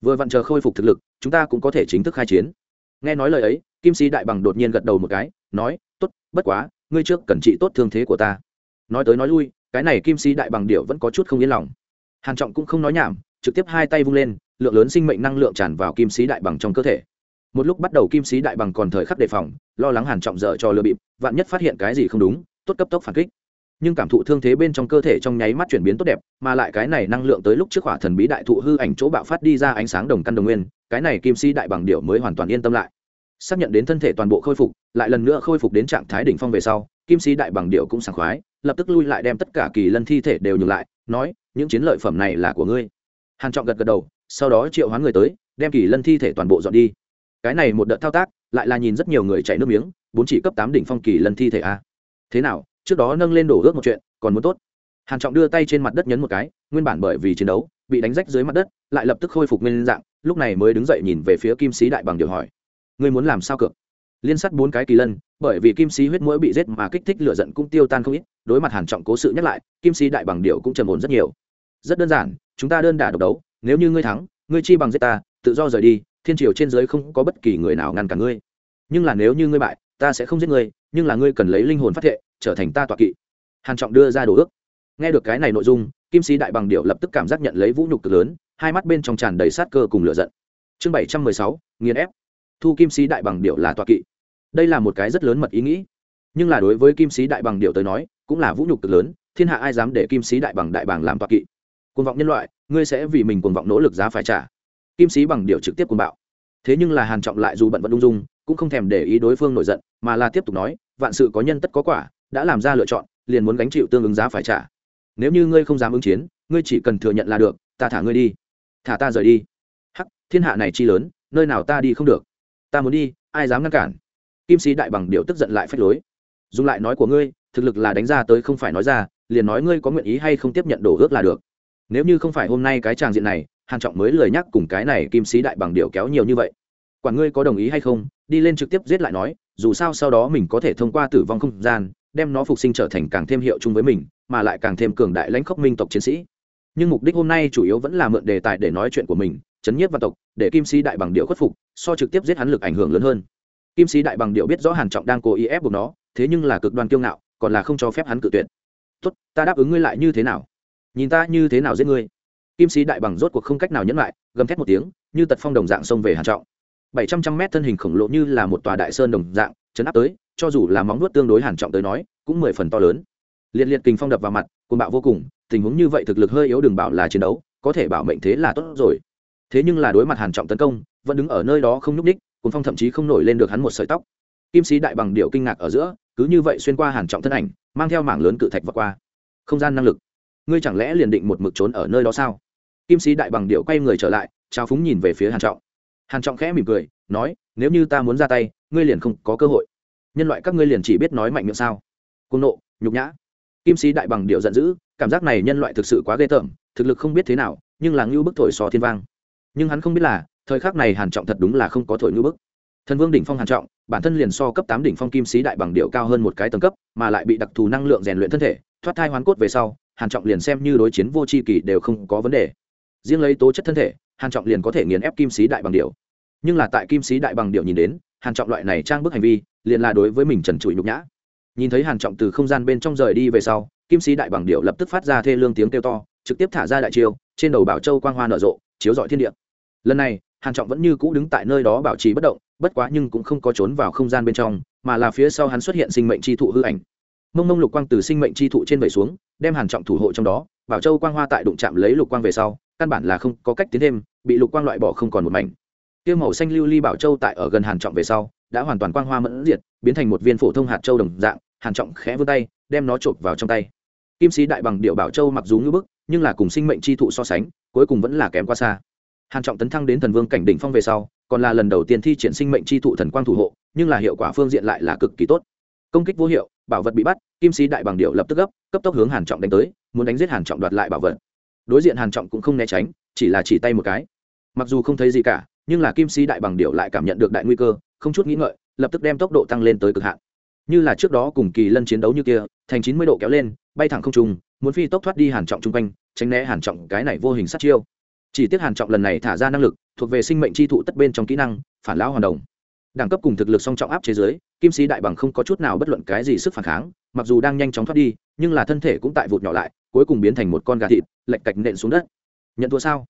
Speaker 1: Vừa vặn chờ khôi phục thực lực, chúng ta cũng có thể chính thức khai chiến. Nghe nói lời ấy, kim sĩ đại bằng đột nhiên gật đầu một cái, nói, tốt, bất quá, ngươi trước cần trị tốt thương thế của ta. Nói tới nói lui, cái này kim sĩ đại bằng điệu vẫn có chút không yên lòng. Hàn trọng cũng không nói nhảm trực tiếp hai tay vung lên, lượng lớn sinh mệnh năng lượng tràn vào kim sĩ đại bằng trong cơ thể. Một lúc bắt đầu kim sĩ đại bằng còn thời khắc đề phòng, lo lắng hàn trọng dở cho lừa bịp, vạn nhất phát hiện cái gì không đúng, tốt cấp tốc phản kích. Nhưng cảm thụ thương thế bên trong cơ thể trong nháy mắt chuyển biến tốt đẹp, mà lại cái này năng lượng tới lúc trước hỏa thần bí đại thụ hư ảnh chỗ bạo phát đi ra ánh sáng đồng căn đồng nguyên, cái này kim sĩ đại bằng điệu mới hoàn toàn yên tâm lại. Xác nhận đến thân thể toàn bộ khôi phục, lại lần nữa khôi phục đến trạng thái đỉnh phong về sau, kim sĩ đại bằng điệu cũng sảng khoái, lập tức lui lại đem tất cả kỳ lân thi thể đều nhường lại, nói, những chiến lợi phẩm này là của ngươi hàn trọng gật gật đầu, sau đó triệu hoán người tới, đem kỳ lân thi thể toàn bộ dọn đi. Cái này một đợt thao tác, lại là nhìn rất nhiều người chảy nước miếng, bốn chỉ cấp tám đỉnh phong kỳ lân thi thể a. Thế nào, trước đó nâng lên đổ ước một chuyện, còn muốn tốt. Hàn trọng đưa tay trên mặt đất nhấn một cái, nguyên bản bởi vì chiến đấu, bị đánh rách dưới mặt đất, lại lập tức khôi phục nguyên dạng, lúc này mới đứng dậy nhìn về phía kim sĩ đại bằng điều hỏi. Ngươi muốn làm sao cược? Liên sắt bốn cái kỳ lân, bởi vì kim sĩ huyết mũi bị giết mà kích thích lửa giận cũng tiêu tan không ít, đối mặt hàn trọng cố sự nhắc lại, kim sĩ đại bằng điệu cũng trầm ổn rất nhiều. Rất đơn giản chúng ta đơn đả độc đấu, nếu như ngươi thắng, ngươi chi bằng giết ta, tự do rời đi, thiên triều trên dưới không có bất kỳ người nào ngăn cả ngươi. Nhưng là nếu như ngươi bại, ta sẽ không giết ngươi, nhưng là ngươi cần lấy linh hồn phát thệ, trở thành ta tọa kỵ. Hàn trọng đưa ra đồ ước. Nghe được cái này nội dung, kim sĩ đại bằng điệu lập tức cảm giác nhận lấy vũ nhục cực lớn, hai mắt bên trong tràn đầy sát cơ cùng lửa giận. Chương bảy trăm mười sáu, nghiền ép. Thu kim sĩ đại bằng điệu là tọa kỵ. Đây là một cái rất lớn mật ý nghĩ. Nhưng là đối với kim sĩ đại bằng điệu tới nói, cũng là vũ nhục cực lớn, thiên hạ ai dám để kim sĩ đại bằng đại bàng làm tọa kỵ? Cuồng vọng nhân loại, ngươi sẽ vì mình cuồng vọng nỗ lực giá phải trả. Kim sĩ bằng điều trực tiếp cuồng bạo. Thế nhưng là hàn trọng lại dù bận vẫn ung dung, cũng không thèm để ý đối phương nổi giận, mà là tiếp tục nói, vạn sự có nhân tất có quả, đã làm ra lựa chọn, liền muốn gánh chịu tương ứng giá phải trả. Nếu như ngươi không dám ứng chiến, ngươi chỉ cần thừa nhận là được, ta thả ngươi đi. Thả ta rời đi. Hắc, thiên hạ này chi lớn, nơi nào ta đi không được. Ta muốn đi, ai dám ngăn cản? Kim sĩ đại bằng điều tức giận lại phách lối. Dùng lại nói của ngươi, thực lực là đánh ra tới không phải nói ra, liền nói ngươi có nguyện ý hay không tiếp nhận đổ ước là được nếu như không phải hôm nay cái tràng diện này, hàn trọng mới lời nhắc cùng cái này kim sĩ đại bằng điều kéo nhiều như vậy. Quản ngươi có đồng ý hay không, đi lên trực tiếp giết lại nói, dù sao sau đó mình có thể thông qua tử vong không gian, đem nó phục sinh trở thành càng thêm hiệu chung với mình, mà lại càng thêm cường đại lãnh khốc minh tộc chiến sĩ. Nhưng mục đích hôm nay chủ yếu vẫn là mượn đề tài để nói chuyện của mình, chấn nhiếp văn tộc, để kim sĩ đại bằng điệu khuất phục, so trực tiếp giết hắn lực ảnh hưởng lớn hơn. Kim sĩ đại bằng điệu biết rõ hàn trọng đang cố ý ép buộc nó, thế nhưng là cực đoan kiêu ngạo, còn là không cho phép hắn cự tuyệt. Tốt, ta đáp ứng ngươi lại như thế nào? Nhìn ta như thế nào giết ngươi? Kim sĩ đại bằng rốt cuộc không cách nào nhẫn lại, gầm thét một tiếng, như tật phong đồng dạng xông về hàn trọng. Bảy trăm trăm mét thân hình khổng lồ như là một tòa đại sơn đồng dạng, chấn áp tới, cho dù là móng nuốt tương đối hàn trọng tới nói, cũng mười phần to lớn. Liệt liệt kình phong đập vào mặt côn bạo vô cùng, tình huống như vậy thực lực hơi yếu đừng bảo là chiến đấu, có thể bảo mệnh thế là tốt rồi. Thế nhưng là đối mặt hàn trọng tấn công, vẫn đứng ở nơi đó không nhúc ních côn phong thậm chí không nổi lên được hắn một sợi tóc. Kim sĩ đại bằng điệu kinh ngạc ở giữa, cứ như vậy xuyên qua hàn trọng thân ảnh, mang theo mảng lớn cự thạch vượt qua. Không gian năng lực ngươi chẳng lẽ liền định một mực trốn ở nơi đó sao? Kim sĩ đại bằng điệu quay người trở lại, trao phúng nhìn về phía hàn trọng. Hàn trọng khẽ mỉm cười, nói, nếu như ta muốn ra tay, ngươi liền không có cơ hội. Nhân loại các ngươi liền chỉ biết nói mạnh miệng sao. Côn nộ, nhục nhã. Kim sĩ đại bằng điệu giận dữ, cảm giác này nhân loại thực sự quá ghê tởm, thực lực không biết thế nào, nhưng là ngưu bức thổi sò thiên vang. Nhưng hắn không biết là, thời khắc này hàn trọng thật đúng là không có thổi ngưu bức. Thần vương đỉnh phong hàn trọng, bản thân liền so cấp tám đỉnh phong kim sĩ đại bằng điệu cao hơn một cái tầng cấp, mà lại bị đặc thù năng lượng rèn luyện thân thể, thoát thai hoán cốt về sau hàn trọng liền xem như đối chiến vô chi kỳ đều không có vấn đề. Riêng lấy tố chất thân thể, hàn trọng liền có thể nghiền ép kim sĩ đại bằng điệu nhưng là tại kim sĩ đại bằng điệu nhìn đến, hàn trọng loại này trang bức hành vi, liền là đối với mình trần trụi nhục nhã. Nhìn thấy hàn trọng từ không gian bên trong rời đi về sau, kim sĩ đại bằng điệu lập tức phát ra thê lương tiếng kêu to, trực tiếp thả ra đại chiêu, trên đầu bảo châu quang hoa nở rộ, chiếu rọi thiên địa. Lần này, hàn trọng vẫn như cũ đứng tại nơi đó bảo trì bất động, bất quá nhưng cũng không có trốn vào không gian bên trong, mà là phía sau hắn xuất hiện sinh mệnh chi thụ hư ảnh mông mông lục quang từ sinh mệnh chi thụ trên vẩy xuống, đem hàn trọng thủ hộ trong đó, bảo châu quang hoa tại đụng chạm lấy lục quang về sau, căn bản là không có cách tiến thêm, bị lục quang loại bỏ không còn một mảnh. Tiêu màu xanh lưu ly bảo châu tại ở gần hàn trọng về sau, đã hoàn toàn quang hoa mẫn diệt, biến thành một viên phổ thông hạt châu đồng dạng, hàn trọng khẽ vươn tay, đem nó trộn vào trong tay. Kim sĩ đại bằng điệu bảo châu mặc dù như bức, nhưng là cùng sinh mệnh chi thụ so sánh, cuối cùng vẫn là kém quá xa. Hàn trọng tấn thăng đến thần vương cảnh đỉnh phong về sau, còn là lần đầu tiên thi triển sinh mệnh chi thụ thần quang thủ hộ, nhưng là hiệu quả phương diện lại là cực kỳ tốt. Công kích vô hiệu bảo vật bị bắt, kim sĩ đại bằng điệu lập tức gấp, cấp tốc hướng hàn trọng đánh tới, muốn đánh giết hàn trọng đoạt lại bảo vật. Đối diện hàn trọng cũng không né tránh, chỉ là chỉ tay một cái. Mặc dù không thấy gì cả, nhưng là kim sĩ đại bằng điệu lại cảm nhận được đại nguy cơ, không chút nghĩ ngợi, lập tức đem tốc độ tăng lên tới cực hạn. Như là trước đó cùng kỳ lân chiến đấu như kia, thành chín mươi độ kéo lên, bay thẳng không trung, muốn phi tốc thoát đi hàn trọng chung quanh, tránh né hàn trọng, cái này vô hình sát chiêu. Chỉ tiếc hàn trọng lần này thả ra năng lực, thuộc về sinh mệnh chi thụ tất bên trong kỹ năng, phản lão hoàn đồng đẳng cấp cùng thực lực song trọng áp chế giới kim sĩ đại bằng không có chút nào bất luận cái gì sức phản kháng, mặc dù đang nhanh chóng thoát đi, nhưng là thân thể cũng tại vụt nhỏ lại, cuối cùng biến thành một con gà thịt, lệch cạch nện xuống đất. Nhận thua sao?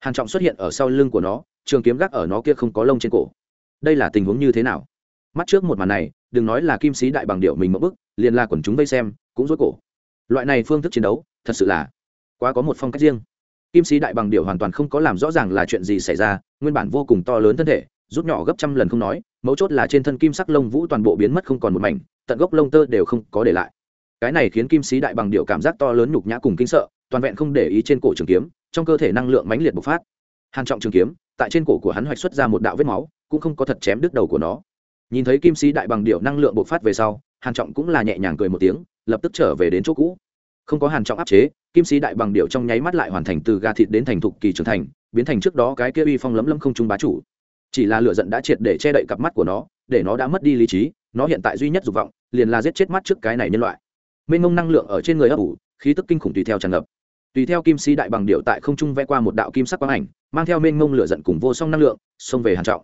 Speaker 1: Hàn trọng xuất hiện ở sau lưng của nó, trường kiếm gác ở nó kia không có lông trên cổ. Đây là tình huống như thế nào? Mắt trước một màn này, đừng nói là kim sĩ đại bằng điệu mình một bức liền là quần chúng vây xem, cũng rối cổ. Loại này phương thức chiến đấu, thật sự là quá có một phong cách riêng. Kim sĩ đại bằng điệu hoàn toàn không có làm rõ ràng là chuyện gì xảy ra, nguyên bản vô cùng to lớn thân thể rút nhỏ gấp trăm lần không nói, mấu chốt là trên thân kim sắc lông vũ toàn bộ biến mất không còn một mảnh, tận gốc lông tơ đều không có để lại. Cái này khiến kim sĩ đại bằng điệu cảm giác to lớn nhục nhã cùng kinh sợ, toàn vẹn không để ý trên cổ trường kiếm, trong cơ thể năng lượng mãnh liệt bộc phát. Hàn trọng trường kiếm, tại trên cổ của hắn hoạch xuất ra một đạo vết máu, cũng không có thật chém đứt đầu của nó. Nhìn thấy kim sĩ đại bằng điệu năng lượng bộc phát về sau hàn trọng cũng là nhẹ nhàng cười một tiếng, lập tức trở về đến chỗ cũ. Không có hàn trọng áp chế, kim sĩ đại bằng điệu trong nháy mắt lại hoàn thành từ gà thịt đến thành thục kỳ trưởng thành, biến thành trước đó cái kia uy phong lấm lấm không trung bá chủ chỉ là lửa giận đã triệt để che đậy cặp mắt của nó, để nó đã mất đi lý trí, nó hiện tại duy nhất dục vọng, liền là giết chết mắt trước cái này nhân loại. Mênh mông năng lượng ở trên người ấp ủ, khí tức kinh khủng tùy theo tràn ngập. Tùy theo kim sĩ đại bằng điệu tại không trung vẽ qua một đạo kim sắc quang ảnh, mang theo mênh mông lửa giận cùng vô song năng lượng, xông về hàn trọng.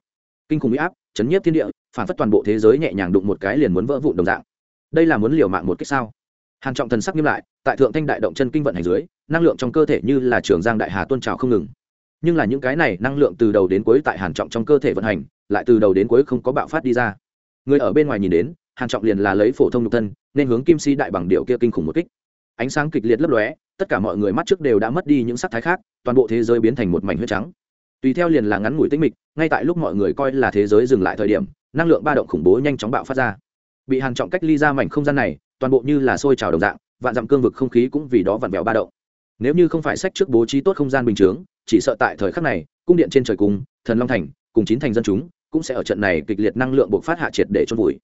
Speaker 1: Kinh khủng uy áp, chấn nhiếp thiên địa, phản phất toàn bộ thế giới nhẹ nhàng đụng một cái liền muốn vỡ vụn đồng dạng. Đây là muốn liều mạng một cách sao? Hàn trọng thần sắc nghiêm lại, tại thượng thanh đại động chân kinh vận hành dưới, năng lượng trong cơ thể như là trường giang đại hà tuôn trào không ngừng nhưng là những cái này năng lượng từ đầu đến cuối tại hàn trọng trong cơ thể vận hành, lại từ đầu đến cuối không có bạo phát đi ra. Người ở bên ngoài nhìn đến, hàn trọng liền là lấy phổ thông nhục thân, nên hướng kim si đại bằng điệu kia kinh khủng một kích. Ánh sáng kịch liệt lấp lóe, tất cả mọi người mắt trước đều đã mất đi những sắc thái khác, toàn bộ thế giới biến thành một mảnh huyết trắng. Tùy theo liền là ngắn ngủi tĩnh mịch, ngay tại lúc mọi người coi là thế giới dừng lại thời điểm, năng lượng ba động khủng bố nhanh chóng bạo phát ra. Bị hàn trọng cách ly ra mảnh không gian này, toàn bộ như là sôi trào đồng dạng, vạn dặm cương vực không khí cũng vì đó vặn vẹo ba động. Nếu như không phải sách trước bố trí tốt không gian bình thường chỉ sợ tại thời khắc này, cung điện trên trời cung thần long thành, cùng chín thành dân chúng, cũng sẽ ở trận này kịch liệt năng lượng buộc phát hạ triệt để chôn vùi.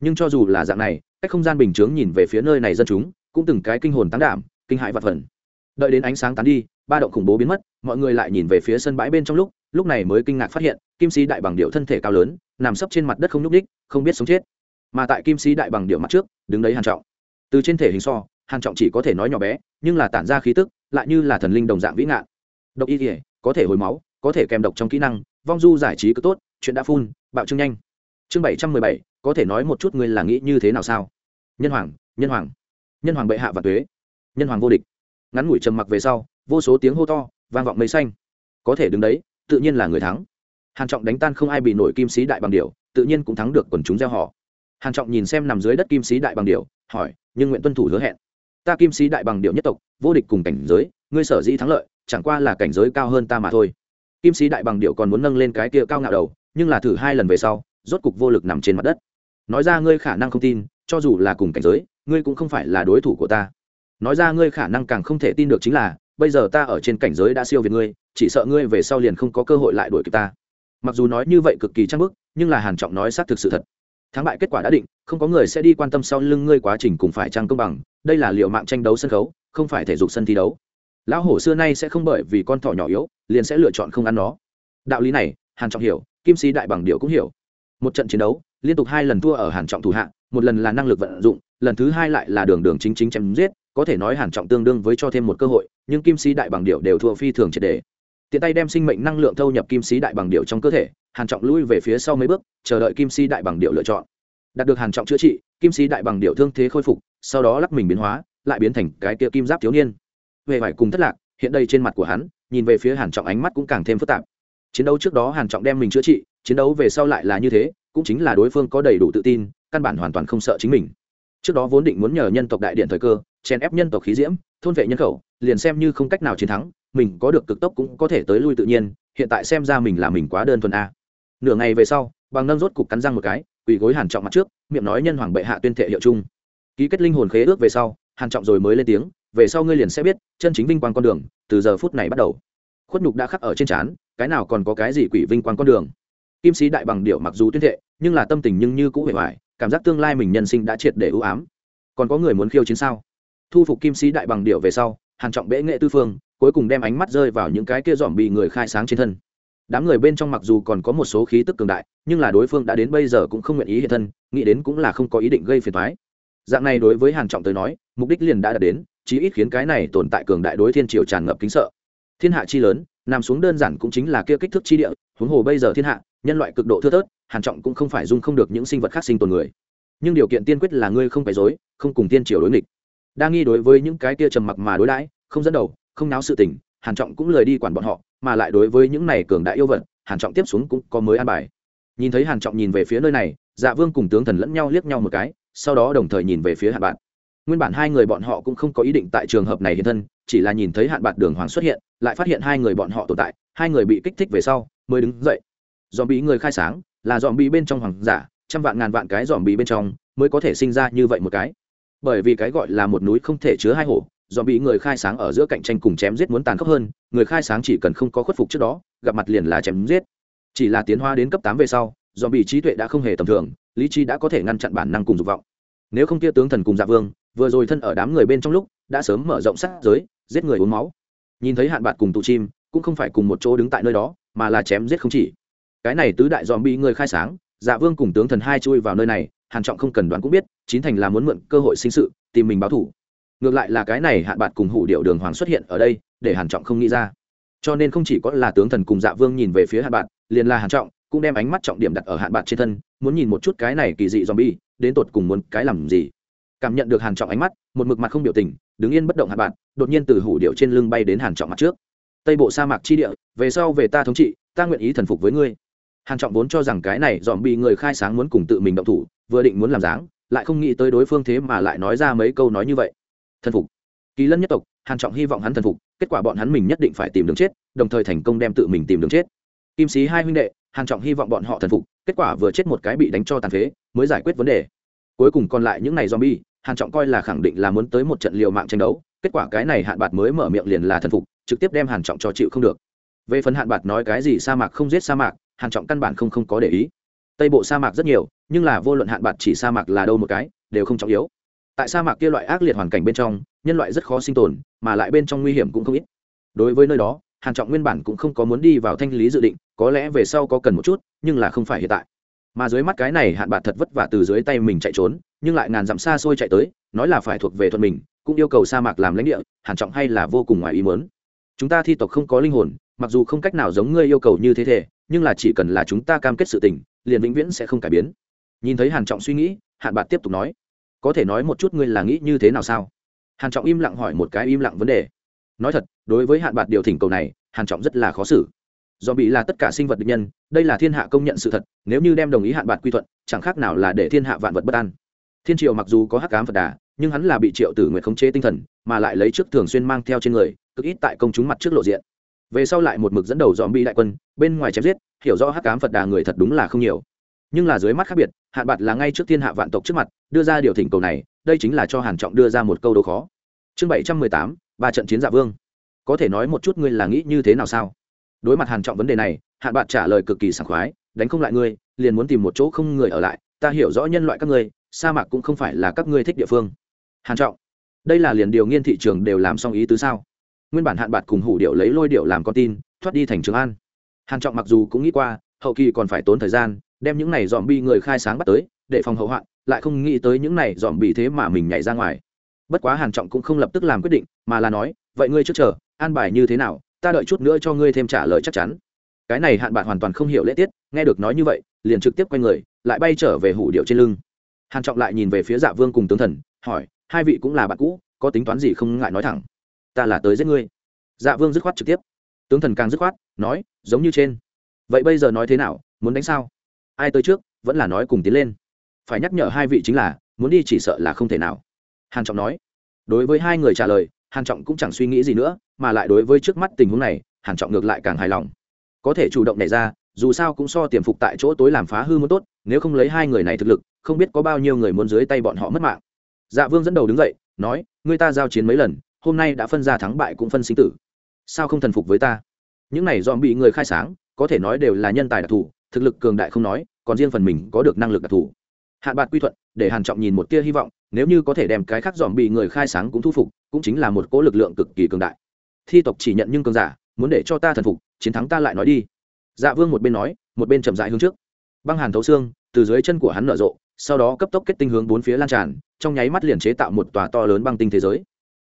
Speaker 1: Nhưng cho dù là dạng này, cách không gian bình chướng nhìn về phía nơi này dân chúng, cũng từng cái kinh hồn tán đảm, kinh hãi vật phần. Đợi đến ánh sáng tán đi, ba động khủng bố biến mất, mọi người lại nhìn về phía sân bãi bên trong lúc lúc này mới kinh ngạc phát hiện, kim sĩ đại bằng điệu thân thể cao lớn, nằm sấp trên mặt đất không nhúc ních không biết sống chết. Mà tại kim sĩ đại bằng điệu mặt trước, đứng đấy hàn trọng. Từ trên thể hình so, hàn trọng chỉ có thể nói nhỏ bé, nhưng là tản ra khí tức, lại như là thần linh đồng dạng vĩ ngạn độc y kỉa có thể hồi máu có thể kèm độc trong kỹ năng vong du giải trí cứ tốt chuyện đã phun bạo trương nhanh. Chương bảy trăm mười bảy có thể nói một chút ngươi là nghĩ như thế nào sao? Nhân hoàng nhân hoàng. Nhân hoàng bệ hạ và tuế. Nhân hoàng vô địch. Ngắn ngủi trầm mặc về sau vô số tiếng hô to vang vọng mây xanh. Có thể đứng đấy tự nhiên là người thắng. Hàn trọng đánh tan không ai bị nổi kim sĩ đại bằng điệu, tự nhiên cũng thắng được quần chúng gieo họ. Hàn trọng nhìn xem nằm dưới đất kim sĩ đại bằng điệu, hỏi nhưng nguyện tuân thủ hứa hẹn. Ta kim sĩ đại bằng điệu nhất tộc vô địch cùng cảnh giới ngươi sở dĩ thắng lợi chẳng qua là cảnh giới cao hơn ta mà thôi. Kim sĩ đại bằng điệu còn muốn nâng lên cái kia cao ngạo đầu, nhưng là thử hai lần về sau, rốt cục vô lực nằm trên mặt đất. Nói ra ngươi khả năng không tin, cho dù là cùng cảnh giới, ngươi cũng không phải là đối thủ của ta. Nói ra ngươi khả năng càng không thể tin được chính là, bây giờ ta ở trên cảnh giới đã siêu việt ngươi, chỉ sợ ngươi về sau liền không có cơ hội lại đuổi kịp ta. Mặc dù nói như vậy cực kỳ trang bức, nhưng là hàn trọng nói xác thực sự thật. Thắng bại kết quả đã định, không có người sẽ đi quan tâm sau lưng ngươi quá trình cùng phải trang công bằng, đây là liệu mạng tranh đấu sân khấu, không phải thể dục sân thi đấu lão hổ xưa nay sẽ không bởi vì con thỏ nhỏ yếu, liền sẽ lựa chọn không ăn nó. Đạo lý này, hàn trọng hiểu, kim sĩ đại bằng điệu cũng hiểu. Một trận chiến đấu, liên tục hai lần thua ở hàn trọng thủ hạ, một lần là năng lực vận dụng, lần thứ hai lại là đường đường chính chính chém giết, có thể nói hàn trọng tương đương với cho thêm một cơ hội, nhưng kim sĩ đại bằng điệu đều thua phi thường triệt đề tiện tay đem sinh mệnh năng lượng thâu nhập kim sĩ đại bằng điệu trong cơ thể, hàn trọng lui về phía sau mấy bước, chờ đợi kim sĩ đại bằng điệu lựa chọn. Đạt được hàn trọng chữa trị, kim sĩ đại bằng điệu thương thế khôi phục, sau đó lắc mình biến hóa, lại biến thành cái kia kim giáp thiếu niên về vải cùng thất lạc, hiện đây trên mặt của hắn, nhìn về phía hàn trọng ánh mắt cũng càng thêm phức tạp. Chiến đấu trước đó hàn trọng đem mình chữa trị, chiến đấu về sau lại là như thế, cũng chính là đối phương có đầy đủ tự tin, căn bản hoàn toàn không sợ chính mình. Trước đó vốn định muốn nhờ nhân tộc đại điện thời cơ, chèn ép nhân tộc khí diễm, thôn vệ nhân khẩu, liền xem như không cách nào chiến thắng, mình có được cực tốc cũng có thể tới lui tự nhiên, hiện tại xem ra mình là mình quá đơn thuần a. Nửa ngày về sau, bằng nâng rốt cục cắn răng một cái, quỳ gối hàn trọng mặt trước, miệng nói nhân hoàng bệ hạ tuyên thệ hiệu chung. Ký kết linh hồn khế ước về sau, hàn trọng rồi mới lên tiếng về sau ngươi liền sẽ biết, chân chính vinh quang con đường, từ giờ phút này bắt đầu. Khuất nhục đã khắc ở trên trán, cái nào còn có cái gì quỷ vinh quang con đường. Kim sĩ đại bằng điệu mặc dù tuyên thệ, nhưng là tâm tình nhưng như cũ hề hoài, cảm giác tương lai mình nhân sinh đã triệt để ưu ám. Còn có người muốn khiêu chiến sao? Thu phục kim sĩ đại bằng điệu về sau, hàn trọng bệ nghệ tư phương, cuối cùng đem ánh mắt rơi vào những cái kia dòm bị người khai sáng trên thân. Đám người bên trong mặc dù còn có một số khí tức cường đại, nhưng là đối phương đã đến bây giờ cũng không nguyện ý hiện thân, nghĩ đến cũng là không có ý định gây phiền thoái dạng này đối với hàn trọng tới nói, mục đích liền đã đạt đến chí ít khiến cái này tồn tại cường đại đối thiên triều tràn ngập kính sợ. Thiên hạ chi lớn, nằm xuống đơn giản cũng chính là kia kích thước chi địa, huống hồ bây giờ thiên hạ, nhân loại cực độ thưa thớt, hàn trọng cũng không phải dung không được những sinh vật khác sinh tồn người. Nhưng điều kiện tiên quyết là ngươi không phải dối, không cùng thiên triều đối nghịch. Đa nghi đối với những cái kia trầm mặc mà đối đãi, không dẫn đầu, không náo sự tình, hàn trọng cũng lời đi quản bọn họ, mà lại đối với những này cường đại yêu vật, hàn trọng tiếp xuống cũng có mới an bài. Nhìn thấy hàn trọng nhìn về phía nơi này dạ vương cùng tướng thần lẫn nhau liếc nhau một cái, sau đó đồng thời nhìn về phía hàn bạn nguyên bản hai người bọn họ cũng không có ý định tại trường hợp này hiện thân, chỉ là nhìn thấy hạn bạc đường hoàng xuất hiện, lại phát hiện hai người bọn họ tồn tại, hai người bị kích thích về sau, mới đứng dậy. Dòm bị người khai sáng, là dòm bị bên trong hoàng giả, trăm vạn ngàn vạn cái dòm bị bên trong, mới có thể sinh ra như vậy một cái. Bởi vì cái gọi là một núi không thể chứa hai hổ dòm bị người khai sáng ở giữa cạnh tranh cùng chém giết muốn tàn khốc hơn, người khai sáng chỉ cần không có khuất phục trước đó, gặp mặt liền là chém giết. Chỉ là tiến hóa đến cấp tám về sau dòm bị trí tuệ đã không hề tầm thường, lý trí đã có thể ngăn chặn bản năng cùng dục vọng nếu không kia tướng thần cùng dạ vương, vừa rồi thân ở đám người bên trong lúc, đã sớm mở rộng sát giới, giết người uống máu. Nhìn thấy hạn bạc cùng tụ chim, cũng không phải cùng một chỗ đứng tại nơi đó, mà là chém giết không chỉ. Cái này tứ đại dòm bị người khai sáng dạ vương cùng tướng thần hai chui vào nơi này, hàn trọng không cần đoán cũng biết, chín thành là muốn mượn cơ hội sinh sự, tìm mình báo thủ. Ngược lại là cái này hạn bạc cùng hủ điệu đường hoàng xuất hiện ở đây, để hàn trọng không nghĩ ra. Cho nên không chỉ có là tướng thần cùng dạ vương nhìn về phía hạn bạc, liền là hàn trọng, cũng đem ánh mắt trọng điểm đặt ở hạn bạc trên thân, muốn nhìn một chút cái này kỳ dị zombie đến tột cùng muốn cái làm gì? Cảm nhận được hàn trọng ánh mắt, một mực mặt không biểu tình, đứng yên bất động hạt bạn đột nhiên từ hủ điệu trên lưng bay đến hàn trọng mặt trước. Tây bộ sa mạc chi địa, về sau về ta thống trị, ta nguyện ý thần phục với ngươi. Hàn trọng vốn cho rằng cái này dòm bị người khai sáng muốn cùng tự mình động thủ, vừa định muốn làm dáng, lại không nghĩ tới đối phương thế mà lại nói ra mấy câu nói như vậy. Thần phục. Kỳ lân nhất tộc, hàn trọng hy vọng hắn thần phục, kết quả bọn hắn mình nhất định phải tìm đường chết, đồng thời thành công đem tự mình tìm đường chết. Kim sĩ hai huynh đệ, hàn trọng hy vọng bọn họ thần phục, kết quả vừa chết một cái bị đánh cho tàn phế mới giải quyết vấn đề. Cuối cùng còn lại những này zombie, hàn trọng coi là khẳng định là muốn tới một trận liều mạng tranh đấu, kết quả cái này hạn bạt mới mở miệng liền là thần phục, trực tiếp đem hàn trọng cho chịu không được. Về phần hạn bạt nói cái gì sa mạc không giết sa mạc, hàn trọng căn bản không không có để ý. Tây bộ sa mạc rất nhiều, nhưng là vô luận hạn bạt chỉ sa mạc là đâu một cái, đều không trọng yếu. Tại sa mạc kia loại ác liệt hoàn cảnh bên trong, nhân loại rất khó sinh tồn, mà lại bên trong nguy hiểm cũng không ít. Đối với nơi đó, hàn trọng nguyên bản cũng không có muốn đi vào thanh lý dự định, có lẽ về sau có cần một chút, nhưng là không phải hiện tại mà dưới mắt cái này hạn bạc thật vất vả từ dưới tay mình chạy trốn, nhưng lại ngàn dặm xa xôi chạy tới, nói là phải thuộc về thuận mình, cũng yêu cầu sa mạc làm lãnh địa hàn trọng hay là vô cùng ngoài ý muốn. Chúng ta thi tộc không có linh hồn, mặc dù không cách nào giống ngươi yêu cầu như thế thể, nhưng là chỉ cần là chúng ta cam kết sự tình, liền vĩnh viễn sẽ không cải biến. Nhìn thấy hàn trọng suy nghĩ, hạn bạc tiếp tục nói, có thể nói một chút ngươi là nghĩ như thế nào sao? Hàn trọng im lặng hỏi một cái im lặng vấn đề. Nói thật, đối với hạn bạc điều thỉnh cầu này, hàn trọng rất là khó xử do bị là tất cả sinh vật địch nhân, đây là thiên hạ công nhận sự thật, nếu như đem đồng ý hạn bạc quy thuận, chẳng khác nào là để thiên hạ vạn vật bất an. Thiên triều mặc dù có hắc ám phật đà, nhưng hắn là bị triệu tử nguyện khống chế tinh thần, mà lại lấy trước thường xuyên mang theo trên người, cực ít tại công chúng mặt trước lộ diện. Về sau lại một mực dẫn đầu dòm bi đại quân, bên ngoài chém giết, hiểu rõ hắc ám phật đà người thật đúng là không nhiều. Nhưng là dưới mắt khác biệt, hạn bạc là ngay trước thiên hạ vạn tộc trước mặt, đưa ra điều thỉnh cầu này, đây chính là cho hàn trọng đưa ra một câu đố khó. Chương bảy trăm mười tám, ba trận chiến dạ vương. Có thể nói một chút ngươi là nghĩ như thế nào sao? Đối mặt hàn trọng vấn đề này hạn bạn trả lời cực kỳ sảng khoái, đánh không lại ngươi, liền muốn tìm một chỗ không người ở lại, ta hiểu rõ nhân loại các ngươi, sa mạc cũng không phải là các ngươi thích địa phương. Hàn trọng, đây là liền điều nghiên thị trường đều làm xong ý tứ sao? Nguyên bản hạn bạc cùng hủ điệu lấy lôi điệu làm con tin, thoát đi thành trường an. Hàn trọng mặc dù cũng nghĩ qua, hậu kỳ còn phải tốn thời gian, đem những này dòm bi người khai sáng bắt tới, để phòng hậu hoạn, lại không nghĩ tới những này dòm bị thế mà mình nhảy ra ngoài. Bất quá hàn trọng cũng không lập tức làm quyết định, mà là nói, vậy ngươi trước chờ, an bài như thế nào ta đợi chút nữa cho ngươi thêm trả lời chắc chắn. Cái này hạn bạn hoàn toàn không hiểu lễ tiết, nghe được nói như vậy, liền trực tiếp quay người, lại bay trở về hủ điệu trên lưng. Hàn trọng lại nhìn về phía dạ vương cùng tướng thần, hỏi, hai vị cũng là bạn cũ, có tính toán gì không ngại nói thẳng. Ta là tới giết ngươi. Dạ vương dứt khoát trực tiếp. Tướng thần càng dứt khoát, nói, giống như trên. Vậy bây giờ nói thế nào, muốn đánh sao? Ai tới trước, vẫn là nói cùng tiến lên. Phải nhắc nhở hai vị chính là, muốn đi chỉ sợ là không thể nào. Hàn trọng nói. Đối với hai người trả lời hàn trọng cũng chẳng suy nghĩ gì nữa, mà lại đối với trước mắt tình huống này, hàn trọng ngược lại càng hài lòng. Có thể chủ động nảy ra, dù sao cũng so tiềm phục tại chỗ tối làm phá hư muốn tốt, nếu không lấy hai người này thực lực, không biết có bao nhiêu người muốn dưới tay bọn họ mất mạng. Dạ vương dẫn đầu đứng dậy, nói người ta giao chiến mấy lần, hôm nay đã phân ra thắng bại cũng phân sinh tử. Sao không thần phục với ta? Những này dòm bị người khai sáng, có thể nói đều là nhân tài đặc thù, thực lực cường đại không nói, còn riêng phần mình có được năng lực đặc thù. Hạn bạc quy thuận, để hàn trọng nhìn một tia hy vọng nếu như có thể đem cái khác dòm bị người khai sáng cũng thu phục, cũng chính là một cỗ lực lượng cực kỳ cường đại. Thi tộc chỉ nhận nhưng cường giả, muốn để cho ta thần phục, chiến thắng ta lại nói đi. Dạ vương một bên nói, một bên chậm dại hướng trước. Băng hàn thấu xương, từ dưới chân của hắn nở rộ, sau đó cấp tốc kết tinh hướng bốn phía lan tràn, trong nháy mắt liền chế tạo một tòa to lớn băng tinh thế giới.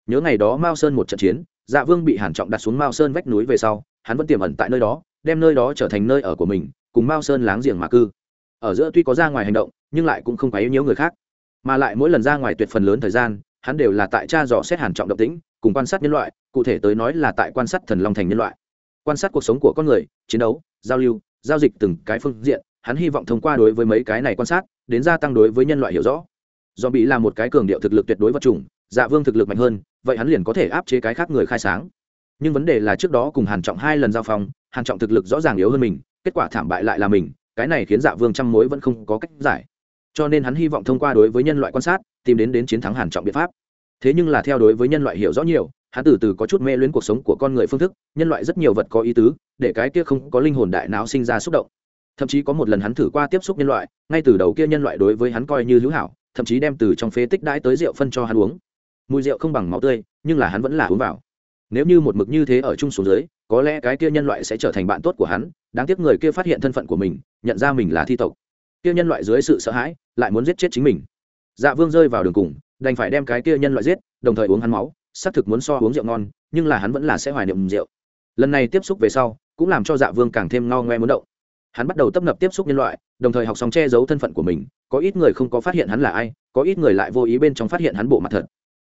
Speaker 1: Nhớ ngày đó mao sơn một trận chiến dạ vương bị hàn trọng đặt xuống mao sơn vách núi về sau, hắn vẫn tiềm ẩn tại nơi đó, đem nơi đó trở thành nơi ở của mình, cùng mao sơn láng giềng mà cư. Ở giữa tuy có ra ngoài hành động, nhưng lại cũng không quá yếu nhiều người khác mà lại mỗi lần ra ngoài tuyệt phần lớn thời gian, hắn đều là tại tra dò xét hàn trọng động tĩnh, cùng quan sát nhân loại, cụ thể tới nói là tại quan sát thần long thành nhân loại. Quan sát cuộc sống của con người, chiến đấu, giao lưu, giao dịch từng cái phương diện, hắn hy vọng thông qua đối với mấy cái này quan sát, đến gia tăng đối với nhân loại hiểu rõ. Do bị là một cái cường điệu thực lực tuyệt đối vật chủng dạ vương thực lực mạnh hơn, vậy hắn liền có thể áp chế cái khác người khai sáng. Nhưng vấn đề là trước đó cùng hàn trọng hai lần giao phong, hàn trọng thực lực rõ ràng yếu hơn mình, kết quả thảm bại lại là mình, cái này khiến dạ vương trăm mối vẫn không có cách giải cho nên hắn hy vọng thông qua đối với nhân loại quan sát, tìm đến đến chiến thắng hàn trọng biện pháp. Thế nhưng là theo đối với nhân loại hiểu rõ nhiều, hắn từ từ có chút mê luyến cuộc sống của con người phương thức, nhân loại rất nhiều vật có ý tứ, để cái kia không có linh hồn đại não sinh ra xúc động. Thậm chí có một lần hắn thử qua tiếp xúc nhân loại, ngay từ đầu kia nhân loại đối với hắn coi như hữu hảo, thậm chí đem từ trong phế tích đãi tới rượu phân cho hắn uống. Mùi rượu không bằng máu tươi, nhưng là hắn vẫn là uống vào. Nếu như một mực như thế ở chung số dưới, có lẽ cái kia nhân loại sẽ trở thành bạn tốt của hắn, đáng tiếc người kia phát hiện thân phận của mình, nhận ra mình là thi tộc kia nhân loại dưới sự sợ hãi, lại muốn giết chết chính mình. Dạ vương rơi vào đường cùng, đành phải đem cái kia nhân loại giết, đồng thời uống hắn máu, xác thực muốn so uống rượu ngon, nhưng là hắn vẫn là sẽ hoài niệm rượu. Lần này tiếp xúc về sau, cũng làm cho dạ vương càng thêm ngao ngoe muốn động. Hắn bắt đầu tấp nập tiếp xúc nhân loại, đồng thời học xong che giấu thân phận của mình, có ít người không có phát hiện hắn là ai, có ít người lại vô ý bên trong phát hiện hắn bộ mặt thật.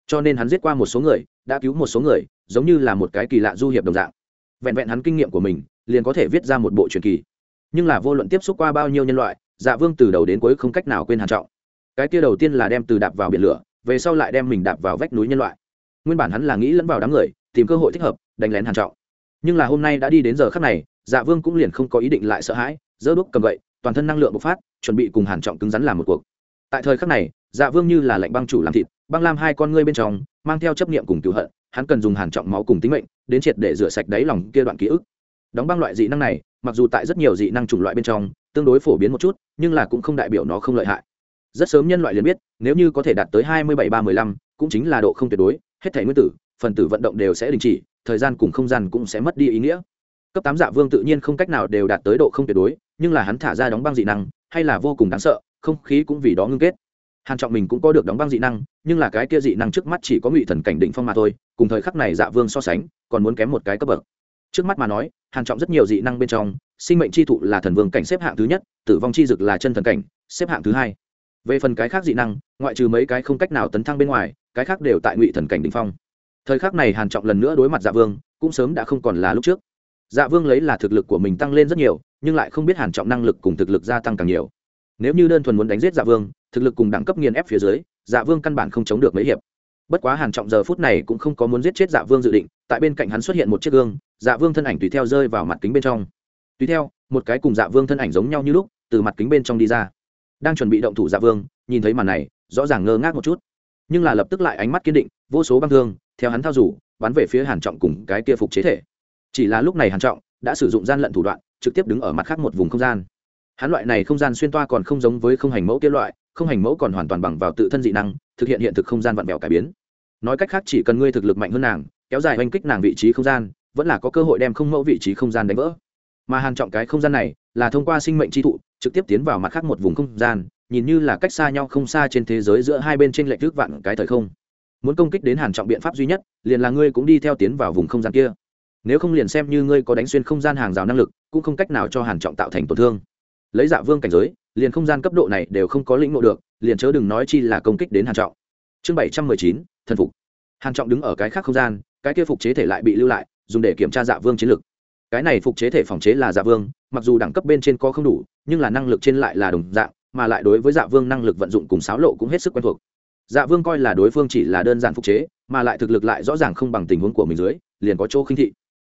Speaker 1: Cho nên hắn giết qua một số người, đã cứu một số người, giống như là một cái kỳ lạ du hiệp đồng dạng. Vẹn vẹn hắn kinh nghiệm của mình, liền có thể viết ra một bộ truyền kỳ. Nhưng là vô luận tiếp xúc qua bao nhiêu nhân loại dạ vương từ đầu đến cuối không cách nào quên hàn trọng. Cái kia đầu tiên là đem từ đạp vào biển lửa, về sau lại đem mình đạp vào vách núi nhân loại. Nguyên bản hắn là nghĩ lẫn vào đám người, tìm cơ hội thích hợp, đánh lén hàn trọng. Nhưng là hôm nay đã đi đến giờ khắc này dạ vương cũng liền không có ý định lại sợ hãi, giơ đuốc cầm gậy, toàn thân năng lượng bộc phát, chuẩn bị cùng hàn trọng cứng rắn làm một cuộc. Tại thời khắc này dạ vương như là lệnh băng chủ làm thịt, băng lam hai con ngươi bên trong, mang theo chấp niệm cùng cứu hận, hắn cần dùng hàn trọng máu cùng tính mệnh, đến triệt để rửa sạch đáy lòng kia đoạn ký ức. Đóng băng loại dị năng này, mặc dù tại rất nhiều dị năng chủng loại bên trong tương đối phổ biến một chút, nhưng là cũng không đại biểu nó không lợi hại. Rất sớm nhân loại liền biết, nếu như có thể đạt tới hai mươi bảy ba mười lăm, cũng chính là độ không tuyệt đối, hết thể nguyên tử, phần tử vận động đều sẽ đình chỉ, thời gian cùng không gian cũng sẽ mất đi ý nghĩa. Cấp tám dạ vương tự nhiên không cách nào đều đạt tới độ không tuyệt đối, nhưng là hắn thả ra đóng băng dị năng, hay là vô cùng đáng sợ, không khí cũng vì đó ngưng kết. Hàn trọng mình cũng có được đóng băng dị năng, nhưng là cái kia dị năng trước mắt chỉ có ngụy thần cảnh đỉnh phong mà thôi, cùng thời khắc này dạ vương so sánh, còn muốn kém một cái cấp bậc trước mắt mà nói hàn trọng rất nhiều dị năng bên trong, sinh mệnh chi thụ là thần vương cảnh xếp hạng thứ nhất, tử vong chi dực là chân thần cảnh xếp hạng thứ hai. Về phần cái khác dị năng, ngoại trừ mấy cái không cách nào tấn thăng bên ngoài, cái khác đều tại ngụy thần cảnh đỉnh phong. Thời khắc này hàn trọng lần nữa đối mặt dạ vương, cũng sớm đã không còn là lúc trước. Dạ vương lấy là thực lực của mình tăng lên rất nhiều, nhưng lại không biết hàn trọng năng lực cùng thực lực gia tăng càng nhiều. Nếu như đơn thuần muốn đánh giết dạ vương, thực lực cùng đẳng cấp nghiền ép phía dưới dạ vương căn bản không chống được mấy hiệp. Bất quá hàn trọng giờ phút này cũng không có muốn giết chết dạ vương dự định, tại bên cạnh hắn xuất hiện một chiếc gương dạ vương thân ảnh tùy theo rơi vào mặt kính bên trong. Tùy theo, một cái cùng dạ vương thân ảnh giống nhau như lúc, từ mặt kính bên trong đi ra. Đang chuẩn bị động thủ dạ vương, nhìn thấy màn này, rõ ràng ngơ ngác một chút. Nhưng là lập tức lại ánh mắt kiên định, vô số băng thương, theo hắn thao rủ bắn về phía hàn trọng cùng cái kia phục chế thể. Chỉ là lúc này hàn trọng đã sử dụng gian lận thủ đoạn, trực tiếp đứng ở mặt khác một vùng không gian. Hắn loại này không gian xuyên toa còn không giống với không hành mẫu kia loại, không hành mẫu còn hoàn toàn bằng vào tự thân dị năng, thực hiện hiện thực không gian vặn vẹo cải biến. Nói cách khác chỉ cần ngươi thực lực mạnh hơn nàng, kéo dài oanh kích nàng vị trí không gian vẫn là có cơ hội đem không mẫu vị trí không gian đánh vỡ. Mà hàn trọng cái không gian này là thông qua sinh mệnh chi thụ, trực tiếp tiến vào mặt khác một vùng không gian, nhìn như là cách xa nhau không xa trên thế giới giữa hai bên trên lệch trước vạn cái thời không. Muốn công kích đến hàn trọng biện pháp duy nhất, liền là ngươi cũng đi theo tiến vào vùng không gian kia. Nếu không liền xem như ngươi có đánh xuyên không gian hàng rào năng lực, cũng không cách nào cho hàn trọng tạo thành tổn thương. Lấy dạ vương cảnh giới, liền không gian cấp độ này đều không có lĩnh ngộ được, liền chớ đừng nói chi là công kích đến hàn trọng. Chương bảy trăm mười chín, thần phục. Hàn trọng đứng ở cái khác không gian, cái kia phục chế thể lại bị lưu lại dùng để kiểm tra dạ vương chiến lực. Cái này phục chế thể phòng chế là dạ vương, mặc dù đẳng cấp bên trên có không đủ, nhưng là năng lực trên lại là đồng dạng, mà lại đối với dạ vương năng lực vận dụng cùng sáo lộ cũng hết sức quen thuộc. Dạ vương coi là đối phương chỉ là đơn giản phục chế, mà lại thực lực lại rõ ràng không bằng tình huống của mình dưới, liền có chỗ khinh thị.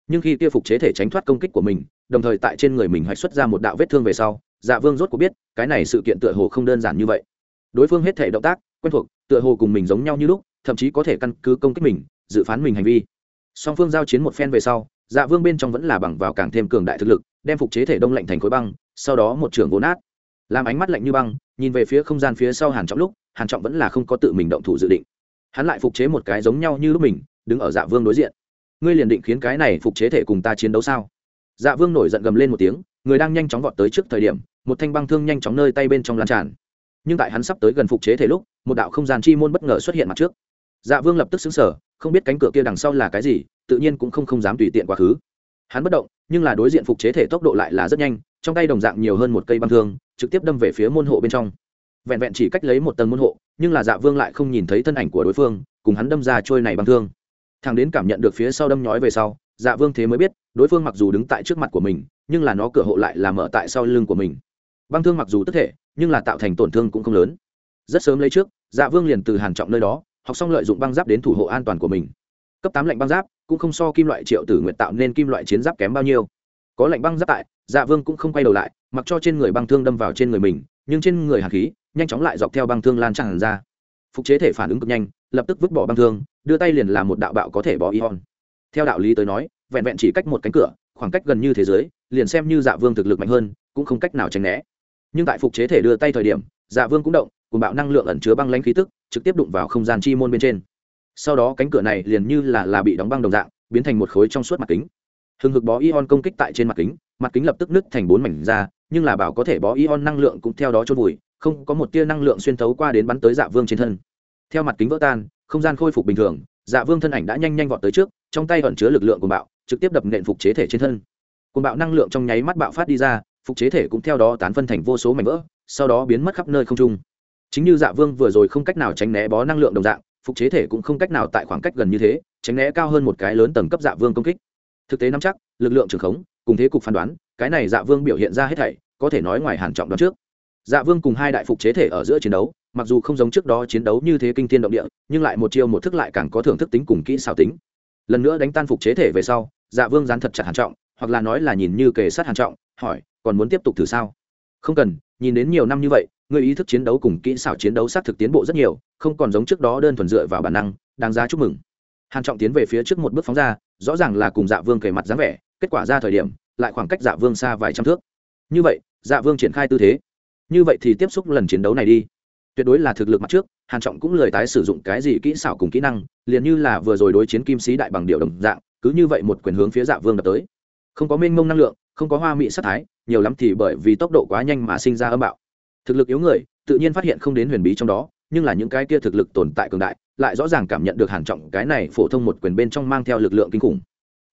Speaker 1: Nhưng khi kia phục chế thể tránh thoát công kích của mình, đồng thời tại trên người mình hoạch xuất ra một đạo vết thương về sau dạ vương rốt cuộc biết, cái này sự kiện tựa hồ không đơn giản như vậy. Đối phương hết thể động tác, quen thuộc, tựa hồ cùng mình giống nhau như lúc, thậm chí có thể căn cứ công kích mình, dự phán mình hành vi song phương giao chiến một phen về sau dạ vương bên trong vẫn là bằng vào càng thêm cường đại thực lực, đem phục chế thể đông lạnh thành khối băng, sau đó một trường vốn nát. Làm ánh mắt lạnh như băng, nhìn về phía không gian phía sau hàn trọng lúc, hàn trọng vẫn là không có tự mình động thủ dự định. Hắn lại phục chế một cái giống nhau như lúc mình, đứng ở dạ vương đối diện. Ngươi liền định khiến cái này phục chế thể cùng ta chiến đấu sao? Dạ vương nổi giận gầm lên một tiếng, người đang nhanh chóng vọt tới trước thời điểm, một thanh băng thương nhanh chóng nơi tay bên trong lan tràn. Nhưng tại hắn sắp tới gần phục chế thể lúc, một đạo không gian chi môn bất ngờ xuất hiện mặt trước. Dạ vương lập tức xứng sở không biết cánh cửa kia đằng sau là cái gì, tự nhiên cũng không không dám tùy tiện quá khứ. Hắn bất động, nhưng là đối diện phục chế thể tốc độ lại là rất nhanh, trong tay đồng dạng nhiều hơn một cây băng thương, trực tiếp đâm về phía môn hộ bên trong. Vẹn vẹn chỉ cách lấy một tầng môn hộ, nhưng là dạ vương lại không nhìn thấy thân ảnh của đối phương, cùng hắn đâm ra trôi này băng thương. Thằng đến cảm nhận được phía sau đâm nhói về sau dạ vương thế mới biết, đối phương mặc dù đứng tại trước mặt của mình, nhưng là nó cửa hộ lại là mở tại sau lưng của mình. Băng thương mặc dù tức thể, nhưng là tạo thành tổn thương cũng không lớn. Rất sớm lấy trước dạ vương liền từ hàn trọng nơi đó học xong lợi dụng băng giáp đến thủ hộ an toàn của mình. Cấp tám lạnh băng giáp, cũng không so kim loại triệu tử nguyện tạo nên kim loại chiến giáp kém bao nhiêu. Có lạnh băng giáp tại dạ vương cũng không quay đầu lại, mặc cho trên người băng thương đâm vào trên người mình, nhưng trên người hàn khí nhanh chóng lại dọc theo băng thương lan tràn ra. Phục chế thể phản ứng cực nhanh, lập tức vứt bỏ băng thương, đưa tay liền làm một đạo bạo có thể bỏ ion. Theo đạo lý tới nói, vẹn vẹn chỉ cách một cánh cửa, khoảng cách gần như thế giới, liền xem như dạ vương thực lực mạnh hơn, cũng không cách nào tránh né. Nhưng tại phục chế thể đưa tay thời điểm dạ vương cũng động cùng bạo năng lượng ẩn chứa băng lãnh khí tức, trực tiếp đụng vào không gian chi môn bên trên. Sau đó cánh cửa này liền như là là bị đóng băng đồng dạng, biến thành một khối trong suốt mặt kính. Hừng hực bó ion công kích tại trên mặt kính mặt kính lập tức nứt thành bốn mảnh ra, nhưng là bảo có thể bó ion năng lượng cũng theo đó chôn vùi, không có một tia năng lượng xuyên thấu qua đến bắn tới dạ vương trên thân. Theo mặt kính vỡ tan, không gian khôi phục bình thường dạ vương thân ảnh đã nhanh nhanh vọt tới trước, trong tay ẩn chứa lực lượng của bạo, trực tiếp đập nện phục chế thể trên thân. Cùng bạo năng lượng trong nháy mắt bạo phát đi ra, phục chế thể cũng theo đó tán phân thành vô số mảnh vỡ, sau đó biến mất khắp nơi không trung chính như dạ vương vừa rồi không cách nào tránh né bó năng lượng đồng dạng, phục chế thể cũng không cách nào tại khoảng cách gần như thế, tránh né cao hơn một cái lớn tầng cấp dạ vương công kích. Thực tế nắm chắc, lực lượng trường khống, cùng thế cục phán đoán, cái này dạ vương biểu hiện ra hết thảy, có thể nói ngoài hàn trọng đoán trước. Dạ vương cùng hai đại phục chế thể ở giữa chiến đấu, mặc dù không giống trước đó chiến đấu như thế kinh thiên động địa, nhưng lại một chiêu một thức lại càng có thưởng thức tính cùng kỹ xảo tính. Lần nữa đánh tan phục chế thể về sau dạ vương dán thật chặt hàn trọng, hoặc là nói là nhìn như kề sát hàn trọng, hỏi, còn muốn tiếp tục thử sao? Không cần, nhìn đến nhiều năm như vậy người ý thức chiến đấu cùng kỹ xảo chiến đấu xác thực tiến bộ rất nhiều, không còn giống trước đó đơn thuần dựa vào bản năng, đáng giá chúc mừng. Hàn trọng tiến về phía trước một bước phóng ra, rõ ràng là cùng dạ vương kề mặt dáng vẻ, kết quả ra thời điểm, lại khoảng cách dạ vương xa vài trăm thước. Như vậy dạ vương triển khai tư thế. Như vậy thì tiếp xúc lần chiến đấu này đi. Tuyệt đối là thực lực mặt trước, hàn trọng cũng lời tái sử dụng cái gì kỹ xảo cùng kỹ năng, liền như là vừa rồi đối chiến kim sĩ đại bằng điệu đồng dạng, cứ như vậy một quyền hướng phía dạ vương đập tới. Không có mênh mông năng lượng, không có hoa mỹ sát thái, nhiều lắm thì bởi vì tốc độ quá nhanh mà sinh ra âm bạo thực lực yếu người, tự nhiên phát hiện không đến huyền bí trong đó, nhưng là những cái kia thực lực tồn tại cường đại, lại rõ ràng cảm nhận được hàn trọng cái này phổ thông một quyền bên trong mang theo lực lượng kinh khủng.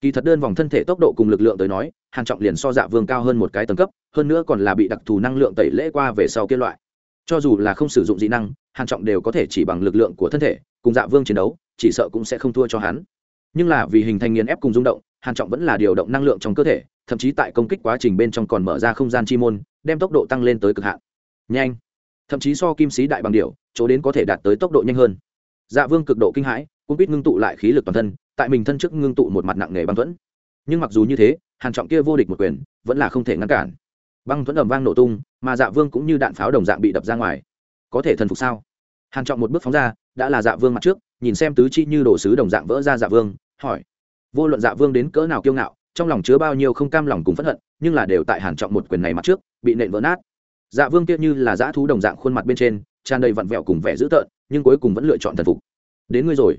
Speaker 1: Kỳ thật đơn vòng thân thể tốc độ cùng lực lượng tới nói, hàn trọng liền so dạ vương cao hơn một cái tầng cấp, hơn nữa còn là bị đặc thù năng lượng tẩy lễ qua về sau kia loại. Cho dù là không sử dụng dị năng, hàn trọng đều có thể chỉ bằng lực lượng của thân thể, cùng dạ vương chiến đấu, chỉ sợ cũng sẽ không thua cho hắn. Nhưng là vì hình thành nghiền ép cùng rung động, hàn trọng vẫn là điều động năng lượng trong cơ thể, thậm chí tại công kích quá trình bên trong còn mở ra không gian chi môn, đem tốc độ tăng lên tới cực hạn nhanh. Thậm chí so kim sĩ đại bằng điệu chỗ đến có thể đạt tới tốc độ nhanh hơn. Dạ vương cực độ kinh hãi cũng biết ngưng tụ lại khí lực toàn thân, tại mình thân trước ngưng tụ một mặt nặng nề băng thuẫn. Nhưng mặc dù như thế, hàn trọng kia vô địch một quyền, vẫn là không thể ngăn cản. Băng thuẫn ầm vang nổ tung, mà dạ vương cũng như đạn pháo đồng dạng bị đập ra ngoài. Có thể thần phục sao? Hàn trọng một bước phóng ra, đã là dạ vương mặt trước, nhìn xem tứ chi như đổ sứ đồng dạng vỡ ra dạ vương, hỏi. Vô luận dạ vương đến cỡ nào kiêu ngạo, trong lòng chứa bao nhiêu không cam lòng cùng phẫn hận, nhưng là đều tại hàn trọng một quyền này mặt trước, bị nện vỡ nát dạ vương kia như là dã thú đồng dạng khuôn mặt bên trên, tràn đầy vặn vẹo cùng vẻ dữ tợn, nhưng cuối cùng vẫn lựa chọn thần phục. Đến ngươi rồi.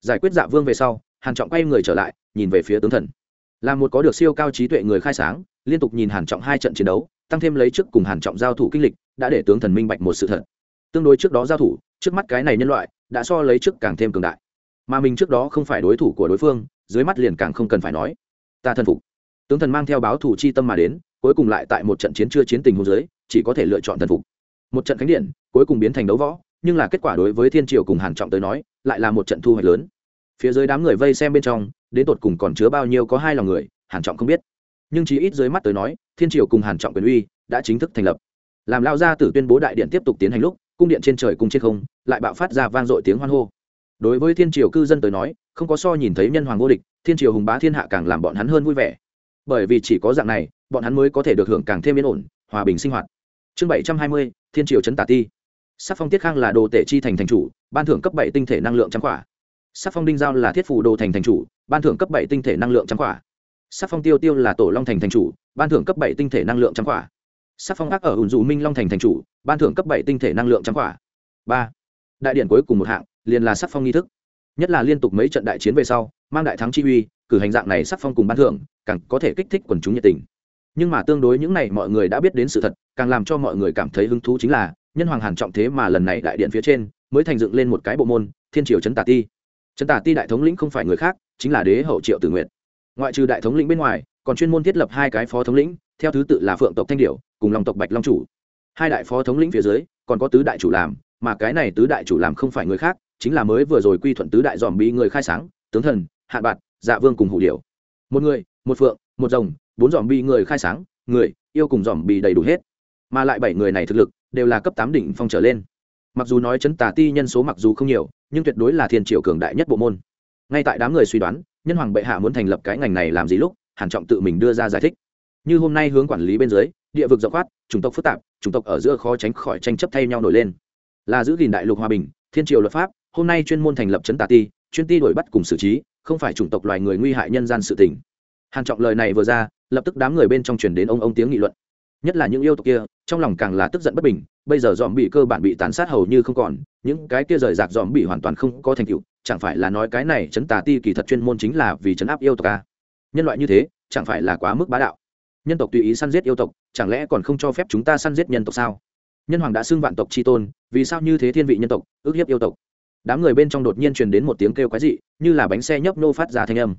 Speaker 1: Giải quyết dạ vương về sau, hàn trọng quay người trở lại, nhìn về phía tướng thần. Là một có được siêu cao trí tuệ người khai sáng, liên tục nhìn hàn trọng hai trận chiến đấu, tăng thêm lấy trước cùng hàn trọng giao thủ kinh lịch, đã để tướng thần minh bạch một sự thật. Tương đối trước đó giao thủ, trước mắt cái này nhân loại, đã so lấy trước càng thêm cường đại. Mà mình trước đó không phải đối thủ của đối phương, dưới mắt liền càng không cần phải nói. Ta thần phục. Tướng thần mang theo báo thủ chi tâm mà đến, cuối cùng lại tại một trận chiến chưa chiến tình hôn giới chỉ có thể lựa chọn thần phục. Một trận khánh điện, cuối cùng biến thành đấu võ, nhưng là kết quả đối với thiên triều cùng hàn trọng tới nói, lại là một trận thu hoạch lớn. Phía dưới đám người vây xem bên trong, đến tột cùng còn chứa bao nhiêu có hai lòng người, hàn trọng không biết. Nhưng chỉ ít dưới mắt tới nói, thiên triều cùng hàn trọng quyền uy đã chính thức thành lập. Làm lao ra tử tuyên bố đại điện tiếp tục tiến hành lúc, cung điện trên trời cung trên không, lại bạo phát ra vang dội tiếng hoan hô. Đối với thiên triều cư dân tới nói, không có so nhìn thấy nhân hoàng vô địch, thiên triều hùng bá thiên hạ càng làm bọn hắn hơn vui vẻ. Bởi vì chỉ có dạng này, bọn hắn mới có thể được hưởng càng thêm yên ổn, hòa bình sinh hoạt chương bảy trăm hai mươi, thiên triều trấn tả ti. Sắc phong tiết khang là đồ tể chi thành thành chủ, ban thưởng cấp bảy tinh thể năng lượng trăm quả. Sắc phong đinh giao là thiết phủ đồ thành thành chủ, ban thưởng cấp bảy tinh thể năng lượng trăm quả. Sắc phong tiêu tiêu là tổ long thành thành chủ, ban thưởng cấp bảy tinh thể năng lượng trăm quả. Sắc phong ác ở ủn dù minh long thành thành chủ, ban thưởng cấp bảy tinh thể năng lượng trăm quả. Ba. Đại điện cuối cùng một hạng, liền là sắc phong nghi thức. Nhất là liên tục mấy trận đại chiến về sau, mang đại thắng chi uy, cử hành dạng này sắc phong cùng ban thưởng, càng có thể kích thích quần chúng nhiệt tình nhưng mà tương đối những này mọi người đã biết đến sự thật, càng làm cho mọi người cảm thấy hứng thú chính là, nhân hoàng hàn trọng thế mà lần này đại điện phía trên, mới thành dựng lên một cái bộ môn, thiên triều trấn tả ti. Trấn tả ti đại thống lĩnh không phải người khác, chính là đế hậu triệu tử nguyện ngoại trừ đại thống lĩnh bên ngoài, còn chuyên môn thiết lập hai cái phó thống lĩnh, theo thứ tự là phượng tộc thanh điểu, cùng long tộc bạch long chủ. Hai đại phó thống lĩnh phía dưới, còn có tứ đại chủ làm, mà cái này tứ đại chủ làm không phải người khác, chính là mới vừa rồi quy thuận tứ đại dòm bị người khai sáng, tướng thần, hạ bạt dạ vương cùng hủ điểu. Một người, một phượng một rồng bốn dòm bị người khai sáng, người, yêu cùng dòm bị đầy đủ hết. Mà lại bảy người này thực lực đều là cấp tám đỉnh phong trở lên. Mặc dù nói chấn tà ti nhân số mặc dù không nhiều, nhưng tuyệt đối là thiên triều cường đại nhất bộ môn. Ngay tại đám người suy đoán, nhân hoàng bệ hạ muốn thành lập cái ngành này làm gì lúc, hàn trọng tự mình đưa ra giải thích. Như hôm nay hướng quản lý bên dưới, địa vực rộng khoát, chủng tộc phức tạp, chủng tộc ở giữa khó tránh khỏi tranh chấp thay nhau nổi lên. Là giữ gìn đại lục hòa bình, thiên triều luật pháp, hôm nay chuyên môn thành lập chấn tà ti, chuyên ti đổi bắt cùng xử trí, không phải chủng tộc loài người nguy hại nhân gian sự tình hàn trọng lời này vừa ra, lập tức đám người bên trong truyền đến ông ông tiếng nghị luận. Nhất là những yêu tộc kia, trong lòng càng là tức giận bất bình, bây giờ dòm bị cơ bản bị tàn sát hầu như không còn, những cái kia rời rạc dòm bị hoàn toàn không có thành tựu, chẳng phải là nói cái này chấn tà ti kỳ thật chuyên môn chính là vì chấn áp yêu tộc à? nhân loại như thế, chẳng phải là quá mức bá đạo. Nhân tộc tùy ý săn giết yêu tộc, chẳng lẽ còn không cho phép chúng ta săn giết nhân tộc sao? Nhân hoàng đã xưng vạn tộc c h i tôn, vì sao như thế thiên vị nhân tộc ước hiếp yêu tộc? Đám người bên trong đột nhiên truyền đến một tiếng kêu quái dị, như là bánh xe nhấp nô phát ra thanh âm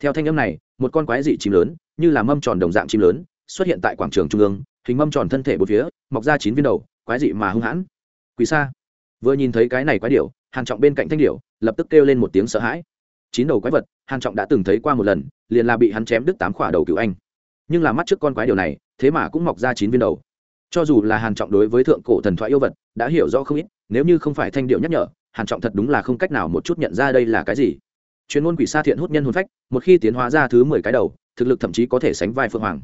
Speaker 1: theo thanh âm này, một con quái dị chim lớn, như là mâm tròn đồng dạng chim lớn, xuất hiện tại quảng trường trung ương, hình mâm tròn thân thể bốn phía, mọc ra chín viên đầu, quái dị mà hung hãn. Quỳ xa vừa nhìn thấy cái này quái điệu hàn trọng bên cạnh thanh điệu lập tức kêu lên một tiếng sợ hãi. Chín đầu quái vật, hàn trọng đã từng thấy qua một lần, liền là bị hắn chém đứt tám khỏa đầu cựu anh. Nhưng là mắt trước con quái điều này, thế mà cũng mọc ra chín viên đầu. Cho dù là hàn trọng đối với thượng cổ thần thoại yêu vật, đã hiểu rõ không ít, nếu như không phải thanh điệu nhắc nhở, hàn trọng thật đúng là không cách nào một chút nhận ra đây là cái gì chuyên môn quỷ sa thiện hút nhân hồn phách, một khi tiến hóa ra thứ mười cái đầu, thực lực thậm chí có thể sánh vai phượng hoàng.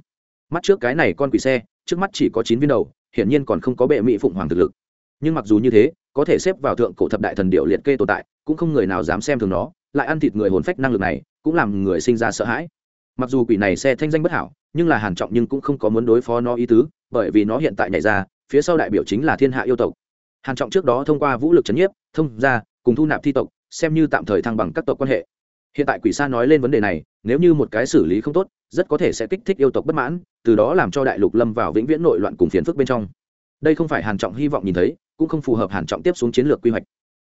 Speaker 1: Mắt trước cái này con quỷ xe, trước mắt chỉ có chín viên đầu, hiển nhiên còn không có bệ mỹ phụng hoàng thực lực. Nhưng mặc dù như thế, có thể xếp vào thượng cổ thập đại thần điệu liệt kê tồn tại, cũng không người nào dám xem thường nó, lại ăn thịt người hồn phách năng lực này, cũng làm người sinh ra sợ hãi. Mặc dù quỷ này xe thanh danh bất hảo, nhưng là hàn trọng nhưng cũng không có muốn đối phó nó ý tứ, bởi vì nó hiện tại nhảy ra, phía sau đại biểu chính là thiên hạ yêu tộc. Hàn trọng trước đó thông qua vũ lực chấn nhiếp, thông ra cùng thu nạp thi tộc xem như tạm thời thăng bằng các tộc quan hệ. Hiện tại quỷ sa nói lên vấn đề này, nếu như một cái xử lý không tốt, rất có thể sẽ kích thích yêu tộc bất mãn, từ đó làm cho đại lục lâm vào vĩnh viễn nội loạn cùng phiền phức bên trong. Đây không phải hàn trọng hy vọng nhìn thấy, cũng không phù hợp hàn trọng tiếp xuống chiến lược quy hoạch.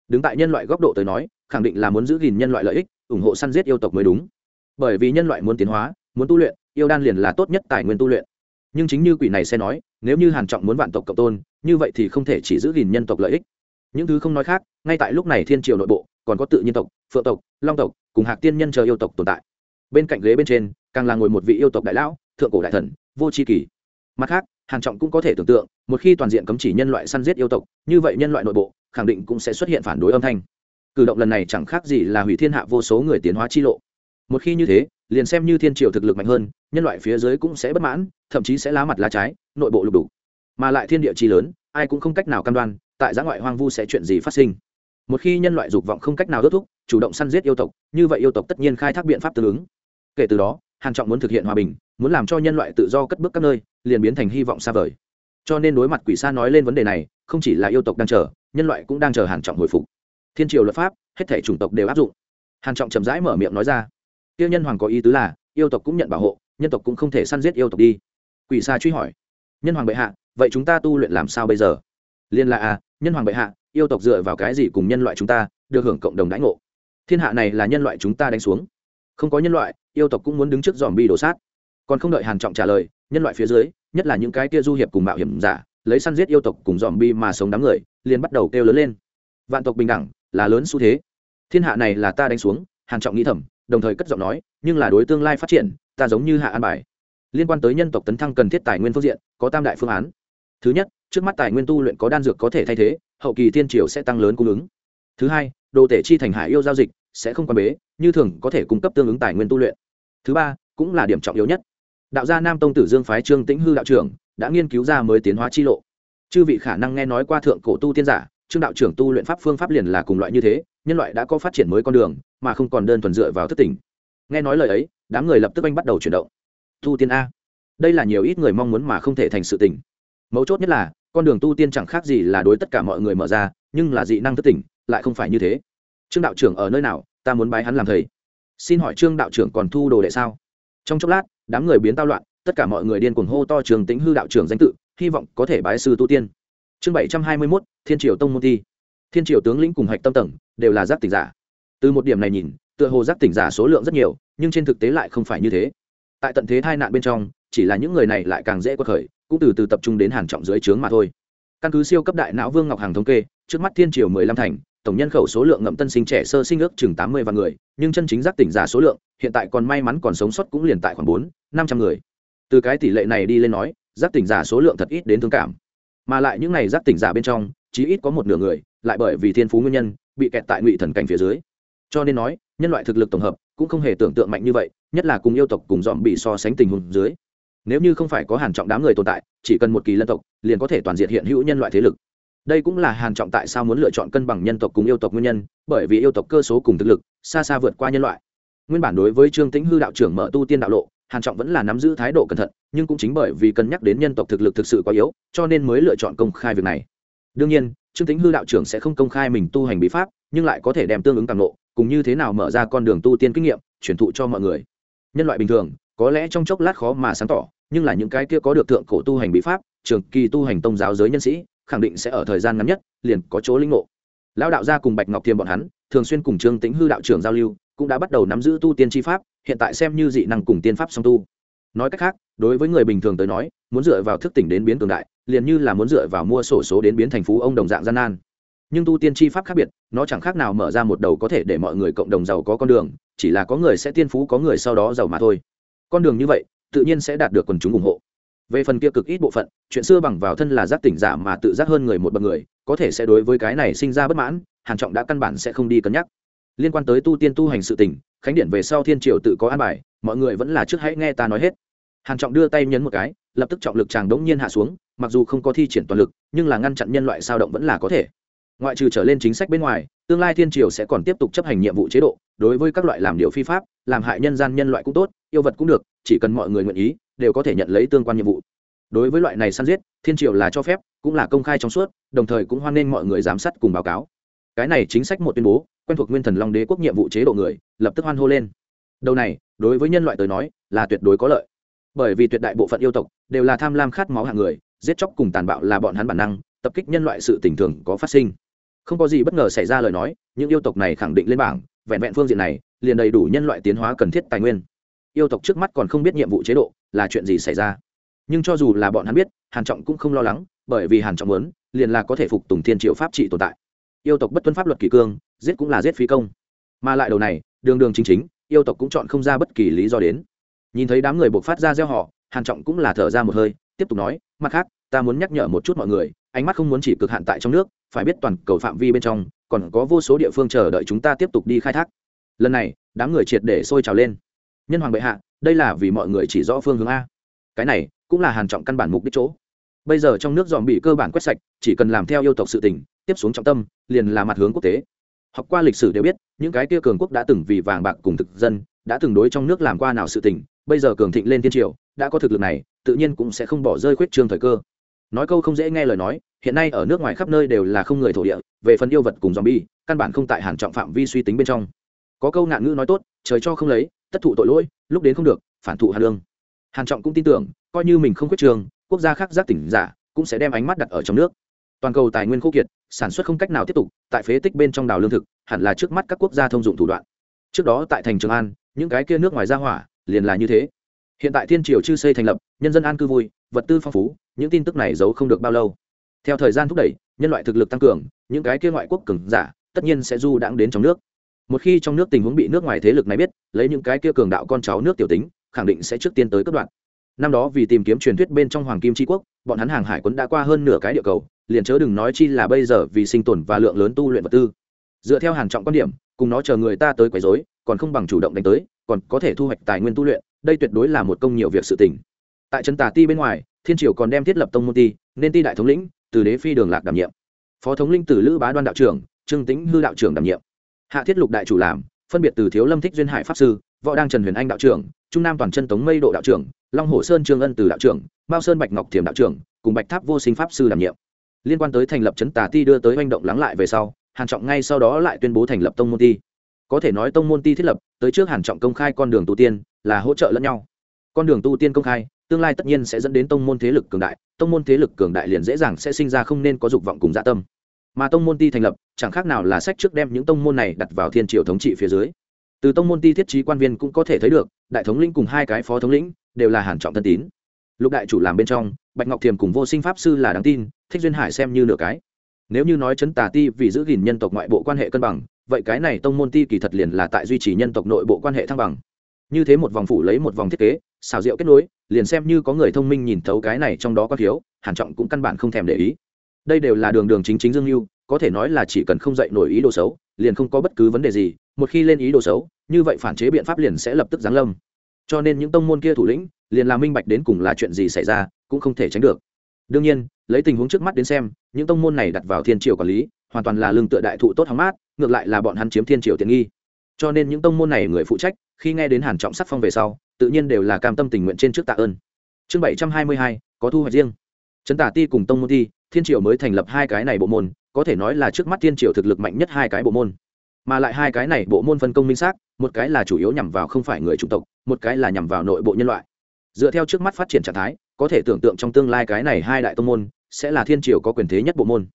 Speaker 1: Đứng tại nhân loại góc độ tới nói, khẳng định là muốn giữ gìn nhân loại lợi ích, ủng hộ săn giết yêu tộc mới đúng. Bởi vì nhân loại muốn tiến hóa, muốn tu luyện, yêu đan liền là tốt nhất tài nguyên tu luyện. Nhưng chính như quỷ này sẽ nói, nếu như hàn trọng muốn vạn tộc cộng tôn, như vậy thì không thể chỉ giữ gìn nhân tộc lợi ích. Những thứ không nói khác, ngay tại lúc này thiên triều nội bộ còn có tự nhiên tộc, phượng tộc, long tộc, cùng hạc tiên nhân chờ yêu tộc tồn tại. Bên cạnh ghế bên trên, càng là ngồi một vị yêu tộc đại lão, thượng cổ đại thần, vô tri kỳ. Mặt khác, hàn trọng cũng có thể tưởng tượng, một khi toàn diện cấm chỉ nhân loại săn giết yêu tộc, như vậy nhân loại nội bộ, khẳng định cũng sẽ xuất hiện phản đối âm thanh. Cử động lần này chẳng khác gì là hủy thiên hạ vô số người tiến hóa chi lộ. Một khi như thế, liền xem như thiên triều thực lực mạnh hơn, nhân loại phía dưới cũng sẽ bất mãn, thậm chí sẽ lá mặt lá trái, nội bộ lục đủ mà lại thiên địa chi lớn, ai cũng không cách nào cam đoan, tại giã ngoại hoang vu sẽ chuyện gì phát sinh một khi nhân loại dục vọng không cách nào đốt thúc, chủ động săn giết yêu tộc, như vậy yêu tộc tất nhiên khai thác biện pháp tương ứng. Kể từ đó, hàn trọng muốn thực hiện hòa bình, muốn làm cho nhân loại tự do cất bước các nơi, liền biến thành hy vọng xa vời. Cho nên đối mặt quỷ sa nói lên vấn đề này, không chỉ là yêu tộc đang chờ, nhân loại cũng đang chờ hàn trọng hồi phục. Thiên triều luật pháp, hết thể chủng tộc đều áp dụng. Hàn trọng chậm rãi mở miệng nói ra. Tiêu nhân hoàng có ý tứ là, yêu tộc cũng nhận bảo hộ, nhân tộc cũng không thể săn giết yêu tộc đi. Quỷ sa truy hỏi. Nhân hoàng bệ hạ, vậy chúng ta tu luyện làm sao bây giờ? Liên là à nhân hoàng bệ hạ yêu tộc dựa vào cái gì cùng nhân loại chúng ta, được hưởng cộng đồng đãi ngộ? Thiên hạ này là nhân loại chúng ta đánh xuống. Không có nhân loại, yêu tộc cũng muốn đứng trước dòm bi đổ sát. Còn không đợi hàn trọng trả lời, nhân loại phía dưới, nhất là những cái kia du hiệp cùng mạo hiểm giả, lấy săn giết yêu tộc cùng dòm bi mà sống đám người, liền bắt đầu kêu lớn lên. Vạn tộc bình đẳng là lớn xu thế. Thiên hạ này là ta đánh xuống, hàn trọng nghĩ thầm, đồng thời cất giọng nói, nhưng là đối tương lai phát triển, ta giống như hạ an bài. Liên quan tới nhân tộc tấn thăng cần thiết tài nguyên phương diện, có tam đại phương án. Thứ nhất trước mắt tài nguyên tu luyện có đan dược có thể thay thế, hậu kỳ thiên triều sẽ tăng lớn cung ứng. Thứ hai, đồ tể chi thành hải yêu giao dịch sẽ không quan bế, như thường có thể cung cấp tương ứng tài nguyên tu luyện. Thứ ba, cũng là điểm trọng yếu nhất. Đạo gia nam tông tử dương phái trương tĩnh hư đạo trưởng đã nghiên cứu ra mới tiến hóa chi lộ. Chư vị khả năng nghe nói qua thượng cổ tu tiên giả, trương đạo trưởng tu luyện pháp phương pháp liền là cùng loại như thế, nhân loại đã có phát triển mới con đường, mà không còn đơn thuần dựa vào thất tình nghe nói lời ấy, đám người lập tức anh bắt đầu chuyển động. Tu tiên a. Đây là nhiều ít người mong muốn mà không thể thành sự tình mấu chốt nhất là, con đường tu tiên chẳng khác gì là đối tất cả mọi người mở ra, nhưng là dị năng thất tỉnh, lại không phải như thế. Trương đạo trưởng ở nơi nào, ta muốn bái hắn làm thầy. Xin hỏi trương đạo trưởng còn thu đồ đệ sao? Trong chốc lát, đám người biến tao loạn, tất cả mọi người điên cuồng hô to trường tính hư đạo trưởng danh tự, hy vọng có thể bái sư tu tiên. Chương bảy trăm hai mươi mốt, thiên triều tông môn thi. Thiên triều tướng lĩnh cùng hạch tâm tầng, đều là giác tỉnh giả. Từ một điểm này nhìn, tựa hồ giác tỉnh giả số lượng rất nhiều, nhưng trên thực tế lại không phải như thế. Tại tận thế tai nạn bên trong, chỉ là những người này lại càng dễ quật khởi cũng từ từ tập trung đến hàn trọng dưới trướng mà thôi. Căn cứ siêu cấp đại não vương ngọc hàng thống kê, trước mắt thiên triều mười lăm thành, tổng nhân khẩu số lượng ngậm tân sinh trẻ sơ sinh ước chừng tám mươi vạn người, nhưng chân chính giác tỉnh giả số lượng, hiện tại còn may mắn còn sống sót cũng liền tại khoảng bốn, năm trăm người. Từ cái tỷ lệ này đi lên nói, giác tỉnh giả số lượng thật ít đến thương cảm. Mà lại những này giác tỉnh giả bên trong, chí ít có một nửa người, lại bởi vì thiên phú nguyên nhân, bị kẹt tại ngụy thần cảnh phía dưới. Cho nên nói, nhân loại thực lực tổng hợp cũng không hề tưởng tượng mạnh như vậy, nhất là cùng yêu tộc cùng dòm bị so sánh tình huống dưới nếu như không phải có hàn trọng đám người tồn tại, chỉ cần một kỳ lân tộc, liền có thể toàn diện hiện hữu nhân loại thế lực. Đây cũng là hàn trọng tại sao muốn lựa chọn cân bằng nhân tộc cùng yêu tộc nguyên nhân, bởi vì yêu tộc cơ số cùng thực lực, xa xa vượt qua nhân loại. Nguyên bản đối với trương tĩnh hư đạo trưởng mở tu tiên đạo lộ, hàn trọng vẫn là nắm giữ thái độ cẩn thận, nhưng cũng chính bởi vì cân nhắc đến nhân tộc thực lực thực sự quá yếu, cho nên mới lựa chọn công khai việc này. Đương nhiên, trương tĩnh hư đạo trưởng sẽ không công khai mình tu hành bí pháp, nhưng lại có thể đem tương ứng càng lộ, cùng như thế nào mở ra con đường tu tiên kinh nghiệm, truyền thụ cho mọi người. Nhân loại bình thường, có lẽ trong chốc lát khó mà sáng tỏ nhưng là những cái kia có được thượng cổ tu hành bí pháp, trường kỳ tu hành tông giáo giới nhân sĩ, khẳng định sẽ ở thời gian ngắn nhất, liền có chỗ linh ngộ. Lão đạo gia cùng bạch ngọc thiềm bọn hắn, thường xuyên cùng trương tĩnh hư đạo trưởng giao lưu, cũng đã bắt đầu nắm giữ tu tiên tri pháp, hiện tại xem như dị năng cùng tiên pháp song tu. Nói cách khác, đối với người bình thường tới nói, muốn dựa vào thức tỉnh đến biến cường đại, liền như là muốn dựa vào mua sổ số đến biến thành phú ông đồng dạng gian nan. Nhưng tu tiên tri pháp khác biệt, nó chẳng khác nào mở ra một đầu có thể để mọi người cộng đồng giàu có con đường, chỉ là có người sẽ tiên phú, có người sau đó giàu mà thôi. Con đường như vậy tự nhiên sẽ đạt được quần chúng ủng hộ. Về phần kia cực ít bộ phận, chuyện xưa bằng vào thân là giác tỉnh giả mà tự giác hơn người một bậc người, có thể sẽ đối với cái này sinh ra bất mãn, hàn trọng đã căn bản sẽ không đi cân nhắc. Liên quan tới tu tiên tu hành sự tỉnh khánh điện về sau thiên triều tự có an bài, mọi người vẫn là trước hãy nghe ta nói hết. Hàn trọng đưa tay nhấn một cái, lập tức trọng lực chàng đống nhiên hạ xuống, mặc dù không có thi triển toàn lực, nhưng là ngăn chặn nhân loại sao động vẫn là có thể ngoại trừ trở lên chính sách bên ngoài, tương lai thiên triều sẽ còn tiếp tục chấp hành nhiệm vụ chế độ, đối với các loại làm điều phi pháp, làm hại nhân gian nhân loại cũng tốt, yêu vật cũng được, chỉ cần mọi người nguyện ý, đều có thể nhận lấy tương quan nhiệm vụ. Đối với loại này săn giết, thiên triều là cho phép, cũng là công khai trong suốt, đồng thời cũng hoan nghênh mọi người giám sát cùng báo cáo. Cái này chính sách một tuyên bố, quen thuộc nguyên thần long đế quốc nhiệm vụ chế độ người, lập tức hoan hô lên. Đầu này, đối với nhân loại tới nói, là tuyệt đối có lợi. Bởi vì tuyệt đại bộ phận yêu tộc, đều là tham lam khát máu hạng người, giết chóc cùng tàn bạo là bọn hắn bản năng, tập kích nhân loại sự tình thường có phát sinh không có gì bất ngờ xảy ra lời nói, những yêu tộc này khẳng định lên bảng, vẹn vẹn phương diện này, liền đầy đủ nhân loại tiến hóa cần thiết tài nguyên. Yêu tộc trước mắt còn không biết nhiệm vụ chế độ là chuyện gì xảy ra. Nhưng cho dù là bọn hắn biết, hàn trọng cũng không lo lắng, bởi vì hàn trọng muốn, liền là có thể phục tùng thiên triệu pháp trị tồn tại. Yêu tộc bất tuân pháp luật kỳ cương, giết cũng là giết phí công. Mà lại đầu này, đường đường chính chính, yêu tộc cũng chọn không ra bất kỳ lý do đến. Nhìn thấy đám người buộc phát ra gieo họ, hàn trọng cũng là thở ra một hơi, tiếp tục nói, mặt khác ta muốn nhắc nhở một chút mọi người, ánh mắt không muốn chỉ cực hạn tại trong nước, phải biết toàn cầu phạm vi bên trong, còn có vô số địa phương chờ đợi chúng ta tiếp tục đi khai thác. Lần này, đám người triệt để sôi trào lên. Nhân hoàng bệ hạ, đây là vì mọi người chỉ rõ phương hướng a. Cái này, cũng là hàn trọng căn bản mục đích chỗ. Bây giờ trong nước dòm bị cơ bản quét sạch, chỉ cần làm theo yêu tộc sự tình, tiếp xuống trọng tâm, liền là mặt hướng quốc tế. Học qua lịch sử đều biết, những cái kia cường quốc đã từng vì vàng bạc cùng thực dân, đã từng đối trong nước làm qua nào sự tình, bây giờ cường thịnh lên thiên triều, đã có thực lực này, tự nhiên cũng sẽ không bỏ rơi khuyết trương thời cơ nói câu không dễ nghe lời nói, hiện nay ở nước ngoài khắp nơi đều là không người thổ địa, về phần yêu vật cùng zombie, căn bản không tại hàn trọng phạm vi suy tính bên trong. Có câu nạn ngữ nói tốt, trời cho không lấy, tất thụ tội lỗi, lúc đến không được, phản thụ hàn lương. Hàn trọng cũng tin tưởng, coi như mình không quyết trường, quốc gia khác giác tỉnh giả, cũng sẽ đem ánh mắt đặt ở trong nước. Toàn cầu tài nguyên khô kiệt, sản xuất không cách nào tiếp tục, tại phế tích bên trong đào lương thực, hẳn là trước mắt các quốc gia thông dụng thủ đoạn. Trước đó tại thành trường an, những cái kia nước ngoài ra hỏa, liền là như thế. Hiện tại thiên triều chư xây thành lập, nhân dân an cư vui, vật tư phong phú những tin tức này giấu không được bao lâu. Theo thời gian thúc đẩy, nhân loại thực lực tăng cường, những cái kia ngoại quốc cường giả, tất nhiên sẽ du đãng đến trong nước. Một khi trong nước tình huống bị nước ngoài thế lực này biết, lấy những cái kia cường đạo con cháu nước tiểu tính, khẳng định sẽ trước tiên tới cấp đoạn. Năm đó vì tìm kiếm truyền thuyết bên trong hoàng kim tri quốc, bọn hắn hàng hải quấn đã qua hơn nửa cái địa cầu, liền chớ đừng nói chi là bây giờ vì sinh tồn và lượng lớn tu luyện vật tư. Dựa theo hàng trọng quan điểm, cùng nó chờ người ta tới quấy rối, còn không bằng chủ động đánh tới, còn có thể thu hoạch tài nguyên tu luyện, đây tuyệt đối là một công nhiều việc sự tình tại trấn tà ti bên ngoài, thiên triều còn đem thiết lập tông môn ti, nên ti đại thống lĩnh, từ đế phi đường lạc đảm nhiệm. Phó thống linh từ lữ bá đoan đạo trưởng, trương tĩnh hư đạo trưởng đảm nhiệm. Hạ thiết lục đại chủ làm, phân biệt từ thiếu lâm thích duyên hải pháp sư, võ đăng trần huyền anh đạo trưởng, trung nam toàn chân tống mây độ đạo trưởng, long hồ sơn trương ân từ đạo trưởng, mao sơn bạch ngọc thiềm đạo trưởng, cùng bạch tháp vô sinh pháp sư đảm nhiệm. Liên quan tới thành lập trấn tà ti đưa tới hành động lắng lại về sau, hàn trọng ngay sau đó lại tuyên bố thành lập tông môn ti. Có thể nói tông môn ti thiết lập, tới trước hàn trọng công khai con đường tu tiên, là hỗ trợ lẫn nhau. Con đường tu tiên công khai tương lai tất nhiên sẽ dẫn đến tông môn thế lực cường đại, tông môn thế lực cường đại liền dễ dàng sẽ sinh ra không nên có dục vọng cùng dạ tâm. Mà tông môn ti thành lập, chẳng khác nào là sách trước đem những tông môn này đặt vào thiên triều thống trị phía dưới. Từ tông môn ti thiết trí quan viên cũng có thể thấy được, đại thống lĩnh cùng hai cái phó thống lĩnh đều là hàn trọng thân tín. Lục đại chủ làm bên trong, bạch ngọc thiềm cùng vô sinh pháp sư là đáng tin, thích duyên hải xem như nửa cái. Nếu như nói chấn tà ti vì giữ gìn nhân tộc ngoại bộ quan hệ cân bằng, vậy cái này tông môn ti kỳ thật liền là tại duy trì nhân tộc nội bộ quan hệ thăng bằng. Như thế một vòng phủ lấy một vòng thiết kế, xào rượu kết nối liền xem như có người thông minh nhìn thấu cái này trong đó có thiếu, hàn trọng cũng căn bản không thèm để ý. Đây đều là đường đường chính chính dương lưu có thể nói là chỉ cần không dậy nổi ý đồ xấu, liền không có bất cứ vấn đề gì, một khi lên ý đồ xấu, như vậy phản chế biện pháp liền sẽ lập tức giáng lâm. Cho nên những tông môn kia thủ lĩnh, liền là minh bạch đến cùng là chuyện gì xảy ra, cũng không thể tránh được. Đương nhiên, lấy tình huống trước mắt đến xem, những tông môn này đặt vào thiên triều quản lý, hoàn toàn là lương tựa đại thụ tốt hóng mát, ngược lại là bọn hắn chiếm thiên triều tiện nghi. Cho nên những tông môn này người phụ trách, khi nghe đến hàn trọng sắc phong về sau tự nhiên đều là cam tâm tình nguyện trên trước tạ ơn. Chương bảy trăm hai mươi hai, có thu hoạch riêng. Trấn tả ti cùng tông môn ti, thiên triều mới thành lập hai cái này bộ môn, có thể nói là trước mắt thiên triều thực lực mạnh nhất hai cái bộ môn. Mà lại hai cái này bộ môn phân công minh xác, một cái là chủ yếu nhằm vào không phải người chủng tộc, một cái là nhằm vào nội bộ nhân loại. Dựa theo trước mắt phát triển trạng thái, có thể tưởng tượng trong tương lai cái này hai đại tông môn sẽ là thiên triều có quyền thế nhất bộ môn.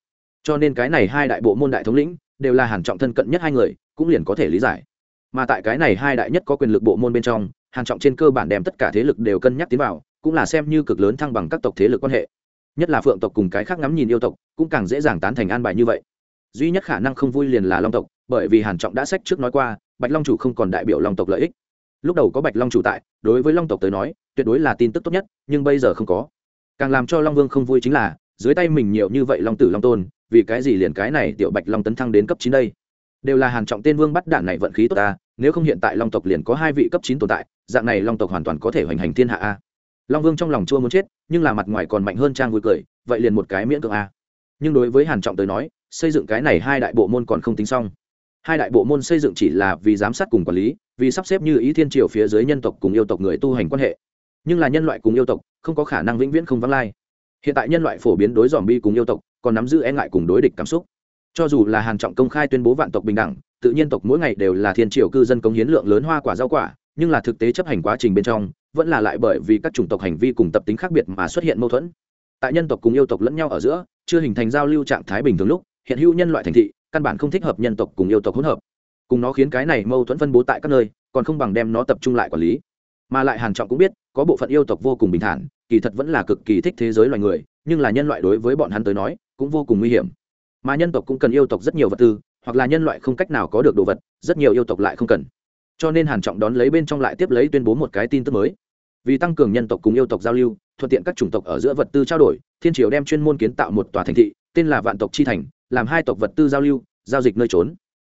Speaker 1: Cho nên cái này hai đại bộ môn đại thống lĩnh đều là hàn trọng thân cận nhất hai người, cũng liền có thể lý giải. Mà tại cái này hai đại nhất có quyền lực bộ môn bên trong hàn trọng trên cơ bản đem tất cả thế lực đều cân nhắc tiến vào, cũng là xem như cực lớn thăng bằng các tộc thế lực quan hệ. Nhất là phượng tộc cùng cái khác ngắm nhìn yêu tộc, cũng càng dễ dàng tán thành an bài như vậy. Duy nhất khả năng không vui liền là long tộc, bởi vì hàn trọng đã sách trước nói qua, bạch long chủ không còn đại biểu long tộc lợi ích. Lúc đầu có bạch long chủ tại, đối với long tộc tới nói, tuyệt đối là tin tức tốt nhất, nhưng bây giờ không có. Càng làm cho long vương không vui chính là, dưới tay mình nhiều như vậy long tử long tôn, vì cái gì liền cái này tiểu bạch long tấn thăng đến cấp chín đây? Đều là hàn trọng tên vương bắt đạn này vận khí tốt ta nếu không hiện tại long tộc liền có hai vị cấp chín tồn tại, dạng này long tộc hoàn toàn có thể hoành hành thiên hạ a. Long vương trong lòng chua muốn chết, nhưng là mặt ngoài còn mạnh hơn trang vui cười, vậy liền một cái miễn cưỡng a. Nhưng đối với hàn trọng tới nói, xây dựng cái này hai đại bộ môn còn không tính xong. Hai đại bộ môn xây dựng chỉ là vì giám sát cùng quản lý, vì sắp xếp như ý thiên triều phía dưới nhân tộc cùng yêu tộc người tu hành quan hệ. Nhưng là nhân loại cùng yêu tộc, không có khả năng vĩnh viễn không vắng lai. Hiện tại nhân loại phổ biến đối dòm bi cùng yêu tộc, còn nắm giữ e ngại cùng đối địch cảm xúc. Cho dù là hàn trọng công khai tuyên bố vạn tộc bình đẳng tự nhiên tộc mỗi ngày đều là thiên triều cư dân cống hiến lượng lớn hoa quả rau quả, nhưng là thực tế chấp hành quá trình bên trong, vẫn là lại bởi vì các chủng tộc hành vi cùng tập tính khác biệt mà xuất hiện mâu thuẫn. Tại nhân tộc cùng yêu tộc lẫn nhau ở giữa, chưa hình thành giao lưu trạng thái bình thường lúc, hiện hữu nhân loại thành thị, căn bản không thích hợp nhân tộc cùng yêu tộc hỗn hợp. Cùng nó khiến cái này mâu thuẫn phân bố tại các nơi, còn không bằng đem nó tập trung lại quản lý. Mà lại hàn trọng cũng biết, có bộ phận yêu tộc vô cùng bình thản, kỳ thật vẫn là cực kỳ thích thế giới loài người, nhưng là nhân loại đối với bọn hắn tới nói, cũng vô cùng nguy hiểm. Mà nhân tộc cũng cần yêu tộc rất nhiều vật tư hoặc là nhân loại không cách nào có được đồ vật, rất nhiều yêu tộc lại không cần. Cho nên hàn trọng đón lấy bên trong lại tiếp lấy tuyên bố một cái tin tức mới. Vì tăng cường nhân tộc cùng yêu tộc giao lưu, thuận tiện các chủng tộc ở giữa vật tư trao đổi, thiên triều đem chuyên môn kiến tạo một tòa thành thị, tên là vạn tộc chi thành, làm hai tộc vật tư giao lưu, giao dịch nơi trốn.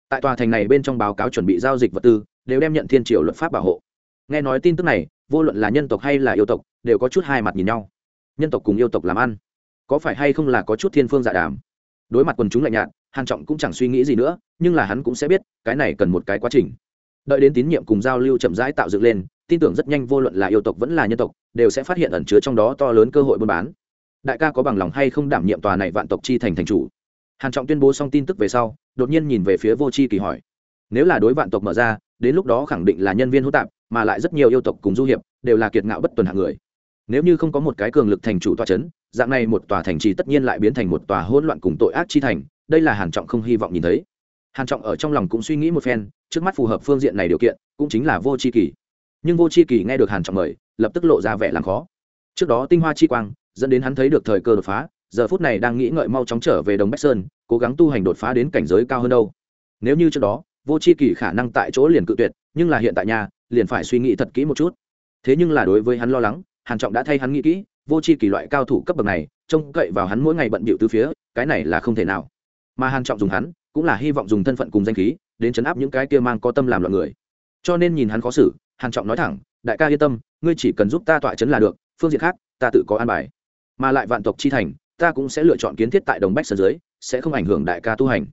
Speaker 1: Tại tòa thành này bên trong báo cáo chuẩn bị giao dịch vật tư, đều đem nhận thiên triều luật pháp bảo hộ. Nghe nói tin tức này, vô luận là nhân tộc hay là yêu tộc, đều có chút hai mặt nhìn nhau. Nhân tộc cùng yêu tộc làm ăn, có phải hay không là có chút thiên phương dạ đàm? Đối mặt quần chúng lạnh nhạt hàn trọng cũng chẳng suy nghĩ gì nữa, nhưng là hắn cũng sẽ biết, cái này cần một cái quá trình. Đợi đến tín nhiệm cùng giao lưu chậm rãi tạo dựng lên, tin tưởng rất nhanh vô luận là yêu tộc vẫn là nhân tộc, đều sẽ phát hiện ẩn chứa trong đó to lớn cơ hội buôn bán. Đại ca có bằng lòng hay không đảm nhiệm tòa này vạn tộc chi thành thành chủ? Hàn trọng tuyên bố xong tin tức về sau, đột nhiên nhìn về phía vô chi kỳ hỏi. Nếu là đối vạn tộc mở ra, đến lúc đó khẳng định là nhân viên hỗn tạp, mà lại rất nhiều yêu tộc cùng du hiệp, đều là kiệt ngạo bất tuần hạng người. Nếu như không có một cái cường lực thành chủ tòa chấn, dạng này một tòa thành trì tất nhiên lại biến thành một tòa hỗn loạn cùng tội ác chi thành đây là hàn trọng không hy vọng nhìn thấy hàn trọng ở trong lòng cũng suy nghĩ một phen trước mắt phù hợp phương diện này điều kiện cũng chính là vô chi kỳ nhưng vô chi kỳ nghe được hàn trọng mời lập tức lộ ra vẻ làm khó trước đó tinh hoa chi quang dẫn đến hắn thấy được thời cơ đột phá giờ phút này đang nghĩ ngợi mau chóng trở về đồng bách sơn cố gắng tu hành đột phá đến cảnh giới cao hơn đâu nếu như trước đó vô chi kỳ khả năng tại chỗ liền cự tuyệt nhưng là hiện tại nhà liền phải suy nghĩ thật kỹ một chút thế nhưng là đối với hắn lo lắng hàn trọng đã thay hắn nghĩ kỹ vô chi kỳ loại cao thủ cấp bậc này trông cậy vào hắn mỗi ngày bận bịu từ phía cái này là không thể nào mà hàn trọng dùng hắn cũng là hy vọng dùng thân phận cùng danh khí đến chấn áp những cái kia mang có tâm làm loạn người. Cho nên nhìn hắn khó xử, hàn trọng nói thẳng, đại ca yên tâm, ngươi chỉ cần giúp ta tọa chấn là được, phương diện khác, ta tự có an bài. Mà lại vạn tộc chi thành, ta cũng sẽ lựa chọn kiến thiết tại đồng bách sơn dưới, sẽ không ảnh hưởng đại ca tu hành.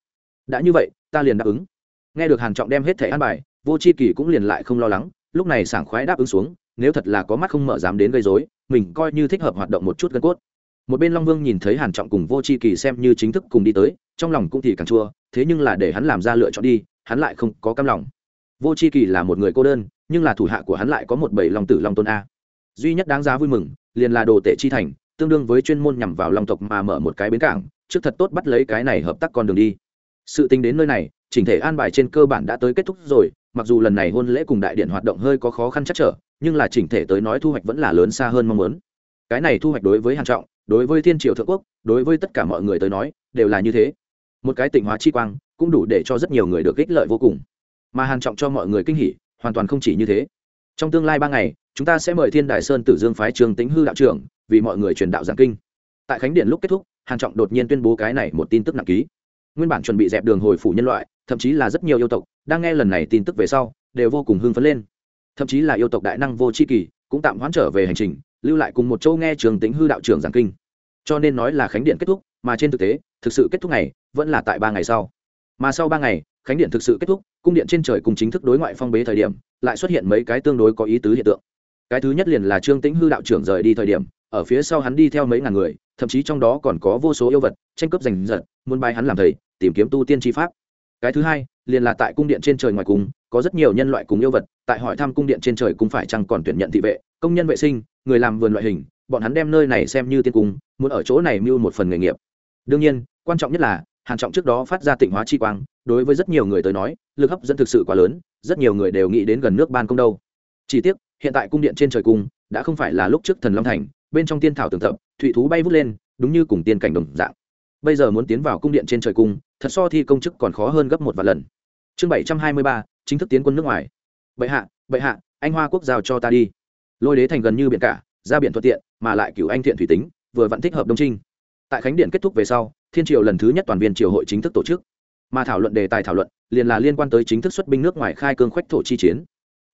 Speaker 1: Đã như vậy, ta liền đáp ứng. Nghe được hàn trọng đem hết thẻ an bài, vô chi kỳ cũng liền lại không lo lắng, lúc này sảng khoái đáp ứng xuống, nếu thật là có mắt không mở dám đến gây rối, mình coi như thích hợp hoạt động một chút gân cốt một bên long vương nhìn thấy hàn trọng cùng vô chi kỳ xem như chính thức cùng đi tới, trong lòng cũng thì càng chua, thế nhưng là để hắn làm ra lựa chọn đi, hắn lại không có cam lòng. Vô chi kỳ là một người cô đơn, nhưng là thủ hạ của hắn lại có một bảy long tử long tôn a. Duy nhất đáng giá vui mừng, liền là đồ tể chi thành, tương đương với chuyên môn nhằm vào long tộc mà mở một cái bến cảng, trước thật tốt bắt lấy cái này hợp tác con đường đi. Sự tính đến nơi này, chỉnh thể an bài trên cơ bản đã tới kết thúc rồi, mặc dù lần này hôn lễ cùng đại điện hoạt động hơi có khó khăn chắc trở, nhưng là chỉnh thể tới nói thu hoạch vẫn là lớn xa hơn mong muốn. Cái này thu hoạch đối với hàn trọng đối với thiên triều thượng quốc, đối với tất cả mọi người tới nói, đều là như thế. Một cái tỉnh hóa chi quang, cũng đủ để cho rất nhiều người được ích lợi vô cùng. Mà hàn trọng cho mọi người kinh hỉ, hoàn toàn không chỉ như thế. Trong tương lai ba ngày, chúng ta sẽ mời thiên đài sơn tử dương phái trường tính hư đạo trưởng, vì mọi người truyền đạo giảng kinh. Tại khánh điện lúc kết thúc, hàn trọng đột nhiên tuyên bố cái này một tin tức nặng ký. Nguyên bản chuẩn bị dẹp đường hồi phủ nhân loại, thậm chí là rất nhiều yêu tộc, đang nghe lần này tin tức về sau, đều vô cùng hưng phấn lên. Thậm chí là yêu tộc đại năng vô c h i kỳ, cũng tạm hoãn trở về hành trình lưu lại cùng một châu nghe trường tính hư đạo trưởng giảng kinh. Cho nên nói là khánh điện kết thúc, mà trên thực tế, thực sự kết thúc này vẫn là tại ba ngày sau. Mà sau ba ngày, khánh điện thực sự kết thúc, cung điện trên trời cùng chính thức đối ngoại phong bế thời điểm, lại xuất hiện mấy cái tương đối có ý tứ hiện tượng. Cái thứ nhất liền là trương tĩnh hư đạo trưởng rời đi thời điểm, ở phía sau hắn đi theo mấy ngàn người, thậm chí trong đó còn có vô số yêu vật, tranh cướp giành giật, muốn bài hắn làm thầy, tìm kiếm tu tiên tri pháp. Cái thứ hai, liền là tại cung điện trên trời ngoài cùng, có rất nhiều nhân loại cùng yêu vật, tại hỏi thăm cung điện trên trời cũng phải chăng còn tuyển nhận thị vệ công nhân vệ sinh, người làm vườn loại hình, bọn hắn đem nơi này xem như tiên cung, muốn ở chỗ này mưu một phần nghề nghiệp. Đương nhiên, quan trọng nhất là, hàn trọng trước đó phát ra tịnh hóa chi quang, đối với rất nhiều người tới nói, lực hấp dẫn thực sự quá lớn, rất nhiều người đều nghĩ đến gần nước ban công đâu. Chỉ tiếc, hiện tại cung điện trên trời cung, đã không phải là lúc trước thần long thành, bên trong tiên thảo tường thập thụy thú bay vút lên, đúng như cùng tiên cảnh đồng dạng. Bây giờ muốn tiến vào cung điện trên trời cung, thật so thi công chức còn khó hơn gấp một vài lần. Chương bảy trăm hai mươi ba, chính thức tiến quân nước ngoài. Bệ hạ bệ hạ, anh hoa quốc giao cho ta đi lôi đế thành gần như biển cả, ra biển thuận tiện, mà lại cựu anh thiện thủy tính, vừa vẫn thích hợp đông trinh. Tại khánh điện kết thúc về sau, thiên triều lần thứ nhất toàn viên triều hội chính thức tổ chức. Mà thảo luận đề tài thảo luận, liền là liên quan tới chính thức xuất binh nước ngoài khai cương khoách thổ chi chiến.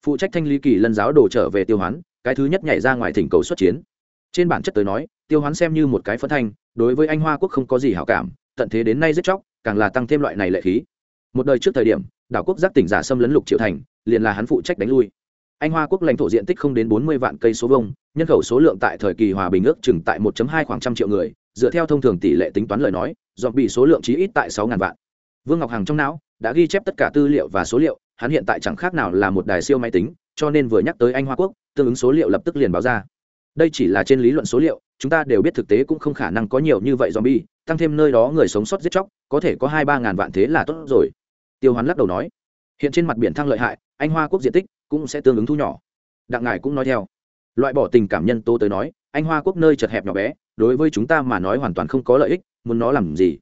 Speaker 1: Phụ trách thanh lý kỳ lân giáo đồ trở về tiêu hoán, cái thứ nhất nhảy ra ngoài thỉnh cầu xuất chiến. Trên bản chất tới nói, tiêu hoán xem như một cái phân thanh, đối với anh hoa quốc không có gì hảo cảm, tận thế đến nay giết chóc, càng là tăng thêm loại này lệ khí. Một đời trước thời điểm, đảo quốc giác tỉnh giả xâm lấn lục triệu thành, liền là hắn phụ trách đánh lui anh hoa quốc lãnh thổ diện tích không đến bốn mươi vạn cây số vông nhân khẩu số lượng tại thời kỳ hòa bình ước chừng tại 1 hai khoảng trăm triệu người, dựa theo thông thường tỷ lệ tính toán lời nói, dọn bị số lượng chí ít tại sáu ngàn vạn. Vương ngọc hằng trong não đã ghi chép tất cả tư liệu và số liệu, hắn hiện tại chẳng khác nào là một đài siêu máy tính, cho nên vừa nhắc tới anh hoa quốc, tương ứng số liệu lập tức liền báo ra. Đây chỉ là trên lý luận số liệu, chúng ta đều biết thực tế cũng không khả năng có nhiều như vậy zombie, tăng thêm nơi đó người sống sót giết chóc, có thể có hai ba ngàn vạn thế là tốt rồi. Tiêu hoán lắc đầu nói, hiện trên mặt biển thăng lợi hại, anh hoa quốc diện tích cũng sẽ tương ứng thu nhỏ. Đặng ngài cũng nói theo. Loại bỏ tình cảm nhân tố tới nói, anh hoa quốc nơi chật hẹp nhỏ bé, đối với chúng ta mà nói hoàn toàn không có lợi ích, muốn nó làm gì?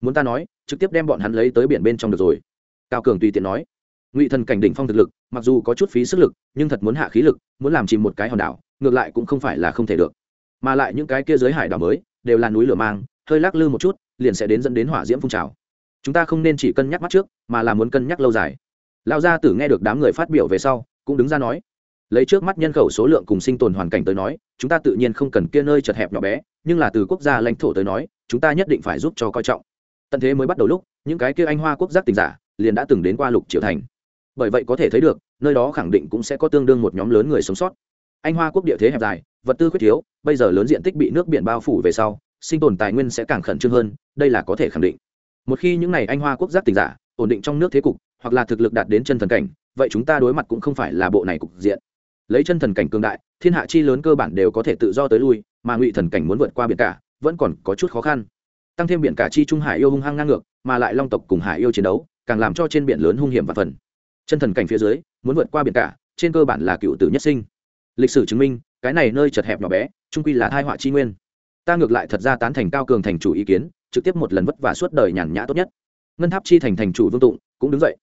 Speaker 1: Muốn ta nói, trực tiếp đem bọn hắn lấy tới biển bên trong được rồi. Cao cường tùy tiện nói. Ngụy thần cảnh đỉnh phong thực lực, mặc dù có chút phí sức lực, nhưng thật muốn hạ khí lực, muốn làm chìm một cái hòn đảo, ngược lại cũng không phải là không thể được. Mà lại những cái kia dưới hải đảo mới, đều là núi lửa mang, hơi lắc lư một chút, liền sẽ đến dẫn đến hỏa diễm phun trào. Chúng ta không nên chỉ cân nhắc mắt trước, mà là muốn cân nhắc lâu dài. Lao gia tử nghe được đám người phát biểu về sau cũng đứng ra nói. Lấy trước mắt nhân khẩu số lượng cùng sinh tồn hoàn cảnh tới nói, chúng ta tự nhiên không cần kia nơi chật hẹp nhỏ bé, nhưng là từ quốc gia lãnh thổ tới nói, chúng ta nhất định phải giúp cho coi trọng. Tận thế mới bắt đầu lúc, những cái kia anh hoa quốc giác tình giả liền đã từng đến qua lục triều thành. Bởi vậy có thể thấy được, nơi đó khẳng định cũng sẽ có tương đương một nhóm lớn người sống sót. Anh hoa quốc địa thế hẹp dài, vật tư khuyết thiếu, bây giờ lớn diện tích bị nước biển bao phủ về sau, sinh tồn tài nguyên sẽ càng khẩn trương hơn, đây là có thể khẳng định. Một khi những n à y anh hoa quốc giác tình giả ổn định trong nước thế cục, hoặc là thực lực đạt đến chân thần cảnh vậy chúng ta đối mặt cũng không phải là bộ này cục diện. Lấy chân thần cảnh cường đại, thiên hạ chi lớn cơ bản đều có thể tự do tới lui, mà ngụy thần cảnh muốn vượt qua biển cả, vẫn còn có chút khó khăn. Tăng thêm biển cả chi trung hải yêu hung hăng ngang ngược, mà lại long tộc cùng hải yêu chiến đấu, càng làm cho trên biển lớn hung hiểm và phần. Chân thần cảnh phía dưới, muốn vượt qua biển cả, trên cơ bản là cựu tử nhất sinh. Lịch sử chứng minh, cái này nơi chật hẹp nhỏ bé, trung quy là thai họa chi nguyên. Ta ngược lại thật ra tán thành cao cường thành chủ ý kiến, trực tiếp một lần vất vả suốt đời nhàn nhã tốt nhất. Ngân tháp chi thành thành chủ vương tụng, cũng đứng dậy.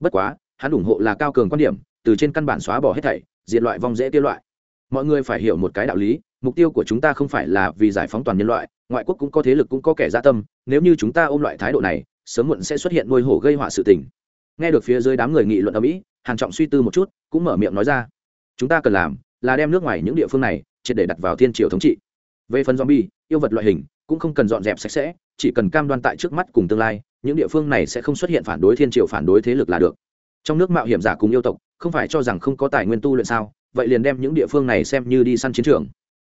Speaker 1: Bất quá hắn ủng hộ là cao cường quan điểm, từ trên căn bản xóa bỏ hết thảy, diệt loại vong dễ tiêu loại. Mọi người phải hiểu một cái đạo lý, mục tiêu của chúng ta không phải là vì giải phóng toàn nhân loại, ngoại quốc cũng có thế lực cũng có kẻ gia tâm, nếu như chúng ta ôm loại thái độ này, sớm muộn sẽ xuất hiện nuôi hổ gây họa sự tình. Nghe được phía dưới đám người nghị luận ở mỹ, hàn trọng suy tư một chút, cũng mở miệng nói ra, chúng ta cần làm là đem nước ngoài những địa phương này triệt để đặt vào thiên triều thống trị. Về phần zombie, yêu vật loại hình cũng không cần dọn dẹp sạch sẽ, chỉ cần cam đoan tại trước mắt cùng tương lai, những địa phương này sẽ không xuất hiện phản đối thiên triều phản đối thế lực là được trong nước mạo hiểm giả cùng yêu tộc, không phải cho rằng không có tài nguyên tu luyện sao? Vậy liền đem những địa phương này xem như đi săn chiến trường.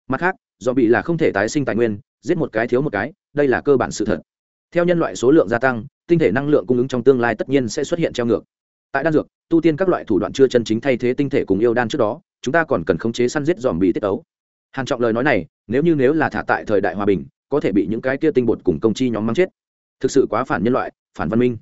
Speaker 1: Mặt khác do bị là không thể tái sinh tài nguyên, giết một cái thiếu một cái, đây là cơ bản sự thật. Theo nhân loại số lượng gia tăng, tinh thể năng lượng cung ứng trong tương lai tất nhiên sẽ xuất hiện treo ngược. Tại đan dược, tu tiên các loại thủ đoạn chưa chân chính thay thế tinh thể cùng yêu đan trước đó, chúng ta còn cần khống chế săn giết dòm bị tiết ấu hàn trọng lời nói này, nếu như nếu là thả tại thời đại hòa bình, có thể bị những cái kia tinh bột cùng công chi nhóm mang chết. Thực sự quá phản nhân loại, phản văn minh.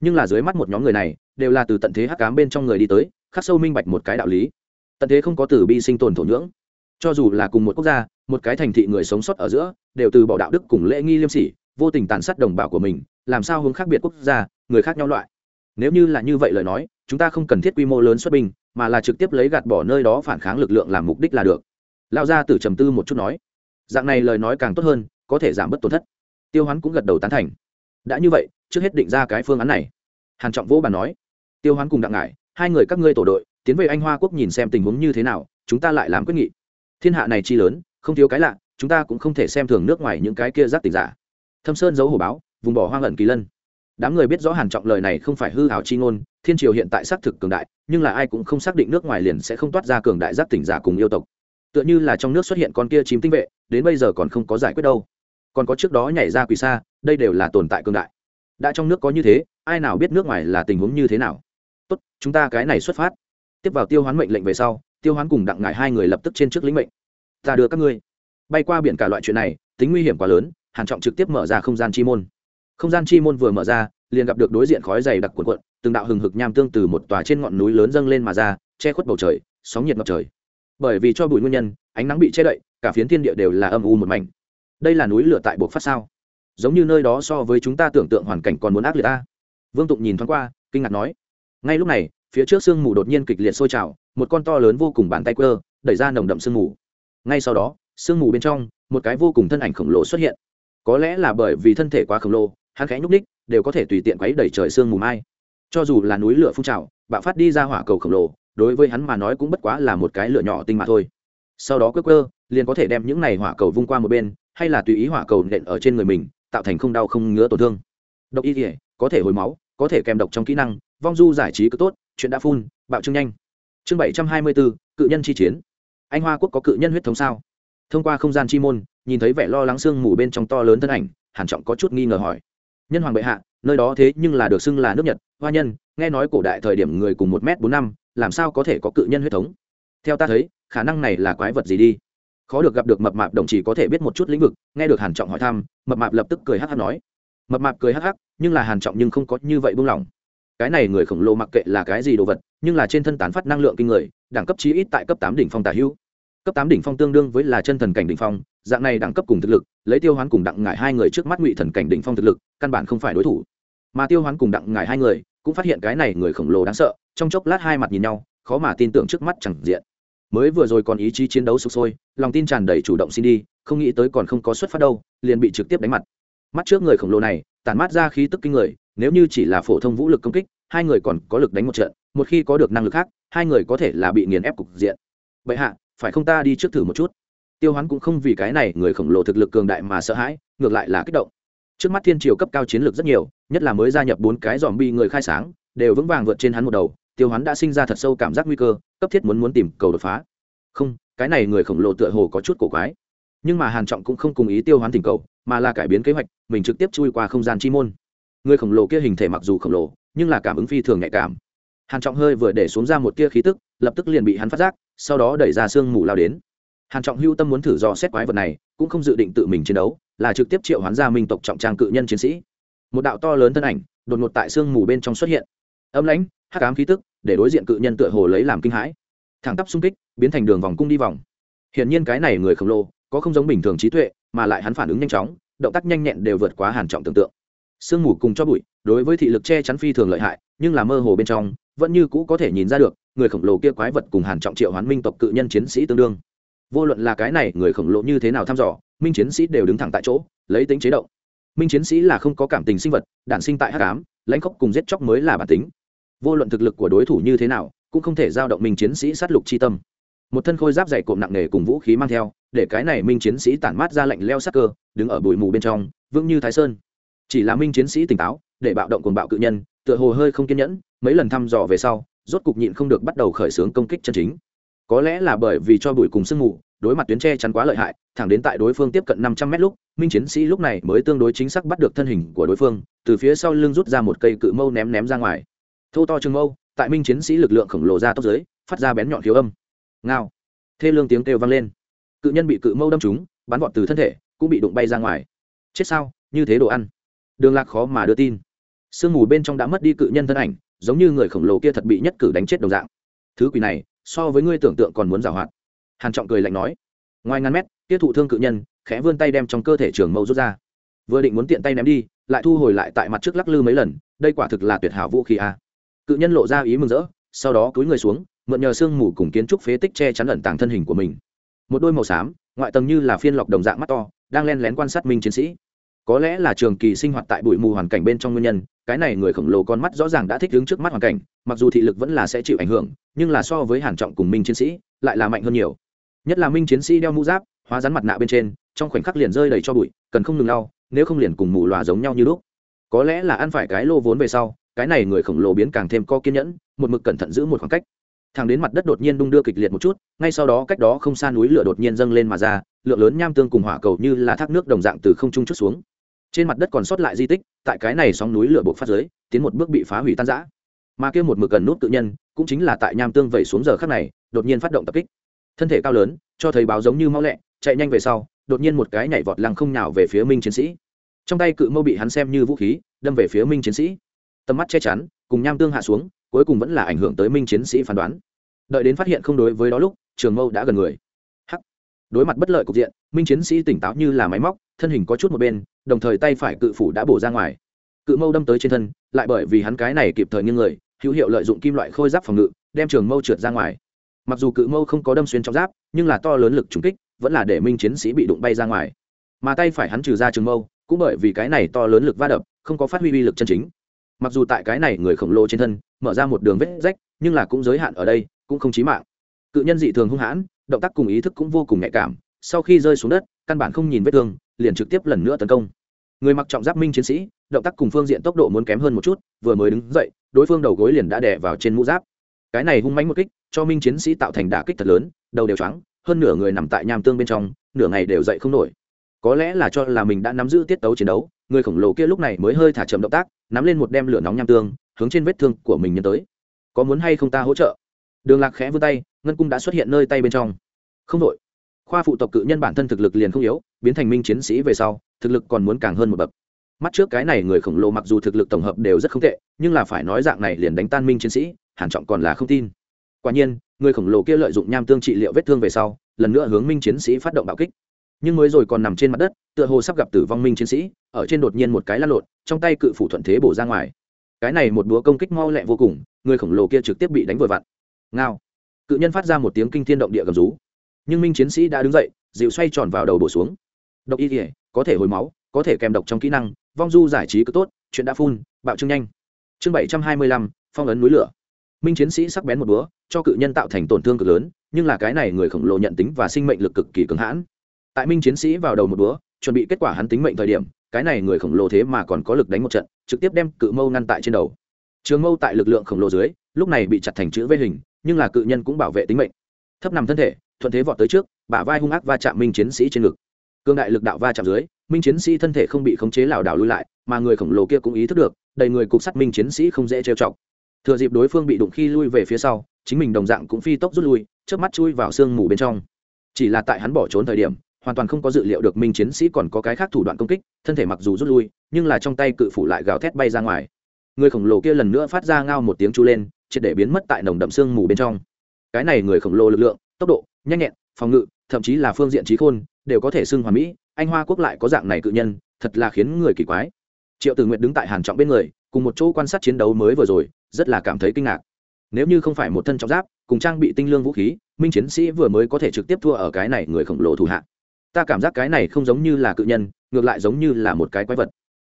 Speaker 1: Nhưng là dưới mắt một nhóm người này đều là từ tận thế hắc ám bên trong người đi tới, khắc sâu minh bạch một cái đạo lý. Tận thế không có từ bi sinh tồn thổ nhưỡng. Cho dù là cùng một quốc gia, một cái thành thị người sống sót ở giữa, đều từ bỏ đạo đức cùng lễ nghi liêm sỉ, vô tình tàn sát đồng bào của mình, làm sao hướng khác biệt quốc gia, người khác nhau loại. Nếu như là như vậy lời nói, chúng ta không cần thiết quy mô lớn xuất binh, mà là trực tiếp lấy gạt bỏ nơi đó phản kháng lực lượng làm mục đích là được. Lao ra từ trầm tư một chút nói, dạng này lời nói càng tốt hơn, có thể giảm bớt tổn thất. Tiêu hoán cũng gật đầu tán thành. Đã như vậy, trước hết định ra cái phương án này. Hàn trọng vỗ bàn nói tiêu hoán cùng đặng ngải, hai người các ngươi tổ đội, tiến về anh hoa quốc nhìn xem tình huống như thế nào, chúng ta lại làm quyết nghị. Thiên hạ này chi lớn, không thiếu cái lạ, chúng ta cũng không thể xem thường nước ngoài những cái kia giác tình giả. Thâm sơn giấu hổ báo, vùng bỏ hoang ẩn kỳ lân. Đám người biết rõ hàn trọng lời này không phải hư hảo chi ngôn, thiên triều hiện tại xác thực cường đại, nhưng là ai cũng không xác định nước ngoài liền sẽ không toát ra cường đại giác tỉnh giả cùng yêu tộc. Tựa như là trong nước xuất hiện con kia chim tinh vệ, đến bây giờ còn không có giải quyết đâu. Còn có trước đó nhảy ra quỷ xa đây đều là tồn tại cường đại. Đã trong nước có như thế, ai nào biết nước ngoài là tình huống như thế nào? Tốt, chúng ta cái này xuất phát. Tiếp vào tiêu hoán mệnh lệnh về sau, tiêu hoán cùng đặng ngải hai người lập tức trên trước lĩnh mệnh. Ta đưa các ngươi. Bay qua biển cả loại chuyện này, tính nguy hiểm quá lớn, hàn trọng trực tiếp mở ra không gian chi môn. Không gian chi môn vừa mở ra, liền gặp được đối diện khói dày đặc cuộn cuộn, từng đạo hừng hực nham tương từ một tòa trên ngọn núi lớn dâng lên mà ra, che khuất bầu trời, sóng nhiệt ngập trời. Bởi vì cho bụi nguyên nhân, ánh nắng bị che đậy, cả phiến thiên địa đều là âm u một mảnh. Đây là núi lửa tại buộc phát sao? Giống như nơi đó so với chúng ta tưởng tượng hoàn cảnh còn muốn ác liệt ta. Vương tụng nhìn thoáng qua, kinh ngạc nói ngay lúc này, phía trước sương mù đột nhiên kịch liệt sôi trào, một con to lớn vô cùng bàn tay quơ, đẩy ra nồng đậm sương mù. Ngay sau đó, sương mù bên trong, một cái vô cùng thân ảnh khổng lồ xuất hiện. Có lẽ là bởi vì thân thể quá khổng lồ, hắn khẽ nhúc ních đều có thể tùy tiện quấy đẩy trời sương mù mai. Cho dù là núi lửa phun trào, bạo phát đi ra hỏa cầu khổng lồ, đối với hắn mà nói cũng bất quá là một cái lửa nhỏ tinh mà thôi. Sau đó quơ quơ, liền có thể đem những này hỏa cầu vung qua một bên, hay là tùy ý hỏa cầu nện ở trên người mình, tạo thành không đau không ngứa tổn thương. Độc y thể có thể hồi máu có thể kèm độc trong kỹ năng, vong du giải trí cứ tốt, chuyện đã phun bạo trương nhanh. Chương bảy trăm hai mươi bốn cự nhân chi chiến. Anh hoa quốc có cự nhân huyết thống sao? Thông qua không gian chi môn, nhìn thấy vẻ lo lắng sương mù bên trong to lớn thân ảnh, hàn trọng có chút nghi ngờ hỏi. Nhân hoàng bệ hạ, nơi đó thế nhưng là được xưng là nước nhật, hoa nhân, nghe nói cổ đại thời điểm người cùng một m bốn năm, làm sao có thể có cự nhân huyết thống? Theo ta thấy, khả năng này là quái vật gì đi? Khó được gặp được mập mạp đồng chí có thể biết một chút lĩnh vực, nghe được hàn trọng hỏi thăm, mập mạp lập tức cười hắc hắc nói. Mập mạp cười hắc hắc nhưng là hàn trọng nhưng không có như vậy buông lỏng. Cái này người khổng lồ mặc kệ là cái gì đồ vật, nhưng là trên thân tán phát năng lượng kinh người, đẳng cấp chí ít tại cấp tám đỉnh phong tả hữu. Cấp tám đỉnh phong tương đương với là chân thần cảnh đỉnh phong, dạng này đẳng cấp cùng thực lực, lấy tiêu hoán cùng đặng ngải hai người trước mắt ngụy thần cảnh đỉnh phong thực lực, căn bản không phải đối thủ. Mà tiêu hoán cùng đặng ngải hai người, cũng phát hiện cái này người khổng lồ đáng sợ, trong chốc lát hai mặt nhìn nhau, khó mà tin tưởng trước mắt chẳng diện. Mới vừa rồi còn ý chí chiến đấu sục sôi, lòng tin tràn đầy chủ động xin đi, không nghĩ tới còn không có xuất phát đâu, liền bị trực tiếp đánh mặt. Mắt trước người khổng lồ này tản mát ra khí tức kinh người, nếu như chỉ là phổ thông vũ lực công kích, hai người còn có lực đánh một trận, một khi có được năng lực khác, hai người có thể là bị nghiền ép cục diện. Vậy hạ, phải không ta đi trước thử một chút? Tiêu hoán cũng không vì cái này người khổng lồ thực lực cường đại mà sợ hãi, ngược lại là kích động. Trước mắt thiên triều cấp cao chiến lược rất nhiều, nhất là mới gia nhập bốn cái dòm bi người khai sáng, đều vững vàng vượt trên hắn một đầu, tiêu hoán đã sinh ra thật sâu cảm giác nguy cơ, cấp thiết muốn muốn tìm cầu đột phá. Không, cái này người khổng lồ tựa hồ có chút cổ quái nhưng mà hàn trọng cũng không cùng ý tiêu hoán thỉnh cầu, mà là cải biến kế hoạch, mình trực tiếp chui qua không gian chi môn. Người khổng lồ kia hình thể mặc dù khổng lồ, nhưng là cảm ứng phi thường nhạy cảm. Hàn trọng hơi vừa để xuống ra một tia khí tức, lập tức liền bị hắn phát giác, sau đó đẩy ra xương mù lao đến. Hàn trọng hưu tâm muốn thử dò xét quái vật này, cũng không dự định tự mình chiến đấu, là trực tiếp triệu hoán ra minh tộc trọng trang cự nhân chiến sĩ. Một đạo to lớn thân ảnh, đột ngột tại xương mù bên trong xuất hiện. Âm lãnh, hắc ám khí tức, để đối diện cự nhân tựa hồ lấy làm kinh hãi. Thẳng tắp xung kích, biến thành đường vòng cung đi vòng. Hiển nhiên cái này người khổng lồ có không giống bình thường trí tuệ, mà lại hắn phản ứng nhanh chóng, động tác nhanh nhẹn đều vượt quá hàn trọng tưởng tượng. Sương mù cùng cho bụi, đối với thị lực che chắn phi thường lợi hại, nhưng là mơ hồ bên trong, vẫn như cũ có thể nhìn ra được, người khổng lồ kia quái vật cùng hàn trọng triệu hoán minh tộc cự nhân chiến sĩ tương đương. Vô luận là cái này, người khổng lồ như thế nào thăm dò, minh chiến sĩ đều đứng thẳng tại chỗ, lấy tính chế động. Minh chiến sĩ là không có cảm tình sinh vật, đản sinh tại hắc ám, lãnh khốc cùng giết chóc mới là bản tính. Vô luận thực lực của đối thủ như thế nào, cũng không thể giao động minh chiến sĩ sát lục chi tâm. Một thân khôi giáp dày cộm nặng nề cùng vũ khí mang theo để cái này minh chiến sĩ tản mát ra lạnh leo sắc cơ, đứng ở bụi mù bên trong, vững như thái sơn. Chỉ là minh chiến sĩ tỉnh táo, để bạo động cùng bạo cự nhân, tựa hồ hơi không kiên nhẫn, mấy lần thăm dò về sau, rốt cục nhịn không được bắt đầu khởi xướng công kích chân chính. Có lẽ là bởi vì cho bụi cùng sương mù, đối mặt tuyến tre chắn quá lợi hại, thẳng đến tại đối phương tiếp cận năm trăm mét lúc, minh chiến sĩ lúc này mới tương đối chính xác bắt được thân hình của đối phương, từ phía sau lưng rút ra một cây cự mâu ném ném ra ngoài. Thô to trường mâu, tại minh chiến sĩ lực lượng khổng lồ ra tốc giới phát ra bén nhọn thiếu âm. Ngao. Thê lương tiếng kêu vang lên cự nhân bị cự mâu đâm trúng, bắn vọt từ thân thể, cũng bị đụng bay ra ngoài. Chết sao, như thế đồ ăn. Đường lạc khó mà đưa tin. Sương mù bên trong đã mất đi cự nhân thân ảnh, giống như người khổng lồ kia thật bị nhất cử đánh chết đồng dạng. Thứ quỷ này, so với ngươi tưởng tượng còn muốn giảo hoạt. Hàn trọng cười lạnh nói. Ngoài ngàn mét tiết thụ thương cự nhân, khẽ vươn tay đem trong cơ thể trường mâu rút ra. Vừa định muốn tiện tay ném đi, lại thu hồi lại tại mặt trước lắc lư mấy lần, đây quả thực là tuyệt hảo vũ khí a. Cự nhân lộ ra ý mừng rỡ, sau đó cúi người xuống, mượn nhờ sương mù cùng kiến trúc phế tích che chắn ẩn tàng thân hình của mình một đôi màu xám, ngoại tầng như là phiên lọc đồng dạng mắt to, đang len lén quan sát minh chiến sĩ. Có lẽ là trường kỳ sinh hoạt tại bụi mù hoàn cảnh bên trong nguyên nhân, cái này người khổng lồ con mắt rõ ràng đã thích đứng trước mắt hoàn cảnh, mặc dù thị lực vẫn là sẽ chịu ảnh hưởng, nhưng là so với hàn trọng cùng minh chiến sĩ, lại là mạnh hơn nhiều. Nhất là minh chiến sĩ đeo mũ giáp, hóa rắn mặt nạ bên trên, trong khoảnh khắc liền rơi đầy cho bụi, cần không ngừng lau, nếu không liền cùng mù lòa giống nhau như lúc. Có lẽ là ăn phải cái lô vốn về sau, cái này người khổng lồ biến càng thêm co kiên nhẫn, một mực cẩn thận giữ một khoảng cách thằng đến mặt đất đột nhiên đung đưa kịch liệt một chút, ngay sau đó cách đó không xa núi lửa đột nhiên dâng lên mà ra, lượng lớn nham tương cùng hỏa cầu như là thác nước đồng dạng từ không trung chút xuống. Trên mặt đất còn sót lại di tích, tại cái này sóng núi lửa buộc phát giới tiến một bước bị phá hủy tan rã. Mà kia một mực gần nút tự nhân, cũng chính là tại nham tương vẩy xuống giờ khắc này, đột nhiên phát động tập kích. Thân thể cao lớn, cho thấy báo giống như mau lẹ, chạy nhanh về sau, đột nhiên một cái nhảy vọt lăng không nhào về phía minh chiến sĩ. Trong tay cự mâu bị hắn xem như vũ khí, đâm về phía minh chiến sĩ. Tầm mắt che chắn, cùng nham tương hạ xuống cuối cùng vẫn là ảnh hưởng tới minh chiến sĩ phán đoán. Đợi đến phát hiện không đối với đó lúc, trường mâu đã gần người. Hắc. Đối mặt bất lợi cục diện, minh chiến sĩ tỉnh táo như là máy móc, thân hình có chút một bên, đồng thời tay phải cự phủ đã bổ ra ngoài. Cự mâu đâm tới trên thân, lại bởi vì hắn cái này kịp thời nghiêng người, hữu hiệu lợi dụng kim loại khôi giáp phòng ngự, đem trường mâu trượt ra ngoài. Mặc dù cự mâu không có đâm xuyên trong giáp, nhưng là to lớn lực trúng kích, vẫn là để minh chiến sĩ bị đụng bay ra ngoài. Mà tay phải hắn trừ ra trường mâu, cũng bởi vì cái này to lớn lực va đập, không có phát huy uy lực chân chính. Mặc dù tại cái này người khổng lồ trên thân mở ra một đường vết rách, nhưng là cũng giới hạn ở đây, cũng không chí mạng. Cự nhân dị thường hung hãn, động tác cùng ý thức cũng vô cùng nhạy cảm, sau khi rơi xuống đất, căn bản không nhìn vết thương, liền trực tiếp lần nữa tấn công. Người mặc trọng giáp minh chiến sĩ, động tác cùng phương diện tốc độ muốn kém hơn một chút, vừa mới đứng dậy, đối phương đầu gối liền đã đè vào trên mũ giáp. Cái này hung mánh một kích, cho minh chiến sĩ tạo thành đả kích thật lớn, đầu đều trắng hơn nửa người nằm tại nham tương bên trong, nửa ngày đều dậy không nổi. Có lẽ là cho là mình đã nắm giữ tiết tấu chiến đấu, người khổng lồ kia lúc này mới hơi thả chậm động tác, nắm lên một đem lửa nóng nham tương hướng trên vết thương của mình nhân tới. Có muốn hay không ta hỗ trợ? Đường lạc khẽ vươn tay, ngân cung đã xuất hiện nơi tay bên trong. Không đội khoa phụ tộc cự nhân bản thân thực lực liền không yếu, biến thành minh chiến sĩ về sau, thực lực còn muốn càng hơn một bậc. Mắt trước cái này người khổng lồ mặc dù thực lực tổng hợp đều rất không tệ, nhưng là phải nói dạng này liền đánh tan minh chiến sĩ hàn trọng còn là không tin. Quả nhiên, người khổng lồ kia lợi dụng nham tương trị liệu vết thương về sau, lần nữa hướng minh chiến sĩ phát động bạo kích. Nhưng mới rồi còn nằm trên mặt đất, tựa hồ sắp gặp tử vong minh chiến sĩ, ở trên đột nhiên một cái lăn lộn, trong tay cự phủ thuận thế bổ ra ngoài cái này một búa công kích mau lẹ vô cùng, người khổng lồ kia trực tiếp bị đánh vội vặn. Ngao. Cự nhân phát ra một tiếng kinh thiên động địa gầm rú. Nhưng minh chiến sĩ đã đứng dậy, dịu xoay tròn vào đầu bổ xuống. Độc y thể có thể hồi máu, có thể kèm độc trong kỹ năng, vong du giải trí cứ tốt, chuyện đã phun, bạo trưng nhanh. Chương bảy trăm hai mươi lăm, phong ấn núi lửa. Minh chiến sĩ sắc bén một búa, cho cự nhân tạo thành tổn thương cực lớn, nhưng là cái này người khổng lồ nhận tính và sinh mệnh lực cực kỳ cứng hãn. Tại minh chiến sĩ vào đầu một búa, chuẩn bị kết quả hắn tính mệnh thời điểm, cái này người khổng lồ thế mà còn có lực đánh một trận trực tiếp đem cự mâu ngăn tại trên đầu. Trường mâu tại lực lượng khổng lồ dưới, lúc này bị chặt thành chữ vây hình, nhưng là cự nhân cũng bảo vệ tính mệnh. Thấp nằm thân thể, thuận thế vọt tới trước, bả vai hung ác va chạm minh chiến sĩ trên ngực. Cương đại lực đạo va chạm dưới, minh chiến sĩ thân thể không bị khống chế lảo đảo lui lại, mà người khổng lồ kia cũng ý thức được, đầy người cục sắt minh chiến sĩ không dễ trêu chọc. Thừa dịp đối phương bị đụng khi lui về phía sau, chính mình đồng dạng cũng phi tốc rút lui trước mắt chui vào sương mù bên trong. Chỉ là tại hắn bỏ trốn thời điểm hoàn toàn không có dự liệu được minh chiến sĩ còn có cái khác thủ đoạn công kích, thân thể mặc dù rút lui, nhưng là trong tay cự phủ lại gào thét bay ra ngoài. Người khổng lồ kia lần nữa phát ra ngao một tiếng chu lên, triệt để biến mất tại nồng đậm sương mù bên trong. Cái này người khổng lồ lực lượng, tốc độ, nhanh nhẹn, phòng ngự, thậm chí là phương diện trí khôn, đều có thể xưng hoàn mỹ, anh hoa quốc lại có dạng này cự nhân, thật là khiến người kỳ quái. Triệu tử nguyện đứng tại hàn trọng bên người, cùng một chỗ quan sát chiến đấu mới vừa rồi, rất là cảm thấy kinh ngạc. Nếu như không phải một thân trọng giáp, cùng trang bị tinh lương vũ khí, minh chiến sĩ vừa mới có thể trực tiếp thua ở cái này người khổng lồ thủ hạ ta cảm giác cái này không giống như là cự nhân, ngược lại giống như là một cái quái vật.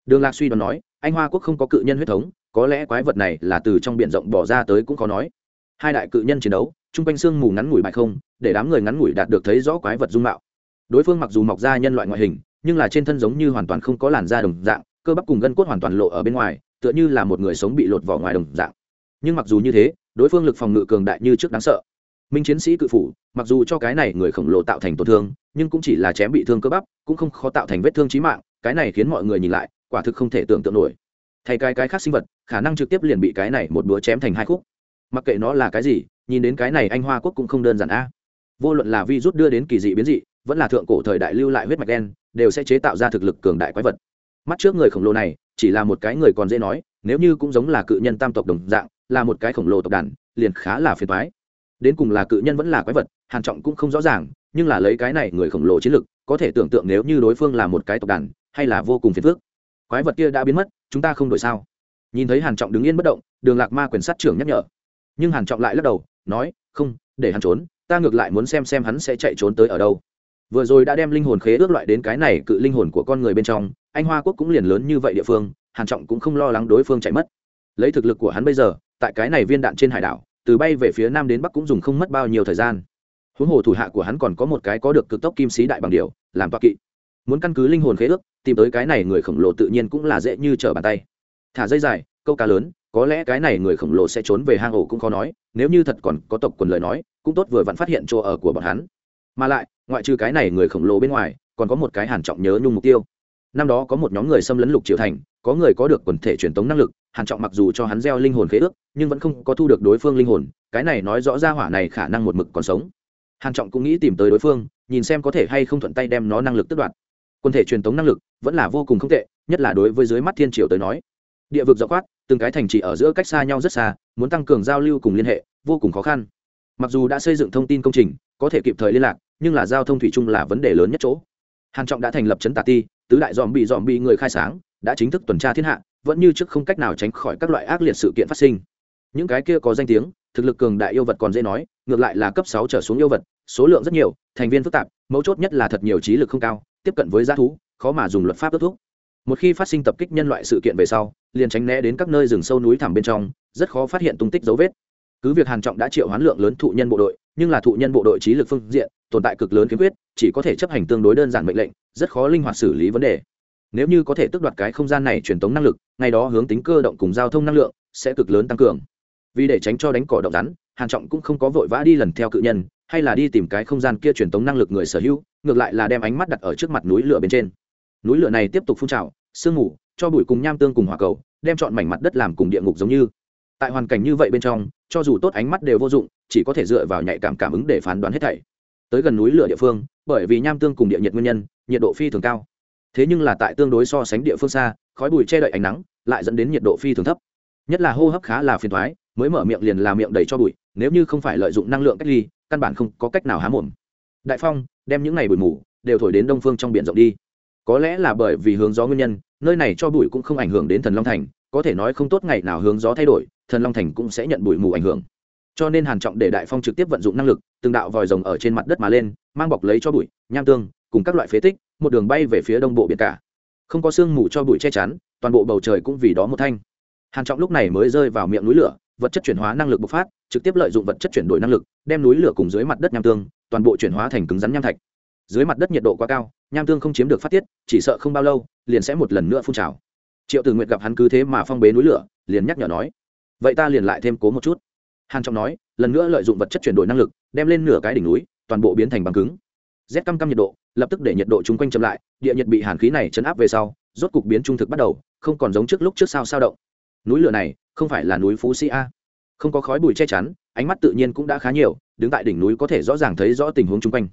Speaker 1: Đường lạc suy đoán nói, anh hoa quốc không có cự nhân huyết thống, có lẽ quái vật này là từ trong b i ể n rộng bỏ ra tới cũng khó nói. Hai đại cự nhân chiến đấu, chung quanh sương mù ngắn ngủi bại không, để đám người ngắn ngủi đạt được thấy rõ quái vật dung mạo. Đối phương mặc dù mọc ra nhân loại ngoại hình, nhưng là trên thân giống như hoàn toàn không có làn da đồng dạng, cơ bắp cùng gân cốt hoàn toàn lộ ở bên ngoài, tựa như là một người sống bị lột vỏ ngoài đồng dạng. Nhưng mặc dù như thế, đối phương lực phòng ngự cường đại như trước đáng sợ. Minh chiến sĩ cự phủ, mặc dù cho cái này người khổng lồ tạo thành tổn thương nhưng cũng chỉ là chém bị thương cơ bắp, cũng không khó tạo thành vết thương trí mạng, cái này khiến mọi người nhìn lại, quả thực không thể tưởng tượng nổi. Thay cái cái khác sinh vật, khả năng trực tiếp liền bị cái này một búa chém thành hai khúc. Mặc kệ nó là cái gì, nhìn đến cái này anh hoa quốc cũng không đơn giản a. Vô luận là vi rút đưa đến kỳ dị biến dị, vẫn là thượng cổ thời đại lưu lại huyết mạch đen đều sẽ chế tạo ra thực lực cường đại quái vật. Mắt trước người khổng lồ này, chỉ là một cái người còn dễ nói, nếu như cũng giống là cự nhân tam tộc đồng dạng, là một cái khổng lồ tộc đàn, liền khá là phiền toái. Đến cùng là cự nhân vẫn là quái vật, hàn trọng cũng không rõ ràng nhưng là lấy cái này người khổng lồ chiến lực, có thể tưởng tượng nếu như đối phương là một cái tộc đàn, hay là vô cùng phiền phức. Quái vật kia đã biến mất, chúng ta không đổi sao? Nhìn thấy hàn trọng đứng yên bất động, đường lạc ma quyền sát trưởng nhắc nhở. Nhưng hàn trọng lại lắc đầu, nói, không, để hắn trốn, ta ngược lại muốn xem xem hắn sẽ chạy trốn tới ở đâu. Vừa rồi đã đem linh hồn khế ước loại đến cái này cự linh hồn của con người bên trong, anh hoa quốc cũng liền lớn như vậy địa phương, hàn trọng cũng không lo lắng đối phương chạy mất. Lấy thực lực của hắn bây giờ, tại cái này viên đạn trên hải đảo, từ bay về phía nam đến bắc cũng dùng không mất bao nhiêu thời gian huống hồ thủ hạ của hắn còn có một cái có được cực tốc kim sĩ đại bằng điều, làm toa kỵ. Muốn căn cứ linh hồn khế ước, tìm tới cái này người khổng lồ tự nhiên cũng là dễ như trở bàn tay. Thả dây dài, câu cá lớn, có lẽ cái này người khổng lồ sẽ trốn về hang ổ cũng khó nói, nếu như thật còn có tộc quần lời nói, cũng tốt vừa vặn phát hiện chỗ ở của bọn hắn. Mà lại, ngoại trừ cái này người khổng lồ bên ngoài, còn có một cái hàn trọng nhớ nhung mục tiêu. Năm đó có một nhóm người xâm lấn lục triều thành, có người có được quần thể truyền tống năng lực, hàn trọng mặc dù cho hắn gieo linh hồn khế ước, nhưng vẫn không có thu được đối phương linh hồn, cái này nói rõ ra hỏa này khả năng một mực còn sống hàn trọng cũng nghĩ tìm tới đối phương, nhìn xem có thể hay không thuận tay đem nó năng lực tước đoạt. Quân thể truyền tống năng lực vẫn là vô cùng không tệ, nhất là đối với dưới mắt thiên triều tới nói. Địa vực rộng quát, từng cái thành trì ở giữa cách xa nhau rất xa, muốn tăng cường giao lưu cùng liên hệ, vô cùng khó khăn. Mặc dù đã xây dựng thông tin công trình, có thể kịp thời liên lạc, nhưng là giao thông thủy chung là vấn đề lớn nhất chỗ. Hàn trọng đã thành lập chấn tà ti, tứ đại dòm bị dòm bị người khai sáng, đã chính thức tuần tra thiên hạ, vẫn như trước không cách nào tránh khỏi các loại ác liệt sự kiện phát sinh. Những cái kia có danh tiếng, thực lực cường đại yêu vật còn dễ nói, ngược lại là cấp sáu trở xuống yêu vật số lượng rất nhiều, thành viên phức tạp, mấu chốt nhất là thật nhiều trí lực không cao, tiếp cận với g thú, khó mà dùng luật pháp ước thúc. Một khi phát sinh tập kích nhân loại sự kiện về sau, liền tránh né đến các nơi rừng sâu núi thẳm bên trong, rất khó phát hiện tung tích dấu vết. Cứ việc hàn trọng đã triệu hoán lượng lớn thụ nhân bộ đội, nhưng là thụ nhân bộ đội trí lực phương diện, tồn tại cực lớn kiếm quyết chỉ có thể chấp hành tương đối đơn giản mệnh lệnh, rất khó linh hoạt xử lý vấn đề. Nếu như có thể tước đoạt cái không gian này truyền tống năng lực ngay đó hướng tính cơ động cùng giao thông năng lượng sẽ cực lớn tăng cường. Vì để tránh cho đánh cỏ động rắn, hàn trọng cũng không có vội vã đi lần theo cự nhân hay là đi tìm cái không gian kia truyền tống năng lực người sở hữu, ngược lại là đem ánh mắt đặt ở trước mặt núi lửa bên trên. Núi lửa này tiếp tục phun trào, sương mù, cho bụi cùng nham tương cùng hỏa cầu, đem chọn mảnh mặt đất làm cùng địa ngục giống như. Tại hoàn cảnh như vậy bên trong, cho dù tốt ánh mắt đều vô dụng, chỉ có thể dựa vào nhạy cảm cảm ứng để phán đoán hết thảy. Tới gần núi lửa địa phương, bởi vì nham tương cùng địa nhiệt nguyên nhân, nhiệt độ phi thường cao. Thế nhưng là tại tương đối so sánh địa phương xa, khói bụi che đậy ánh nắng, lại dẫn đến nhiệt độ phi thường thấp. Nhất là hô hấp khá là phiền thoái mới mở miệng liền làm miệng đầy cho bụi, nếu như không phải lợi dụng năng lượng cách ly căn bản không có cách nào há mồm. Đại phong, đem những ngày bụi mù đều thổi đến đông phương trong biển rộng đi. Có lẽ là bởi vì hướng gió nguyên nhân, nơi này cho bụi cũng không ảnh hưởng đến thần long thành, có thể nói không tốt ngày nào hướng gió thay đổi, thần long thành cũng sẽ nhận bụi mù ảnh hưởng. Cho nên hàn trọng để đại phong trực tiếp vận dụng năng lực, từng đạo vòi rồng ở trên mặt đất mà lên, mang bọc lấy cho bụi, nham tương, cùng các loại phế tích, một đường bay về phía đông bộ biển cả. Không có sương mù cho bụi che chắn, toàn bộ bầu trời cũng vì đó một thanh. Hàn trọng lúc này mới rơi vào miệng núi lửa vật chất chuyển hóa năng lực bộc phát, trực tiếp lợi dụng vật chất chuyển đổi năng lực, đem núi lửa cùng dưới mặt đất nham tương, toàn bộ chuyển hóa thành cứng rắn nham thạch. Dưới mặt đất nhiệt độ quá cao, nham tương không chiếm được phát tiết, chỉ sợ không bao lâu, liền sẽ một lần nữa phun trào. Triệu tử nguyện gặp hắn cứ thế mà phong bế núi lửa, liền nhắc nhở nói, vậy ta liền lại thêm cố một chút. Hàn trọng nói, lần nữa lợi dụng vật chất chuyển đổi năng lực, đem lên nửa cái đỉnh núi, toàn bộ biến thành bằng cứng. Rét căm căm nhiệt độ, lập tức để nhiệt độ chung quanh chậm lại, địa nhiệt bị hàn khí này chấn áp về sau, rốt cục biến trung thực bắt đầu, không còn giống trước lúc trước sao sao động. Núi lửa này không phải là núi phú sĩ a. Không có khói bụi che chắn, ánh mắt tự nhiên cũng đã khá nhiều, đứng tại đỉnh núi có thể rõ ràng thấy rõ tình huống chung quanh.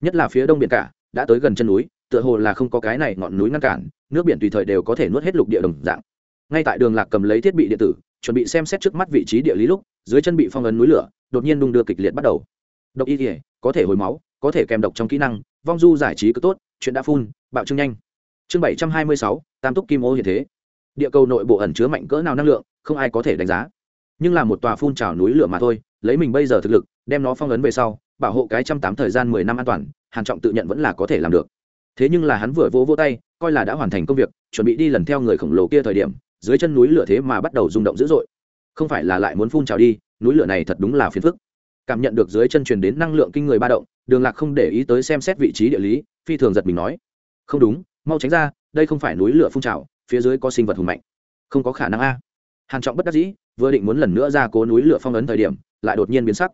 Speaker 1: Nhất là phía đông biển cả, đã tới gần chân núi, tựa hồ là không có cái này ngọn núi ngăn cản, nước biển tùy thời đều có thể nuốt hết lục địa đồng dạng. Ngay tại đường lạc cầm lấy thiết bị điện tử, chuẩn bị xem xét trước mắt vị trí địa lý lúc, dưới chân bị phong ấn núi lửa, đột nhiên đung đưa kịch liệt bắt đầu. Độc y thể có thể hồi máu, có thể kèm độc trong kỹ năng, vong du giải trí cứ tốt, chuyện đã phun, bạo trưng nhanh. Chương bảy trăm hai mươi sáu, tam túc kim ô hiện thế. Địa cầu nội bộ ẩn chứa mạnh cỡ nào năng lượng không ai có thể đánh giá. Nhưng là một tòa phun trào núi lửa mà thôi, lấy mình bây giờ thực lực, đem nó phong ấn về sau, bảo hộ cái trăm tám thời gian mười năm an toàn, hàn trọng tự nhận vẫn là có thể làm được. Thế nhưng là hắn vừa vỗ vỗ tay, coi là đã hoàn thành công việc, chuẩn bị đi lần theo người khổng lồ kia thời điểm, dưới chân núi lửa thế mà bắt đầu rung động dữ dội. Không phải là lại muốn phun trào đi, núi lửa này thật đúng là phiền phức. Cảm nhận được dưới chân truyền đến năng lượng kinh người ba động, đường lạc không để ý tới xem xét vị trí địa lý, phi thường giật mình nói, không đúng, mau tránh ra, đây không phải núi lửa phun trào, phía dưới có sinh vật hùng mạnh. Không có khả năng a hàn trọng bất đắc dĩ, vừa định muốn lần nữa ra cố núi lửa phong ấn thời điểm, lại đột nhiên biến sắc.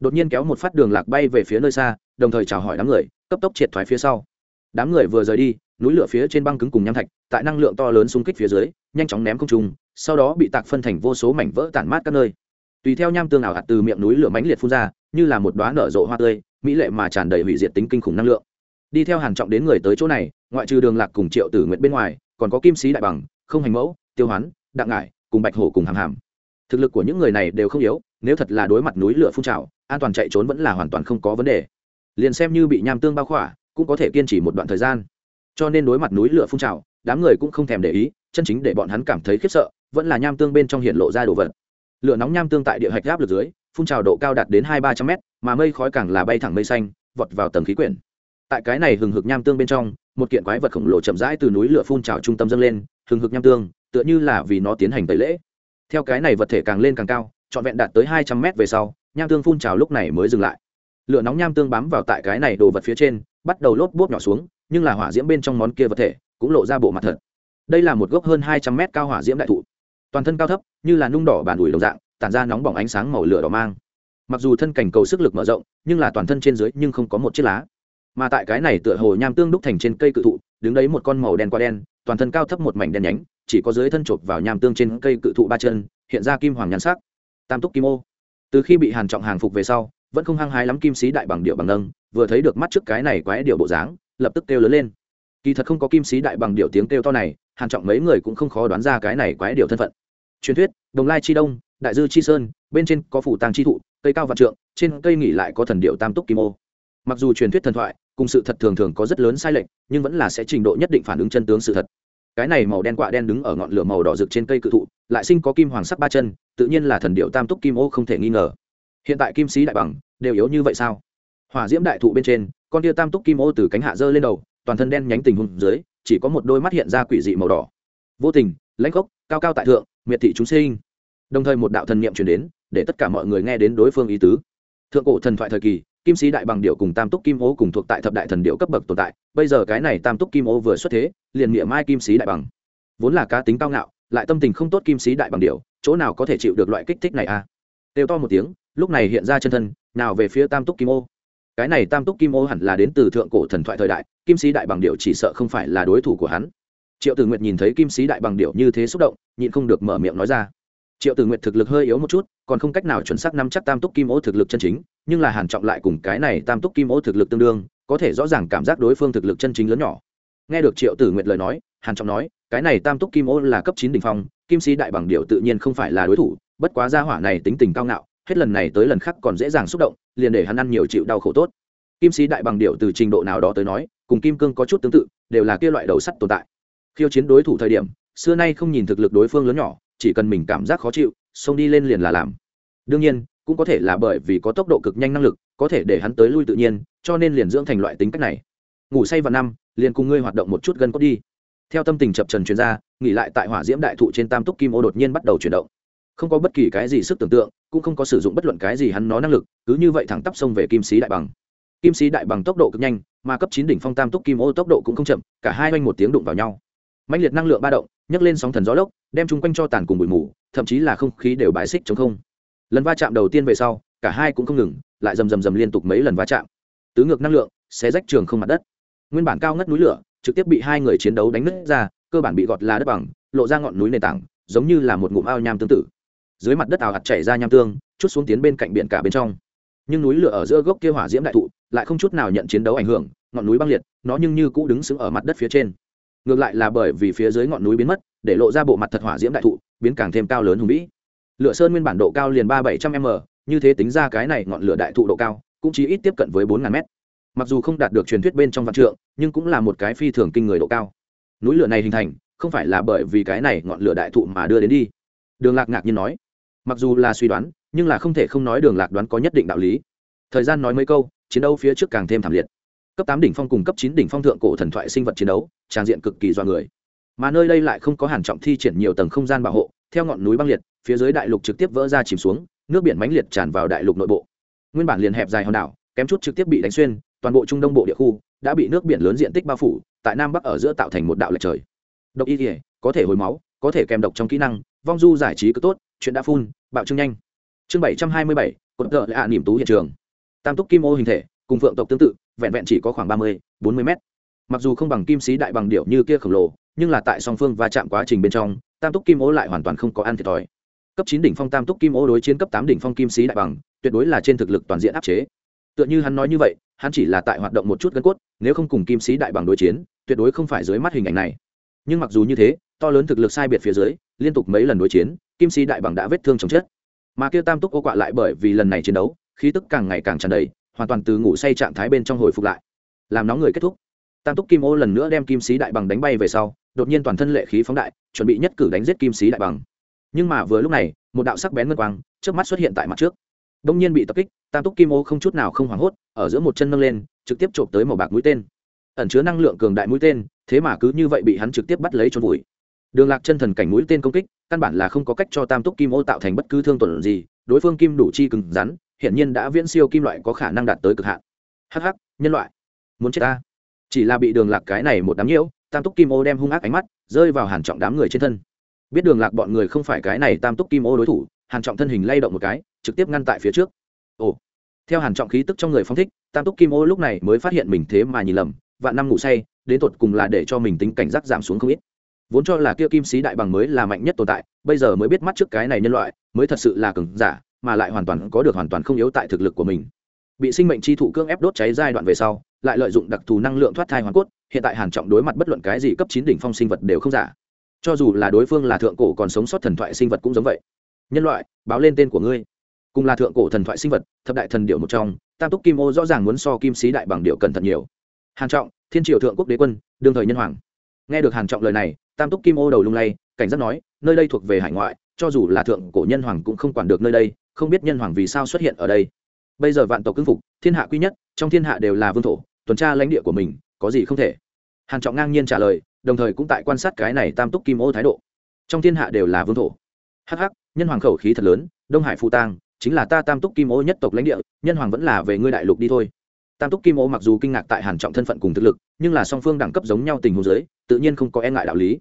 Speaker 1: Đột nhiên kéo một phát đường lạc bay về phía nơi xa, đồng thời chào hỏi đám người, cấp tốc triệt thoái phía sau. Đám người vừa rời đi, núi lửa phía trên băng cứng cùng nham thạch, tại năng lượng to lớn xung kích phía dưới, nhanh chóng ném không trùng sau đó bị tạc phân thành vô số mảnh vỡ tản mát các nơi. Tùy theo nham tương ảo hạt từ miệng núi lửa mãnh liệt phun ra, như là một đóa nở rộ hoa tươi, mỹ lệ mà tràn đầy hủy diệt tính kinh khủng năng lượng. Đi theo hàn trọng đến người tới chỗ này, ngoại trừ đường lạc cùng triệu tử nguyện bên ngoài, còn có kim sĩ đại bằng, không hành mẫu, tiêu hoán, đặng ngải cùng bạch hổ cùng hàm hàm. Thực lực của những người này đều không yếu, nếu thật là đối mặt núi lửa phun trào, an toàn chạy trốn vẫn là hoàn toàn không có vấn đề. Liền xem như bị nham tương bao khỏa, cũng có thể kiên trì một đoạn thời gian. Cho nên đối mặt núi lửa phun trào, đám người cũng không thèm để ý, chân chính để bọn hắn cảm thấy khiếp sợ, vẫn là nham tương bên trong hiện lộ ra đồ vật. Lửa nóng nham tương tại địa hạch áp lực dưới, phun trào độ cao đạt đến hai ba trăm mét, mà mây khói càng là bay thẳng mây xanh, vọt vào tầng khí quyển. Tại cái này hừng hực nham tương bên trong, một kiện quái vật khổng lồ chậm rãi từ núi lửa phun trào trung tâm dâng lên, hừng hực nham tương tựa như là vì nó tiến hành tẩy lễ. Theo cái này vật thể càng lên càng cao, trọn vẹn đạt tới hai trăm mét về sau, nham tương phun trào lúc này mới dừng lại. Lửa nóng nham tương bám vào tại cái này đồ vật phía trên, bắt đầu lốp bốp nhỏ xuống, nhưng là hỏa diễm bên trong món kia vật thể cũng lộ ra bộ mặt thật. Đây là một gốc hơn hai trăm mét cao hỏa diễm đại thụ. Toàn thân cao thấp, như là nung đỏ bàn ủi đồng dạng, tản ra nóng bỏng ánh sáng màu lửa đỏ mang. Mặc dù thân cảnh cầu sức lực mở rộng, nhưng là toàn thân trên dưới nhưng không có một chiếc lá. Mà tại cái này tựa hồ nham tương đúc thành trên cây cự thụ, đứng đấy một con màu đen qua đen, toàn thân cao thấp một mảnh đen nhánh chỉ có dưới thân chộp vào nham tương trên cây cự thụ ba chân, hiện ra kim hoàng nhan sắc, tam túc kim ô. Từ khi bị hàn trọng hàng phục về sau, vẫn không hăng hái lắm kim sĩ đại bằng điệu bằng nâng, vừa thấy được mắt trước cái này quái điệu bộ dáng, lập tức kêu lớn lên. Kỳ thật không có kim sĩ đại bằng điệu tiếng kêu to này, hàn trọng mấy người cũng không khó đoán ra cái này quái điệu thân phận. Truyền thuyết, đồng lai chi đông, đại dư chi sơn, bên trên có phủ tàng chi thụ, cây cao vạn trượng, trên cây nghỉ lại có thần điệu tam túc kim ô. Mặc dù truyền thuyết thần thoại, cùng sự thật thường thường có rất lớn sai lệch, nhưng vẫn là sẽ trình độ nhất định phản ứng chân tướng sự thật cái này màu đen quạ đen đứng ở ngọn lửa màu đỏ rực trên cây cự thụ, lại sinh có kim hoàng sắc ba chân, tự nhiên là thần điệu tam túc kim ô không thể nghi ngờ. Hiện tại kim sĩ đại bằng, đều yếu như vậy sao? Hỏa diễm đại thụ bên trên, con tia tam túc kim ô từ cánh hạ dơ lên đầu, toàn thân đen nhánh tình hùng dưới, chỉ có một đôi mắt hiện ra quỷ dị màu đỏ. Vô tình, lãnh gốc, cao cao tại thượng, miệt thị chúng sinh. Đồng thời một đạo thần niệm truyền đến, để tất cả mọi người nghe đến đối phương ý tứ. Thượng cổ thần thoại thời kỳ kim sĩ đại bằng điệu cùng tam túc kim ô cùng thuộc tại thập đại thần điệu cấp bậc tồn tại, bây giờ cái này tam túc kim ô vừa xuất thế, liền miệng mai kim sĩ đại bằng. Vốn là cá tính cao ngạo, lại tâm tình không tốt kim sĩ đại bằng điệu, chỗ nào có thể chịu được loại kích thích này a à? kêu to một tiếng, lúc này hiện ra chân thân, nào về phía tam túc kim ô. Cái này tam túc kim ô hẳn là đến từ thượng cổ thần thoại thời đại, kim sĩ đại bằng điệu chỉ sợ không phải là đối thủ của hắn. Triệu tử nguyệt nhìn thấy kim sĩ đại bằng điệu như thế xúc động, nhịn không được mở miệng nói ra. Triệu tử nguyệt thực lực hơi yếu một chút còn không cách nào chuẩn xác nắm chắc tam túc kim ô thực lực chân chính, nhưng là hàn trọng lại cùng cái này tam túc kim ô thực lực tương đương, có thể rõ ràng cảm giác đối phương thực lực chân chính lớn nhỏ. Nghe được triệu tử nguyệt lời nói, hàn trọng nói, cái này tam túc kim ô là cấp chín đỉnh phong, kim sĩ đại bằng điệu tự nhiên không phải là đối thủ, bất quá gia hỏa này tính tình cao ngạo, hết lần này tới lần khác còn dễ dàng xúc động, liền để hắn ăn nhiều chịu đau khổ tốt. Kim sĩ đại bằng điệu từ trình độ nào đó tới nói, cùng kim cương có chút tương tự, đều là kia loại đầu sắt tồn tại. Khiêu chiến đối thủ thời điểm, xưa nay không nhìn thực lực đối phương lớn nhỏ, chỉ cần mình cảm giác khó chịu xông đi lên liền là làm. Đương nhiên, cũng có thể là bởi vì có tốc độ cực nhanh năng lực, có thể để hắn tới lui tự nhiên, cho nên liền dưỡng thành loại tính cách này. Ngủ say vào năm, liền cùng ngươi hoạt động một chút gần cốt đi. Theo tâm tình chập trần chuyên gia nghỉ lại tại hỏa diễm đại thụ trên tam túc kim ô đột nhiên bắt đầu chuyển động. Không có bất kỳ cái gì sức tưởng tượng, cũng không có sử dụng bất luận cái gì hắn nó năng lực, cứ như vậy thẳng tắp xông về kim sĩ đại bằng. Kim sĩ đại bằng tốc độ cực nhanh, mà cấp chín đỉnh phong tam túc kim ô tốc độ cũng không chậm, cả hai oanh một tiếng đụng vào nhau. Mạnh liệt năng lượng ba động, nhấc lên sóng thần gió lốc, đem chung quanh cho tàn cùng bụi mù thậm chí là không khí đều bãi xích chống không. Lần va chạm đầu tiên về sau, cả hai cũng không ngừng, lại rầm rầm rầm liên tục mấy lần va chạm. Tứ ngược năng lượng, xé rách trường không mặt đất. Nguyên bản cao ngất núi lửa, trực tiếp bị hai người chiến đấu đánh nứt ra, cơ bản bị gọt lá đất bằng, lộ ra ngọn núi nền tảng, giống như là một ngụm ao nham tương tự. Dưới mặt đất ảo hạt chảy ra nham tương, chút xuống tiến bên cạnh biển cả bên trong. Nhưng núi lửa ở giữa gốc kia hỏa diễm đại thụ, lại không chút nào nhận chiến đấu ảnh hưởng, ngọn núi băng liệt, nó nhưng như cũ đứng sững ở mặt đất phía trên. Ngược lại là bởi vì phía dưới ngọn núi biến mất, để lộ ra bộ mặt thật hỏa diễm đại thụ biến càng thêm cao lớn hùng vĩ. Lửa sơn nguyên bản độ cao liền ba bảy trăm m, như thế tính ra cái này ngọn lửa đại thụ độ cao, cũng chỉ ít tiếp cận với bốn ngàn mét mặc dù không đạt được truyền thuyết bên trong văn trượng, nhưng cũng là một cái phi thường kinh người độ cao. Núi lửa này hình thành, không phải là bởi vì cái này ngọn lửa đại thụ mà đưa đến đi. Đường lạc ngạc nhiên nói. Mặc dù là suy đoán, nhưng là không thể không nói đường lạc đoán có nhất định đạo lý. Thời gian nói mấy câu, chiến đấu phía trước càng thêm thảm liệt. Cấp tám đỉnh phong cùng cấp chín đỉnh phong thượng cổ thần thoại sinh vật chiến đấu, trang diện cực kỳ do người mà nơi đây lại không có hàn trọng thi triển nhiều tầng không gian bảo hộ, theo ngọn núi băng liệt, phía dưới đại lục trực tiếp vỡ ra chìm xuống, nước biển mãnh liệt tràn vào đại lục nội bộ. Nguyên bản liền hẹp dài hòn đảo, kém chút trực tiếp bị đánh xuyên, toàn bộ trung đông bộ địa khu đã bị nước biển lớn diện tích bao phủ, tại nam bắc ở giữa tạo thành một đạo lệch trời. Độc y thể có thể hồi máu, có thể kèm độc trong kỹ năng, vong du giải trí cứ tốt, chuyện đã phun, bạo trương nhanh. Chương bảy trăm hai mươi bảy, cột tợ lạ niềm tú hiện trường. Tam túc kim ô hình thể, cùng phượng tộc tương tự, vẹn vẹn chỉ có khoảng ba mươi, bốn mươi mét. Mặc dù không bằng kim sĩ đại bằng điệu như kia khổng lồ nhưng là tại song phương va chạm quá trình bên trong, tam túc kim ô lại hoàn toàn không có ăn thiệt thòi. Cấp chín đỉnh phong tam túc kim ô đối chiến cấp tám đỉnh phong kim sĩ đại bằng, tuyệt đối là trên thực lực toàn diện áp chế. Tựa như hắn nói như vậy, hắn chỉ là tại hoạt động một chút gân cốt, nếu không cùng kim sĩ đại bằng đối chiến, tuyệt đối không phải dưới mắt hình ảnh này. Nhưng mặc dù như thế, to lớn thực lực sai biệt phía dưới, liên tục mấy lần đối chiến, kim sĩ đại bằng đã vết thương chồng chết. Mà kia tam túc ô quạ lại bởi vì lần này chiến đấu, khí tức càng ngày càng tràn đầy, hoàn toàn từ ngủ say trạng thái bên trong hồi phục lại. Làm nóng người kết thúc. Tam túc kim ô lần nữa đem kim sĩ đại bằng đánh bay về sau đột nhiên toàn thân lệ khí phóng đại, chuẩn bị nhất cử đánh giết kim sĩ đại bằng. Nhưng mà vừa lúc này, một đạo sắc bén ngân quang trước mắt xuất hiện tại mặt trước. Đông nhiên bị tập kích, tam túc kim ô không chút nào không hoảng hốt, ở giữa một chân nâng lên, trực tiếp trộm tới màu bạc mũi tên. Ẩn chứa năng lượng cường đại mũi tên, thế mà cứ như vậy bị hắn trực tiếp bắt lấy trốn vùi. Đường lạc chân thần cảnh mũi tên công kích, căn bản là không có cách cho tam túc kim ô tạo thành bất cứ thương tuần gì, đối phương kim đủ chi cứng rắn, hiển nhiên đã viễn siêu kim loại có khả năng đạt tới cực hạn. Hh nhân loại, muốn chết ta. Chỉ là bị đường lạc cái này một đám nhiễu tam túc kim ô đem hung ác ánh mắt rơi vào hàn trọng đám người trên thân biết đường lạc bọn người không phải cái này tam túc kim ô đối thủ hàn trọng thân hình lay động một cái trực tiếp ngăn tại phía trước ồ theo hàn trọng khí tức trong người phong thích tam túc kim ô lúc này mới phát hiện mình thế mà nhìn lầm vạn năm ngủ say đến tột cùng là để cho mình tính cảnh giác giảm xuống không ít vốn cho là kia kim sĩ đại bằng mới là mạnh nhất tồn tại bây giờ mới biết mắt trước cái này nhân loại mới thật sự là cường giả mà lại hoàn toàn có được hoàn toàn không yếu tại thực lực của mình bị sinh mệnh chi thụ cưỡng ép đốt cháy giai đoạn về sau lại lợi dụng đặc thù năng lượng thoát thai hoàn cốt hiện tại hàn trọng đối mặt bất luận cái gì cấp chín đỉnh phong sinh vật đều không giả. Cho dù là đối phương là thượng cổ còn sống sót thần thoại sinh vật cũng giống vậy. Nhân loại, báo lên tên của ngươi. Cùng là thượng cổ thần thoại sinh vật, thập đại thần điệu một trong, tam túc kim ô rõ ràng muốn so kim sĩ đại bằng điệu cẩn thận nhiều. Hàn trọng, thiên triều thượng quốc đế quân, đương thời nhân hoàng. Nghe được hàn trọng lời này, tam túc kim ô đầu lung lay, cảnh giác nói, nơi đây thuộc về hải ngoại, cho dù là thượng cổ nhân hoàng cũng không quản được nơi đây, không biết nhân hoàng vì sao xuất hiện ở đây. Bây giờ vạn tộc cưng phục, thiên hạ quy nhất, trong thiên hạ đều là vương thổ, tuần tra lãnh địa của mình có gì không thể? Hàn trọng ngang nhiên trả lời, đồng thời cũng tại quan sát cái này tam túc kim ô thái độ. Trong thiên hạ đều là vương thổ. Hắc hắc, nhân hoàng khẩu khí thật lớn, đông hải phụ tang, chính là ta tam túc kim ô nhất tộc lãnh địa, nhân hoàng vẫn là về ngươi đại lục đi thôi. Tam túc kim ô mặc dù kinh ngạc tại hàn trọng thân phận cùng thực lực, nhưng là song phương đẳng cấp giống nhau tình huống giới tự nhiên không có e ngại đạo lý.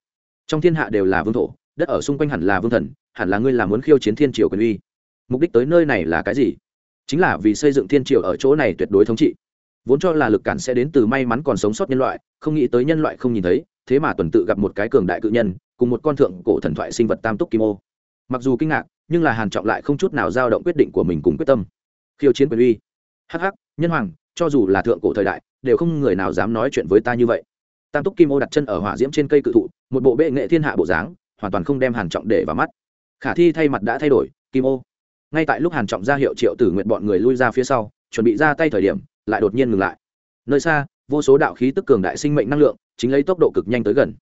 Speaker 1: Trong thiên hạ đều là vương thổ, đất ở xung quanh hẳn là vương thần, hẳn là ngươi là muốn khiêu chiến thiên triều quyền uy. Mục đích tới nơi này là cái gì? Chính là vì xây dựng thiên triều ở chỗ này tuyệt đối thống trị vốn cho là lực cản sẽ đến từ may mắn còn sống sót nhân loại, không nghĩ tới nhân loại không nhìn thấy, thế mà tuần tự gặp một cái cường đại cự nhân, cùng một con thượng cổ thần thoại sinh vật tam túc kim ô. Mặc dù kinh ngạc, nhưng là hàn trọng lại không chút nào dao động quyết định của mình cùng quyết tâm. Khiêu chiến quyền uy. Hắc hắc, nhân hoàng, cho dù là thượng cổ thời đại, đều không người nào dám nói chuyện với ta như vậy. Tam túc kim ô đặt chân ở hỏa diễm trên cây cự thụ, một bộ bệ nghệ thiên hạ bộ dáng, hoàn toàn không đem hàn trọng để vào mắt. Khả thi thay mặt đã thay đổi, kim ô. Ngay tại lúc hàn trọng ra hiệu triệu tử nguyện bọn người lui ra phía sau, chuẩn bị ra tay thời điểm lại đột nhiên ngừng lại. Nơi xa, vô số đạo khí tức cường đại sinh mệnh năng lượng, chính lấy tốc độ cực nhanh tới gần.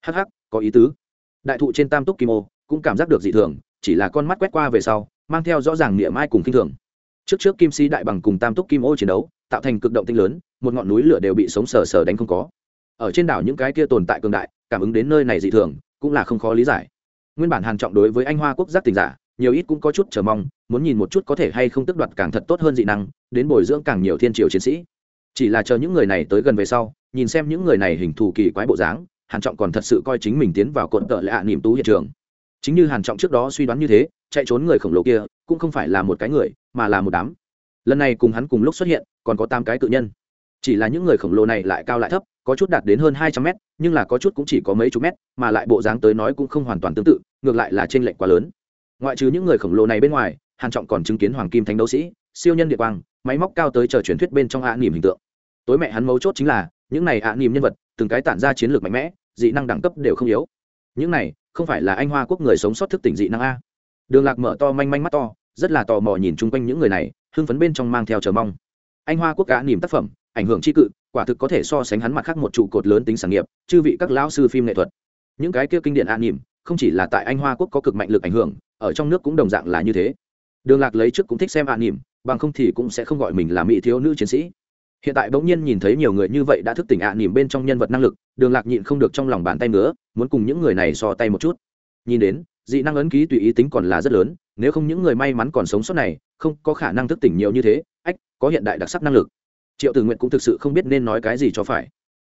Speaker 1: Hắc hắc, có ý tứ. Đại thụ trên tam túc kim ô, cũng cảm giác được dị thường, chỉ là con mắt quét qua về sau, mang theo rõ ràng niệm ai cùng kinh thường. Trước trước kim sĩ đại bằng cùng tam túc kim ô chiến đấu, tạo thành cực động tinh lớn, một ngọn núi lửa đều bị sống sờ sờ đánh không có. Ở trên đảo những cái kia tồn tại cường đại, cảm ứng đến nơi này dị thường, cũng là không khó lý giải. Nguyên bản hàn trọng đối với anh hoa quốc giác tình giả nhiều ít cũng có chút chờ mong, muốn nhìn một chút có thể hay không tức đoạt càng thật tốt hơn dị năng, đến bồi dưỡng càng nhiều thiên triều chiến sĩ. Chỉ là chờ những người này tới gần về sau, nhìn xem những người này hình thù kỳ quái bộ dáng, hàn trọng còn thật sự coi chính mình tiến vào cột tợ lạ ạ niềm tú hiện trường. Chính như hàn trọng trước đó suy đoán như thế, chạy trốn người khổng lồ kia, cũng không phải là một cái người, mà là một đám. Lần này cùng hắn cùng lúc xuất hiện, còn có tám cái cự nhân. Chỉ là những người khổng lồ này lại cao lại thấp, có chút đạt đến hơn hai trăm mét, nhưng là có chút cũng chỉ có mấy chục mét, mà lại bộ dáng tới nói cũng không hoàn toàn tương tự, ngược lại là trên lệnh quá lớn ngoại trừ những người khổng lồ này bên ngoài, hàn trọng còn chứng kiến hoàng kim thánh đấu sĩ, siêu nhân địa quang, máy móc cao tới chờ truyền thuyết bên trong ạ niềm hình tượng. Tối mẹ hắn mấu chốt chính là, những này ạ niềm nhân vật, từng cái tản ra chiến lược mạnh mẽ, dị năng đẳng cấp đều không yếu. Những này, không phải là anh hoa quốc người sống sót thức tỉnh dị năng a. Đường lạc mở to manh manh mắt to, rất là tò mò nhìn chung quanh những người này, hưng phấn bên trong mang theo chờ mong. Anh hoa quốc cá niềm tác phẩm, ảnh hưởng tri cự, quả thực có thể so sánh hắn mặt khác một trụ cột lớn tính sản nghiệp, chư vị các lão sư phim nghệ thuật. Những cái kia kinh điển ạ niềm, không chỉ là tại anh hoa quốc có cực mạnh lực ảnh hưởng ở trong nước cũng đồng dạng là như thế. Đường lạc lấy trước cũng thích xem ạ nỉm bằng không thì cũng sẽ không gọi mình là mỹ thiếu nữ chiến sĩ. Hiện tại bỗng nhiên nhìn thấy nhiều người như vậy đã thức tỉnh ạ nỉm bên trong nhân vật năng lực, đường lạc nhịn không được trong lòng bàn tay nữa muốn cùng những người này so tay một chút. Nhìn đến, dị năng ấn ký tùy ý tính còn là rất lớn, nếu không những người may mắn còn sống sót này, không có khả năng thức tỉnh nhiều như thế, ách, có hiện đại đặc sắc năng lực. Triệu tử nguyện cũng thực sự không biết nên nói cái gì cho phải.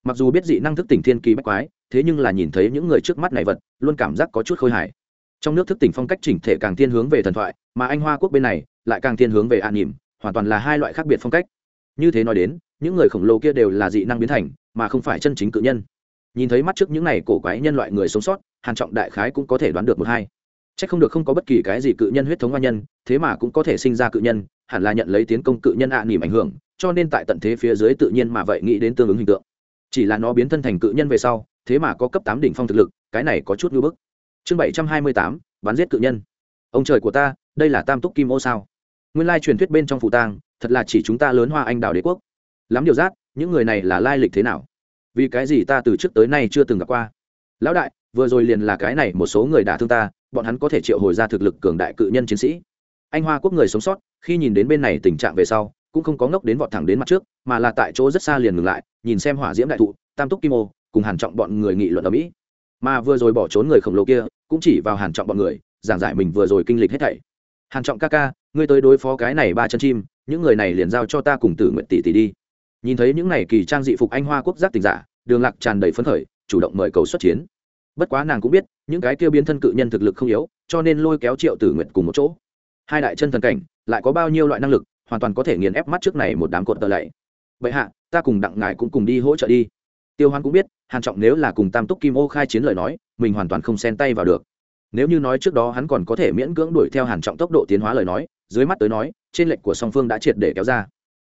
Speaker 1: Mặc dù biết dị năng thức tỉnh thiên kỳ bách quái, thế nhưng là nhìn thấy những người trước mắt này vật, luôn cảm giác có chút khôi hài trong nước thức tỉnh phong cách chỉnh thể càng thiên hướng về thần thoại, mà anh hoa quốc bên này lại càng thiên hướng về an nỉm hoàn toàn là hai loại khác biệt phong cách. Như thế nói đến, những người khổng lồ kia đều là dị năng biến thành, mà không phải chân chính cự nhân. Nhìn thấy mắt trước những này cổ quái nhân loại người sống sót, hàn trọng đại khái cũng có thể đoán được một hai. Chắc không được không có bất kỳ cái gì cự nhân huyết thống hoa nhân, thế mà cũng có thể sinh ra cự nhân, hẳn là nhận lấy tiến công cự nhân ạ à nỉm ảnh hưởng, cho nên tại tận thế phía dưới tự nhiên mà vậy nghĩ đến tương ứng hình tượng. Chỉ là nó biến thân thành cự nhân về sau, thế mà có cấp tám đỉnh phong thực lực, cái này có chút ngưỡng bức chương bảy trăm hai mươi tám, bắn giết cự nhân. Ông trời của ta, đây là tam túc kim ô sao? Nguyên lai truyền thuyết bên trong phủ tang, thật là chỉ chúng ta lớn hoa anh đào đế quốc. Lắm điều giác những người này là lai lịch thế nào? Vì cái gì ta từ trước tới nay chưa từng gặp qua? Lão đại, vừa rồi liền là cái này, một số người đả thương ta, bọn hắn có thể triệu hồi ra thực lực cường đại cự nhân chiến sĩ. Anh hoa quốc người sống sót, khi nhìn đến bên này tình trạng về sau, cũng không có ngốc đến vọt thẳng đến mặt trước, mà là tại chỗ rất xa liền ngừng lại, nhìn xem hỏa diễm đại thụ, tam túc kim ô, cùng hàn trọng bọn người nghị luận ở mỹ mà vừa rồi bỏ trốn người khổng lồ kia cũng chỉ vào hàn trọng bọn người giảng giải mình vừa rồi kinh lịch hết thảy hàn trọng ca ca ngươi tới đối phó cái này ba chân chim những người này liền giao cho ta cùng tử nguyện tỷ tỷ đi nhìn thấy những này kỳ trang dị phục anh hoa quốc giác tình giả đường lạc tràn đầy phấn khởi chủ động mời cầu xuất chiến bất quá nàng cũng biết những cái kia biến thân cự nhân thực lực không yếu cho nên lôi kéo triệu tử nguyện cùng một chỗ hai đại chân thần cảnh lại có bao nhiêu loại năng lực hoàn toàn có thể nghiền ép mắt trước này một đám cột tờ lạy vậy hạ ta cùng đặng ngài cũng cùng đi hỗ trợ đi tiêu hoan cũng biết, hàn trọng nếu là cùng tam túc kim ô khai chiến lời nói, mình hoàn toàn không xen tay vào được. Nếu như nói trước đó hắn còn có thể miễn cưỡng đuổi theo hàn trọng tốc độ tiến hóa lời nói, dưới mắt tới nói, trên lệnh của song phương đã triệt để kéo ra.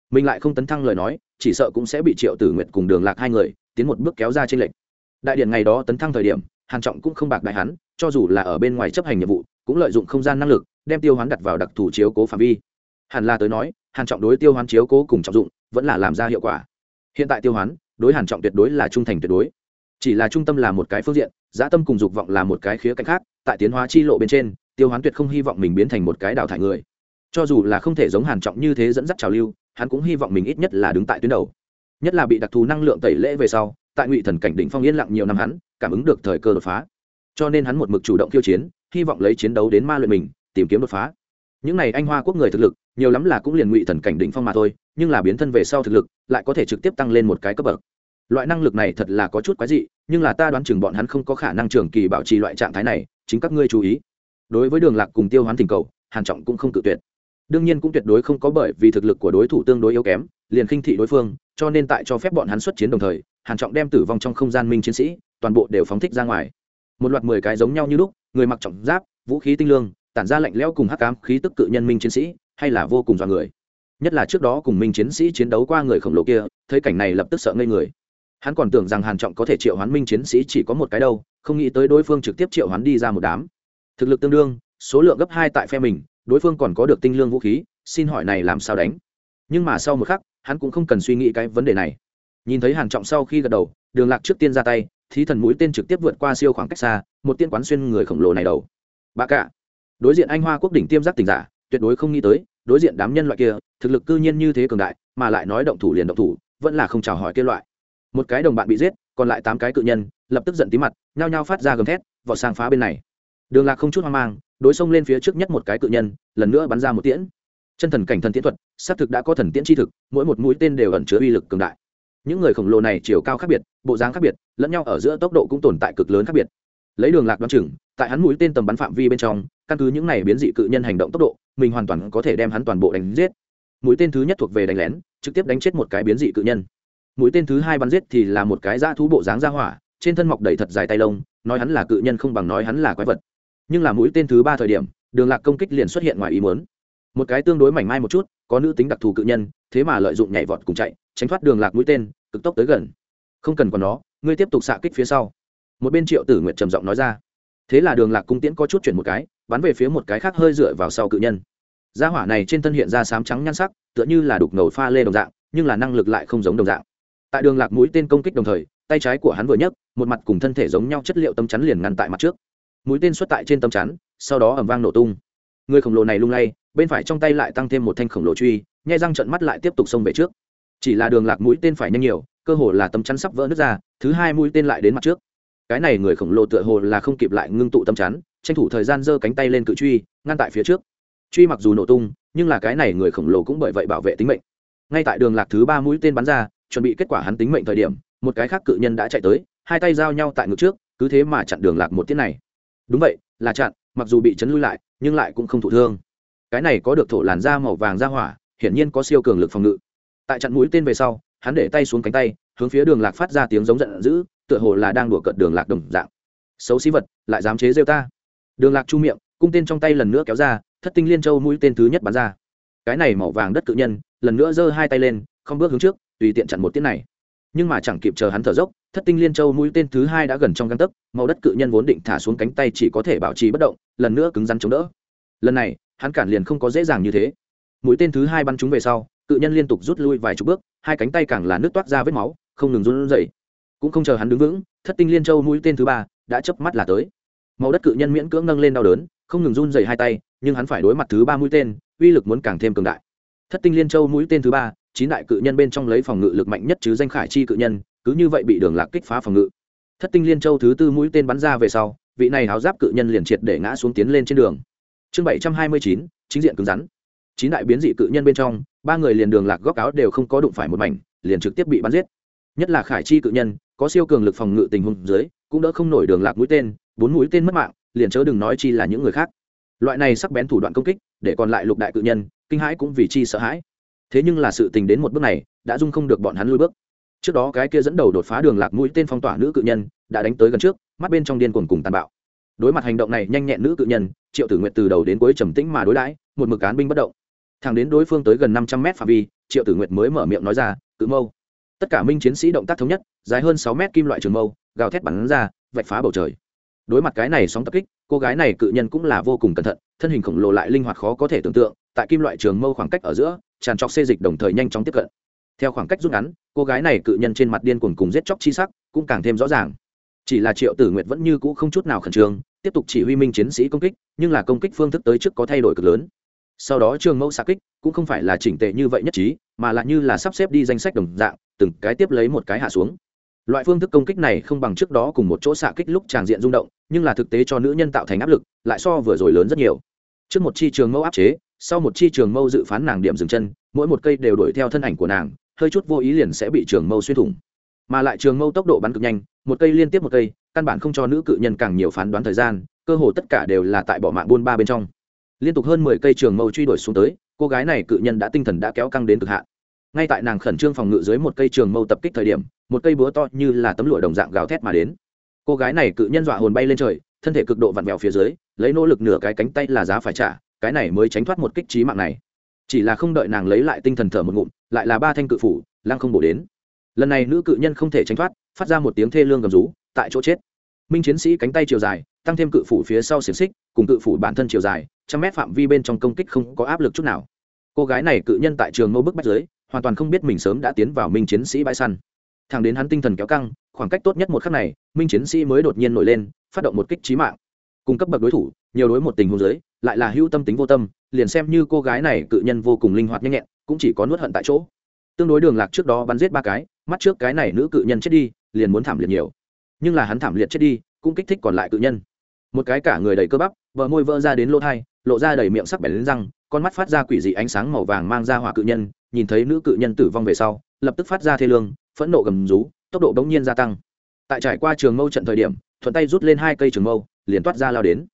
Speaker 1: Mình lại không tấn thăng lời nói, chỉ sợ cũng sẽ bị triệu tử nguyệt cùng đường lạc hai người tiến một bước kéo ra trên lệnh. Đại điện ngày đó tấn thăng thời điểm, hàn trọng cũng không bạc đại hắn, cho dù là ở bên ngoài chấp hành nhiệm vụ, cũng lợi dụng không gian năng lực, đem tiêu hoán đặt vào đặc thù chiếu cố phạm vi. Hàn la tới nói, hàn trọng đối tiêu hoán chiếu cố cùng trọng dụng, vẫn là làm ra hiệu quả. Hiện tại tiêu hoán đối hàn trọng tuyệt đối là trung thành tuyệt đối. Chỉ là trung tâm là một cái phương diện dạ tâm cùng dục vọng là một cái khía cạnh khác, tại tiến hóa chi lộ bên trên, tiêu hoán tuyệt không hy vọng mình biến thành một cái đào thải người. Cho dù là không thể giống hàn trọng như thế dẫn dắt trào lưu, hắn cũng hy vọng mình ít nhất là đứng tại tuyến đầu. Nhất là bị đặc thù năng lượng tẩy lễ về sau, tại ngụy thần cảnh đỉnh phong yên lặng nhiều năm hắn, cảm ứng được thời cơ đột phá. Cho nên hắn một mực chủ động khiêu chiến, hy vọng lấy chiến đấu đến ma luyện mình, tìm kiếm đột phá những này anh hoa quốc người thực lực, nhiều lắm là cũng liền ngụy thần cảnh đỉnh phong mà thôi, nhưng là biến thân về sau thực lực, lại có thể trực tiếp tăng lên một cái cấp bậc. Loại năng lực này thật là có chút quái dị, nhưng là ta đoán chừng bọn hắn không có khả năng trường kỳ bảo trì loại trạng thái này, chính các ngươi chú ý. Đối với đường lạc cùng tiêu hoán thỉnh cầu, hàn trọng cũng không tự tuyệt. Đương nhiên cũng tuyệt đối không có bởi vì thực lực của đối thủ tương đối yếu kém, liền khinh thị đối phương, cho nên tại cho phép bọn hắn xuất chiến đồng thời, hàn trọng đem tử vong trong không gian minh chiến sĩ, toàn bộ đều phóng thích ra ngoài. Một loạt mười cái giống nhau như lúc, người mặc trọng giáp, vũ khí tinh lương tản ra lạnh lẽo cùng hắc ám khí tức cự nhân minh chiến sĩ, hay là vô cùng dọa người. Nhất là trước đó cùng minh chiến sĩ chiến đấu qua người khổng lồ kia, thấy cảnh này lập tức sợ ngây người. Hắn còn tưởng rằng hàn trọng có thể triệu hoán minh chiến sĩ chỉ có một cái đâu, không nghĩ tới đối phương trực tiếp triệu hoán đi ra một đám. Thực lực tương đương, số lượng gấp hai tại phe mình, đối phương còn có được tinh lương vũ khí, xin hỏi này làm sao đánh? Nhưng mà sau một khắc, hắn cũng không cần suy nghĩ cái vấn đề này. Nhìn thấy hàn trọng sau khi gật đầu, đường lạc trước tiên ra tay, thí thần mũi tên trực tiếp vượt qua siêu khoảng cách xa, một tiên quán xuyên người khổng lồ này đầu. Bà cả đối diện anh hoa quốc đỉnh tiêm giác tình giả, tuyệt đối không nghĩ tới, đối diện đám nhân loại kia, thực lực cư nhiên như thế cường đại, mà lại nói động thủ liền động thủ, vẫn là không chào hỏi kia loại. Một cái đồng bạn bị giết, còn lại tám cái cự nhân, lập tức giận tí mặt, nhao nhao phát ra gầm thét, vọt sang phá bên này. Đường lạc không chút hoang mang, đối xông lên phía trước nhất một cái cự nhân, lần nữa bắn ra một tiễn. Chân thần cảnh thần tiễn thuật, xác thực đã có thần tiễn chi thực, mỗi một mũi tên đều ẩn chứa uy lực cường đại. Những người khổng lồ này chiều cao khác biệt, bộ dáng khác biệt, lẫn nhau ở giữa tốc độ cũng tồn tại cực lớn khác biệt lấy đường lạc đoán chừng, tại hắn mũi tên tầm bắn phạm vi bên trong, căn cứ những này biến dị cự nhân hành động tốc độ, mình hoàn toàn có thể đem hắn toàn bộ đánh giết. Mũi tên thứ nhất thuộc về đánh lén, trực tiếp đánh chết một cái biến dị cự nhân. Mũi tên thứ hai bắn giết thì là một cái dã thú bộ dáng ra hỏa, trên thân mọc đầy thật dài tay lông, nói hắn là cự nhân không bằng nói hắn là quái vật. Nhưng là mũi tên thứ ba thời điểm, đường lạc công kích liền xuất hiện ngoài ý muốn. Một cái tương đối mảnh mai một chút, có nữ tính đặc thù cự nhân, thế mà lợi dụng nhảy vọt cùng chạy, tránh thoát đường lạc mũi tên, cực tốc tới gần. Không cần còn nó, ngươi tiếp tục xạ kích phía sau một bên triệu tử nguyệt trầm giọng nói ra. Thế là đường lạc cung tiễn có chút chuyển một cái, bắn về phía một cái khác hơi dựa vào sau cự nhân. Gia hỏa này trên thân hiện ra sám trắng nhan sắc, tựa như là đục ngầu pha lê đồng dạng, nhưng là năng lực lại không giống đồng dạng. Tại đường lạc mũi tên công kích đồng thời, tay trái của hắn vừa nhấc, một mặt cùng thân thể giống nhau chất liệu tâm chắn liền ngăn tại mặt trước. Mũi tên xuất tại trên tâm chắn, sau đó ẩm vang nổ tung. Người khổng lồ này lung lay, bên phải trong tay lại tăng thêm một thanh khổng lồ truy, nhai răng trận mắt lại tiếp tục xông về trước. Chỉ là đường lạc mũi tên phải nhanh nhiều, cơ hồ là tâm chắn sắp vỡ nứt ra, thứ hai mũi tên lại đến mặt trước cái này người khổng lồ tựa hồ là không kịp lại ngưng tụ tâm chắn, tranh thủ thời gian giơ cánh tay lên cự truy, ngăn tại phía trước. Truy mặc dù nổ tung, nhưng là cái này người khổng lồ cũng bởi vậy bảo vệ tính mệnh. Ngay tại đường lạc thứ ba mũi tên bắn ra, chuẩn bị kết quả hắn tính mệnh thời điểm, một cái khác cự nhân đã chạy tới, hai tay giao nhau tại ngực trước, cứ thế mà chặn đường lạc một tiết này. Đúng vậy, là chặn, mặc dù bị chấn lui lại, nhưng lại cũng không thụ thương. Cái này có được thổ làn da màu vàng ra hỏa, hiển nhiên có siêu cường lực phòng ngự. Tại chặn mũi tên về sau, hắn để tay xuống cánh tay, hướng phía đường lạc phát ra tiếng giống giận dữ tựa hồ là đang đùa cợt đường lạc đồng dạng. Xấu xí vật, lại dám chế rêu ta. Đường lạc chu miệng, cung tên trong tay lần nữa kéo ra, thất tinh liên châu mũi tên thứ nhất bắn ra. Cái này màu vàng đất cự nhân, lần nữa giơ hai tay lên, không bước hướng trước, tùy tiện chặn một tiếng này. Nhưng mà chẳng kịp chờ hắn thở dốc, thất tinh liên châu mũi tên thứ hai đã gần trong găng tấc, màu đất cự nhân vốn định thả xuống cánh tay chỉ có thể bảo trì bất động, lần nữa cứng rắn chống đỡ. Lần này, hắn cản liền không có dễ dàng như thế. Mũi tên thứ hai bắn chúng về sau, cự nhân liên tục rút lui vài chục bước, hai cánh tay càng là nước toát ra vết máu, không ngừng run rẩy cũng không chờ hắn đứng vững, thất tinh liên châu mũi tên thứ ba đã chớp mắt là tới. Màu đất cự nhân miễn cưỡng nâng lên đau đớn, không ngừng run rẩy hai tay, nhưng hắn phải đối mặt thứ ba mũi tên, uy lực muốn càng thêm cường đại. Thất tinh liên châu mũi tên thứ ba, chín đại cự nhân bên trong lấy phòng ngự lực mạnh nhất chứ danh khải chi cự nhân, cứ như vậy bị đường lạc kích phá phòng ngự. Thất tinh liên châu thứ tư mũi tên bắn ra về sau, vị này háo giáp cự nhân liền triệt để ngã xuống tiến lên trên đường. Chương bảy trăm hai mươi chín, chính diện cứng rắn. Chín đại biến dị cự nhân bên trong, ba người liền đường lạc góc áo đều không có đụng phải một mảnh, liền trực tiếp bị bắn giết. Nhất là khải chi cự nhân có siêu cường lực phòng ngự tình huống dưới, cũng đỡ không nổi đường lạc mũi tên, bốn mũi tên mất mạng, liền chớ đừng nói chi là những người khác. Loại này sắc bén thủ đoạn công kích, để còn lại lục đại cự nhân, kinh hãi cũng vì chi sợ hãi. Thế nhưng là sự tình đến một bước này, đã dung không được bọn hắn lui bước. Trước đó cái kia dẫn đầu đột phá đường lạc mũi tên phong tỏa nữ cự nhân, đã đánh tới gần trước, mắt bên trong điên cuồng cùng tàn bạo. Đối mặt hành động này nhanh nhẹn nữ cự nhân, triệu tử nguyện từ đầu đến cuối trầm tĩnh mà đối đãi, một mực cán binh bất động. Thẳng đến đối phương tới gần năm trăm mét phạm vi, triệu tử nguyện mới mở miệng nói ra, cự mâu tất cả minh chiến sĩ động tác thống nhất, dài hơn sáu mét kim loại trường mâu, gào thét bắn ra, vạch phá bầu trời. Đối mặt cái này sóng tập kích, cô gái này cự nhân cũng là vô cùng cẩn thận, thân hình khổng lồ lại linh hoạt khó có thể tưởng tượng, tại kim loại trường mâu khoảng cách ở giữa, tràn trọc xê dịch đồng thời nhanh chóng tiếp cận. Theo khoảng cách rút ngắn, cô gái này cự nhân trên mặt điên cuồng cùng giết chóc chi sắc cũng càng thêm rõ ràng. Chỉ là triệu tử nguyệt vẫn như cũ không chút nào khẩn trương, tiếp tục chỉ huy minh chiến sĩ công kích, nhưng là công kích phương thức tới trước có thay đổi cực lớn. Sau đó trường mẫu xạ kích cũng không phải là chỉnh tệ như vậy nhất trí mà lại như là sắp xếp đi danh sách đồng dạng, từng cái tiếp lấy một cái hạ xuống. Loại phương thức công kích này không bằng trước đó cùng một chỗ xạ kích lúc tràng diện rung động, nhưng là thực tế cho nữ nhân tạo thành áp lực, lại so vừa rồi lớn rất nhiều. Trước một chi trường mẫu áp chế, sau một chi trường mâu dự phán nàng điểm dừng chân, mỗi một cây đều đuổi theo thân ảnh của nàng, hơi chút vô ý liền sẽ bị trường mâu xuyên thủng. Mà lại trường mâu tốc độ bắn cực nhanh, một cây liên tiếp một cây, căn bản không cho nữ cự nhân càng nhiều phán đoán thời gian, cơ hồ tất cả đều là tại bỏ mạng buôn ba bên trong. Liên tục hơn mười cây trường mâu truy đuổi xuống tới, cô gái này cự nhân đã tinh thần đã kéo căng đến cực hạn ngay tại nàng khẩn trương phòng ngự dưới một cây trường mâu tập kích thời điểm, một cây búa to như là tấm lụa đồng dạng gào thét mà đến. Cô gái này cự nhân dọa hồn bay lên trời, thân thể cực độ vặn vẹo phía dưới, lấy nỗ lực nửa cái cánh tay là giá phải trả, cái này mới tránh thoát một kích trí mạng này. Chỉ là không đợi nàng lấy lại tinh thần thở một ngụm, lại là ba thanh cự phủ, lăng không bổ đến. Lần này nữ cự nhân không thể tránh thoát, phát ra một tiếng thê lương gầm rú, tại chỗ chết. Minh chiến sĩ cánh tay chiều dài, tăng thêm cự phủ phía sau xiềng xích, cùng cự phủ bản thân chiều dài, trăm mét phạm vi bên trong công kích không có áp lực chút nào. Cô gái này cự nhân tại trường mâu bức bách dưới hoàn toàn không biết mình sớm đã tiến vào minh chiến sĩ bãi săn. Thằng đến hắn tinh thần kéo căng, khoảng cách tốt nhất một khắc này, minh chiến sĩ mới đột nhiên nổi lên, phát động một kích trí mạng. Cung cấp bậc đối thủ, nhiều đối một tình huống giới lại là hữu tâm tính vô tâm, liền xem như cô gái này cự nhân vô cùng linh hoạt nhanh nhẹn, cũng chỉ có nuốt hận tại chỗ. Tương đối đường lạc trước đó bắn giết ba cái, mắt trước cái này nữ cự nhân chết đi, liền muốn thảm liệt nhiều. Nhưng là hắn thảm liệt chết đi, cũng kích thích còn lại cự nhân. Một cái cả người đầy cơ bắp vợ môi vỡ ra đến lỗ thai, lộ ra đầy miệng sắc bẻ lên răng, con mắt phát ra quỷ dị ánh sáng màu vàng mang ra hỏa cự nhân nhìn thấy nữ cự nhân tử vong về sau, lập tức phát ra thê lương, phẫn nộ gầm rú, tốc độ bỗng nhiên gia tăng. Tại trải qua trường mâu trận thời điểm, thuận tay rút lên hai cây trường mâu, liền toát ra lao đến.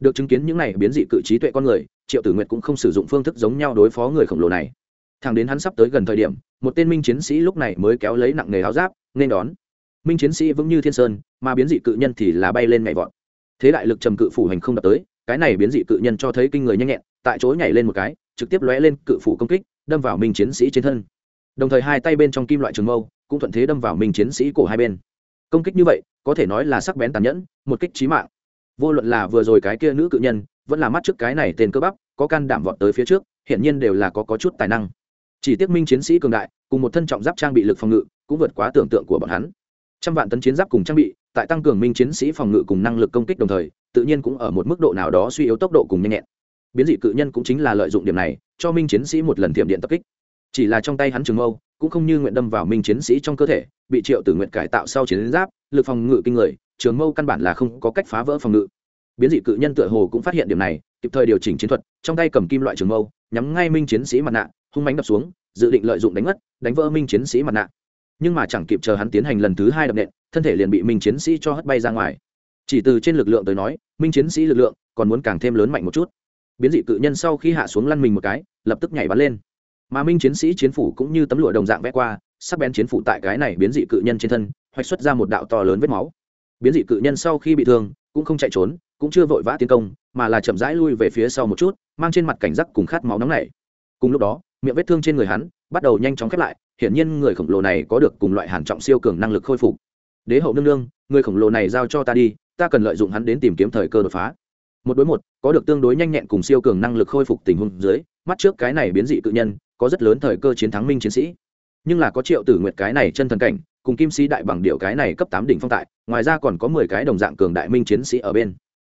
Speaker 1: Được chứng kiến những này biến dị cự trí tuệ con người, triệu tử nguyệt cũng không sử dụng phương thức giống nhau đối phó người khổng lồ này. Thằng đến hắn sắp tới gần thời điểm, một tên minh chiến sĩ lúc này mới kéo lấy nặng nghề áo giáp, nên đón. Minh chiến sĩ vững như thiên sơn, mà biến dị cự nhân thì là bay lên nhảy vọt. Thế đại lực trầm cự phủ hành không đập tới, cái này biến dị cự nhân cho thấy kinh người nhanh nhẹn, tại chỗ nhảy lên một cái, trực tiếp lóe lên cự phủ công kích đâm vào minh chiến sĩ trên thân. Đồng thời hai tay bên trong kim loại trường mâu cũng thuận thế đâm vào minh chiến sĩ cổ hai bên. Công kích như vậy có thể nói là sắc bén tàn nhẫn một kích trí mạng. Vô luận là vừa rồi cái kia nữ cự nhân vẫn là mắt trước cái này tên cơ bắp có can đảm vọt tới phía trước hiển nhiên đều là có, có chút tài năng. Chỉ tiếc minh chiến sĩ cường đại cùng một thân trọng giáp trang bị lực phòng ngự cũng vượt quá tưởng tượng của bọn hắn. Trăm vạn tấn chiến giáp cùng trang bị tại tăng cường minh chiến sĩ phòng ngự cùng năng lực công kích đồng thời tự nhiên cũng ở một mức độ nào đó suy yếu tốc độ cùng nhanh nhẹn biến dị cự nhân cũng chính là lợi dụng điểm này, cho minh chiến sĩ một lần tiệm điện tập kích. Chỉ là trong tay hắn trường mâu, cũng không như nguyện đâm vào minh chiến sĩ trong cơ thể, bị triệu tử nguyện cải tạo sau chiến giáp, lực phòng ngự kinh người, trường mâu căn bản là không có cách phá vỡ phòng ngự. Biến dị cự nhân tựa hồ cũng phát hiện điểm này, kịp thời điều chỉnh chiến thuật, trong tay cầm kim loại trường mâu, nhắm ngay minh chiến sĩ mặt nạ, hung mánh đập xuống, dự định lợi dụng đánh mất đánh vỡ minh chiến sĩ mặt nạ. Nhưng mà chẳng kịp chờ hắn tiến hành lần thứ hai đập nện, thân thể liền bị minh chiến sĩ cho hất bay ra ngoài. Chỉ từ trên lực lượng tới nói, minh chiến sĩ lực lượng còn muốn càng thêm lớn mạnh một chút biến dị cự nhân sau khi hạ xuống lăn mình một cái, lập tức nhảy bắn lên. Mà minh chiến sĩ chiến phủ cũng như tấm lụa đồng dạng vẽ qua, sắc bén chiến phủ tại cái này biến dị cự nhân trên thân, hoạch xuất ra một đạo to lớn vết máu. Biến dị cự nhân sau khi bị thương, cũng không chạy trốn, cũng chưa vội vã tiến công, mà là chậm rãi lui về phía sau một chút, mang trên mặt cảnh giác cùng khát máu nóng này cùng lúc đó, miệng vết thương trên người hắn bắt đầu nhanh chóng khép lại, hiển nhiên người khổng lồ này có được cùng loại hàn trọng siêu cường năng lực khôi phục. Đế hậu nương nương, người khổng lồ này giao cho ta đi, ta cần lợi dụng hắn đến tìm kiếm thời cơ đột phá một đối một, có được tương đối nhanh nhẹn cùng siêu cường năng lực khôi phục tình huống dưới, mắt trước cái này biến dị tự nhân, có rất lớn thời cơ chiến thắng minh chiến sĩ. Nhưng là có triệu tử nguyệt cái này chân thần cảnh, cùng kim sĩ đại bằng điệu cái này cấp tám đỉnh phong tại, ngoài ra còn có mười cái đồng dạng cường đại minh chiến sĩ ở bên.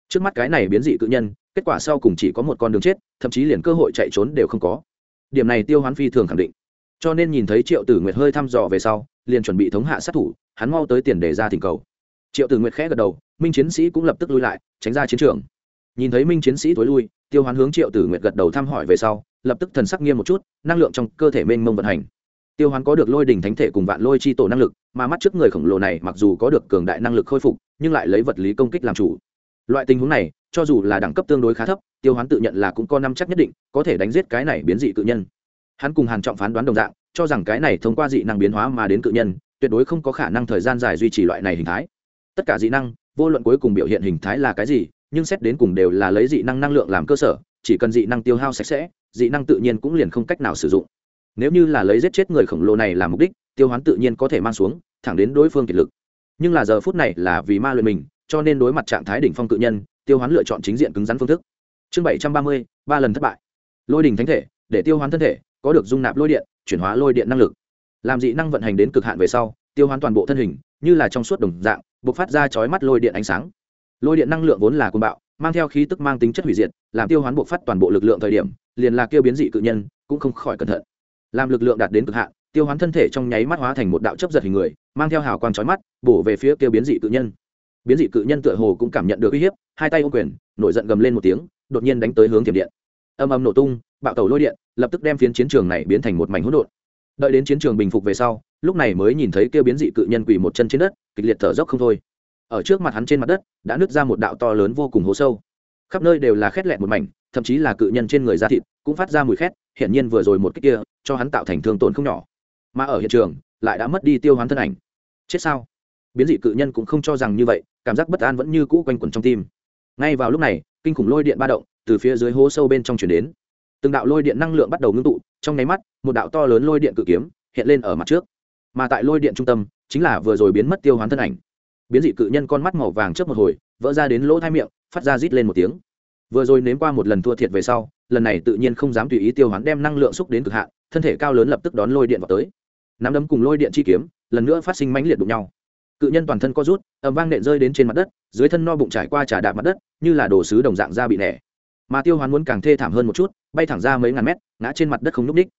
Speaker 1: Trước mắt cái này biến dị tự nhân, kết quả sau cùng chỉ có một con đường chết, thậm chí liền cơ hội chạy trốn đều không có. Điểm này tiêu hoán phi thường khẳng định. Cho nên nhìn thấy triệu tử nguyệt hơi thăm dò về sau, liền chuẩn bị thống hạ sát thủ, hắn mau tới tiền để ra thỉnh cầu. Triệu tử nguyệt khẽ gật đầu, minh chiến sĩ cũng lập tức lui lại, tránh ra chiến trường nhìn thấy minh chiến sĩ tối lui, tiêu hoán hướng triệu tử nguyệt gật đầu thăm hỏi về sau, lập tức thần sắc nghiêm một chút, năng lượng trong cơ thể mênh mông vận hành. Tiêu hoán có được lôi đỉnh thánh thể cùng vạn lôi chi tổ năng lực, mà mắt trước người khổng lồ này mặc dù có được cường đại năng lực khôi phục, nhưng lại lấy vật lý công kích làm chủ. Loại tình huống này, cho dù là đẳng cấp tương đối khá thấp, tiêu hoán tự nhận là cũng có năm chắc nhất định, có thể đánh giết cái này biến dị cự nhân. Hắn cùng hàn trọng phán đoán đồng dạng, cho rằng cái này thông qua dị năng biến hóa mà đến cự nhân, tuyệt đối không có khả năng thời gian dài duy trì loại này hình thái. Tất cả dị năng, vô luận cuối cùng biểu hiện hình thái là cái gì nhưng xét đến cùng đều là lấy dị năng năng lượng làm cơ sở, chỉ cần dị năng tiêu hao sạch sẽ, dị năng tự nhiên cũng liền không cách nào sử dụng. Nếu như là lấy giết chết người khổng lồ này làm mục đích, tiêu hoán tự nhiên có thể mang xuống, thẳng đến đối phương kiệt lực. Nhưng là giờ phút này là vì ma luyện mình, cho nên đối mặt trạng thái đỉnh phong tự nhân, tiêu hoán lựa chọn chính diện cứng rắn phương thức. Chương bảy trăm ba mươi, ba lần thất bại. Lôi đình thánh thể, để tiêu hoán thân thể, có được dung nạp lôi điện, chuyển hóa lôi điện năng lực. Làm dị năng vận hành đến cực hạn về sau, tiêu hoán toàn bộ thân hình, như là trong suốt đồng dạng b ộ c phát ra chói mắt lôi điện ánh sáng lôi điện năng lượng vốn là côn bạo, mang theo khí tức mang tính chất hủy diệt, làm tiêu hoán buộc phát toàn bộ lực lượng thời điểm, liền là kêu biến dị cự nhân, cũng không khỏi cẩn thận. Làm lực lượng đạt đến cực hạn, tiêu hoán thân thể trong nháy mắt hóa thành một đạo chấp giật hình người, mang theo hào quang trói mắt, bổ về phía kêu biến dị cự nhân. Biến dị cự nhân tựa hồ cũng cảm nhận được uy hiếp, hai tay ô quyền, nổi giận gầm lên một tiếng, đột nhiên đánh tới hướng thiểm điện. Âm âm nổ tung, bạo tàu lôi điện, lập tức đem phiến chiến trường này biến thành một mảnh hỗn độn. Đợi đến chiến trường bình phục về sau, lúc này mới nhìn thấy kêu biến dị cự nhân quỳ một chân trên đất, kịch liệt thở dốc không thôi ở trước mặt hắn trên mặt đất, đã nứt ra một đạo to lớn vô cùng hố sâu. Khắp nơi đều là khét lẹt một mảnh, thậm chí là cự nhân trên người da thịt cũng phát ra mùi khét, hiển nhiên vừa rồi một cách kia, cho hắn tạo thành thương tổn không nhỏ. Mà ở hiện trường, lại đã mất đi tiêu hoán thân ảnh. Chết sao? Biến dị cự nhân cũng không cho rằng như vậy, cảm giác bất an vẫn như cũ quanh quẩn trong tim. Ngay vào lúc này, kinh khủng lôi điện ba động từ phía dưới hố sâu bên trong chuyển đến. Từng đạo lôi điện năng lượng bắt đầu ngưng tụ, trong nháy mắt, một đạo to lớn lôi điện cự kiếm hiện lên ở mặt trước. Mà tại lôi điện trung tâm, chính là vừa rồi biến mất tiêu hoán thân ảnh biến dị cự nhân con mắt màu vàng trước một hồi, vỡ ra đến lỗ thai miệng, phát ra rít lên một tiếng. Vừa rồi nếm qua một lần thua thiệt về sau, lần này tự nhiên không dám tùy ý tiêu hoán đem năng lượng xúc đến cực hạn, thân thể cao lớn lập tức đón lôi điện vào tới. Nắm đấm cùng lôi điện chi kiếm, lần nữa phát sinh mãnh liệt đụng nhau. Cự nhân toàn thân co rút ẩm vang nện rơi đến trên mặt đất, dưới thân no bụng trải qua trà đạp mặt đất, như là đồ sứ đồng dạng da bị nẻ. Mà tiêu hoán muốn càng thê thảm hơn một chút, bay thẳng ra mấy ngàn mét, ngã trên mặt đất không n ú c ních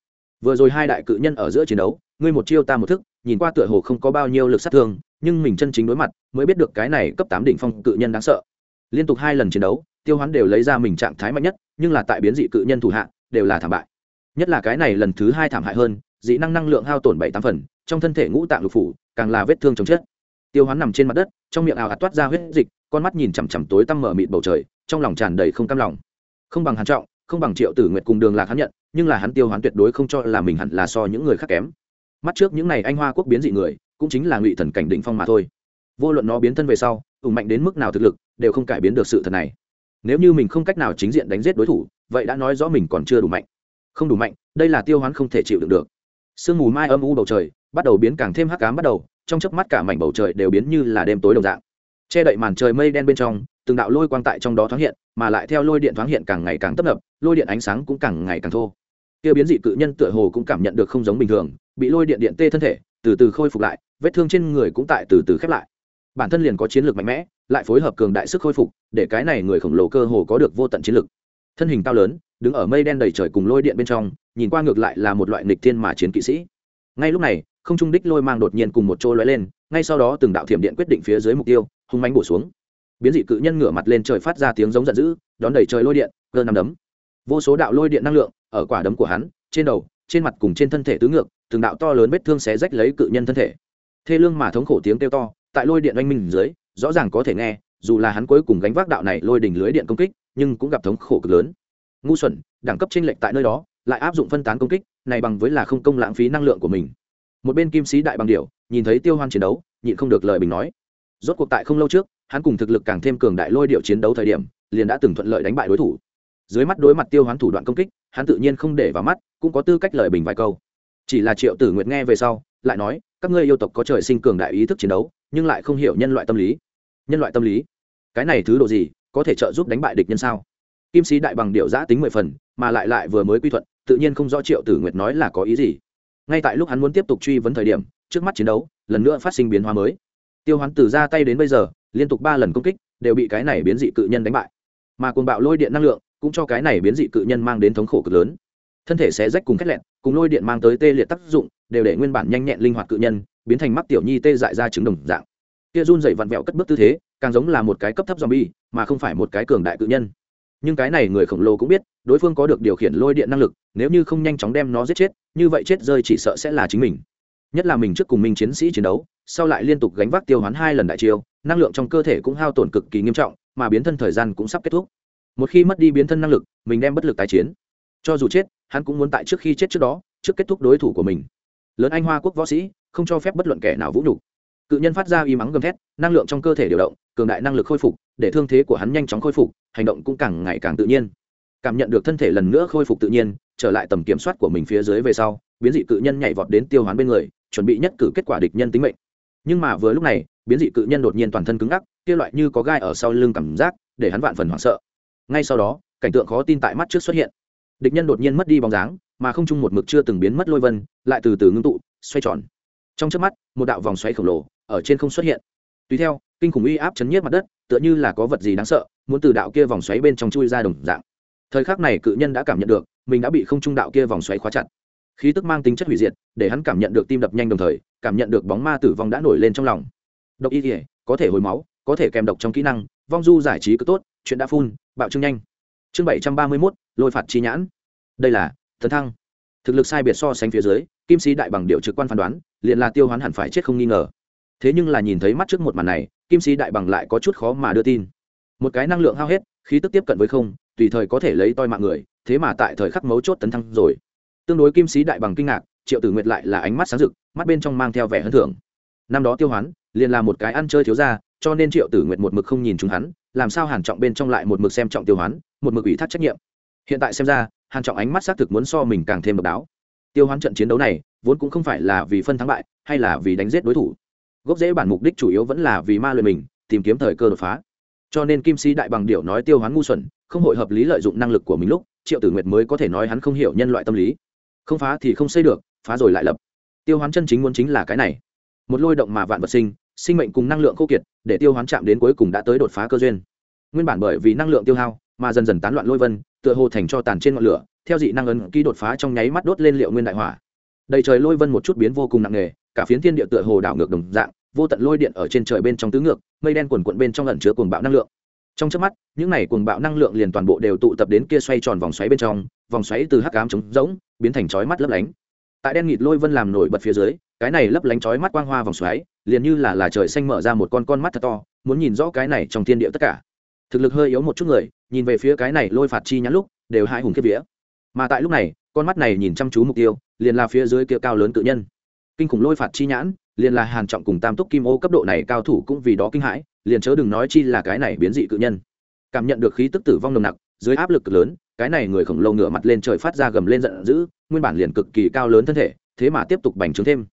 Speaker 1: vừa rồi hai đại cự nhân ở giữa chiến đấu, ngươi một chiêu ta một thức, nhìn qua tựa hồ không có bao nhiêu lực sát thương nhưng mình chân chính đối mặt mới biết được cái này cấp tám đỉnh phong cự nhân đáng sợ. Liên tục hai lần chiến đấu, tiêu hoán đều lấy ra mình trạng thái mạnh nhất, nhưng là tại biến dị cự nhân thủ hạ, đều là thảm bại. Nhất là cái này lần thứ hai thảm hại hơn, dị năng năng lượng hao tổn bảy tám phần, trong thân thể ngũ tạng lục phủ, càng là vết thương chồng chết tiêu hoán nằm trên mặt đất, trong miệng ảo ạt toát ra huyết dịch, con mắt nhìn chằm chằm tối tăm mở mịt bầu trời, trong lòng tràn đầy không cam lòng. Không bằng hàn trọng, không bằng triệu tử nguyệt cùng đường lạc hắn nhận, nhưng là hắn tiêu hoán tuyệt đối không cho là mình hẳn là so những người khác kém. Mắt trước những này anh hoa quốc biến dị người cũng chính là ngụy thần cảnh định phong mà thôi. Vô luận nó biến thân về sau, ủng mạnh đến mức nào thực lực, đều không cải biến được sự thật này. Nếu như mình không cách nào chính diện đánh giết đối thủ, vậy đã nói rõ mình còn chưa đủ mạnh. Không đủ mạnh, đây là tiêu hoán không thể chịu đựng được. Sương mù mai âm u bầu trời, bắt đầu biến càng thêm hắc cám bắt đầu, trong chớp mắt cả mảnh bầu trời đều biến như là đêm tối đồng dạng. Che đậy màn trời mây đen bên trong, từng đạo lôi quang tại trong đó thoáng hiện, mà lại theo lôi điện thoáng hiện càng ngày càng tấp nập, lôi điện ánh sáng cũng càng ngày càng thô. Kia biến dị cự nhân tựa hồ cũng cảm nhận được không giống bình thường, bị lôi điện điện tê thân thể từ từ khôi phục lại, vết thương trên người cũng tại từ từ khép lại. Bản thân liền có chiến lược mạnh mẽ, lại phối hợp cường đại sức khôi phục, để cái này người khổng lồ cơ hồ có được vô tận chiến lược. Thân hình cao lớn, đứng ở mây đen đầy trời cùng lôi điện bên trong, nhìn qua ngược lại là một loại nghịch thiên mà chiến kỵ sĩ. Ngay lúc này, không trung đích lôi mang đột nhiên cùng một chỗ lóe lên, ngay sau đó từng đạo thiểm điện quyết định phía dưới mục tiêu, hung mánh bổ xuống. Biến dị cự nhân ngửa mặt lên trời phát ra tiếng giống giận dữ, đón đẩy trời lôi điện cơ nằm đấm. Vô số đạo lôi điện năng lượng ở quả đấm của hắn, trên đầu trên mặt cùng trên thân thể tứ ngược, từng đạo to lớn vết thương xé rách lấy cự nhân thân thể. Thê lương mà thống khổ tiếng kêu to, tại lôi điện oanh minh dưới, rõ ràng có thể nghe, dù là hắn cuối cùng gánh vác đạo này lôi đỉnh lưới điện công kích, nhưng cũng gặp thống khổ cực lớn. Ngu xuẩn, đẳng cấp t r ê n lệch tại nơi đó, lại áp dụng phân tán công kích, này bằng với là không công lãng phí năng lượng của mình. Một bên kim sĩ đại bằng điệu nhìn thấy tiêu hoan chiến đấu, nhịn không được lời bình nói. Rốt cuộc tại không lâu trước, hắn cùng thực lực càng thêm cường đại lôi điệu chiến đấu thời điểm, liền đã từng thuận lợi đánh bại đối thủ. Dưới mắt đối mặt tiêu hoán thủ đoạn công kích hắn tự nhiên không để vào mắt, cũng có tư cách lời bình vài câu. Chỉ là triệu tử nguyệt nghe về sau, lại nói, các ngươi yêu tộc có trời sinh cường đại ý thức chiến đấu, nhưng lại không hiểu nhân loại tâm lý. Nhân loại tâm lý? Cái này thứ độ gì, có thể trợ giúp đánh bại địch nhân sao? Kim sĩ đại bằng điệu giã tính mười phần, mà lại lại vừa mới quy thuận, tự nhiên không rõ triệu tử nguyệt nói là có ý gì. Ngay tại lúc hắn muốn tiếp tục truy vấn thời điểm, trước mắt chiến đấu, lần nữa phát sinh biến hóa mới. Tiêu hoán từ ra tay đến bây giờ, liên tục ba lần công kích, đều bị cái này biến dị cự nhân đánh bại. Mà cuồng bạo lôi điện năng lượng cũng cho cái này biến dị cự nhân mang đến thống khổ cực lớn. Thân thể sẽ rách cùng khét lẹn, cùng lôi điện mang tới tê liệt tác dụng, đều để nguyên bản nhanh nhẹn linh hoạt cự nhân biến thành mắc tiểu nhi tê dại ra trứng đồng dạng. Kia run dậy vặn vẹo cất bước tư thế, càng giống là một cái cấp thấp zombie, mà không phải một cái cường đại cự nhân. Nhưng cái này người khổng lồ cũng biết, đối phương có được điều khiển lôi điện năng lực, nếu như không nhanh chóng đem nó giết chết, như vậy chết rơi chỉ sợ sẽ là chính mình. Nhất là mình trước cùng mình chiến sĩ chiến đấu, sau lại liên tục gánh vác tiêu hoán hai lần đại chiêu, năng lượng trong cơ thể cũng hao tổn cực kỳ nghiêm trọng, mà biến thân thời gian cũng sắp kết thúc một khi mất đi biến thân năng lực, mình đem bất lực tái chiến. Cho dù chết, hắn cũng muốn tại trước khi chết trước đó, trước kết thúc đối thủ của mình. Lớn anh hoa quốc võ sĩ, không cho phép bất luận kẻ nào vũ nhục. Cự nhân phát ra y mắng gầm thét, năng lượng trong cơ thể điều động, cường đại năng lực khôi phục, để thương thế của hắn nhanh chóng khôi phục, hành động cũng càng ngày càng tự nhiên. Cảm nhận được thân thể lần nữa khôi phục tự nhiên, trở lại tầm kiểm soát của mình phía dưới về sau, biến dị cự nhân nhảy vọt đến tiêu hoán bên người, chuẩn bị nhất cử kết quả địch nhân tính mệnh. Nhưng mà vừa lúc này, biến dị cự nhân đột nhiên toàn thân cứng ngắc, kia loại như có gai ở sau lưng cảm giác, để hắn vạn phần hoảng sợ ngay sau đó, cảnh tượng khó tin tại mắt trước xuất hiện. Địch nhân đột nhiên mất đi bóng dáng, mà không chung một mực chưa từng biến mất lôi vân, lại từ từ ngưng tụ, xoay tròn. Trong trước mắt, một đạo vòng xoáy khổng lồ ở trên không xuất hiện. Tùy theo, kinh khủng uy áp chấn nhiếp mặt đất, tựa như là có vật gì đáng sợ, muốn từ đạo kia vòng xoáy bên trong chui ra đồng dạng. Thời khắc này cự nhân đã cảm nhận được, mình đã bị không trung đạo kia vòng xoáy khóa chặt. Khí tức mang tính chất hủy diệt, để hắn cảm nhận được tim đập nhanh đồng thời, cảm nhận được bóng ma tử vong đã nổi lên trong lòng. Độc y thể có thể hồi máu, có thể kèm độc trong kỹ năng, vong du giải trí cứ tốt, chuyện đã phun bạo trương nhanh. Chương bảy trăm ba mươi mốt, lôi phạt chi nhãn. Đây là thần thăng. Thực lực sai biệt so sánh phía dưới, kim sĩ đại bằng điệu trực quan phán đoán, liền là tiêu hoán hẳn phải chết không nghi ngờ. Thế nhưng là nhìn thấy mắt trước một màn này, kim sĩ đại bằng lại có chút khó mà đưa tin. Một cái năng lượng hao hết, khí tức tiếp cận với không, tùy thời có thể lấy toi mạng người, thế mà tại thời khắc mấu chốt tấn thăng rồi. Tương đối kim sĩ đại bằng kinh ngạc, triệu tử nguyệt lại là ánh mắt sáng rực, mắt bên trong mang theo vẻ hơn thưởng. Năm đó tiêu hoán, liền là một cái ăn chơi thiếu ra cho nên triệu tử nguyệt một mực không nhìn chúng hắn làm sao hàn trọng bên trong lại một mực xem trọng tiêu hoán, một mực ủy thác trách nhiệm? Hiện tại xem ra, hàn trọng ánh mắt xác thực muốn so mình càng thêm độc đáo. Tiêu hoán trận chiến đấu này, vốn cũng không phải là vì phân thắng bại, hay là vì đánh giết đối thủ. Gốc rễ bản mục đích chủ yếu vẫn là vì ma luyện mình, tìm kiếm thời cơ đột phá. Cho nên kim sĩ đại bằng điệu nói tiêu hoán ngu xuẩn, không hội hợp lý lợi dụng năng lực của mình lúc, triệu tử nguyệt mới có thể nói hắn không hiểu nhân loại tâm lý. Không phá thì không xây được, phá rồi lại lập. Tiêu hoán chân chính muốn chính là cái này. Một lôi động mà vạn vật sinh sinh mệnh cùng năng lượng khô kiệt, để tiêu hoán chạm đến cuối cùng đã tới đột phá cơ duyên. Nguyên bản bởi vì năng lượng tiêu hao, mà dần dần tán loạn lôi vân, tựa hồ thành cho tàn trên ngọn lửa, theo dị năng ấn ký đột phá trong nháy mắt đốt lên liệu nguyên đại hỏa. Đầy trời lôi vân một chút biến vô cùng nặng nề, cả phiến thiên địa tựa hồ đảo ngược đồng dạng, vô tận lôi điện ở trên trời bên trong tứ ngược, mây đen quần quận bên trong lẩn chứa cuồng bạo năng lượng. Trong chớp mắt, những này cuồng bạo năng lượng liền toàn bộ đều tụ tập đến kia xoay tròn vòng xoáy bên trong, vòng xoáy từ hắc ám trống rỗng, biến thành chói mắt lấp lánh. Tại đen nghịt lôi vân làm nổi bật phía dưới, cái này lấp lánh chói mắt quang hoa vòng xoáy liền như là là trời xanh mở ra một con con mắt thật to, muốn nhìn rõ cái này trong thiên địa tất cả. Thực lực hơi yếu một chút người, nhìn về phía cái này lôi phạt chi nhãn lúc, đều hai hùng kiếp vía. Mà tại lúc này, con mắt này nhìn chăm chú mục tiêu, liền là phía dưới kia cao lớn tự nhân. Kinh khủng lôi phạt chi nhãn, liền là hàn trọng cùng tam túc kim ô cấp độ này cao thủ cũng vì đó kinh hãi, liền chớ đừng nói chi là cái này biến dị cự nhân. Cảm nhận được khí tức tử vong nồng nặc, dưới áp lực cực lớn, cái này người khổng lồ ngửa mặt lên trời phát ra gầm lên giận dữ, nguyên bản liền cực kỳ cao lớn thân thể, thế mà tiếp tục bành trướng thêm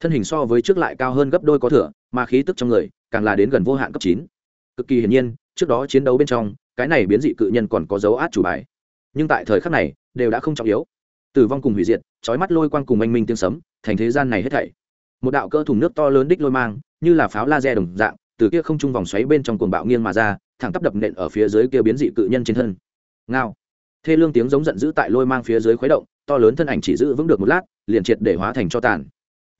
Speaker 1: thân hình so với trước lại cao hơn gấp đôi có thừa, mà khí tức trong người càng là đến gần vô hạn cấp chín. Cực kỳ hiển nhiên, trước đó chiến đấu bên trong, cái này biến dị cự nhân còn có dấu át chủ bài. Nhưng tại thời khắc này, đều đã không trọng yếu. Tử vong cùng hủy diệt trói mắt lôi quang cùng anh minh tiếng sấm, thành thế gian này hết thảy. Một đạo cơ thùng nước to lớn đích lôi mang, như là pháo laser đồng dạng, từ kia không trung vòng xoáy bên trong cuồng bạo nghiêng mà ra, thẳng tắp đập nện ở phía dưới kia biến dị cự nhân trên thân. Ngao. Thê lương tiếng giống giận dữ tại lôi mang phía dưới khuấy động, to lớn thân ảnh chỉ giữ vững được một lát, liền triệt để hóa thành cho tàn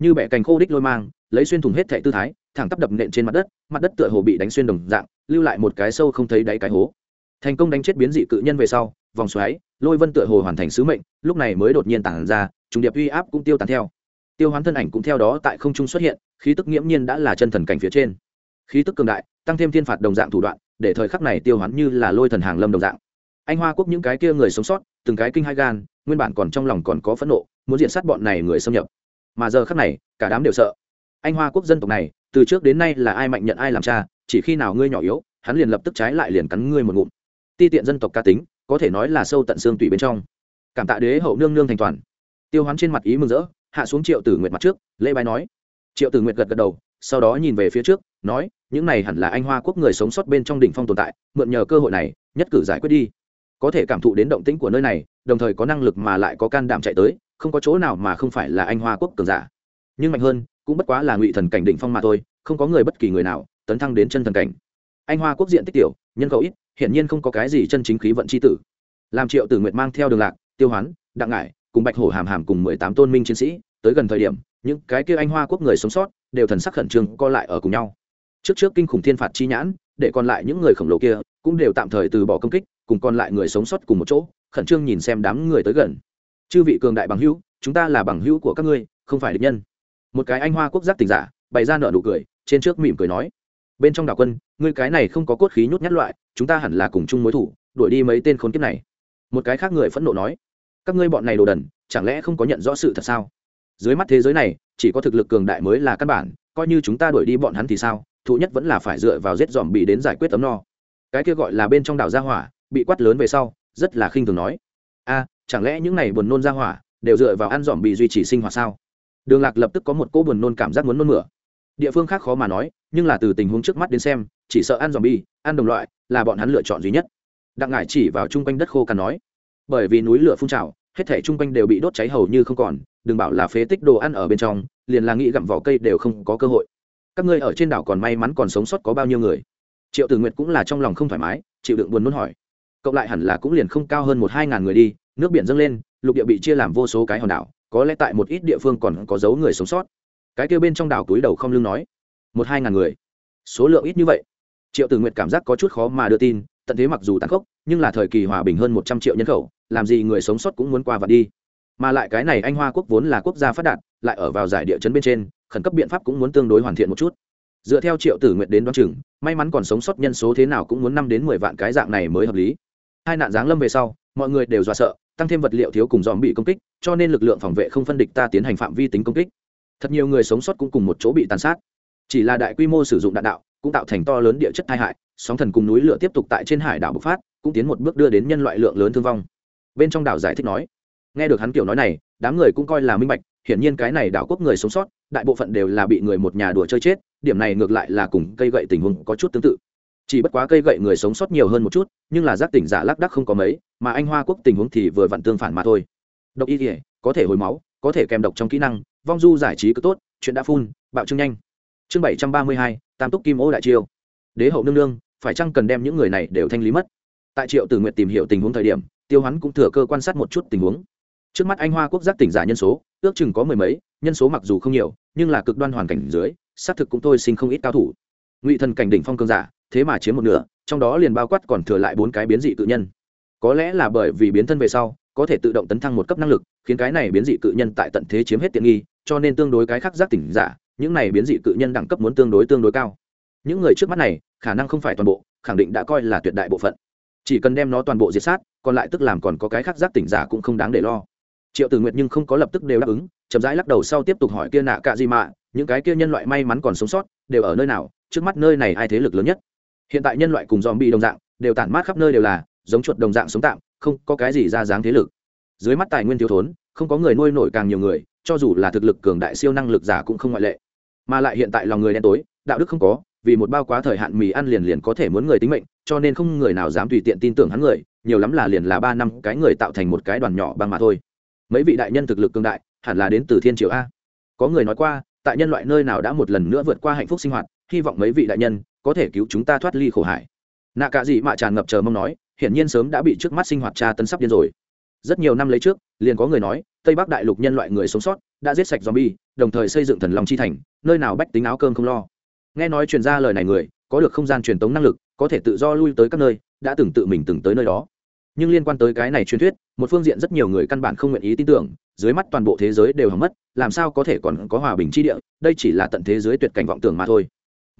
Speaker 1: như bẻ cành khô đích lôi mang, lấy xuyên thủng hết thệ tư thái, thẳng tắp đập nện trên mặt đất mặt đất tựa hồ bị đánh xuyên đồng dạng, lưu lại một cái sâu không thấy đáy cái hố. Thành công đánh chết biến dị cự nhân về sau, vòng xoáy, lôi vân tựa hồ hoàn thành sứ mệnh, lúc này mới đột nhiên tản ra, trùng điệp uy áp cũng tiêu tán theo. Tiêu hoán thân ảnh cũng theo đó tại không trung xuất hiện, khí tức nghiễm nhiên đã là chân thần cảnh phía trên. Khí tức cường đại, tăng thêm thiên phạt đồng dạng thủ đoạn, để thời khắc này tiêu hoán như là lôi thần hàng lâm đồng dạng. Anh hoa quốc những cái kia người sống sót, từng cái kinh hai gan, nguyên bản còn trong lòng còn có phẫn nộ, muốn diện sát bọn này người xâm nhập mà giờ khắc này, cả đám đều sợ. Anh hoa quốc dân tộc này, từ trước đến nay là ai mạnh nhận ai làm cha, chỉ khi nào ngươi nhỏ yếu, hắn liền lập tức trái lại liền cắn ngươi một ngụm. Ti tiện dân tộc ca tính, có thể nói là sâu tận xương tủy bên trong. Cảm tạ đế hậu nương nương thành toàn. Tiêu hoán trên mặt ý mừng rỡ, hạ xuống triệu tử nguyệt mặt trước lê bài nói. Triệu tử nguyệt gật gật đầu, sau đó nhìn về phía trước, nói, những này hẳn là anh hoa quốc người sống sót bên trong đỉnh phong tồn tại, mượn nhờ cơ hội này, nhất cử giải quyết đi. Có thể cảm thụ đến động tĩnh của nơi này, đồng thời có năng lực mà lại có can đảm chạy tới không có chỗ nào mà không phải là anh hoa quốc cường giả. Nhưng mạnh hơn, cũng bất quá là ngụy thần cảnh đỉnh phong mà thôi, không có người bất kỳ người nào tấn thăng đến chân thần cảnh. Anh hoa quốc diện tích tiểu, nhân khẩu ít, hiển nhiên không có cái gì chân chính khí vận c h i tử. Làm triệu tử nguyện mang theo đường lạc, tiêu hoán, đặng ngải, cùng bạch hổ hàm hàm cùng mười tám tôn minh chiến sĩ, tới gần thời điểm, những cái kia anh hoa quốc người sống sót đều thần sắc khẩn trương co lại ở cùng nhau. Trước trước kinh khủng thiên phạt chi nhãn, để còn lại những người khổng lồ kia cũng đều tạm thời từ bỏ công kích, cùng còn lại người sống sót cùng một chỗ, khẩn trương nhìn xem đám người tới gần chư vị cường đại bằng hữu, chúng ta là bằng hữu của các ngươi, không phải địch nhân. Một cái anh hoa quốc giác tình giả, bày ra nợ nụ cười, trên trước mỉm cười nói. Bên trong đảo quân, ngươi cái này không có cốt khí nhút nhát loại, chúng ta hẳn là cùng chung mối thủ, đuổi đi mấy tên khốn kiếp này. Một cái khác người phẫn nộ nói. Các ngươi bọn này đồ đần, chẳng lẽ không có nhận rõ sự thật sao? Dưới mắt thế giới này, chỉ có thực lực cường đại mới là căn bản, coi như chúng ta đuổi đi bọn hắn thì sao? Thụ nhất vẫn là phải dựa vào giết dòm bị đến giải quyết tấm no. Cái kia gọi là bên trong đảo gia hỏa, bị quát lớn về sau, rất là khinh thường nói. A chẳng lẽ những này buồn nôn ra hỏa đều dựa vào ăn dòm bị duy trì sinh hoạt sao? Đường lạc lập tức có một cô buồn nôn cảm giác muốn nôn mửa. Địa phương khác khó mà nói, nhưng là từ tình huống trước mắt đến xem, chỉ sợ ăn dòm bi ăn đồng loại là bọn hắn lựa chọn duy nhất. Đặng ngải chỉ vào chung quanh đất khô cằn nói, bởi vì núi lửa phun trào, hết thể chung quanh đều bị đốt cháy hầu như không còn, đừng bảo là phế tích đồ ăn ở bên trong, liền là nghĩ gặm vỏ cây đều không có cơ hội. Các ngươi ở trên đảo còn may mắn còn sống sót có bao nhiêu người? Triệu tử nguyệt cũng là trong lòng không thoải mái, chịu đựng buồn muốn hỏi cộng lại hẳn là cũng liền không cao hơn một hai ngàn người đi, nước biển dâng lên, lục địa bị chia làm vô số cái hòn đảo, có lẽ tại một ít địa phương còn có dấu người sống sót. Cái kêu bên trong đảo túi đầu không lưng nói, một hai ngàn người, số lượng ít như vậy. Triệu tử nguyệt cảm giác có chút khó mà đưa tin, tận thế mặc dù tàn khốc, nhưng là thời kỳ hòa bình hơn một trăm triệu nhân khẩu, làm gì người sống sót cũng muốn qua và đi. Mà lại cái này anh hoa quốc vốn là quốc gia phát đạt, lại ở vào giải địa chấn bên trên, khẩn cấp biện pháp cũng muốn tương đối hoàn thiện một chút. Dựa theo triệu tử nguyện đến đoán chừng, may mắn còn sống sót nhân số thế nào cũng muốn năm đến mười vạn cái dạng này mới hợp lý hai nạn giáng lâm về sau, mọi người đều dọa sợ, tăng thêm vật liệu thiếu cùng dòm bị công kích, cho nên lực lượng phòng vệ không phân địch ta tiến hành phạm vi tính công kích. Thật nhiều người sống sót cũng cùng một chỗ bị tàn sát. Chỉ là đại quy mô sử dụng đạn đạo cũng tạo thành to lớn địa chất tai hại, sóng thần cùng núi lửa tiếp tục tại trên hải đảo bộc phát, cũng tiến một bước đưa đến nhân loại lượng lớn thương vong. Bên trong đảo giải thích nói, nghe được hắn kiểu nói này, đám người cũng coi là minh bạch, hiển nhiên cái này đảo quốc người sống sót, đại bộ phận đều là bị người một nhà đùa chơi chết, điểm này ngược lại là cùng cây gậy tình huống có chút tương tự chỉ bất quá cây gậy người sống sót nhiều hơn một chút, nhưng là giác tỉnh giả lác đắc không có mấy, mà anh hoa quốc tình huống thì vừa vặn tương phản mà thôi. Độc y thể có thể hồi máu, có thể kèm độc trong kỹ năng, vong du giải trí cứ tốt, chuyện đã phun, bạo trưng nhanh. Chương bảy trăm ba mươi hai, tam túc kim ô đại chiêu đế hậu nương nương, phải chăng cần đem những người này đều thanh lý mất? Tại triệu tử nguyện tìm hiểu tình huống thời điểm, tiêu hắn cũng thừa cơ quan sát một chút tình huống. Trước mắt anh hoa quốc giác tỉnh giả nhân số, ước chừng có mười mấy, nhân số mặc dù không nhiều, nhưng là cực đoan hoàn cảnh dưới, xác thực cũng thôi sinh không ít cao thủ. Ngụy thần cảnh đỉnh phong cương giả thế mà chiếm một nửa, trong đó liền bao quát còn thừa lại bốn cái biến dị cự nhân. Có lẽ là bởi vì biến thân về sau, có thể tự động tấn thăng một cấp năng lực, khiến cái này biến dị cự nhân tại tận thế chiếm hết tiện nghi, cho nên tương đối cái khác giác tỉnh giả, những này biến dị cự nhân đẳng cấp muốn tương đối tương đối cao. Những người trước mắt này, khả năng không phải toàn bộ, khẳng định đã coi là tuyệt đại bộ phận. Chỉ cần đem nó toàn bộ diệt sát, còn lại tức làm còn có cái khác giác tỉnh giả cũng không đáng để lo. Triệu tử nguyệt nhưng không có lập tức đều đáp ứng, chậm rãi lắc đầu sau tiếp tục hỏi kia nạ cạ gì mạ những cái kia nhân loại may mắn còn sống sót, đều ở nơi nào, trước mắt nơi này ai thế lực lớn nhất? Hiện tại nhân loại cùng dòm bị đồng dạng, đều tản mát khắp nơi đều là, giống chuột đồng dạng sống tạm, không có cái gì ra dáng thế lực. Dưới mắt tài nguyên thiếu thốn, không có người nuôi nổi càng nhiều người, cho dù là thực lực cường đại siêu năng lực giả cũng không ngoại lệ. Mà lại hiện tại lòng người đen tối, đạo đức không có, vì một bao quá thời hạn mì ăn liền liền có thể muốn người tính mệnh, cho nên không người nào dám tùy tiện tin tưởng hắn người, nhiều lắm là liền là ba năm cái người tạo thành một cái đoàn nhỏ băng mà thôi. Mấy vị đại nhân thực lực cường đại, hẳn là đến từ thiên triều a. Có người nói qua, tại nhân loại nơi nào đã một lần nữa vượt qua hạnh phúc sinh hoạt, hy vọng mấy vị đại nhân có thể cứu chúng ta thoát ly khổ hải. Nạ cả gì mà tràn ngập chờ mong nói, hiển nhiên sớm đã bị trước mắt sinh hoạt cha tân sắp điên rồi. Rất nhiều năm lấy trước, liền có người nói, tây bắc đại lục nhân loại người sống sót, đã giết sạch zombie, đồng thời xây dựng thần long chi thành, nơi nào bách tính áo cơm không lo. Nghe nói truyền ra lời này người, có được không gian truyền tống năng lực, có thể tự do lui tới các nơi, đã từng tự mình từng tới nơi đó. Nhưng liên quan tới cái này truyền thuyết, một phương diện rất nhiều người căn bản không nguyện ý tin tưởng, dưới mắt toàn bộ thế giới đều hỏng mất, làm sao có thể còn có hòa bình chi địa, đây chỉ là tận thế giới tuyệt cảnh vọng tưởng mà thôi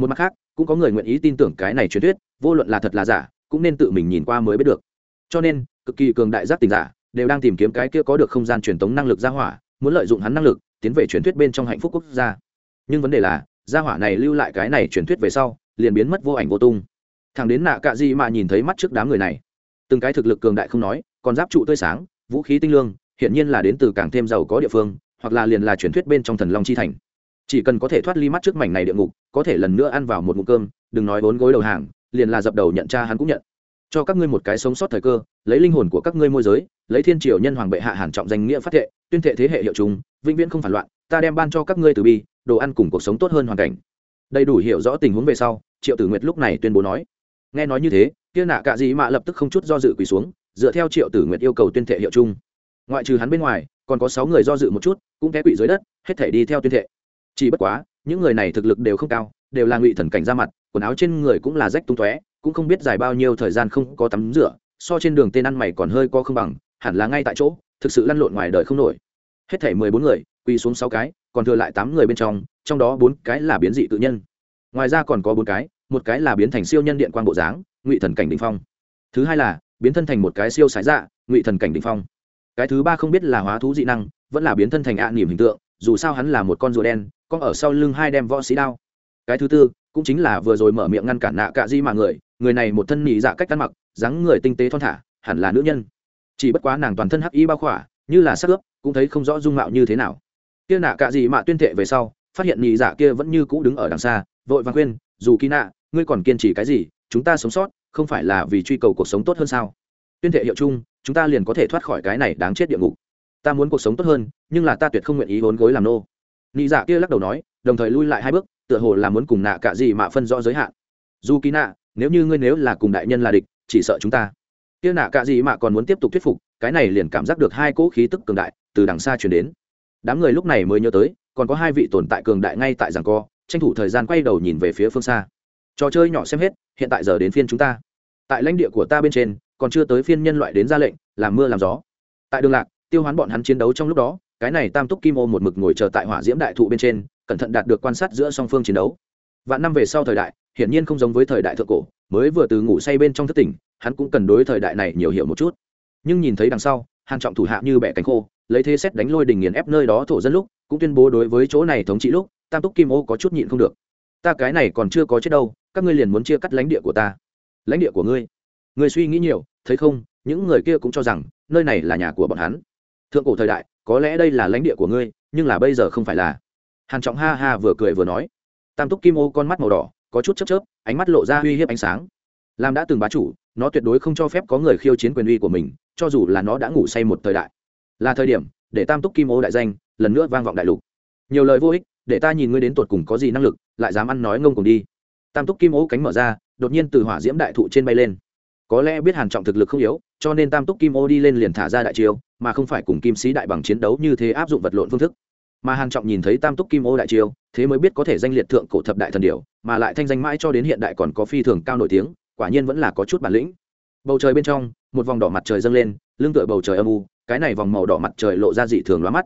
Speaker 1: một mặt khác, cũng có người nguyện ý tin tưởng cái này truyền thuyết, vô luận là thật là giả, cũng nên tự mình nhìn qua mới biết được. Cho nên, cực kỳ cường đại giác tình giả đều đang tìm kiếm cái kia có được không gian truyền tống năng lực gia hỏa, muốn lợi dụng hắn năng lực, tiến về truyền thuyết bên trong hạnh phúc quốc gia. Nhưng vấn đề là gia hỏa này lưu lại cái này truyền thuyết về sau, liền biến mất vô ảnh vô tung. Thằng đến nạ cạ gì mà nhìn thấy mắt trước đám người này, từng cái thực lực cường đại không nói, còn giáp trụ tươi sáng, vũ khí tinh lương hiện nhiên là đến từ càng thêm giàu có địa phương, hoặc là liền là truyền thuyết bên trong thần long chi thành chỉ cần có thể thoát ly mắt trước mảnh này địa ngục, có thể lần nữa ăn vào một ngụm cơm, đừng nói bốn gối đầu hàng, liền là dập đầu nhận cha hắn cũng nhận. Cho các ngươi một cái sống sót thời cơ, lấy linh hồn của các ngươi môi giới, lấy thiên triều nhân hoàng bệ hạ hàn trọng danh nghĩa phát thệ, tuyên thệ thế hệ hiệu chúng, vĩnh viễn không phản loạn, ta đem ban cho các ngươi từ bi, đồ ăn cùng cuộc sống tốt hơn hoàn cảnh. Đầy đủ hiểu rõ tình huống về sau, triệu tử nguyệt lúc này tuyên bố nói. Nghe nói như thế, kia nạ cạ dị mạ lập tức không chút do dự quỳ xuống, dựa theo triệu tử nguyệt yêu cầu tuyên thệ hiệu chung. Ngoại trừ hắn bên ngoài, còn có sáu người do dự một chút, cũng té quỵ dưới đất, hết thể đi theo tuyên thệ chỉ bất quá, những người này thực lực đều không cao, đều là ngụy thần cảnh ra mặt, quần áo trên người cũng là rách tung tóe, cũng không biết dài bao nhiêu thời gian không có tắm rửa, so trên đường tên ăn mày còn hơi co không bằng, hẳn là ngay tại chỗ, thực sự lăn lộn ngoài đời không nổi. Hết thể mười bốn người, quỳ xuống sáu cái, còn thừa lại tám người bên trong trong đó bốn cái là biến dị tự nhân. Ngoài ra còn có bốn cái, một cái là biến thành siêu nhân điện quang bộ dáng, ngụy thần cảnh đình phong. Thứ hai là, biến thân thành một cái siêu sái dạ ngụy thần cảnh đình phong. Cái thứ ba không biết là hóa thú dị năng, vẫn là biến thân thành ạ à nỉm hình tượng dù sao hắn là một con rùa đen, con ở sau lưng hai đem võ sĩ đao. Cái thứ tư, cũng chính là vừa rồi mở miệng ngăn cản nạ cạ di mà người người này một thân nhị dạ cách ăn mặc, dáng người tinh tế thon thả, hẳn là nữ nhân. Chỉ bất quá nàng toàn thân hắc y bao khỏa, như là sắc ướp, cũng thấy không rõ dung mạo như thế nào. Kia nạ cạ gì mà tuyên thệ về sau, phát hiện nhị dạ kia vẫn như cũ đứng ở đằng xa, vội vàng khuyên, dù kỳ nạ, ngươi còn kiên trì cái gì? Chúng ta sống sót, không phải là vì truy cầu cuộc sống tốt hơn sao? Tuyên thệ hiệu chung, chúng ta liền có thể thoát khỏi cái này đáng chết địa ngục ta muốn cuộc sống tốt hơn, nhưng là ta tuyệt không nguyện ý vốn gối làm nô. Nị dạ kia lắc đầu nói, đồng thời lui lại hai bước, tựa hồ là muốn cùng nạ cả gì mà phân rõ giới hạn. Dù kỳ nạ, nếu như ngươi nếu là cùng đại nhân là địch, chỉ sợ chúng ta. Kia nạ cả gì mà còn muốn tiếp tục thuyết phục, cái này liền cảm giác được hai cỗ khí tức cường đại từ đằng xa chuyển đến. Đám người lúc này mới nhớ tới, còn có hai vị tồn tại cường đại ngay tại giảng co, tranh thủ thời gian quay đầu nhìn về phía phương xa. Trò chơi nhỏ xem hết, hiện tại giờ đến phiên chúng ta. Tại lãnh địa của ta bên trên, còn chưa tới phiên nhân loại đến ra lệnh làm mưa làm gió. Tại đường lạc tiêu hoán bọn hắn chiến đấu trong lúc đó, cái này tam túc kim ô một mực ngồi chờ tại hỏa diễm đại thụ bên trên, cẩn thận đạt được quan sát giữa song phương chiến đấu. Vạn năm về sau thời đại, hiển nhiên không giống với thời đại thượng cổ, mới vừa từ ngủ say bên trong thất tỉnh, hắn cũng cần đối thời đại này nhiều hiểu một chút. Nhưng nhìn thấy đằng sau, hàn trọng thủ hạ như bẻ cánh khô, lấy thế xét đánh lôi đình nghiền ép nơi đó thổ dân lúc, cũng tuyên bố đối với chỗ này thống trị lúc, tam túc kim ô có chút nhịn không được. Ta cái này còn chưa có chết đâu, các ngươi liền muốn chia cắt lãnh địa của ta. Lãnh địa của ngươi? Ngươi suy nghĩ nhiều, thấy không, những người kia cũng cho rằng, nơi này là nhà của bọn hắn thượng cổ thời đại, có lẽ đây là lãnh địa của ngươi, nhưng là bây giờ không phải là. Hàn trọng ha ha vừa cười vừa nói. Tam túc kim ô con mắt màu đỏ, có chút chớp chớp, ánh mắt lộ ra uy hiếp ánh sáng. Làm đã từng bá chủ, nó tuyệt đối không cho phép có người khiêu chiến quyền uy của mình, cho dù là nó đã ngủ say một thời đại. Là thời điểm, để tam túc kim ô đại danh, lần nữa vang vọng đại lục. Nhiều lời vô ích, để ta nhìn ngươi đến tột cùng có gì năng lực, lại dám ăn nói ngông cùng đi. Tam túc kim ô cánh mở ra, đột nhiên từ hỏa diễm đại thụ trên bay lên. Có lẽ biết hàn trọng thực lực không yếu cho nên tam túc kim ô đi lên liền thả ra đại chiêu, mà không phải cùng kim sĩ đại bằng chiến đấu như thế áp dụng vật lộn phương thức. Mà hàn trọng nhìn thấy tam túc kim ô đại chiêu, thế mới biết có thể danh liệt thượng cổ thập đại thần điểu, mà lại thanh danh mãi cho đến hiện đại còn có phi thường cao nổi tiếng, quả nhiên vẫn là có chút bản lĩnh. Bầu trời bên trong, một vòng đỏ mặt trời dâng lên, lưng tựa bầu trời âm u, cái này vòng màu đỏ mặt trời lộ ra dị thường lóa mắt.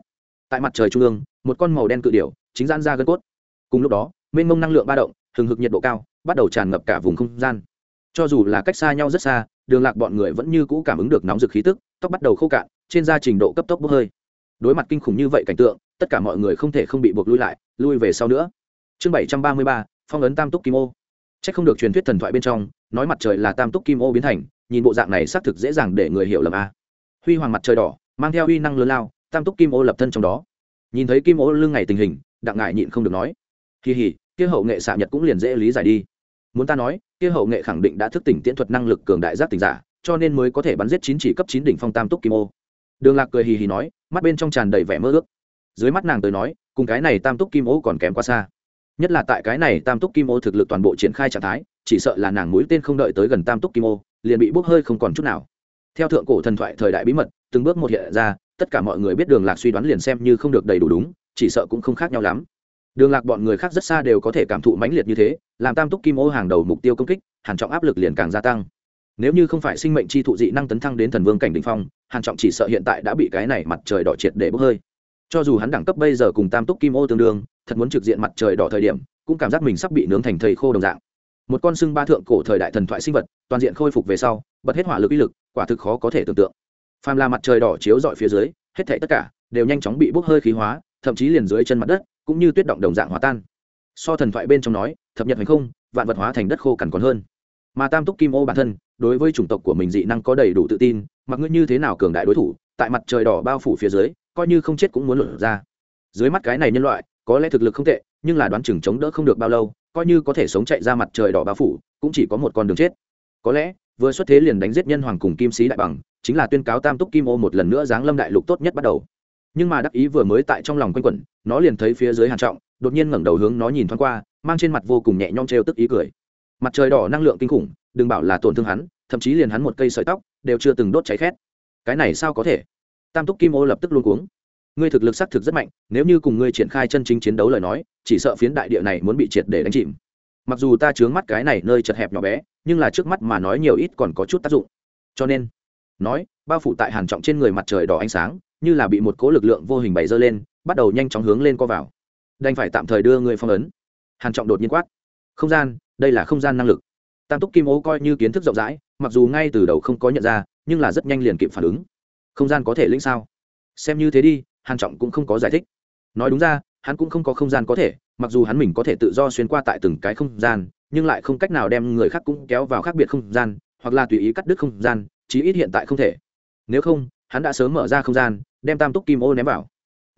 Speaker 1: Tại mặt trời trung ương, một con màu đen cự điểu chính gian ra gân cốt. Cùng lúc đó, mênh mông năng lượng ba động, hừng hực nhiệt độ cao, bắt đầu tràn ngập cả vùng không gian cho dù là cách xa nhau rất xa, đường lạc bọn người vẫn như cũ cảm ứng được nóng rực khí tức, tóc bắt đầu khô cạn, trên da trình độ cấp tốc bốc hơi. Đối mặt kinh khủng như vậy cảnh tượng, tất cả mọi người không thể không bị buộc lui lại, lui về sau nữa. Chương bảy trăm ba mươi ba, phong ấn tam túc kim ô. C h ắ c không được truyền thuyết thần thoại bên trong, nói mặt trời là tam túc kim ô biến thành, nhìn bộ dạng này xác thực dễ dàng để người hiểu lầm a. Huy hoàng mặt trời đỏ, mang theo uy năng lớn lao, tam túc kim ô lập thân trong đó. Nhìn thấy kim ô lưng ngày tình hình, đặng ngại nhịn không được nói, kỳ hỉ, kia hậu nghệ xạ nhật cũng liền dễ lý giải đi muốn ta nói, kia hậu nghệ khẳng định đã thức tỉnh tiễn thuật năng lực cường đại giác tỉnh giả, cho nên mới có thể bắn giết chín chỉ cấp chín đỉnh phong tam túc kim ô. Đường lạc cười hì hì nói, mắt bên trong tràn đầy vẻ mơ ước. Dưới mắt nàng tới nói, cùng cái này tam túc kim ô còn kém quá xa. Nhất là tại cái này tam túc kim ô thực lực toàn bộ triển khai trạng thái, chỉ sợ là nàng mũi tên không đợi tới gần tam túc kim ô, liền bị bốc hơi không còn chút nào. Theo thượng cổ thần thoại thời đại bí mật, từng bước một hiện ra, tất cả mọi người biết đường lạc suy đoán liền xem như không được đầy đủ đúng, chỉ sợ cũng không khác nhau lắm đường lạc bọn người khác rất xa đều có thể cảm thụ mãnh liệt như thế, làm tam túc kim ô hàng đầu mục tiêu công kích, hàn trọng áp lực liền càng gia tăng. Nếu như không phải sinh mệnh chi thụ dị năng tấn thăng đến thần vương cảnh đỉnh phong, hàn trọng chỉ sợ hiện tại đã bị cái này mặt trời đỏ triệt để bốc hơi. Cho dù hắn đẳng cấp bây giờ cùng tam túc kim ô tương đương, thật muốn trực diện mặt trời đỏ thời điểm, cũng cảm giác mình sắp bị nướng thành thầy khô đồng dạng. Một con sưng ba thượng cổ thời đại thần thoại sinh vật, toàn diện khôi phục về sau, bật hết hỏa lực uy lực, quả thực khó có thể tưởng tượng. Phàm là mặt trời đỏ chiếu dọi phía dưới, hết thảy tất cả đều nhanh chóng bị bốc hơi khí hóa, thậm chí liền dưới chân mặt đất cũng như tuyết động đồng dạng hóa tan. So thần thoại bên trong nói, thập nhật hành không, vạn vật hóa thành đất khô cằn còn hơn. Mà tam túc kim ô bản thân, đối với chủng tộc của mình dị năng có đầy đủ tự tin, mặc ngươi như thế nào cường đại đối thủ, tại mặt trời đỏ bao phủ phía dưới, coi như không chết cũng muốn lột ra. Dưới mắt cái này nhân loại, có lẽ thực lực không tệ, nhưng là đoán chừng chống đỡ không được bao lâu, coi như có thể sống chạy ra mặt trời đỏ bao phủ, cũng chỉ có một con đường chết. Có lẽ, vừa xuất thế liền đánh giết nhân hoàng cùng kim sĩ đại bằng, chính là tuyên cáo tam túc kim ô một lần nữa giáng lâm đại lục tốt nhất bắt đầu nhưng mà đắc ý vừa mới tại trong lòng quanh quẩn, nó liền thấy phía dưới hàn trọng, đột nhiên ngẩng đầu hướng nó nhìn thoáng qua, mang trên mặt vô cùng nhẹ nhõm trêu tức ý cười. Mặt trời đỏ năng lượng kinh khủng, đừng bảo là tổn thương hắn, thậm chí liền hắn một cây sợi tóc, đều chưa từng đốt cháy khét. Cái này sao có thể? Tam túc kim ô lập tức luôn cuống. Ngươi thực lực xác thực rất mạnh, nếu như cùng ngươi triển khai chân chính chiến đấu lời nói, chỉ sợ phiến đại địa này muốn bị triệt để đánh chìm. Mặc dù ta chướng mắt cái này nơi chật hẹp nhỏ bé, nhưng là trước mắt mà nói nhiều ít còn có chút tác dụng. Cho nên, nói, bao phủ tại hàn trọng trên người mặt trời đỏ ánh sáng như là bị một cố lực lượng vô hình bày dơ lên, bắt đầu nhanh chóng hướng lên co vào. Đành phải tạm thời đưa người phong ấn. Hàn trọng đột nhiên quát. Không gian, đây là không gian năng lực. Tam túc kim ố coi như kiến thức rộng rãi, mặc dù ngay từ đầu không có nhận ra, nhưng là rất nhanh liền kịp phản ứng. Không gian có thể lĩnh sao? Xem như thế đi, hàn trọng cũng không có giải thích. Nói đúng ra, hắn cũng không có không gian có thể, mặc dù hắn mình có thể tự do xuyên qua tại từng cái không gian, nhưng lại không cách nào đem người khác cũng kéo vào khác biệt không gian, hoặc là tùy ý cắt đứt không gian, chí ít hiện tại không thể. Nếu không hắn đã sớm mở ra không gian, đem tam túc kim ô ném vào.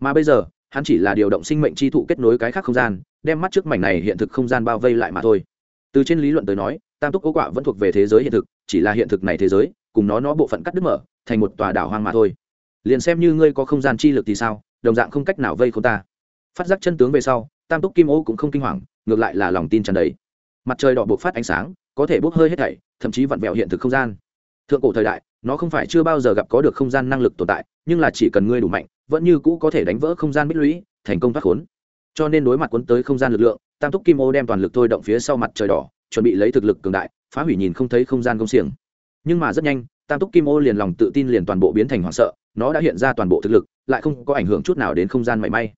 Speaker 1: Mà bây giờ, hắn chỉ là điều động sinh mệnh chi thụ kết nối cái khác không gian, đem mắt trước mảnh này hiện thực không gian bao vây lại mà thôi. Từ trên lý luận tới nói, tam túc ô quạ vẫn thuộc về thế giới hiện thực, chỉ là hiện thực này thế giới, cùng nó nó bộ phận cắt đứt mở, thành một tòa đảo hoang mà thôi. Liền xem như ngươi có không gian chi lực thì sao, đồng dạng không cách nào vây không ta. Phát giác chân tướng về sau, tam túc kim ô cũng không kinh hoàng, ngược lại là lòng tin tràn đầy. Mặt trời đỏ buộc phát ánh sáng, có thể bốc hơi hết thảy, thậm chí vặn vẹo hiện thực không gian. Thượng cổ thời đại nó không phải chưa bao giờ gặp có được không gian năng lực tồn tại, nhưng là chỉ cần ngươi đủ mạnh, vẫn như cũ có thể đánh vỡ không gian bích lũy, thành công thoát khốn. Cho nên đối mặt quấn tới không gian lực lượng, tam túc kim ô đem toàn lực thôi động phía sau mặt trời đỏ, chuẩn bị lấy thực lực cường đại, phá hủy nhìn không thấy không gian công xiềng. Nhưng mà rất nhanh, tam túc kim ô liền lòng tự tin liền toàn bộ biến thành hoảng sợ, nó đã hiện ra toàn bộ thực lực, lại không có ảnh hưởng chút nào đến không gian mảy may.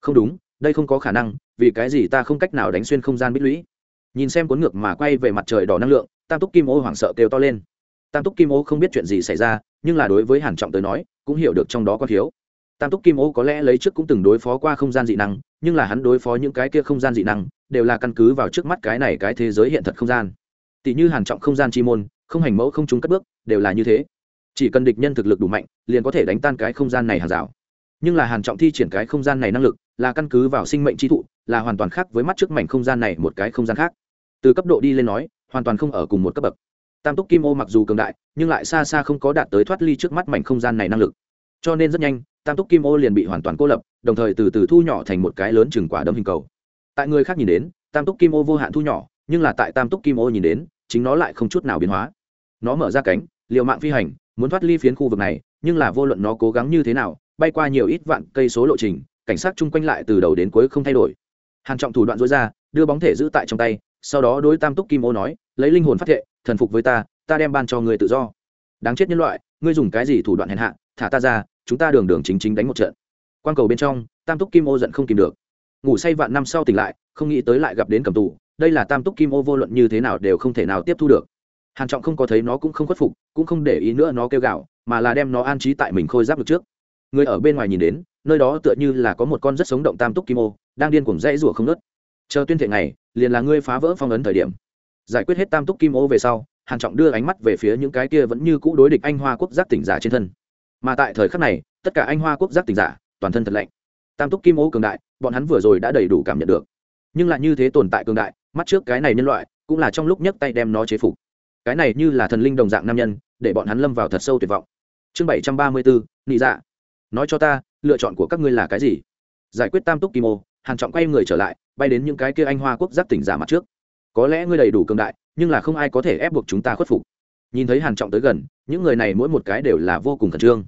Speaker 1: Không đúng, đây không có khả năng, vì cái gì ta không cách nào đánh xuyên không gian bích lũy? Nhìn xem cuốn ngược mà quay về mặt trời đỏ năng lượng, tam túc kim ô hoảng sợ kêu to lên tam túc kim ô không biết chuyện gì xảy ra, nhưng là đối với hàn trọng tới nói, cũng hiểu được trong đó có thiếu. Tam túc kim ô có lẽ lấy trước cũng từng đối phó qua không gian dị năng, nhưng là hắn đối phó những cái kia không gian dị năng, đều là căn cứ vào trước mắt cái này cái thế giới hiện thật không gian. Tỷ như hàn trọng không gian chi môn, không hành mẫu không trúng cất bước, đều là như thế. Chỉ cần địch nhân thực lực đủ mạnh, liền có thể đánh tan cái không gian này hàng rào. Nhưng là hàn trọng thi triển cái không gian này năng lực, là căn cứ vào sinh mệnh chi thụ, là hoàn toàn khác với mắt trước mảnh không gian này một cái không gian khác. Từ cấp độ đi lên nói, hoàn toàn không ở cùng một cấp bậc tam túc kim ô mặc dù cường đại, nhưng lại xa xa không có đạt tới thoát ly trước mắt mảnh không gian này năng lực. Cho nên rất nhanh, tam túc kim ô liền bị hoàn toàn cô lập, đồng thời từ từ thu nhỏ thành một cái lớn chừng quả đấm hình cầu. Tại người khác nhìn đến, tam túc kim ô vô hạn thu nhỏ, nhưng là tại tam túc kim ô nhìn đến, chính nó lại không chút nào biến hóa. Nó mở ra cánh, liều mạng phi hành, muốn thoát ly phiến khu vực này, nhưng là vô luận nó cố gắng như thế nào, bay qua nhiều ít vạn cây số lộ trình, cảnh sát chung quanh lại từ đầu đến cuối không thay đổi. Hàn trọng thủ đoạn dối ra, đưa bóng thể giữ tại trong tay, sau đó đối tam túc kim ô nói, lấy linh hồn phát thệ thần phục với ta ta đem ban cho người tự do. Đáng chết nhân loại, ngươi dùng cái gì thủ đoạn hèn hạ, thả ta ra, chúng ta đường đường chính chính đánh một trận. Quan cầu bên trong, tam túc kim ô giận không kìm được. Ngủ say vạn năm sau tỉnh lại, không nghĩ tới lại gặp đến cầm tù, đây là tam túc kim ô vô luận như thế nào đều không thể nào tiếp thu được. Hàn trọng không có thấy nó cũng không khuất phục, cũng không để ý nữa nó kêu gào, mà là đem nó an trí tại mình khôi giáp được trước. Người ở bên ngoài nhìn đến, nơi đó tựa như là có một con rất sống động tam túc kim ô, đang điên cuồng dãy rủa không nứt. chờ tuyên thệ này liền là ngươi phá vỡ phong ấn thời điểm giải quyết hết tam túc kim ô về sau, hàn trọng đưa ánh mắt về phía những cái kia vẫn như cũ đối địch anh hoa quốc giác tỉnh giả trên thân. Mà tại thời khắc này, tất cả anh hoa quốc giác tỉnh giả, toàn thân thật lạnh. Tam túc kim ô cường đại, bọn hắn vừa rồi đã đầy đủ cảm nhận được. Nhưng lại như thế tồn tại cường đại, mắt trước cái này nhân loại, cũng là trong lúc nhấc tay đem nó chế phục. Cái này như là thần linh đồng dạng nam nhân, để bọn hắn lâm vào thật sâu tuyệt vọng. Chương bảy trăm ba mươi bốn nị dạ. Nói cho ta, lựa chọn của các ngươi là cái gì? Giải quyết tam túc kim ô, hàn trọng quay người trở lại, bay đến những cái kia anh hoa quốc giác tỉnh giả mặt trước có lẽ ngươi đầy đủ cường đại, nhưng là không ai có thể ép buộc chúng ta khuất phục. Nhìn thấy hàn trọng tới gần, những người này mỗi một cái đều là vô cùng khẩn trương.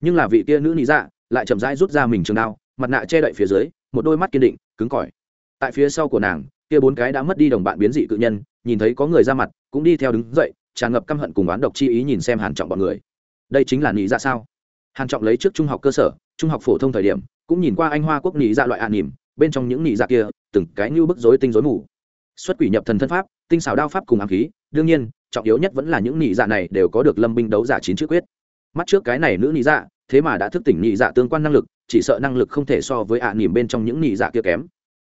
Speaker 1: Nhưng là vị kia nữ nị dạ lại chậm rãi rút ra mình trường đao, mặt nạ che đậy phía dưới, một đôi mắt kiên định, cứng cỏi. Tại phía sau của nàng, kia bốn cái đã mất đi đồng bạn biến dị cự nhân, nhìn thấy có người ra mặt, cũng đi theo đứng dậy, tràn ngập căm hận cùng oán độc chi ý nhìn xem hàn trọng bọn người. Đây chính là nị dạ sao? Hàn trọng lấy trước trung học cơ sở, trung học phổ thông thời điểm, cũng nhìn qua anh hoa quốc nị dạ loại an nỉm, bên trong những nị dạ kia, từng cái như bức rối tinh rối mù xuất quỷ nhập thần thân pháp, tinh xảo đao pháp cùng ám khí, đương nhiên, trọng yếu nhất vẫn là những nị dạ này đều có được lâm binh đấu giả chín chữ quyết. Mắt trước cái này nữ nị dạ thế mà đã thức tỉnh nị dạ tương quan năng lực, chỉ sợ năng lực không thể so với ạ à nỉm bên trong những nị dạ kia kém.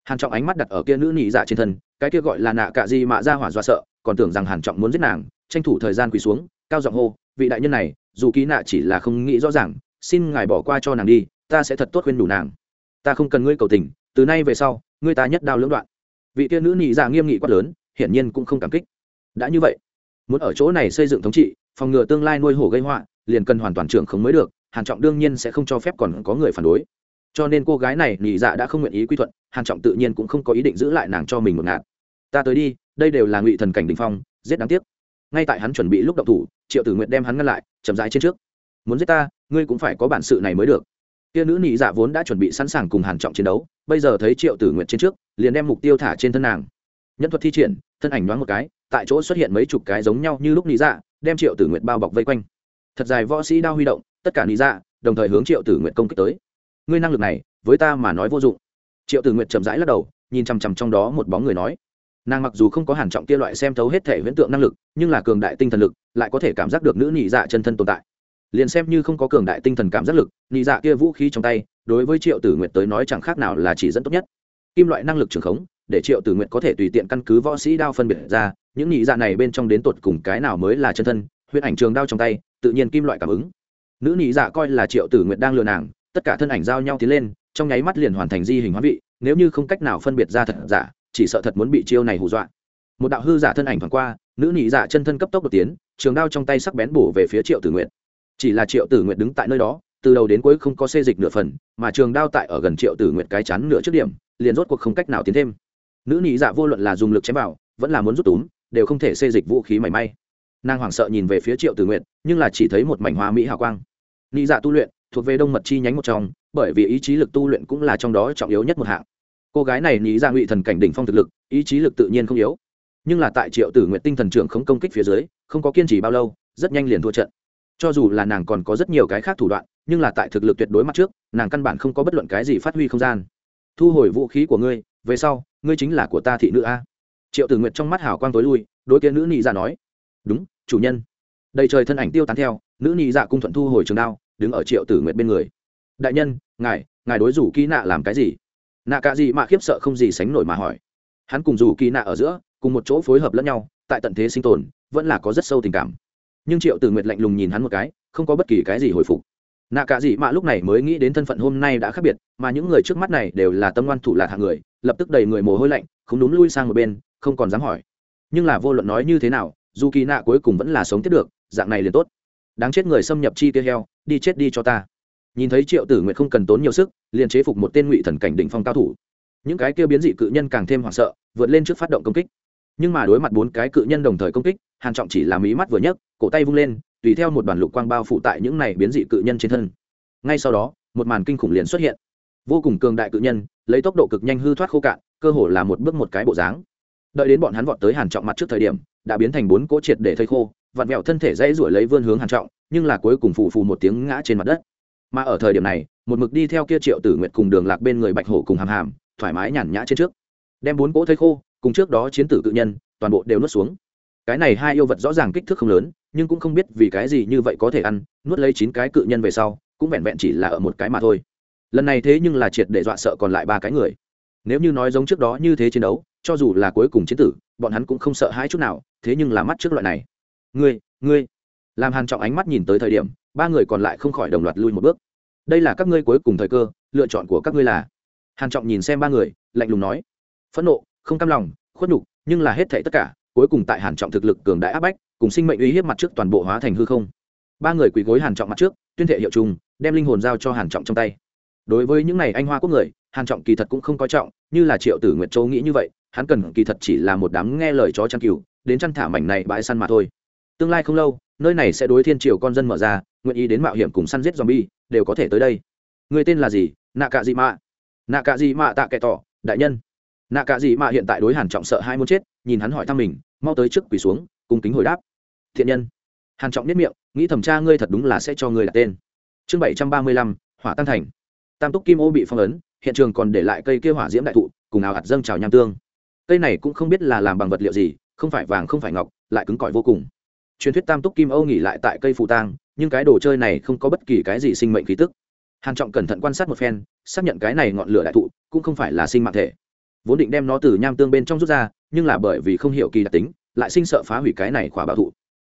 Speaker 1: Hàn trọng ánh mắt đặt ở kia nữ nị dạ trên thân, cái kia gọi là nạ cạ gì mà ra hỏa do sợ, còn tưởng rằng hàn trọng muốn giết nàng, tranh thủ thời gian quỳ xuống, cao giọng hô, vị đại nhân này, dù ký nạ chỉ là không nghĩ rõ ràng, xin ngài bỏ qua cho nàng đi, ta sẽ thật tốt khuyên đủ nàng. Ta không cần ngươi cầu tình, từ nay về sau, ngươi ta nhất đao lưỡng đoạn vị kia nữ nị dạ nghiêm nghị quát lớn, hiển nhiên cũng không cảm kích. Đã như vậy, muốn ở chỗ này xây dựng thống trị, phòng ngừa tương lai nuôi hổ gây họa, liền cần hoàn toàn trưởng không mới được, hàn trọng đương nhiên sẽ không cho phép còn có người phản đối. Cho nên cô gái này nị dạ đã không nguyện ý quy thuận, hàn trọng tự nhiên cũng không có ý định giữ lại nàng cho mình một ngạt. Ta tới đi, đây đều là ngụy thần cảnh đình phong, giết đáng tiếc. Ngay tại hắn chuẩn bị lúc động thủ, triệu tử nguyện đem hắn ngăn lại, chậm rãi trên trước. Muốn giết ta, ngươi cũng phải có bản sự này mới được kia nữ nị dạ vốn đã chuẩn bị sẵn sàng cùng hàn trọng chiến đấu, bây giờ thấy triệu tử nguyệt trên trước, liền đem mục tiêu thả trên thân nàng. Nhân thuật thi triển, thân ảnh nhoáng một cái, tại chỗ xuất hiện mấy chục cái giống nhau như lúc nị dạ đem triệu tử nguyệt bao bọc vây quanh. Thật dài võ sĩ đao huy động, tất cả nị dạ đồng thời hướng triệu tử nguyệt công kích tới. Ngươi năng lực này, với ta mà nói vô dụng. Triệu tử nguyệt chậm rãi lắc đầu, nhìn chằm chằm trong đó một bóng người nói. Nàng mặc dù không có hàn trọng kia loại xem thấu hết thể huyễn tượng năng lực, nhưng là cường đại tinh thần lực, lại có thể cảm giác được nữ nhị dạ chân thân tồn tại liền xem như không có cường đại tinh thần cảm giác lực nị dạ kia vũ khí trong tay, đối với triệu tử nguyệt tới nói chẳng khác nào là chỉ dẫn tốt nhất. Kim loại năng lực trường khống, để triệu tử nguyệt có thể tùy tiện căn cứ võ sĩ đao phân biệt ra, những nị dạ này bên trong đến tột cùng cái nào mới là chân thân huyễn ảnh trường đao trong tay, tự nhiên kim loại cảm ứng. Nữ nị dạ coi là triệu tử nguyệt đang lừa nàng, tất cả thân ảnh giao nhau tiến lên, trong nháy mắt liền hoàn thành di hình hóa vị, nếu như không cách nào phân biệt ra thật giả, chỉ sợ thật muốn bị chiêu này hù dọa. Một đạo hư giả thân ảnh thoảng qua, nữ nị dạ chân thân cấp tốc đột tiến, trường đao trong tay sắc bén bổ về phía triệu tử nguyện chỉ là triệu tử nguyệt đứng tại nơi đó, từ đầu đến cuối không có xê dịch nửa phần, mà trường đao tại ở gần triệu tử nguyệt cái chắn nửa trước điểm, liền rốt cuộc không cách nào tiến thêm. Nữ nhị dạ vô luận là dùng lực chém vào, vẫn là muốn rút túm, đều không thể xê dịch vũ khí mảy may. Nàng hoảng sợ nhìn về phía triệu tử nguyệt, nhưng là chỉ thấy một mảnh hoa mỹ hào quang. Nhị dạ tu luyện, thuộc về đông mật chi nhánh một trong, bởi vì ý chí lực tu luyện cũng là trong đó trọng yếu nhất một hạng. Cô gái này nhị dạ ngụy thần cảnh đỉnh phong thực lực, ý chí lực tự nhiên không yếu. Nhưng là tại triệu tử nguyện tinh thần trưởng không công kích phía dưới, không có kiên trì bao lâu, rất nhanh liền thua trận cho dù là nàng còn có rất nhiều cái khác thủ đoạn, nhưng là tại thực lực tuyệt đối mặt trước, nàng căn bản không có bất luận cái gì phát huy không gian. Thu hồi vũ khí của ngươi, về sau, ngươi chính là của ta thị nữ a. Triệu tử Nguyệt trong mắt hào quang tối lui, đối kia nữ nị dạ nói. Đúng, chủ nhân. Đầy trời thân ảnh tiêu tán theo, nữ nị dạ cung thuận thu hồi trường đao, đứng ở triệu tử Nguyệt bên người. Đại nhân, ngài ngài đối rủ kỹ nạ làm cái gì? Nạ cả gì mà khiếp sợ không gì sánh nổi mà hỏi. Hắn cùng rủ kỹ nạ ở giữa, cùng một chỗ phối hợp lẫn nhau, tại tận thế sinh tồn, vẫn là có rất sâu tình cảm nhưng triệu tử nguyệt lạnh lùng nhìn hắn một cái, không có bất kỳ cái gì hồi phục. Nạ cả gì mà lúc này mới nghĩ đến thân phận hôm nay đã khác biệt, mà những người trước mắt này đều là tâm ngoan thủ lạc hạng người, lập tức đầy người mồ hôi lạnh, không đúng lui sang một bên, không còn dám hỏi. Nhưng là vô luận nói như thế nào, dù kỳ nạ cuối cùng vẫn là sống tiếp được, dạng này liền tốt. Đáng chết người xâm nhập chi tiêu heo, đi chết đi cho ta. Nhìn thấy triệu tử nguyệt không cần tốn nhiều sức, liền chế phục một tên ngụy thần cảnh đỉnh phong cao thủ. Những cái kia biến dị cự nhân càng thêm hoảng sợ, vượt lên trước phát động công kích nhưng mà đối mặt bốn cái cự nhân đồng thời công kích, hàn trọng chỉ là mí mắt vừa nhấc, cổ tay vung lên, tùy theo một đoàn lục quang bao phủ tại những này biến dị cự nhân trên thân. Ngay sau đó, một màn kinh khủng liền xuất hiện. Vô cùng cường đại cự nhân, lấy tốc độ cực nhanh hư thoát khô cạn, cơ hồ là một bước một cái bộ dáng. Đợi đến bọn hắn vọt tới hàn trọng mặt trước thời điểm, đã biến thành bốn cỗ triệt để thây khô, vặn vẹo thân thể dãy ruổi lấy vươn hướng hàn trọng, nhưng là cuối cùng phù phù một tiếng ngã trên mặt đất. Mà ở thời điểm này, một mực đi theo kia triệu tử nguyện cùng đường lạc bên người bạch hổ cùng hàm hàm, thoải mái nhàn nhã trên trước, đem bốn cỗ thây khô cùng trước đó chiến tử cự nhân, toàn bộ đều nuốt xuống. Cái này hai yêu vật rõ ràng kích thước không lớn, nhưng cũng không biết vì cái gì như vậy có thể ăn, nuốt lấy chín cái cự nhân về sau, cũng vẹn vẹn chỉ là ở một cái mà thôi. Lần này thế nhưng là triệt để dọa sợ còn lại ba cái người. Nếu như nói giống trước đó như thế chiến đấu, cho dù là cuối cùng chiến tử, bọn hắn cũng không sợ hãi chút nào, thế nhưng là mắt trước loại này. Ngươi ngươi. Làm hàn trọng ánh mắt nhìn tới thời điểm, ba người còn lại không khỏi đồng loạt lui một bước. Đây là các ngươi cuối cùng thời cơ, lựa chọn của các ngươi là. Hàn trọng nhìn xem ba người, lạnh lùng nói. Phẫn nộ không cam lòng, khuất nhục, nhưng là hết thảy tất cả, cuối cùng tại hàn trọng thực lực cường đại áp bách, cùng sinh mệnh uy hiếp mặt trước toàn bộ hóa thành hư không. Ba người quỳ gối hàn trọng mặt trước, tuyên thệ hiệu trùng, đem linh hồn giao cho hàn trọng trong tay. Đối với những này anh hoa quốc người, hàn trọng kỳ thật cũng không coi trọng, như là triệu tử nguyệt châu nghĩ như vậy, hắn cần kỳ thật chỉ là một đám nghe lời chó chăn cừu, đến chăn thả mảnh này bãi săn mà thôi. Tương lai không lâu, nơi này sẽ đối thiên triều con dân mở ra, nguyện ý đến mạo hiểm cùng săn giết zombie, đều có thể tới đây. Người tên là gì? Nạ cạ dị mạ. Nạ cạ dị mạ tạ kệ tỏ, đại nhân nạ cả gì mà hiện tại đối hàn trọng sợ hai muốn chết, nhìn hắn hỏi thăm mình, mau tới trước quỳ xuống, cung kính hồi đáp. Thiện nhân. Hàn trọng nhất miệng, nghĩ thẩm tra ngươi thật đúng là sẽ cho ngươi đặt tên. Chương bảy trăm ba mươi lăm, hỏa tăng thành. Tam túc kim ô bị phong ấn, hiện trường còn để lại cây kia hỏa diễm đại thụ, cùng ảo hạt dâng trào nham tương. Cây này cũng không biết là làm bằng vật liệu gì, không phải vàng không phải ngọc, lại cứng cỏi vô cùng. Truyền thuyết tam túc kim âu nghỉ lại tại cây phụ tang, nhưng cái đồ chơi này không có bất kỳ cái gì sinh mệnh khí tức. Hàn trọng cẩn thận quan sát một phen, xác nhận cái này ngọn lửa đại thụ cũng không phải là sinh mạng thể vốn định đem nó từ nham tương bên trong rút ra, nhưng là bởi vì không hiểu kỳ đặc tính, lại sinh sợ phá hủy cái này khỏa bảo thụ.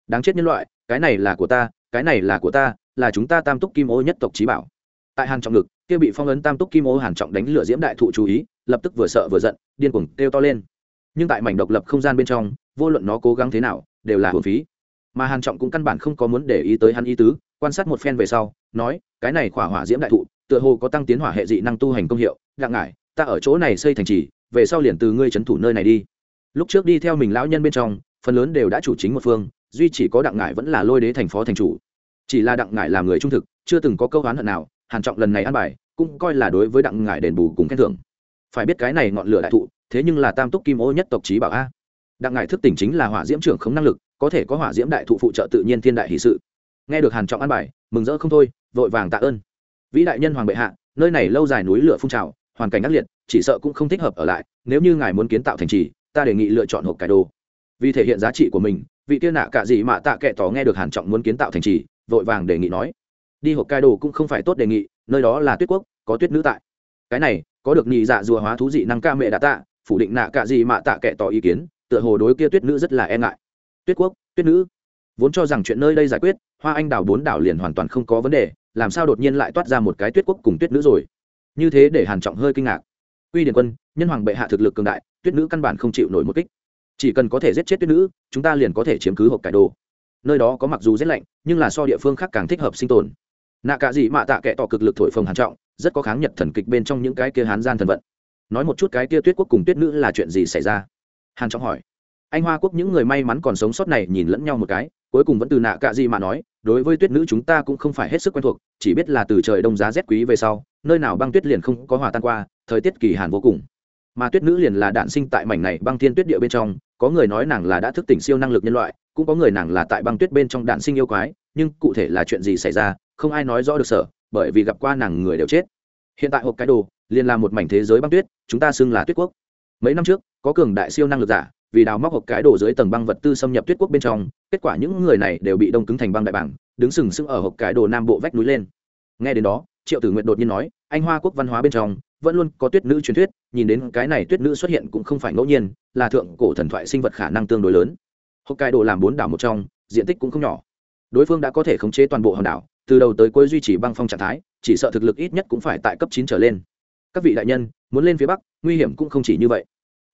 Speaker 1: Đáng chết nhân loại, cái này là của ta, cái này là của ta, là chúng ta tam túc kim ô nhất tộc trí bảo. Tại hàn trọng ngực, kia bị phong ấn tam túc kim ô hàn trọng đánh lửa diễm đại thụ chú ý, lập tức vừa sợ vừa giận, điên cuồng kêu to lên. Nhưng tại mảnh độc lập không gian bên trong, vô luận nó cố gắng thế nào, đều là hưởng phí. Mà hàn trọng cũng căn bản không có muốn để ý tới hắn ý tứ, quan sát một phen về sau, nói, cái này khỏa hỏa diễm đại thụ, tựa hồ có tăng tiến hỏa hệ dị năng tu hành công hiệu đặng ngải ta ở chỗ này xây thành trì về sau liền từ ngươi trấn thủ nơi này đi. Lúc trước đi theo mình lão nhân bên trong, phần lớn đều đã chủ chính một phương, duy chỉ có đặng ngải vẫn là lôi đế thành phó thành chủ. Chỉ là đặng ngải làm người trung thực, chưa từng có câu oán hận nào, hàn trọng lần này ăn bài, cũng coi là đối với đặng ngải đền bù cùng khen thưởng. Phải biết cái này ngọn lửa đại thụ, thế nhưng là tam túc kim ô nhất tộc trí bảo a. Đặng ngải thức tỉnh chính là hỏa diễm trưởng không năng lực, có thể có hỏa diễm đại thụ phụ trợ tự nhiên thiên đại hỷ sự. Nghe được hàn trọng ăn bài, mừng rỡ không thôi, vội vàng tạ ơn. Vĩ đại nhân hoàng bệ hạ, nơi này lâu dài núi lửa phun trào hoàn cảnh ác liệt, chỉ sợ cũng không thích hợp ở lại, nếu như ngài muốn kiến tạo thành trì, ta đề nghị lựa chọn hộp cải đồ. Vì thể hiện giá trị của mình, vị tiên nạ cả gì mà tạ kệ tỏ nghe được hàn trọng muốn kiến tạo thành trì, vội vàng đề nghị nói. Đi hộp cải đồ cũng không phải tốt đề nghị, nơi đó là tuyết quốc, có tuyết nữ tại. Cái này, có được nhị dạ rùa hóa thú dị năng ca mẹ đã tạ, phủ định nạ cả gì mà tạ kệ tỏ ý kiến, tựa hồ đối kia tuyết nữ rất là e ngại. Tuyết quốc, tuyết nữ. Vốn cho rằng chuyện nơi đây giải quyết, hoa anh đào bốn đảo liền hoàn toàn không có vấn đề, làm sao đột nhiên lại toát ra một cái tuyết quốc cùng tuyết nữ rồi? Như thế để hàn trọng hơi kinh ngạc. Quy điển quân, nhân hoàng bệ hạ thực lực cường đại, tuyết nữ căn bản không chịu nổi một kích. Chỉ cần có thể giết chết tuyết nữ, chúng ta liền có thể chiếm cứ hộp cải đồ. Nơi đó có mặc dù rét lạnh, nhưng là so địa phương khác càng thích hợp sinh tồn. Nạ cả gì mạ tạ kệ tỏ cực lực thổi phồng hàn trọng, rất có kháng nhật thần kịch bên trong những cái kia hán gian thần vận. Nói một chút cái kia tuyết quốc cùng tuyết nữ là chuyện gì xảy ra? Hàn trọng hỏi. Anh hoa quốc những người may mắn còn sống sót này nhìn lẫn nhau một cái, cuối cùng vẫn từ nạ cả gì mà nói, đối với tuyết nữ chúng ta cũng không phải hết sức quen thuộc, chỉ biết là từ trời đông giá rét quý về sau nơi nào băng tuyết liền không có hòa tan qua, thời tiết kỳ hàn vô cùng. Mà tuyết nữ liền là đạn sinh tại mảnh này băng thiên tuyết địa bên trong, có người nói nàng là đã thức tỉnh siêu năng lực nhân loại, cũng có người nàng là tại băng tuyết bên trong đạn sinh yêu quái, nhưng cụ thể là chuyện gì xảy ra, không ai nói rõ được sở, bởi vì gặp qua nàng người đều chết. Hiện tại hộp cái đồ liền là một mảnh thế giới băng tuyết, chúng ta xưng là tuyết quốc. Mấy năm trước, có cường đại siêu năng lực giả, vì đào móc hộp cái đồ dưới tầng băng vật tư xâm nhập tuyết quốc bên trong, kết quả những người này đều bị đông cứng thành băng đại bảng, đứng sừng sững ở hộp cái đồ nam bộ vách núi lên. Nghe đến đó triệu tử nguyện đột nhiên nói, anh hoa quốc văn hóa bên trong, vẫn luôn có tuyết nữ truyền thuyết, nhìn đến cái này tuyết nữ xuất hiện cũng không phải ngẫu nhiên, là thượng cổ thần thoại sinh vật khả năng tương đối lớn. Hộp cải đồ làm bốn đảo một trong, diện tích cũng không nhỏ. Đối phương đã có thể khống chế toàn bộ hòn đảo, từ đầu tới cuối duy trì băng phong trạng thái, chỉ sợ thực lực ít nhất cũng phải tại cấp chín trở lên. Các vị đại nhân, muốn lên phía bắc, nguy hiểm cũng không chỉ như vậy.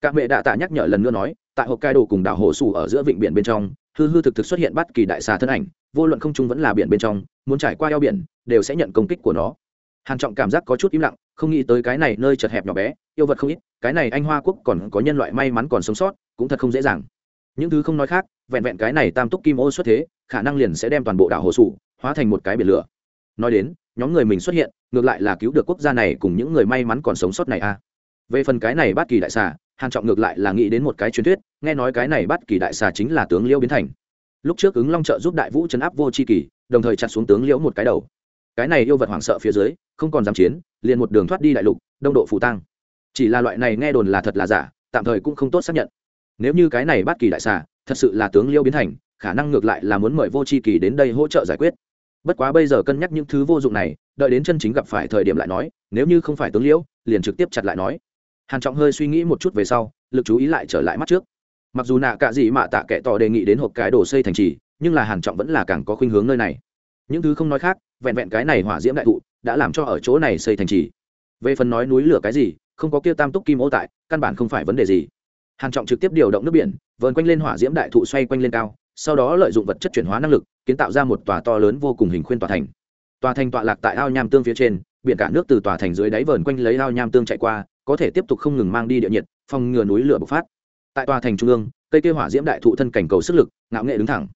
Speaker 1: Các mẹ đạ tạ nhắc nhở lần nữa nói, tại hộp cai đồ cùng đảo hồ sủ ở giữa vịnh biển bên trong, hư hư thực thực xuất hiện bất kỳ đại xà thân ảnh, vô luận không trung vẫn là biển bên trong muốn trải qua eo biển, đều sẽ nhận công kích của nó. Hàn trọng cảm giác có chút im lặng, không nghĩ tới cái này nơi chật hẹp nhỏ bé, yêu vật không ít, cái này anh hoa quốc còn có nhân loại may mắn còn sống sót, cũng thật không dễ dàng. Những thứ không nói khác, vẹn vẹn cái này tam túc kim ô xuất thế, khả năng liền sẽ đem toàn bộ đảo hồ sủ hóa thành một cái biển lửa. Nói đến, nhóm người mình xuất hiện, ngược lại là cứu được quốc gia này cùng những người may mắn còn sống sót này a à. về phần cái này bát kỳ đại xà, hàn trọng ngược lại là nghĩ đến một cái truyền thuyết, nghe nói cái này bát kỳ đại xà chính là tướng liêu biến thành. Lúc trước ứng long trợ giúp đại vũ chấn áp vô chi kỳ đồng thời chặt xuống tướng liễu một cái đầu. Cái này yêu vật hoảng sợ phía dưới, không còn dám chiến, liền một đường thoát đi đại lục, đông độ phù tăng chỉ là loại này nghe đồn là thật là giả, tạm thời cũng không tốt xác nhận. Nếu như cái này bắt kỳ đại xà, thật sự là tướng liễu biến thành, khả năng ngược lại là muốn mời vô chi kỳ đến đây hỗ trợ giải quyết. Bất quá bây giờ cân nhắc những thứ vô dụng này, đợi đến chân chính gặp phải thời điểm lại nói, nếu như không phải tướng liễu, liền trực tiếp chặt lại nói. Hàn trọng hơi suy nghĩ một chút về sau, lực chú ý lại trở lại mắt trước. Mặc dù nạ cả gì mà tạ kệ tỏ đề nghị đến hộp cái đồ xây thành trì nhưng là hàn trọng vẫn là càng có khuynh hướng nơi này. Những thứ không nói khác, vẹn vẹn cái này hỏa diễm đại thụ đã làm cho ở chỗ này xây thành trì. Về phần nói núi lửa cái gì, không có kia tam túc kim ô tại, căn bản không phải vấn đề gì. Hàn trọng trực tiếp điều động nước biển, vờn quanh lên hỏa diễm đại thụ xoay quanh lên cao, sau đó lợi dụng vật chất chuyển hóa năng lực, kiến tạo ra một tòa to lớn vô cùng hình khuyên tòa thành. Tòa thành tọa lạc tại ao nham tương phía trên, biển cả nước từ tòa thành dưới đáy vờn quanh lấy ao nham tương chạy qua, có thể tiếp tục không ngừng mang đi địa nhiệt, phòng ngừa núi lửa bộc phát. Tại tòa thành trung ương, cây kêu hỏa diễm đại thụ thân cảnh cầu sức lực, ngạo nghệ đứng thẳng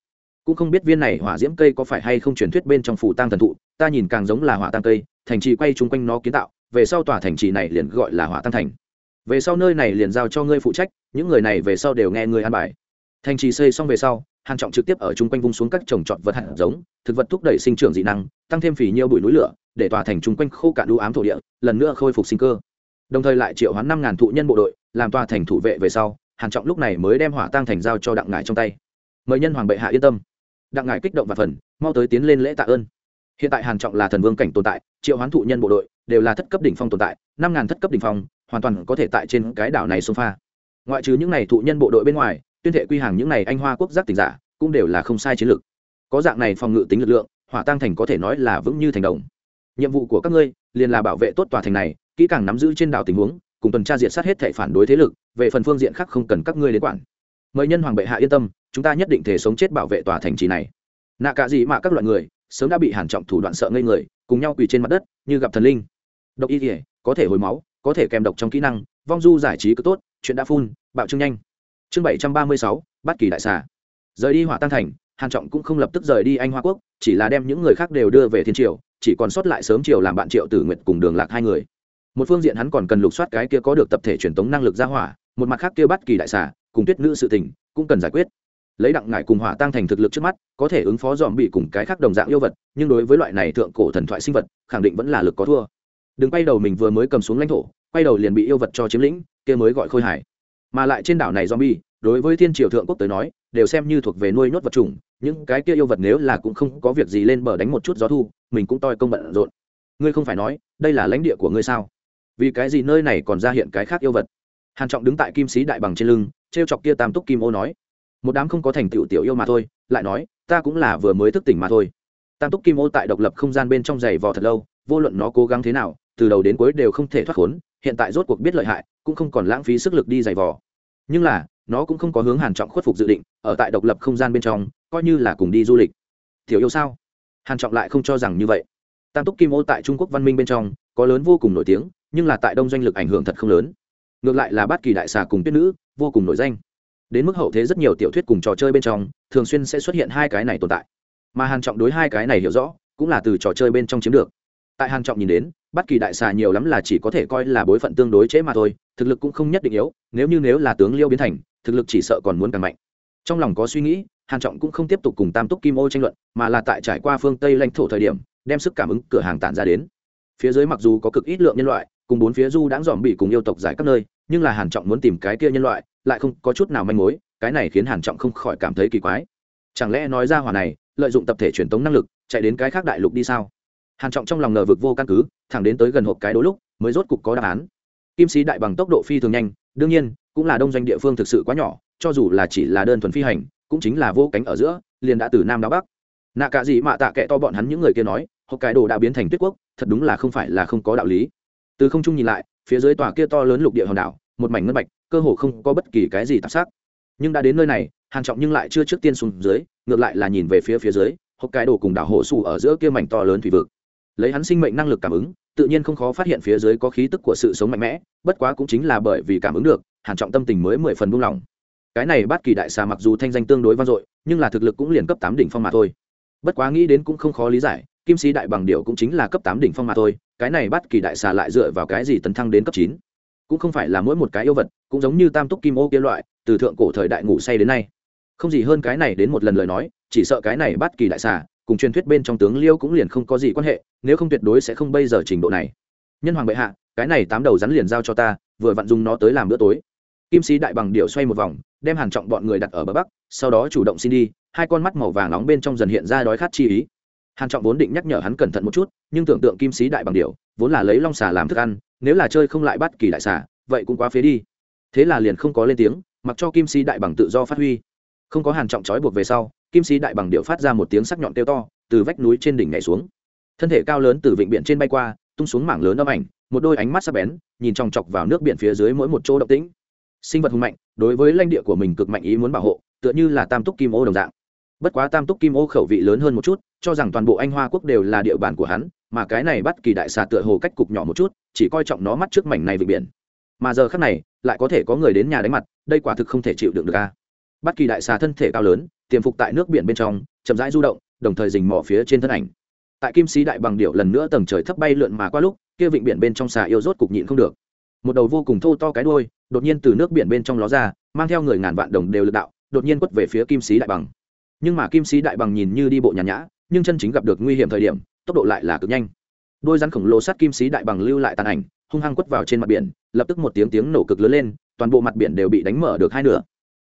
Speaker 1: cũng không biết viên này hỏa diễm cây có phải hay không truyền thuyết bên trong phủ tăng thần thụ, ta nhìn càng giống là hỏa tăng cây, thành trì quay chung quanh nó kiến tạo, về sau tòa thành trì này liền gọi là hỏa tăng thành. Về sau nơi này liền giao cho ngươi phụ trách, những người này về sau đều nghe ngươi an bài. Thành trì xây xong về sau, hàn trọng trực tiếp ở chung quanh vung xuống các trồng trọt vật hạt giống, thực vật thúc đẩy sinh trưởng dị năng, tăng thêm phì nhiêu bụi núi lửa, để tòa thành chung quanh khô cạn đu ám thổ địa, lần nữa khôi phục sinh cơ. Đồng thời lại triệu hoán năm ngàn thụ nhân bộ đội, làm tòa thành thủ vệ về sau, hàn trọng lúc này mới đem hỏa tăng thành giao cho đặng ngải trong tay. Mời nhân hoàng bệ hạ yên tâm đặng ngải kích động và phần, mau tới tiến lên lễ tạ ơn. Hiện tại hàn trọng là thần vương cảnh tồn tại, triệu hoán thụ nhân bộ đội, đều là thất cấp đỉnh phong tồn tại, năm ngàn thất cấp đỉnh phong, hoàn toàn có thể tại trên cái đảo này xông pha. Ngoại trừ những này thụ nhân bộ đội bên ngoài, tuyên thệ quy hàng những này anh hoa quốc giác tỉnh giả, cũng đều là không sai chiến lược. Có dạng này phòng ngự tính lực lượng, hỏa tăng thành có thể nói là vững như thành đồng. Nhiệm vụ của các ngươi, liền là bảo vệ tốt tòa thành này, kỹ càng nắm giữ trên đảo tình huống, cùng tuần tra diệt sát hết thể phản đối thế lực, về phần phương diện khác không cần các ngươi đến quản. Mời nhân hoàng bệ hạ yên tâm chúng ta nhất định thể sống chết bảo vệ tòa thành trì này. Nạ cả gì mà các loại người, sớm đã bị hàn trọng thủ đoạn sợ ngây người, cùng nhau quỳ trên mặt đất, như gặp thần linh. Độc y thể có thể hồi máu, có thể kèm độc trong kỹ năng, vong du giải trí cứ tốt, chuyện đã phun, bạo trương nhanh. Chương bảy trăm ba mươi sáu bát kỳ đại xà. Rời đi hỏa tăng thành, hàn trọng cũng không lập tức rời đi anh hoa quốc, chỉ là đem những người khác đều đưa về thiên triều, chỉ còn sót lại sớm triều làm bạn triệu tử nguyệt cùng đường lạc hai người. Một phương diện hắn còn cần lục soát cái kia có được tập thể truyền tống năng lực ra hỏa, một mặt khác kia bắt kỳ đại xà, cùng tuyết nữ sự tình, cũng cần giải quyết lấy đặng ngải cùng hỏa tăng thành thực lực trước mắt, có thể ứng phó dòm bị cùng cái khác đồng dạng yêu vật, nhưng đối với loại này thượng cổ thần thoại sinh vật, khẳng định vẫn là lực có thua. Đừng quay đầu mình vừa mới cầm xuống lãnh thổ, quay đầu liền bị yêu vật cho chiếm lĩnh, kia mới gọi khôi hải mà lại trên đảo này zombie, đối với thiên triều thượng quốc tới nói, đều xem như thuộc về nuôi nhốt vật chủng, những cái kia yêu vật nếu là cũng không có việc gì lên bờ đánh một chút gió thu, mình cũng toi công bận rộn. Ngươi không phải nói, đây là lãnh địa của ngươi sao? Vì cái gì nơi này còn ra hiện cái khác yêu vật? Hàn trọng đứng tại kim sĩ đại bằng trên lưng treo chọc kia tam túc kim ô nói một đám không có thành tựu tiểu yêu mà thôi, lại nói, ta cũng là vừa mới thức tỉnh mà thôi. Tam túc kim ô tại độc lập không gian bên trong giày vò thật lâu, vô luận nó cố gắng thế nào, từ đầu đến cuối đều không thể thoát khốn, hiện tại rốt cuộc biết lợi hại, cũng không còn lãng phí sức lực đi giày vò. Nhưng là, nó cũng không có hướng hàn trọng khuất phục dự định, ở tại độc lập không gian bên trong, coi như là cùng đi du lịch. Tiểu yêu sao? Hàn trọng lại không cho rằng như vậy. Tam túc kim ô tại trung quốc văn minh bên trong, có lớn vô cùng nổi tiếng, nhưng là tại đông doanh lực ảnh hưởng thật không lớn. Ngược lại là bát kỳ đại xà cùng tuyết nữ, vô cùng nổi danh đến mức hậu thế rất nhiều tiểu thuyết cùng trò chơi bên trong, thường xuyên sẽ xuất hiện hai cái này tồn tại. Mà hàn trọng đối hai cái này hiểu rõ, cũng là từ trò chơi bên trong chiếm được. Tại hàn trọng nhìn đến, bất kỳ đại xà nhiều lắm là chỉ có thể coi là bối phận tương đối chế mà thôi, thực lực cũng không nhất định yếu, nếu như nếu là tướng liêu biến thành, thực lực chỉ sợ còn muốn càng mạnh. Trong lòng có suy nghĩ, hàn trọng cũng không tiếp tục cùng tam túc kim ô tranh luận, mà là tại trải qua phương tây lãnh thổ thời điểm, đem sức cảm ứng cửa hàng tản ra đến. Phía dưới mặc dù có cực ít lượng nhân loại, cùng bốn phía du đãng dòm bị cùng yêu tộc giải các nơi, nhưng là hàn trọng muốn tìm cái kia nhân loại lại không có chút nào manh mối, cái này khiến hàn trọng không khỏi cảm thấy kỳ quái. Chẳng lẽ nói ra hỏa này, lợi dụng tập thể truyền tống năng lực, chạy đến cái khác đại lục đi sao? Hàn trọng trong lòng ngờ vực vô căn cứ, thẳng đến tới gần hộp cái đôi lúc, mới rốt cục có đáp án. Kim sĩ đại bằng tốc độ phi thường nhanh, đương nhiên, cũng là đông doanh địa phương thực sự quá nhỏ, cho dù là chỉ là đơn thuần phi hành, cũng chính là vô cánh ở giữa, liền đã từ nam đáo bắc. Nạ cả gì mà tạ kệ to bọn hắn những người kia nói, hộp cái đồ đã biến thành tuyết quốc, thật đúng là không phải là không có đạo lý. Từ không trung nhìn lại, phía dưới tòa kia to lớn lục địa hòn đảo, một mảnh ngân bạch cơ hồ không có bất kỳ cái gì tạp sắc. Nhưng đã đến nơi này hàn trọng nhưng lại chưa trước tiên xuống dưới, ngược lại là nhìn về phía phía dưới, hộp cái đồ cùng đảo hộ sủ ở giữa kia mảnh to lớn thủy vực. Lấy hắn sinh mệnh năng lực cảm ứng, tự nhiên không khó phát hiện phía dưới có khí tức của sự sống mạnh mẽ, bất quá cũng chính là bởi vì cảm ứng được hàn trọng tâm tình mới mười phần buông lỏng. Cái này bát kỳ đại xà mặc dù thanh danh tương đối vang dội, nhưng là thực lực cũng liền cấp tám đỉnh phong mà thôi. Bất quá nghĩ đến cũng không khó lý giải, kim sĩ đại bằng điệu cũng chính là cấp tám đỉnh phong mà thôi, cái này bát kỳ đại xà lại dựa vào cái gì tấn thăng đến cấp chín? Cũng không phải là mỗi một cái yêu vật cũng giống như tam túc kim ô kia loại, từ thượng cổ thời đại ngủ say đến nay. Không gì hơn cái này đến một lần lời nói, chỉ sợ cái này bắt kỳ đại xà, cùng truyền thuyết bên trong tướng liêu cũng liền không có gì quan hệ, nếu không tuyệt đối sẽ không bây giờ trình độ này. Nhân hoàng bệ hạ, cái này tám đầu rắn liền giao cho ta, vừa vặn dùng nó tới làm bữa tối. Kim sĩ đại bằng điệu xoay một vòng, đem hàng trọng bọn người đặt ở bờ bắc, sau đó chủ động xin đi, hai con mắt màu vàng nóng bên trong dần hiện ra đói khát chi ý. Hàn trọng vốn định nhắc nhở hắn cẩn thận một chút, nhưng tưởng tượng kim sĩ đại bằng điệu vốn là lấy long xà làm thức ăn nếu là chơi không lại bắt kỳ đại xà, vậy cũng quá phế đi. Thế là liền không có lên tiếng, mặc cho kim sĩ đại bằng tự do phát huy. Không có hàn trọng trói buộc về sau, kim sĩ đại bằng điệu phát ra một tiếng sắc nhọn tiêu to, từ vách núi trên đỉnh nhảy xuống. Thân thể cao lớn từ vịnh biển trên bay qua, tung xuống mảng lớn âm ảnh, một đôi ánh mắt sắc bén, nhìn chòng chọc vào nước biển phía dưới mỗi một chỗ động tĩnh. Sinh vật hùng mạnh, đối với lãnh địa của mình cực mạnh ý muốn bảo hộ, tựa như là tam túc kim ô đồng dạng. Bất quá tam túc kim ô khẩu vị lớn hơn một chút, cho rằng toàn bộ anh hoa quốc đều là địa bàn của hắn mà cái này bắt kỳ đại xà tựa hồ cách cục nhỏ một chút, chỉ coi trọng nó mắt trước mảnh này vịnh biển. Mà giờ khác này, lại có thể có người đến nhà đánh mặt, đây quả thực không thể chịu đựng được a. Bắt kỳ đại xà thân thể cao lớn, tiềm phục tại nước biển bên trong, chậm rãi du động, đồng thời dình mỏ phía trên thân ảnh. Tại kim sĩ đại bằng điệu lần nữa tầng trời thấp bay lượn mà qua lúc, kia vịnh biển bên trong xà yêu rốt cục nhịn không được. Một đầu vô cùng thô to cái đuôi, đột nhiên từ nước biển bên trong ló ra, mang theo người ngàn vạn đồng đều lực đạo, đột nhiên quất về phía kim sĩ đại bằng. Nhưng mà kim sĩ đại bằng nhìn như đi bộ nhàn nhã, nhưng chân chính gặp được nguy hiểm thời điểm tốc độ lại là cực nhanh. Đôi rắn khổng lồ sắt kim sĩ đại bằng lưu lại tàn ảnh, hung hăng quất vào trên mặt biển, lập tức một tiếng tiếng nổ cực lớn lên, toàn bộ mặt biển đều bị đánh mở được hai nửa.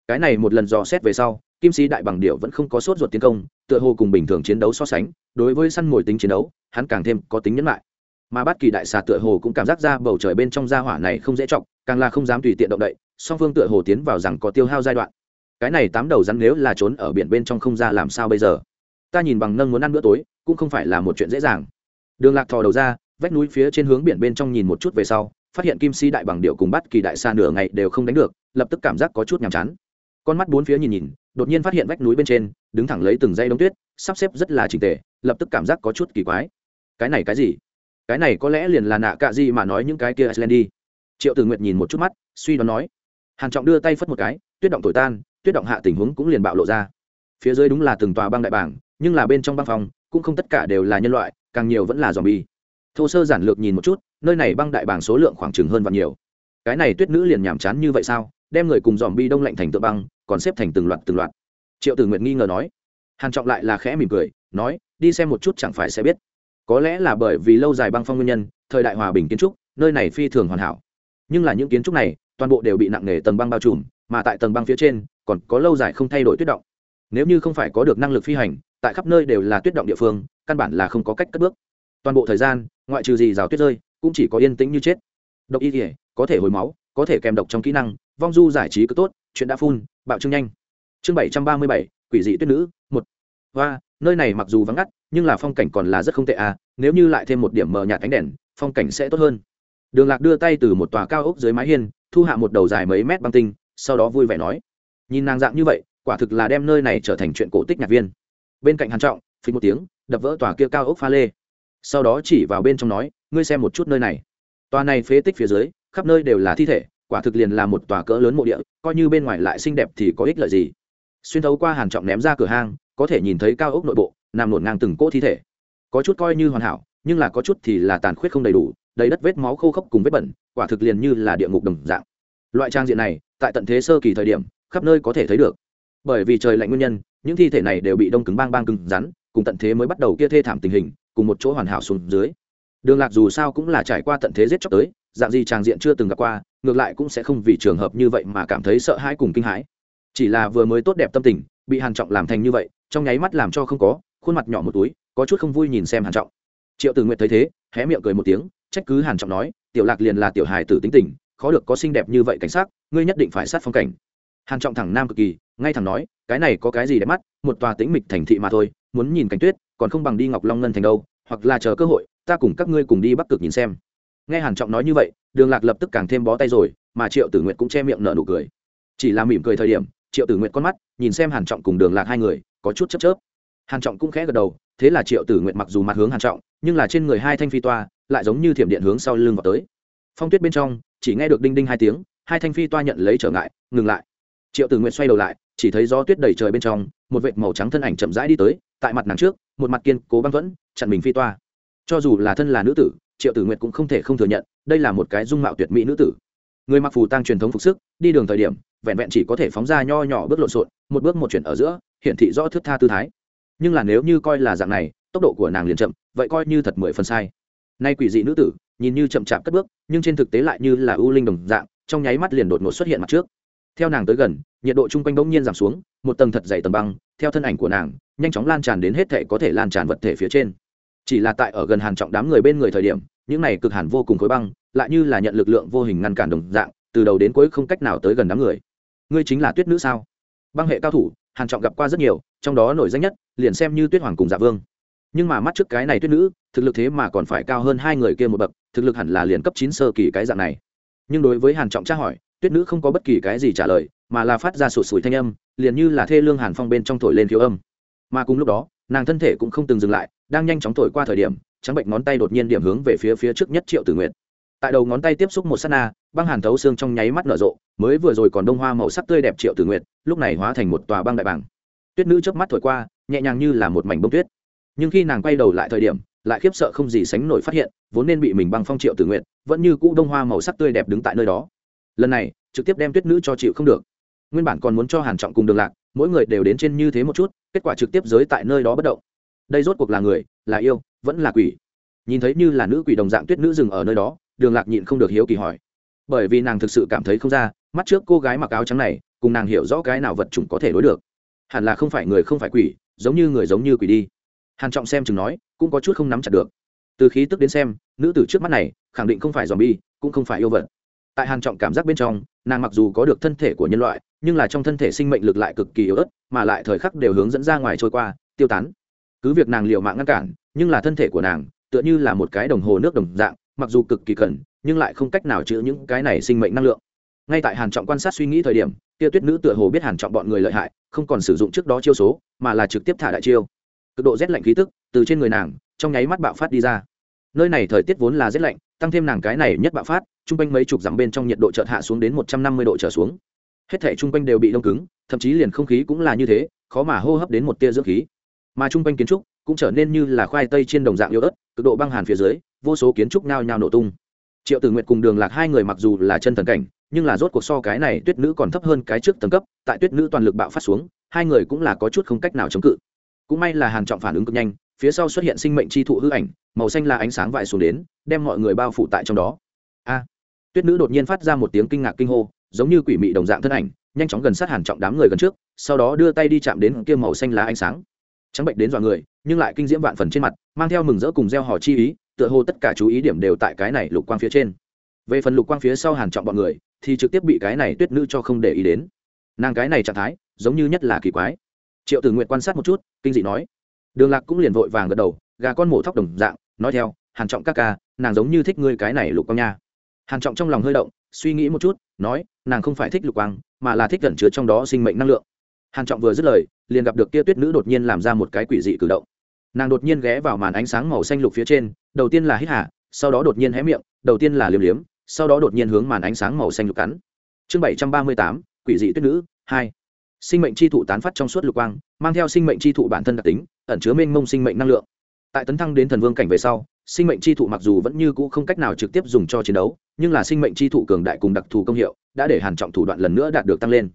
Speaker 1: Cái này một lần dò xét về sau, kim sĩ đại bằng điệu vẫn không có sốt ruột tiến công, tựa hồ cùng bình thường chiến đấu so sánh, đối với săn mồi tính chiến đấu, hắn càng thêm có tính nhẫn lại mà bất kỳ đại xà tựa hồ cũng cảm giác ra bầu trời bên trong gia hỏa này không dễ chọc, càng là không dám tùy tiện động đậy, song phương tựa hồ tiến vào rằng có tiêu hao giai đoạn. Cái này tám đầu rắn nếu là trốn ở biển bên trong không ra làm sao bây giờ? Ta nhìn bằng nâng muốn ăn bữa tối, cũng không phải là một chuyện dễ dàng. Đường lạc thò đầu ra, vách núi phía trên hướng biển bên trong nhìn một chút về sau, phát hiện kim si đại bằng điệu cùng bắt kỳ đại xa nửa ngày đều không đánh được, lập tức cảm giác có chút nhàm chán. Con mắt bốn phía nhìn nhìn, đột nhiên phát hiện vách núi bên trên, đứng thẳng lấy từng dây đống tuyết, sắp xếp rất là trình tề, lập tức cảm giác có chút kỳ quái. Cái này cái gì? Cái này có lẽ liền là nạ cạ gì mà nói những cái kia iceland đi triệu tử nguyệt nhìn một chút mắt, suy đoán nói. Hàn trọng đưa tay phất một cái, tuyết động thổi tan, tuyết động hạ tình huống cũng liền bạo lộ ra. Phía dưới đúng là từng tòa băng đại bảng nhưng là bên trong băng phòng cũng không tất cả đều là nhân loại, càng nhiều vẫn là dòm bi thô sơ giản lược nhìn một chút, nơi này băng đại bảng số lượng khoảng chừng hơn và nhiều. Cái này tuyết nữ liền nhảm chán như vậy sao? Đem người cùng dòm bi đông lạnh thành tượng băng, còn xếp thành từng loạt từng loạt. Triệu tử nguyện nghi ngờ nói. Hàn trọng lại là khẽ mỉm cười, nói, đi xem một chút chẳng phải sẽ biết. Có lẽ là bởi vì lâu dài băng phong nguyên nhân, thời đại hòa bình kiến trúc, nơi này phi thường hoàn hảo. Nhưng là những kiến trúc này, toàn bộ đều bị nặng nề tầng băng bao trùm, mà tại tầng băng phía trên, còn có lâu dài không thay đổi tuyết động. Nếu như không phải có được năng lực phi hành tại khắp nơi đều là tuyết động địa phương, căn bản là không có cách cất bước. Toàn bộ thời gian, ngoại trừ gì rào tuyết rơi, cũng chỉ có yên tĩnh như chết. Độc y thể có thể hồi máu, có thể kèm độc trong kỹ năng, vong du giải trí cứ tốt, chuyện đã phun, bạo trưng nhanh. Chương bảy trăm ba mươi bảy, quỷ dị tuyết nữ, một. Và nơi này mặc dù vắng ngắt, nhưng là phong cảnh còn là rất không tệ à nếu như lại thêm một điểm mờ nhạt ánh đèn, phong cảnh sẽ tốt hơn. Đường lạc đưa tay từ một tòa cao ốc dưới mái hiên, thu hạ một đầu dài mấy mét băng tinh, sau đó vui vẻ nói. Nhìn nàng dạng như vậy, quả thực là đem nơi này trở thành chuyện cổ tích nhạc viên bên cạnh hàn trọng, phịch một tiếng, đập vỡ tòa kia cao ốc pha lê. Sau đó chỉ vào bên trong nói, ngươi xem một chút nơi này. Tòa này phế tích phía dưới, khắp nơi đều là thi thể, quả thực liền là một tòa cỡ lớn mộ địa, coi như bên ngoài lại xinh đẹp thì có ích lợi gì? Xuyên thấu qua hàn trọng ném ra cửa hang, có thể nhìn thấy cao ốc nội bộ, nằm nổn ngang từng cỗ thi thể. Có chút coi như hoàn hảo, nhưng là có chút thì là tàn khuyết không đầy đủ, đầy đất vết máu khô khốc cùng vết bẩn, quả thực liền như là địa ngục đồng dạng. Loại trang diện này, tại tận thế sơ kỳ thời điểm, khắp nơi có thể thấy được. Bởi vì trời lạnh nguyên nhân những thi thể này đều bị đông cứng bang bang cứng rắn, cùng tận thế mới bắt đầu kia thê thảm tình hình, cùng một chỗ hoàn hảo xuống dưới. Đường lạc dù sao cũng là trải qua tận thế giết chóc tới, dạng gì tràng diện chưa từng gặp qua, ngược lại cũng sẽ không vì trường hợp như vậy mà cảm thấy sợ hãi cùng kinh hãi. Chỉ là vừa mới tốt đẹp tâm tình, bị hàn trọng làm thành như vậy, trong nháy mắt làm cho không có, khuôn mặt nhỏ một túi, có chút không vui nhìn xem hàn trọng. Triệu tử nguyện thấy thế, hé miệng cười một tiếng, trách cứ hàn trọng nói, tiểu lạc liền là tiểu hài tử tính tình, khó được có xinh đẹp như vậy cảnh sát ngươi nhất định phải sát phong cảnh hàn trọng thẳng nam cực kỳ, ngay thẳng nói, cái này có cái gì để mắt, một tòa tĩnh mịch thành thị mà thôi, muốn nhìn cảnh tuyết, còn không bằng đi ngọc long ngân thành đâu, hoặc là chờ cơ hội, ta cùng các ngươi cùng đi bắc cực nhìn xem. Nghe hàn trọng nói như vậy, đường lạc lập tức càng thêm bó tay rồi, mà triệu tử nguyệt cũng che miệng nở nụ cười. Chỉ là mỉm cười thời điểm, triệu tử nguyệt con mắt, nhìn xem hàn trọng cùng đường lạc hai người, có chút chớp chớp. Hàn trọng cũng khẽ gật đầu, thế là triệu tử nguyệt mặc dù mặt hướng hàn trọng, nhưng là trên người hai thanh phi toa, lại giống như thiểm điện hướng sau lưng vào tới. Phong tuyết bên trong, chỉ nghe được đinh đinh hai tiếng, hai thanh phi toa nhận lấy trở ngại, ngừng lại triệu tử nguyệt xoay đầu lại, chỉ thấy gió tuyết đầy trời bên trong, một vệt màu trắng thân ảnh chậm rãi đi tới, tại mặt nàng trước, một mặt kiên cố băng thuẫn, chặn mình phi toa. Cho dù là thân là nữ tử, triệu tử nguyệt cũng không thể không thừa nhận, đây là một cái dung mạo tuyệt mỹ nữ tử. Người mặc phù tăng truyền thống phục sức, đi đường thời điểm, vẹn vẹn chỉ có thể phóng ra nho nhỏ bước lộn xộn, một bước một chuyển ở giữa, hiển thị rõ thước tha tư thái. Nhưng là nếu như coi là dạng này, tốc độ của nàng liền chậm, vậy coi như thật mười phần sai. Nay quỷ dị nữ tử, nhìn như chậm chạp cất bước, nhưng trên thực tế lại như là ưu linh đồng dạng, trong nháy mắt liền đột ngột xuất hiện mặt trước theo nàng tới gần, nhiệt độ chung quanh bỗng nhiên giảm xuống, một tầng thật dày tầm băng, theo thân ảnh của nàng, nhanh chóng lan tràn đến hết thể có thể lan tràn vật thể phía trên. Chỉ là tại ở gần hàn trọng đám người bên người thời điểm, những này cực hàn vô cùng khối băng, lại như là nhận lực lượng vô hình ngăn cản đồng dạng, từ đầu đến cuối không cách nào tới gần đám người. Ngươi chính là tuyết nữ sao? Băng hệ cao thủ, hàn trọng gặp qua rất nhiều, trong đó nổi danh nhất, liền xem như tuyết hoàng cùng dạ vương. Nhưng mà mắt trước cái này tuyết nữ, thực lực thế mà còn phải cao hơn hai người kia một bậc, thực lực hẳn là liền cấp chín sơ kỳ cái dạng này. Nhưng đối với hàn trọng tra hỏi tuyết nữ không có bất kỳ cái gì trả lời, mà là phát ra sụt sùi thanh âm, liền như là thê lương hàn phong bên trong thổi lên thiếu âm. Mà cùng lúc đó, nàng thân thể cũng không từng dừng lại, đang nhanh chóng thổi qua thời điểm, trắng bệnh ngón tay đột nhiên điểm hướng về phía phía trước nhất triệu tử nguyện tại đầu ngón tay tiếp xúc một s á t na, băng hàn thấu xương trong nháy mắt nở rộ, mới vừa rồi còn đông hoa màu sắc tươi đẹp triệu tử nguyện lúc này hóa thành một tòa băng đại bảng tuyết nữ chớp mắt thổi qua, nhẹ nhàng như là một mảnh bông tuyết. Nhưng khi nàng quay đầu lại thời điểm, lại khiếp sợ không gì sánh nổi phát hiện, vốn nên bị mình băng phong triệu tử nguyện vẫn như cũ đông hoa màu sắc tươi đẹp đứng tại nơi đó lần này, trực tiếp đem tuyết nữ cho chịu không được. Nguyên bản còn muốn cho hàn trọng cùng đường lạc, mỗi người đều đến trên như thế một chút, kết quả trực tiếp giới tại nơi đó bất động. Đây rốt cuộc là người, là yêu, vẫn là quỷ. Nhìn thấy như là nữ quỷ đồng dạng tuyết nữ dừng ở nơi đó, đường lạc nhịn không được hiếu kỳ hỏi. Bởi vì nàng thực sự cảm thấy không ra, mắt trước cô gái mặc áo trắng này, cùng nàng hiểu rõ cái nào vật chủng có thể đối được. Hẳn là không phải người không phải quỷ, giống như người giống như quỷ đi. Hàn trọng xem chừng nói, cũng có chút không nắm chặt được. Từ khí tức đến xem, nữ tử trước mắt này, khẳng định không phải dòm bi cũng không phải yêu vật tại hàn trọng cảm giác bên trong, nàng mặc dù có được thân thể của nhân loại, nhưng là trong thân thể sinh mệnh lực lại cực kỳ yếu ớt, mà lại thời khắc đều hướng dẫn ra ngoài trôi qua, tiêu tán. Cứ việc nàng liều mạng ngăn cản, nhưng là thân thể của nàng, tựa như là một cái đồng hồ nước đồng dạng, mặc dù cực kỳ cần, nhưng lại không cách nào chữa những cái này sinh mệnh năng lượng. Ngay tại hàn trọng quan sát suy nghĩ thời điểm tiêu tuyết nữ tựa hồ biết hàn trọng bọn người lợi hại, không còn sử dụng trước đó chiêu số, mà là trực tiếp thả đại chiêu. Cực độ rét lạnh khí tức từ trên người nàng, trong nháy mắt bạo phát đi ra nơi này thời tiết vốn là rét lạnh, tăng thêm nàng cái này nhất bạo phát, Chung quanh mấy chục dặm bên trong nhiệt độ chợt hạ xuống đến một trăm năm mươi độ trở xuống. Hết thể Chung quanh đều bị đông cứng, thậm chí liền không khí cũng là như thế, khó mà hô hấp đến một tia dưỡng khí. Mà Chung quanh kiến trúc cũng trở nên như là khoai tây trên đồng dạng yếu ớt, cực độ băng hàn phía dưới, vô số kiến trúc nao nhao nổ tung. Triệu tử nguyệt cùng đường lạc hai người mặc dù là chân thần cảnh, nhưng là rốt cuộc so cái này tuyết nữ còn thấp hơn cái trước tầng cấp, tại tuyết nữ toàn lực bạo phát xuống, hai người cũng là có chút không cách nào chống cự. Cũng may là hàn trọng phản ứng cực nhanh, phía sau xuất hiện sinh mệnh chi thụ hư ảnh màu xanh là ánh sáng vải xuống đến, đem mọi người bao phủ tại trong đó. A! Tuyết nữ đột nhiên phát ra một tiếng kinh ngạc kinh hô, giống như quỷ mị đồng dạng thân ảnh, nhanh chóng gần sát hàn trọng đám người gần trước, sau đó đưa tay đi chạm đến kia màu xanh lá ánh sáng. Trắng bệnh đến dọa người, nhưng lại kinh diễm vạn phần trên mặt, mang theo mừng rỡ cùng gieo hò chi ý, tựa hồ tất cả chú ý điểm đều tại cái này lục quang phía trên. Về phần lục quang phía sau hàn trọng bọn người, thì trực tiếp bị cái này tuyết nữ cho không để ý đến. Nàng cái này trạng thái, giống như nhất là kỳ quái. Triệu tử nguyện quan sát một chút, kinh dị nói. Đường lạc cũng liền vội vàng gật đầu, gà con mổ thóc đồng dạng nói theo, hàn trọng ca ca, nàng giống như thích ngươi cái này lục quang nha. Hàn trọng trong lòng hơi động, suy nghĩ một chút, nói, nàng không phải thích lục quang, mà là thích gần chứa trong đó sinh mệnh năng lượng. Hàn trọng vừa dứt lời, liền gặp được kia tuyết nữ đột nhiên làm ra một cái quỷ dị cử động. Nàng đột nhiên ghé vào màn ánh sáng màu xanh lục phía trên, đầu tiên là hít hà, sau đó đột nhiên hé miệng, đầu tiên là liếm liếm, sau đó đột nhiên hướng màn ánh sáng màu xanh lục cắn. Chương bảy trăm ba mươi tám, quỷ dị tuyết nữ, hai. Sinh mệnh chi thụ tán phát trong suốt lục quang, mang theo sinh mệnh chi thụ bản thân đặc tính, ẩn chứa mênh mông sinh mệnh năng lượng tại tấn thăng đến thần vương cảnh về sau, sinh mệnh chi thụ mặc dù vẫn như cũ không cách nào trực tiếp dùng cho chiến đấu, nhưng là sinh mệnh chi thụ cường đại cùng đặc thù công hiệu đã để hàn trọng thủ đoạn lần nữa đạt được tăng lên.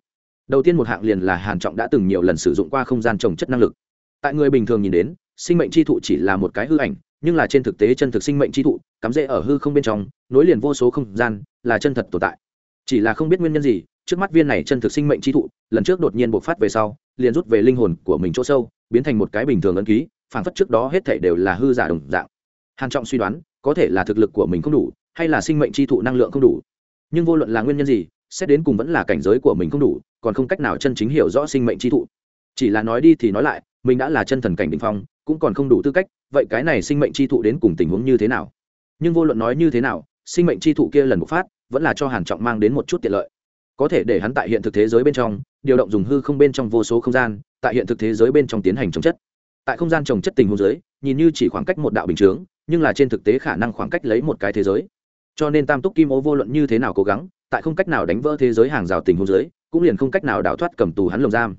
Speaker 1: Đầu tiên một hạng liền là hàn trọng đã từng nhiều lần sử dụng qua không gian trồng chất năng lực. Tại người bình thường nhìn đến, sinh mệnh chi thụ chỉ là một cái hư ảnh, nhưng là trên thực tế chân thực sinh mệnh chi thụ, cắm rễ ở hư không bên trong, nối liền vô số không gian, là chân thật tồn tại. Chỉ là không biết nguyên nhân gì, trước mắt viên này chân thực sinh mệnh chi thụ, lần trước đột nhiên bộc phát về sau, liền rút về linh hồn của mình chỗ sâu, biến thành một cái bình thường ấn ký phản phất trước đó hết thảy đều là hư giả đồng dạng. Hàn trọng suy đoán, có thể là thực lực của mình không đủ, hay là sinh mệnh chi thụ năng lượng không đủ. Nhưng vô luận là nguyên nhân gì, xét đến cùng vẫn là cảnh giới của mình không đủ, còn không cách nào chân chính hiểu rõ sinh mệnh chi thụ. Chỉ là nói đi thì nói lại, mình đã là chân thần cảnh đỉnh phong, cũng còn không đủ tư cách, vậy cái này sinh mệnh chi thụ đến cùng tình huống như thế nào? Nhưng vô luận nói như thế nào, sinh mệnh chi thụ kia lần bộc phát, vẫn là cho hàn trọng mang đến một chút tiện lợi. Có thể để hắn tại hiện thực thế giới bên trong, điều động dùng hư không bên trong vô số không gian, tại hiện thực thế giới bên trong tiến hành chống chất tại không gian trồng chất tình hôn giới, nhìn như chỉ khoảng cách một đạo bình chướng, nhưng là trên thực tế khả năng khoảng cách lấy một cái thế giới. Cho nên tam túc kim ô vô luận như thế nào cố gắng, tại không cách nào đánh vỡ thế giới hàng rào tình hôn giới, cũng liền không cách nào đào thoát cầm tù hắn lồng giam.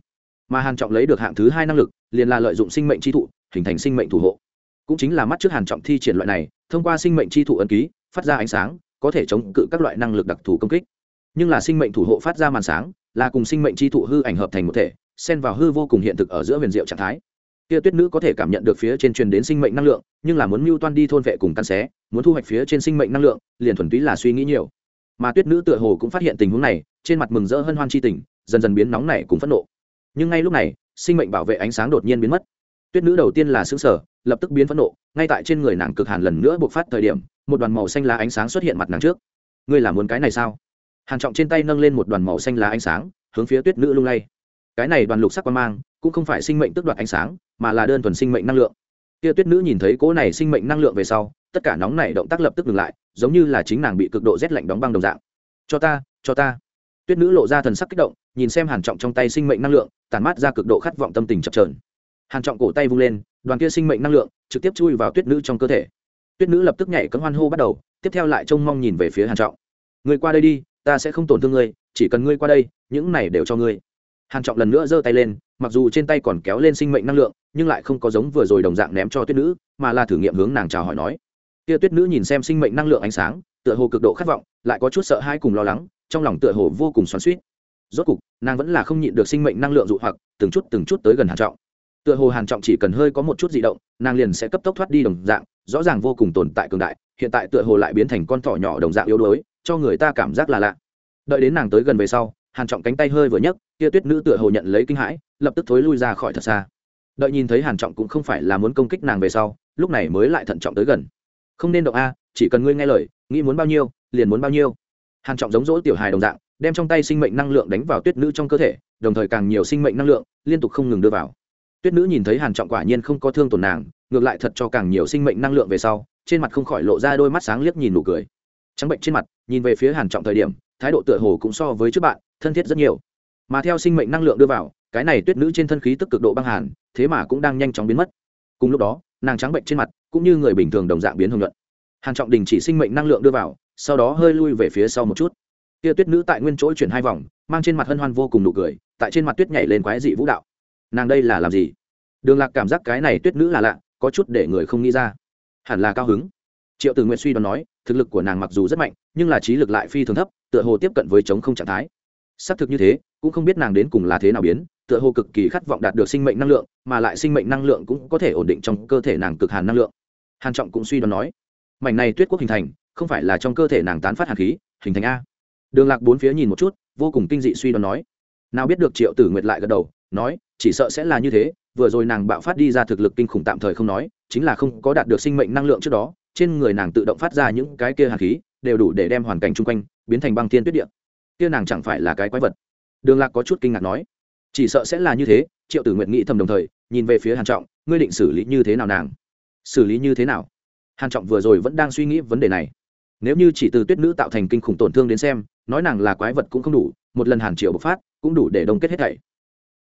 Speaker 1: Mà hàn trọng lấy được hạng thứ hai năng lực, liền là lợi dụng sinh mệnh chi thụ, hình thành sinh mệnh thủ hộ. Cũng chính là mắt trước hàn trọng thi triển loại này, thông qua sinh mệnh chi thụ ấn ký, phát ra ánh sáng, có thể chống cự các loại năng lực đặc thù công kích. Nhưng là sinh mệnh thủ hộ phát ra màn sáng, là cùng sinh mệnh chi thụ hư ảnh hợp thành một thể, xen vào hư vô cùng hiện thực ở giữa huyền diệu trạng thái kia tuyết nữ có thể cảm nhận được phía trên truyền đến sinh mệnh năng lượng, nhưng là muốn mưu toan đi thôn vệ cùng căn xé, muốn thu hoạch phía trên sinh mệnh năng lượng, liền thuần túy là suy nghĩ nhiều. Mà tuyết nữ tựa hồ cũng phát hiện tình huống này, trên mặt mừng rỡ hân hoan chi tình, dần dần biến nóng này cùng phẫn nộ. Nhưng ngay lúc này, sinh mệnh bảo vệ ánh sáng đột nhiên biến mất. Tuyết nữ đầu tiên là xứng sở lập tức biến phẫn nộ, ngay tại trên người nàng cực hàn lần nữa buộc phát thời điểm, một đoàn màu xanh lá ánh sáng xuất hiện mặt nàng trước. Ngươi là muốn cái này sao? Hàn trọng trên tay nâng lên một đoàn màu xanh lá ánh sáng, hướng phía tuyết nữ lung lay. Cái này đoàn lục sắc quan mang, cũng không phải sinh mệnh tức đoạt ánh sáng mà là đơn thuần sinh mệnh năng lượng. Kia tuyết nữ nhìn thấy cỗ này sinh mệnh năng lượng về sau, tất cả nóng này động tác lập tức ngừng lại, giống như là chính nàng bị cực độ rét lạnh đóng băng đồng dạng. Cho ta cho ta. Tuyết nữ lộ ra thần sắc kích động, nhìn xem hàn trọng trong tay sinh mệnh năng lượng tàn mát ra cực độ khát vọng tâm tình chập chờn. Hàn trọng cổ tay vung lên, đoàn kia sinh mệnh năng lượng trực tiếp chui vào tuyết nữ trong cơ thể. Tuyết nữ lập tức nhảy cấm hoan hô bắt đầu, tiếp theo lại trông mong nhìn về phía hàn trọng. Người qua đây đi, ta sẽ không tổn thương ngươi, chỉ cần ngươi qua đây, những này đều cho ngươi. Hàn trọng lần nữa giơ tay lên mặc dù trên tay còn kéo lên sinh mệnh năng lượng, nhưng lại không có giống vừa rồi đồng dạng ném cho tuyết nữ, mà là thử nghiệm hướng nàng chào hỏi nói. Kia tuyết nữ nhìn xem sinh mệnh năng lượng ánh sáng, tựa hồ cực độ khát vọng, lại có chút sợ hãi cùng lo lắng, trong lòng tựa hồ vô cùng xoắn xuýt. Rốt cục, nàng vẫn là không nhịn được sinh mệnh năng lượng dụ hoặc, từng chút từng chút tới gần hàn trọng. Tựa hồ hàn trọng chỉ cần hơi có một chút dị động, nàng liền sẽ cấp tốc thoát đi đồng dạng, rõ ràng vô cùng tồn tại cường đại, hiện tại tựa hồ lại biến thành con thỏ nhỏ đồng dạng yếu đuối, cho người ta cảm giác là lạ. Đợi đến nàng tới gần về sau hàn trọng cánh tay hơi vừa nhấc, kia tuyết nữ tựa hồ nhận lấy kinh hãi, lập tức thối lui ra khỏi thật xa. Đợi nhìn thấy hàn trọng cũng không phải là muốn công kích nàng về sau, lúc này mới lại thận trọng tới gần. Không nên động a, chỉ cần ngươi nghe lời, nghĩ muốn bao nhiêu, liền muốn bao nhiêu. Hàn trọng giống dỗ tiểu hài đồng dạng, đem trong tay sinh mệnh năng lượng đánh vào tuyết nữ trong cơ thể, đồng thời càng nhiều sinh mệnh năng lượng, liên tục không ngừng đưa vào. Tuyết nữ nhìn thấy hàn trọng quả nhiên không có thương tổn nàng, ngược lại thật cho càng nhiều sinh mệnh năng lượng về sau, trên mặt không khỏi lộ ra đôi mắt sáng liếc nhìn nụ cười. Trắng bệnh trên mặt, nhìn về phía hàn trọng thời điểm, thái độ tựa hồ cũng so với trước bạn thân thiết rất nhiều. Mà theo sinh mệnh năng lượng đưa vào, cái này tuyết nữ trên thân khí tức cực độ băng hàn, thế mà cũng đang nhanh chóng biến mất. Cùng lúc đó, nàng trắng bệnh trên mặt, cũng như người bình thường đồng dạng biến hồng nhuận. Hàn trọng đình chỉ sinh mệnh năng lượng đưa vào, sau đó hơi lui về phía sau một chút. Kia tuyết nữ tại nguyên chỗ chuyển hai vòng, mang trên mặt hân hoan vô cùng nụ cười, tại trên mặt tuyết nhảy lên quái dị vũ đạo. Nàng đây là làm gì? Đường lạc cảm giác cái này tuyết nữ là lạ, có chút để người không nghĩ ra. Hẳn là cao hứng. Triệu tử nguyện suy đoán nói, thực lực của nàng mặc dù rất mạnh, nhưng là trí lực lại phi thường thấp, tựa hồ tiếp cận với chống không trạng thái xác thực như thế, cũng không biết nàng đến cùng là thế nào biến, tựa hồ cực kỳ khát vọng đạt được sinh mệnh năng lượng, mà lại sinh mệnh năng lượng cũng có thể ổn định trong cơ thể nàng cực hàn năng lượng. Hàn trọng cũng suy đoán nói, mảnh này tuyết quốc hình thành, không phải là trong cơ thể nàng tán phát hàn khí, hình thành a. Đường lạc bốn phía nhìn một chút, vô cùng kinh dị suy đoán nói, nào biết được triệu tử nguyệt lại gật đầu, nói, chỉ sợ sẽ là như thế, vừa rồi nàng bạo phát đi ra thực lực kinh khủng tạm thời không nói, chính là không có đạt được sinh mệnh năng lượng trước đó, trên người nàng tự động phát ra những cái kia hàn khí, đều đủ để đem hoàn cảnh chung quanh biến thành băng thiên tuyết địa kia nàng chẳng phải là cái quái vật. Đường lạc có chút kinh ngạc nói, chỉ sợ sẽ là như thế, triệu tử nguyện nghĩ thầm đồng thời, nhìn về phía hàn trọng, ngươi định xử lý như thế nào nàng? Xử lý như thế nào? Hàn trọng vừa rồi vẫn đang suy nghĩ vấn đề này. Nếu như chỉ từ tuyết nữ tạo thành kinh khủng tổn thương đến xem, nói nàng là quái vật cũng không đủ, một lần hàn triệu bộc phát, cũng đủ để đông kết hết thảy.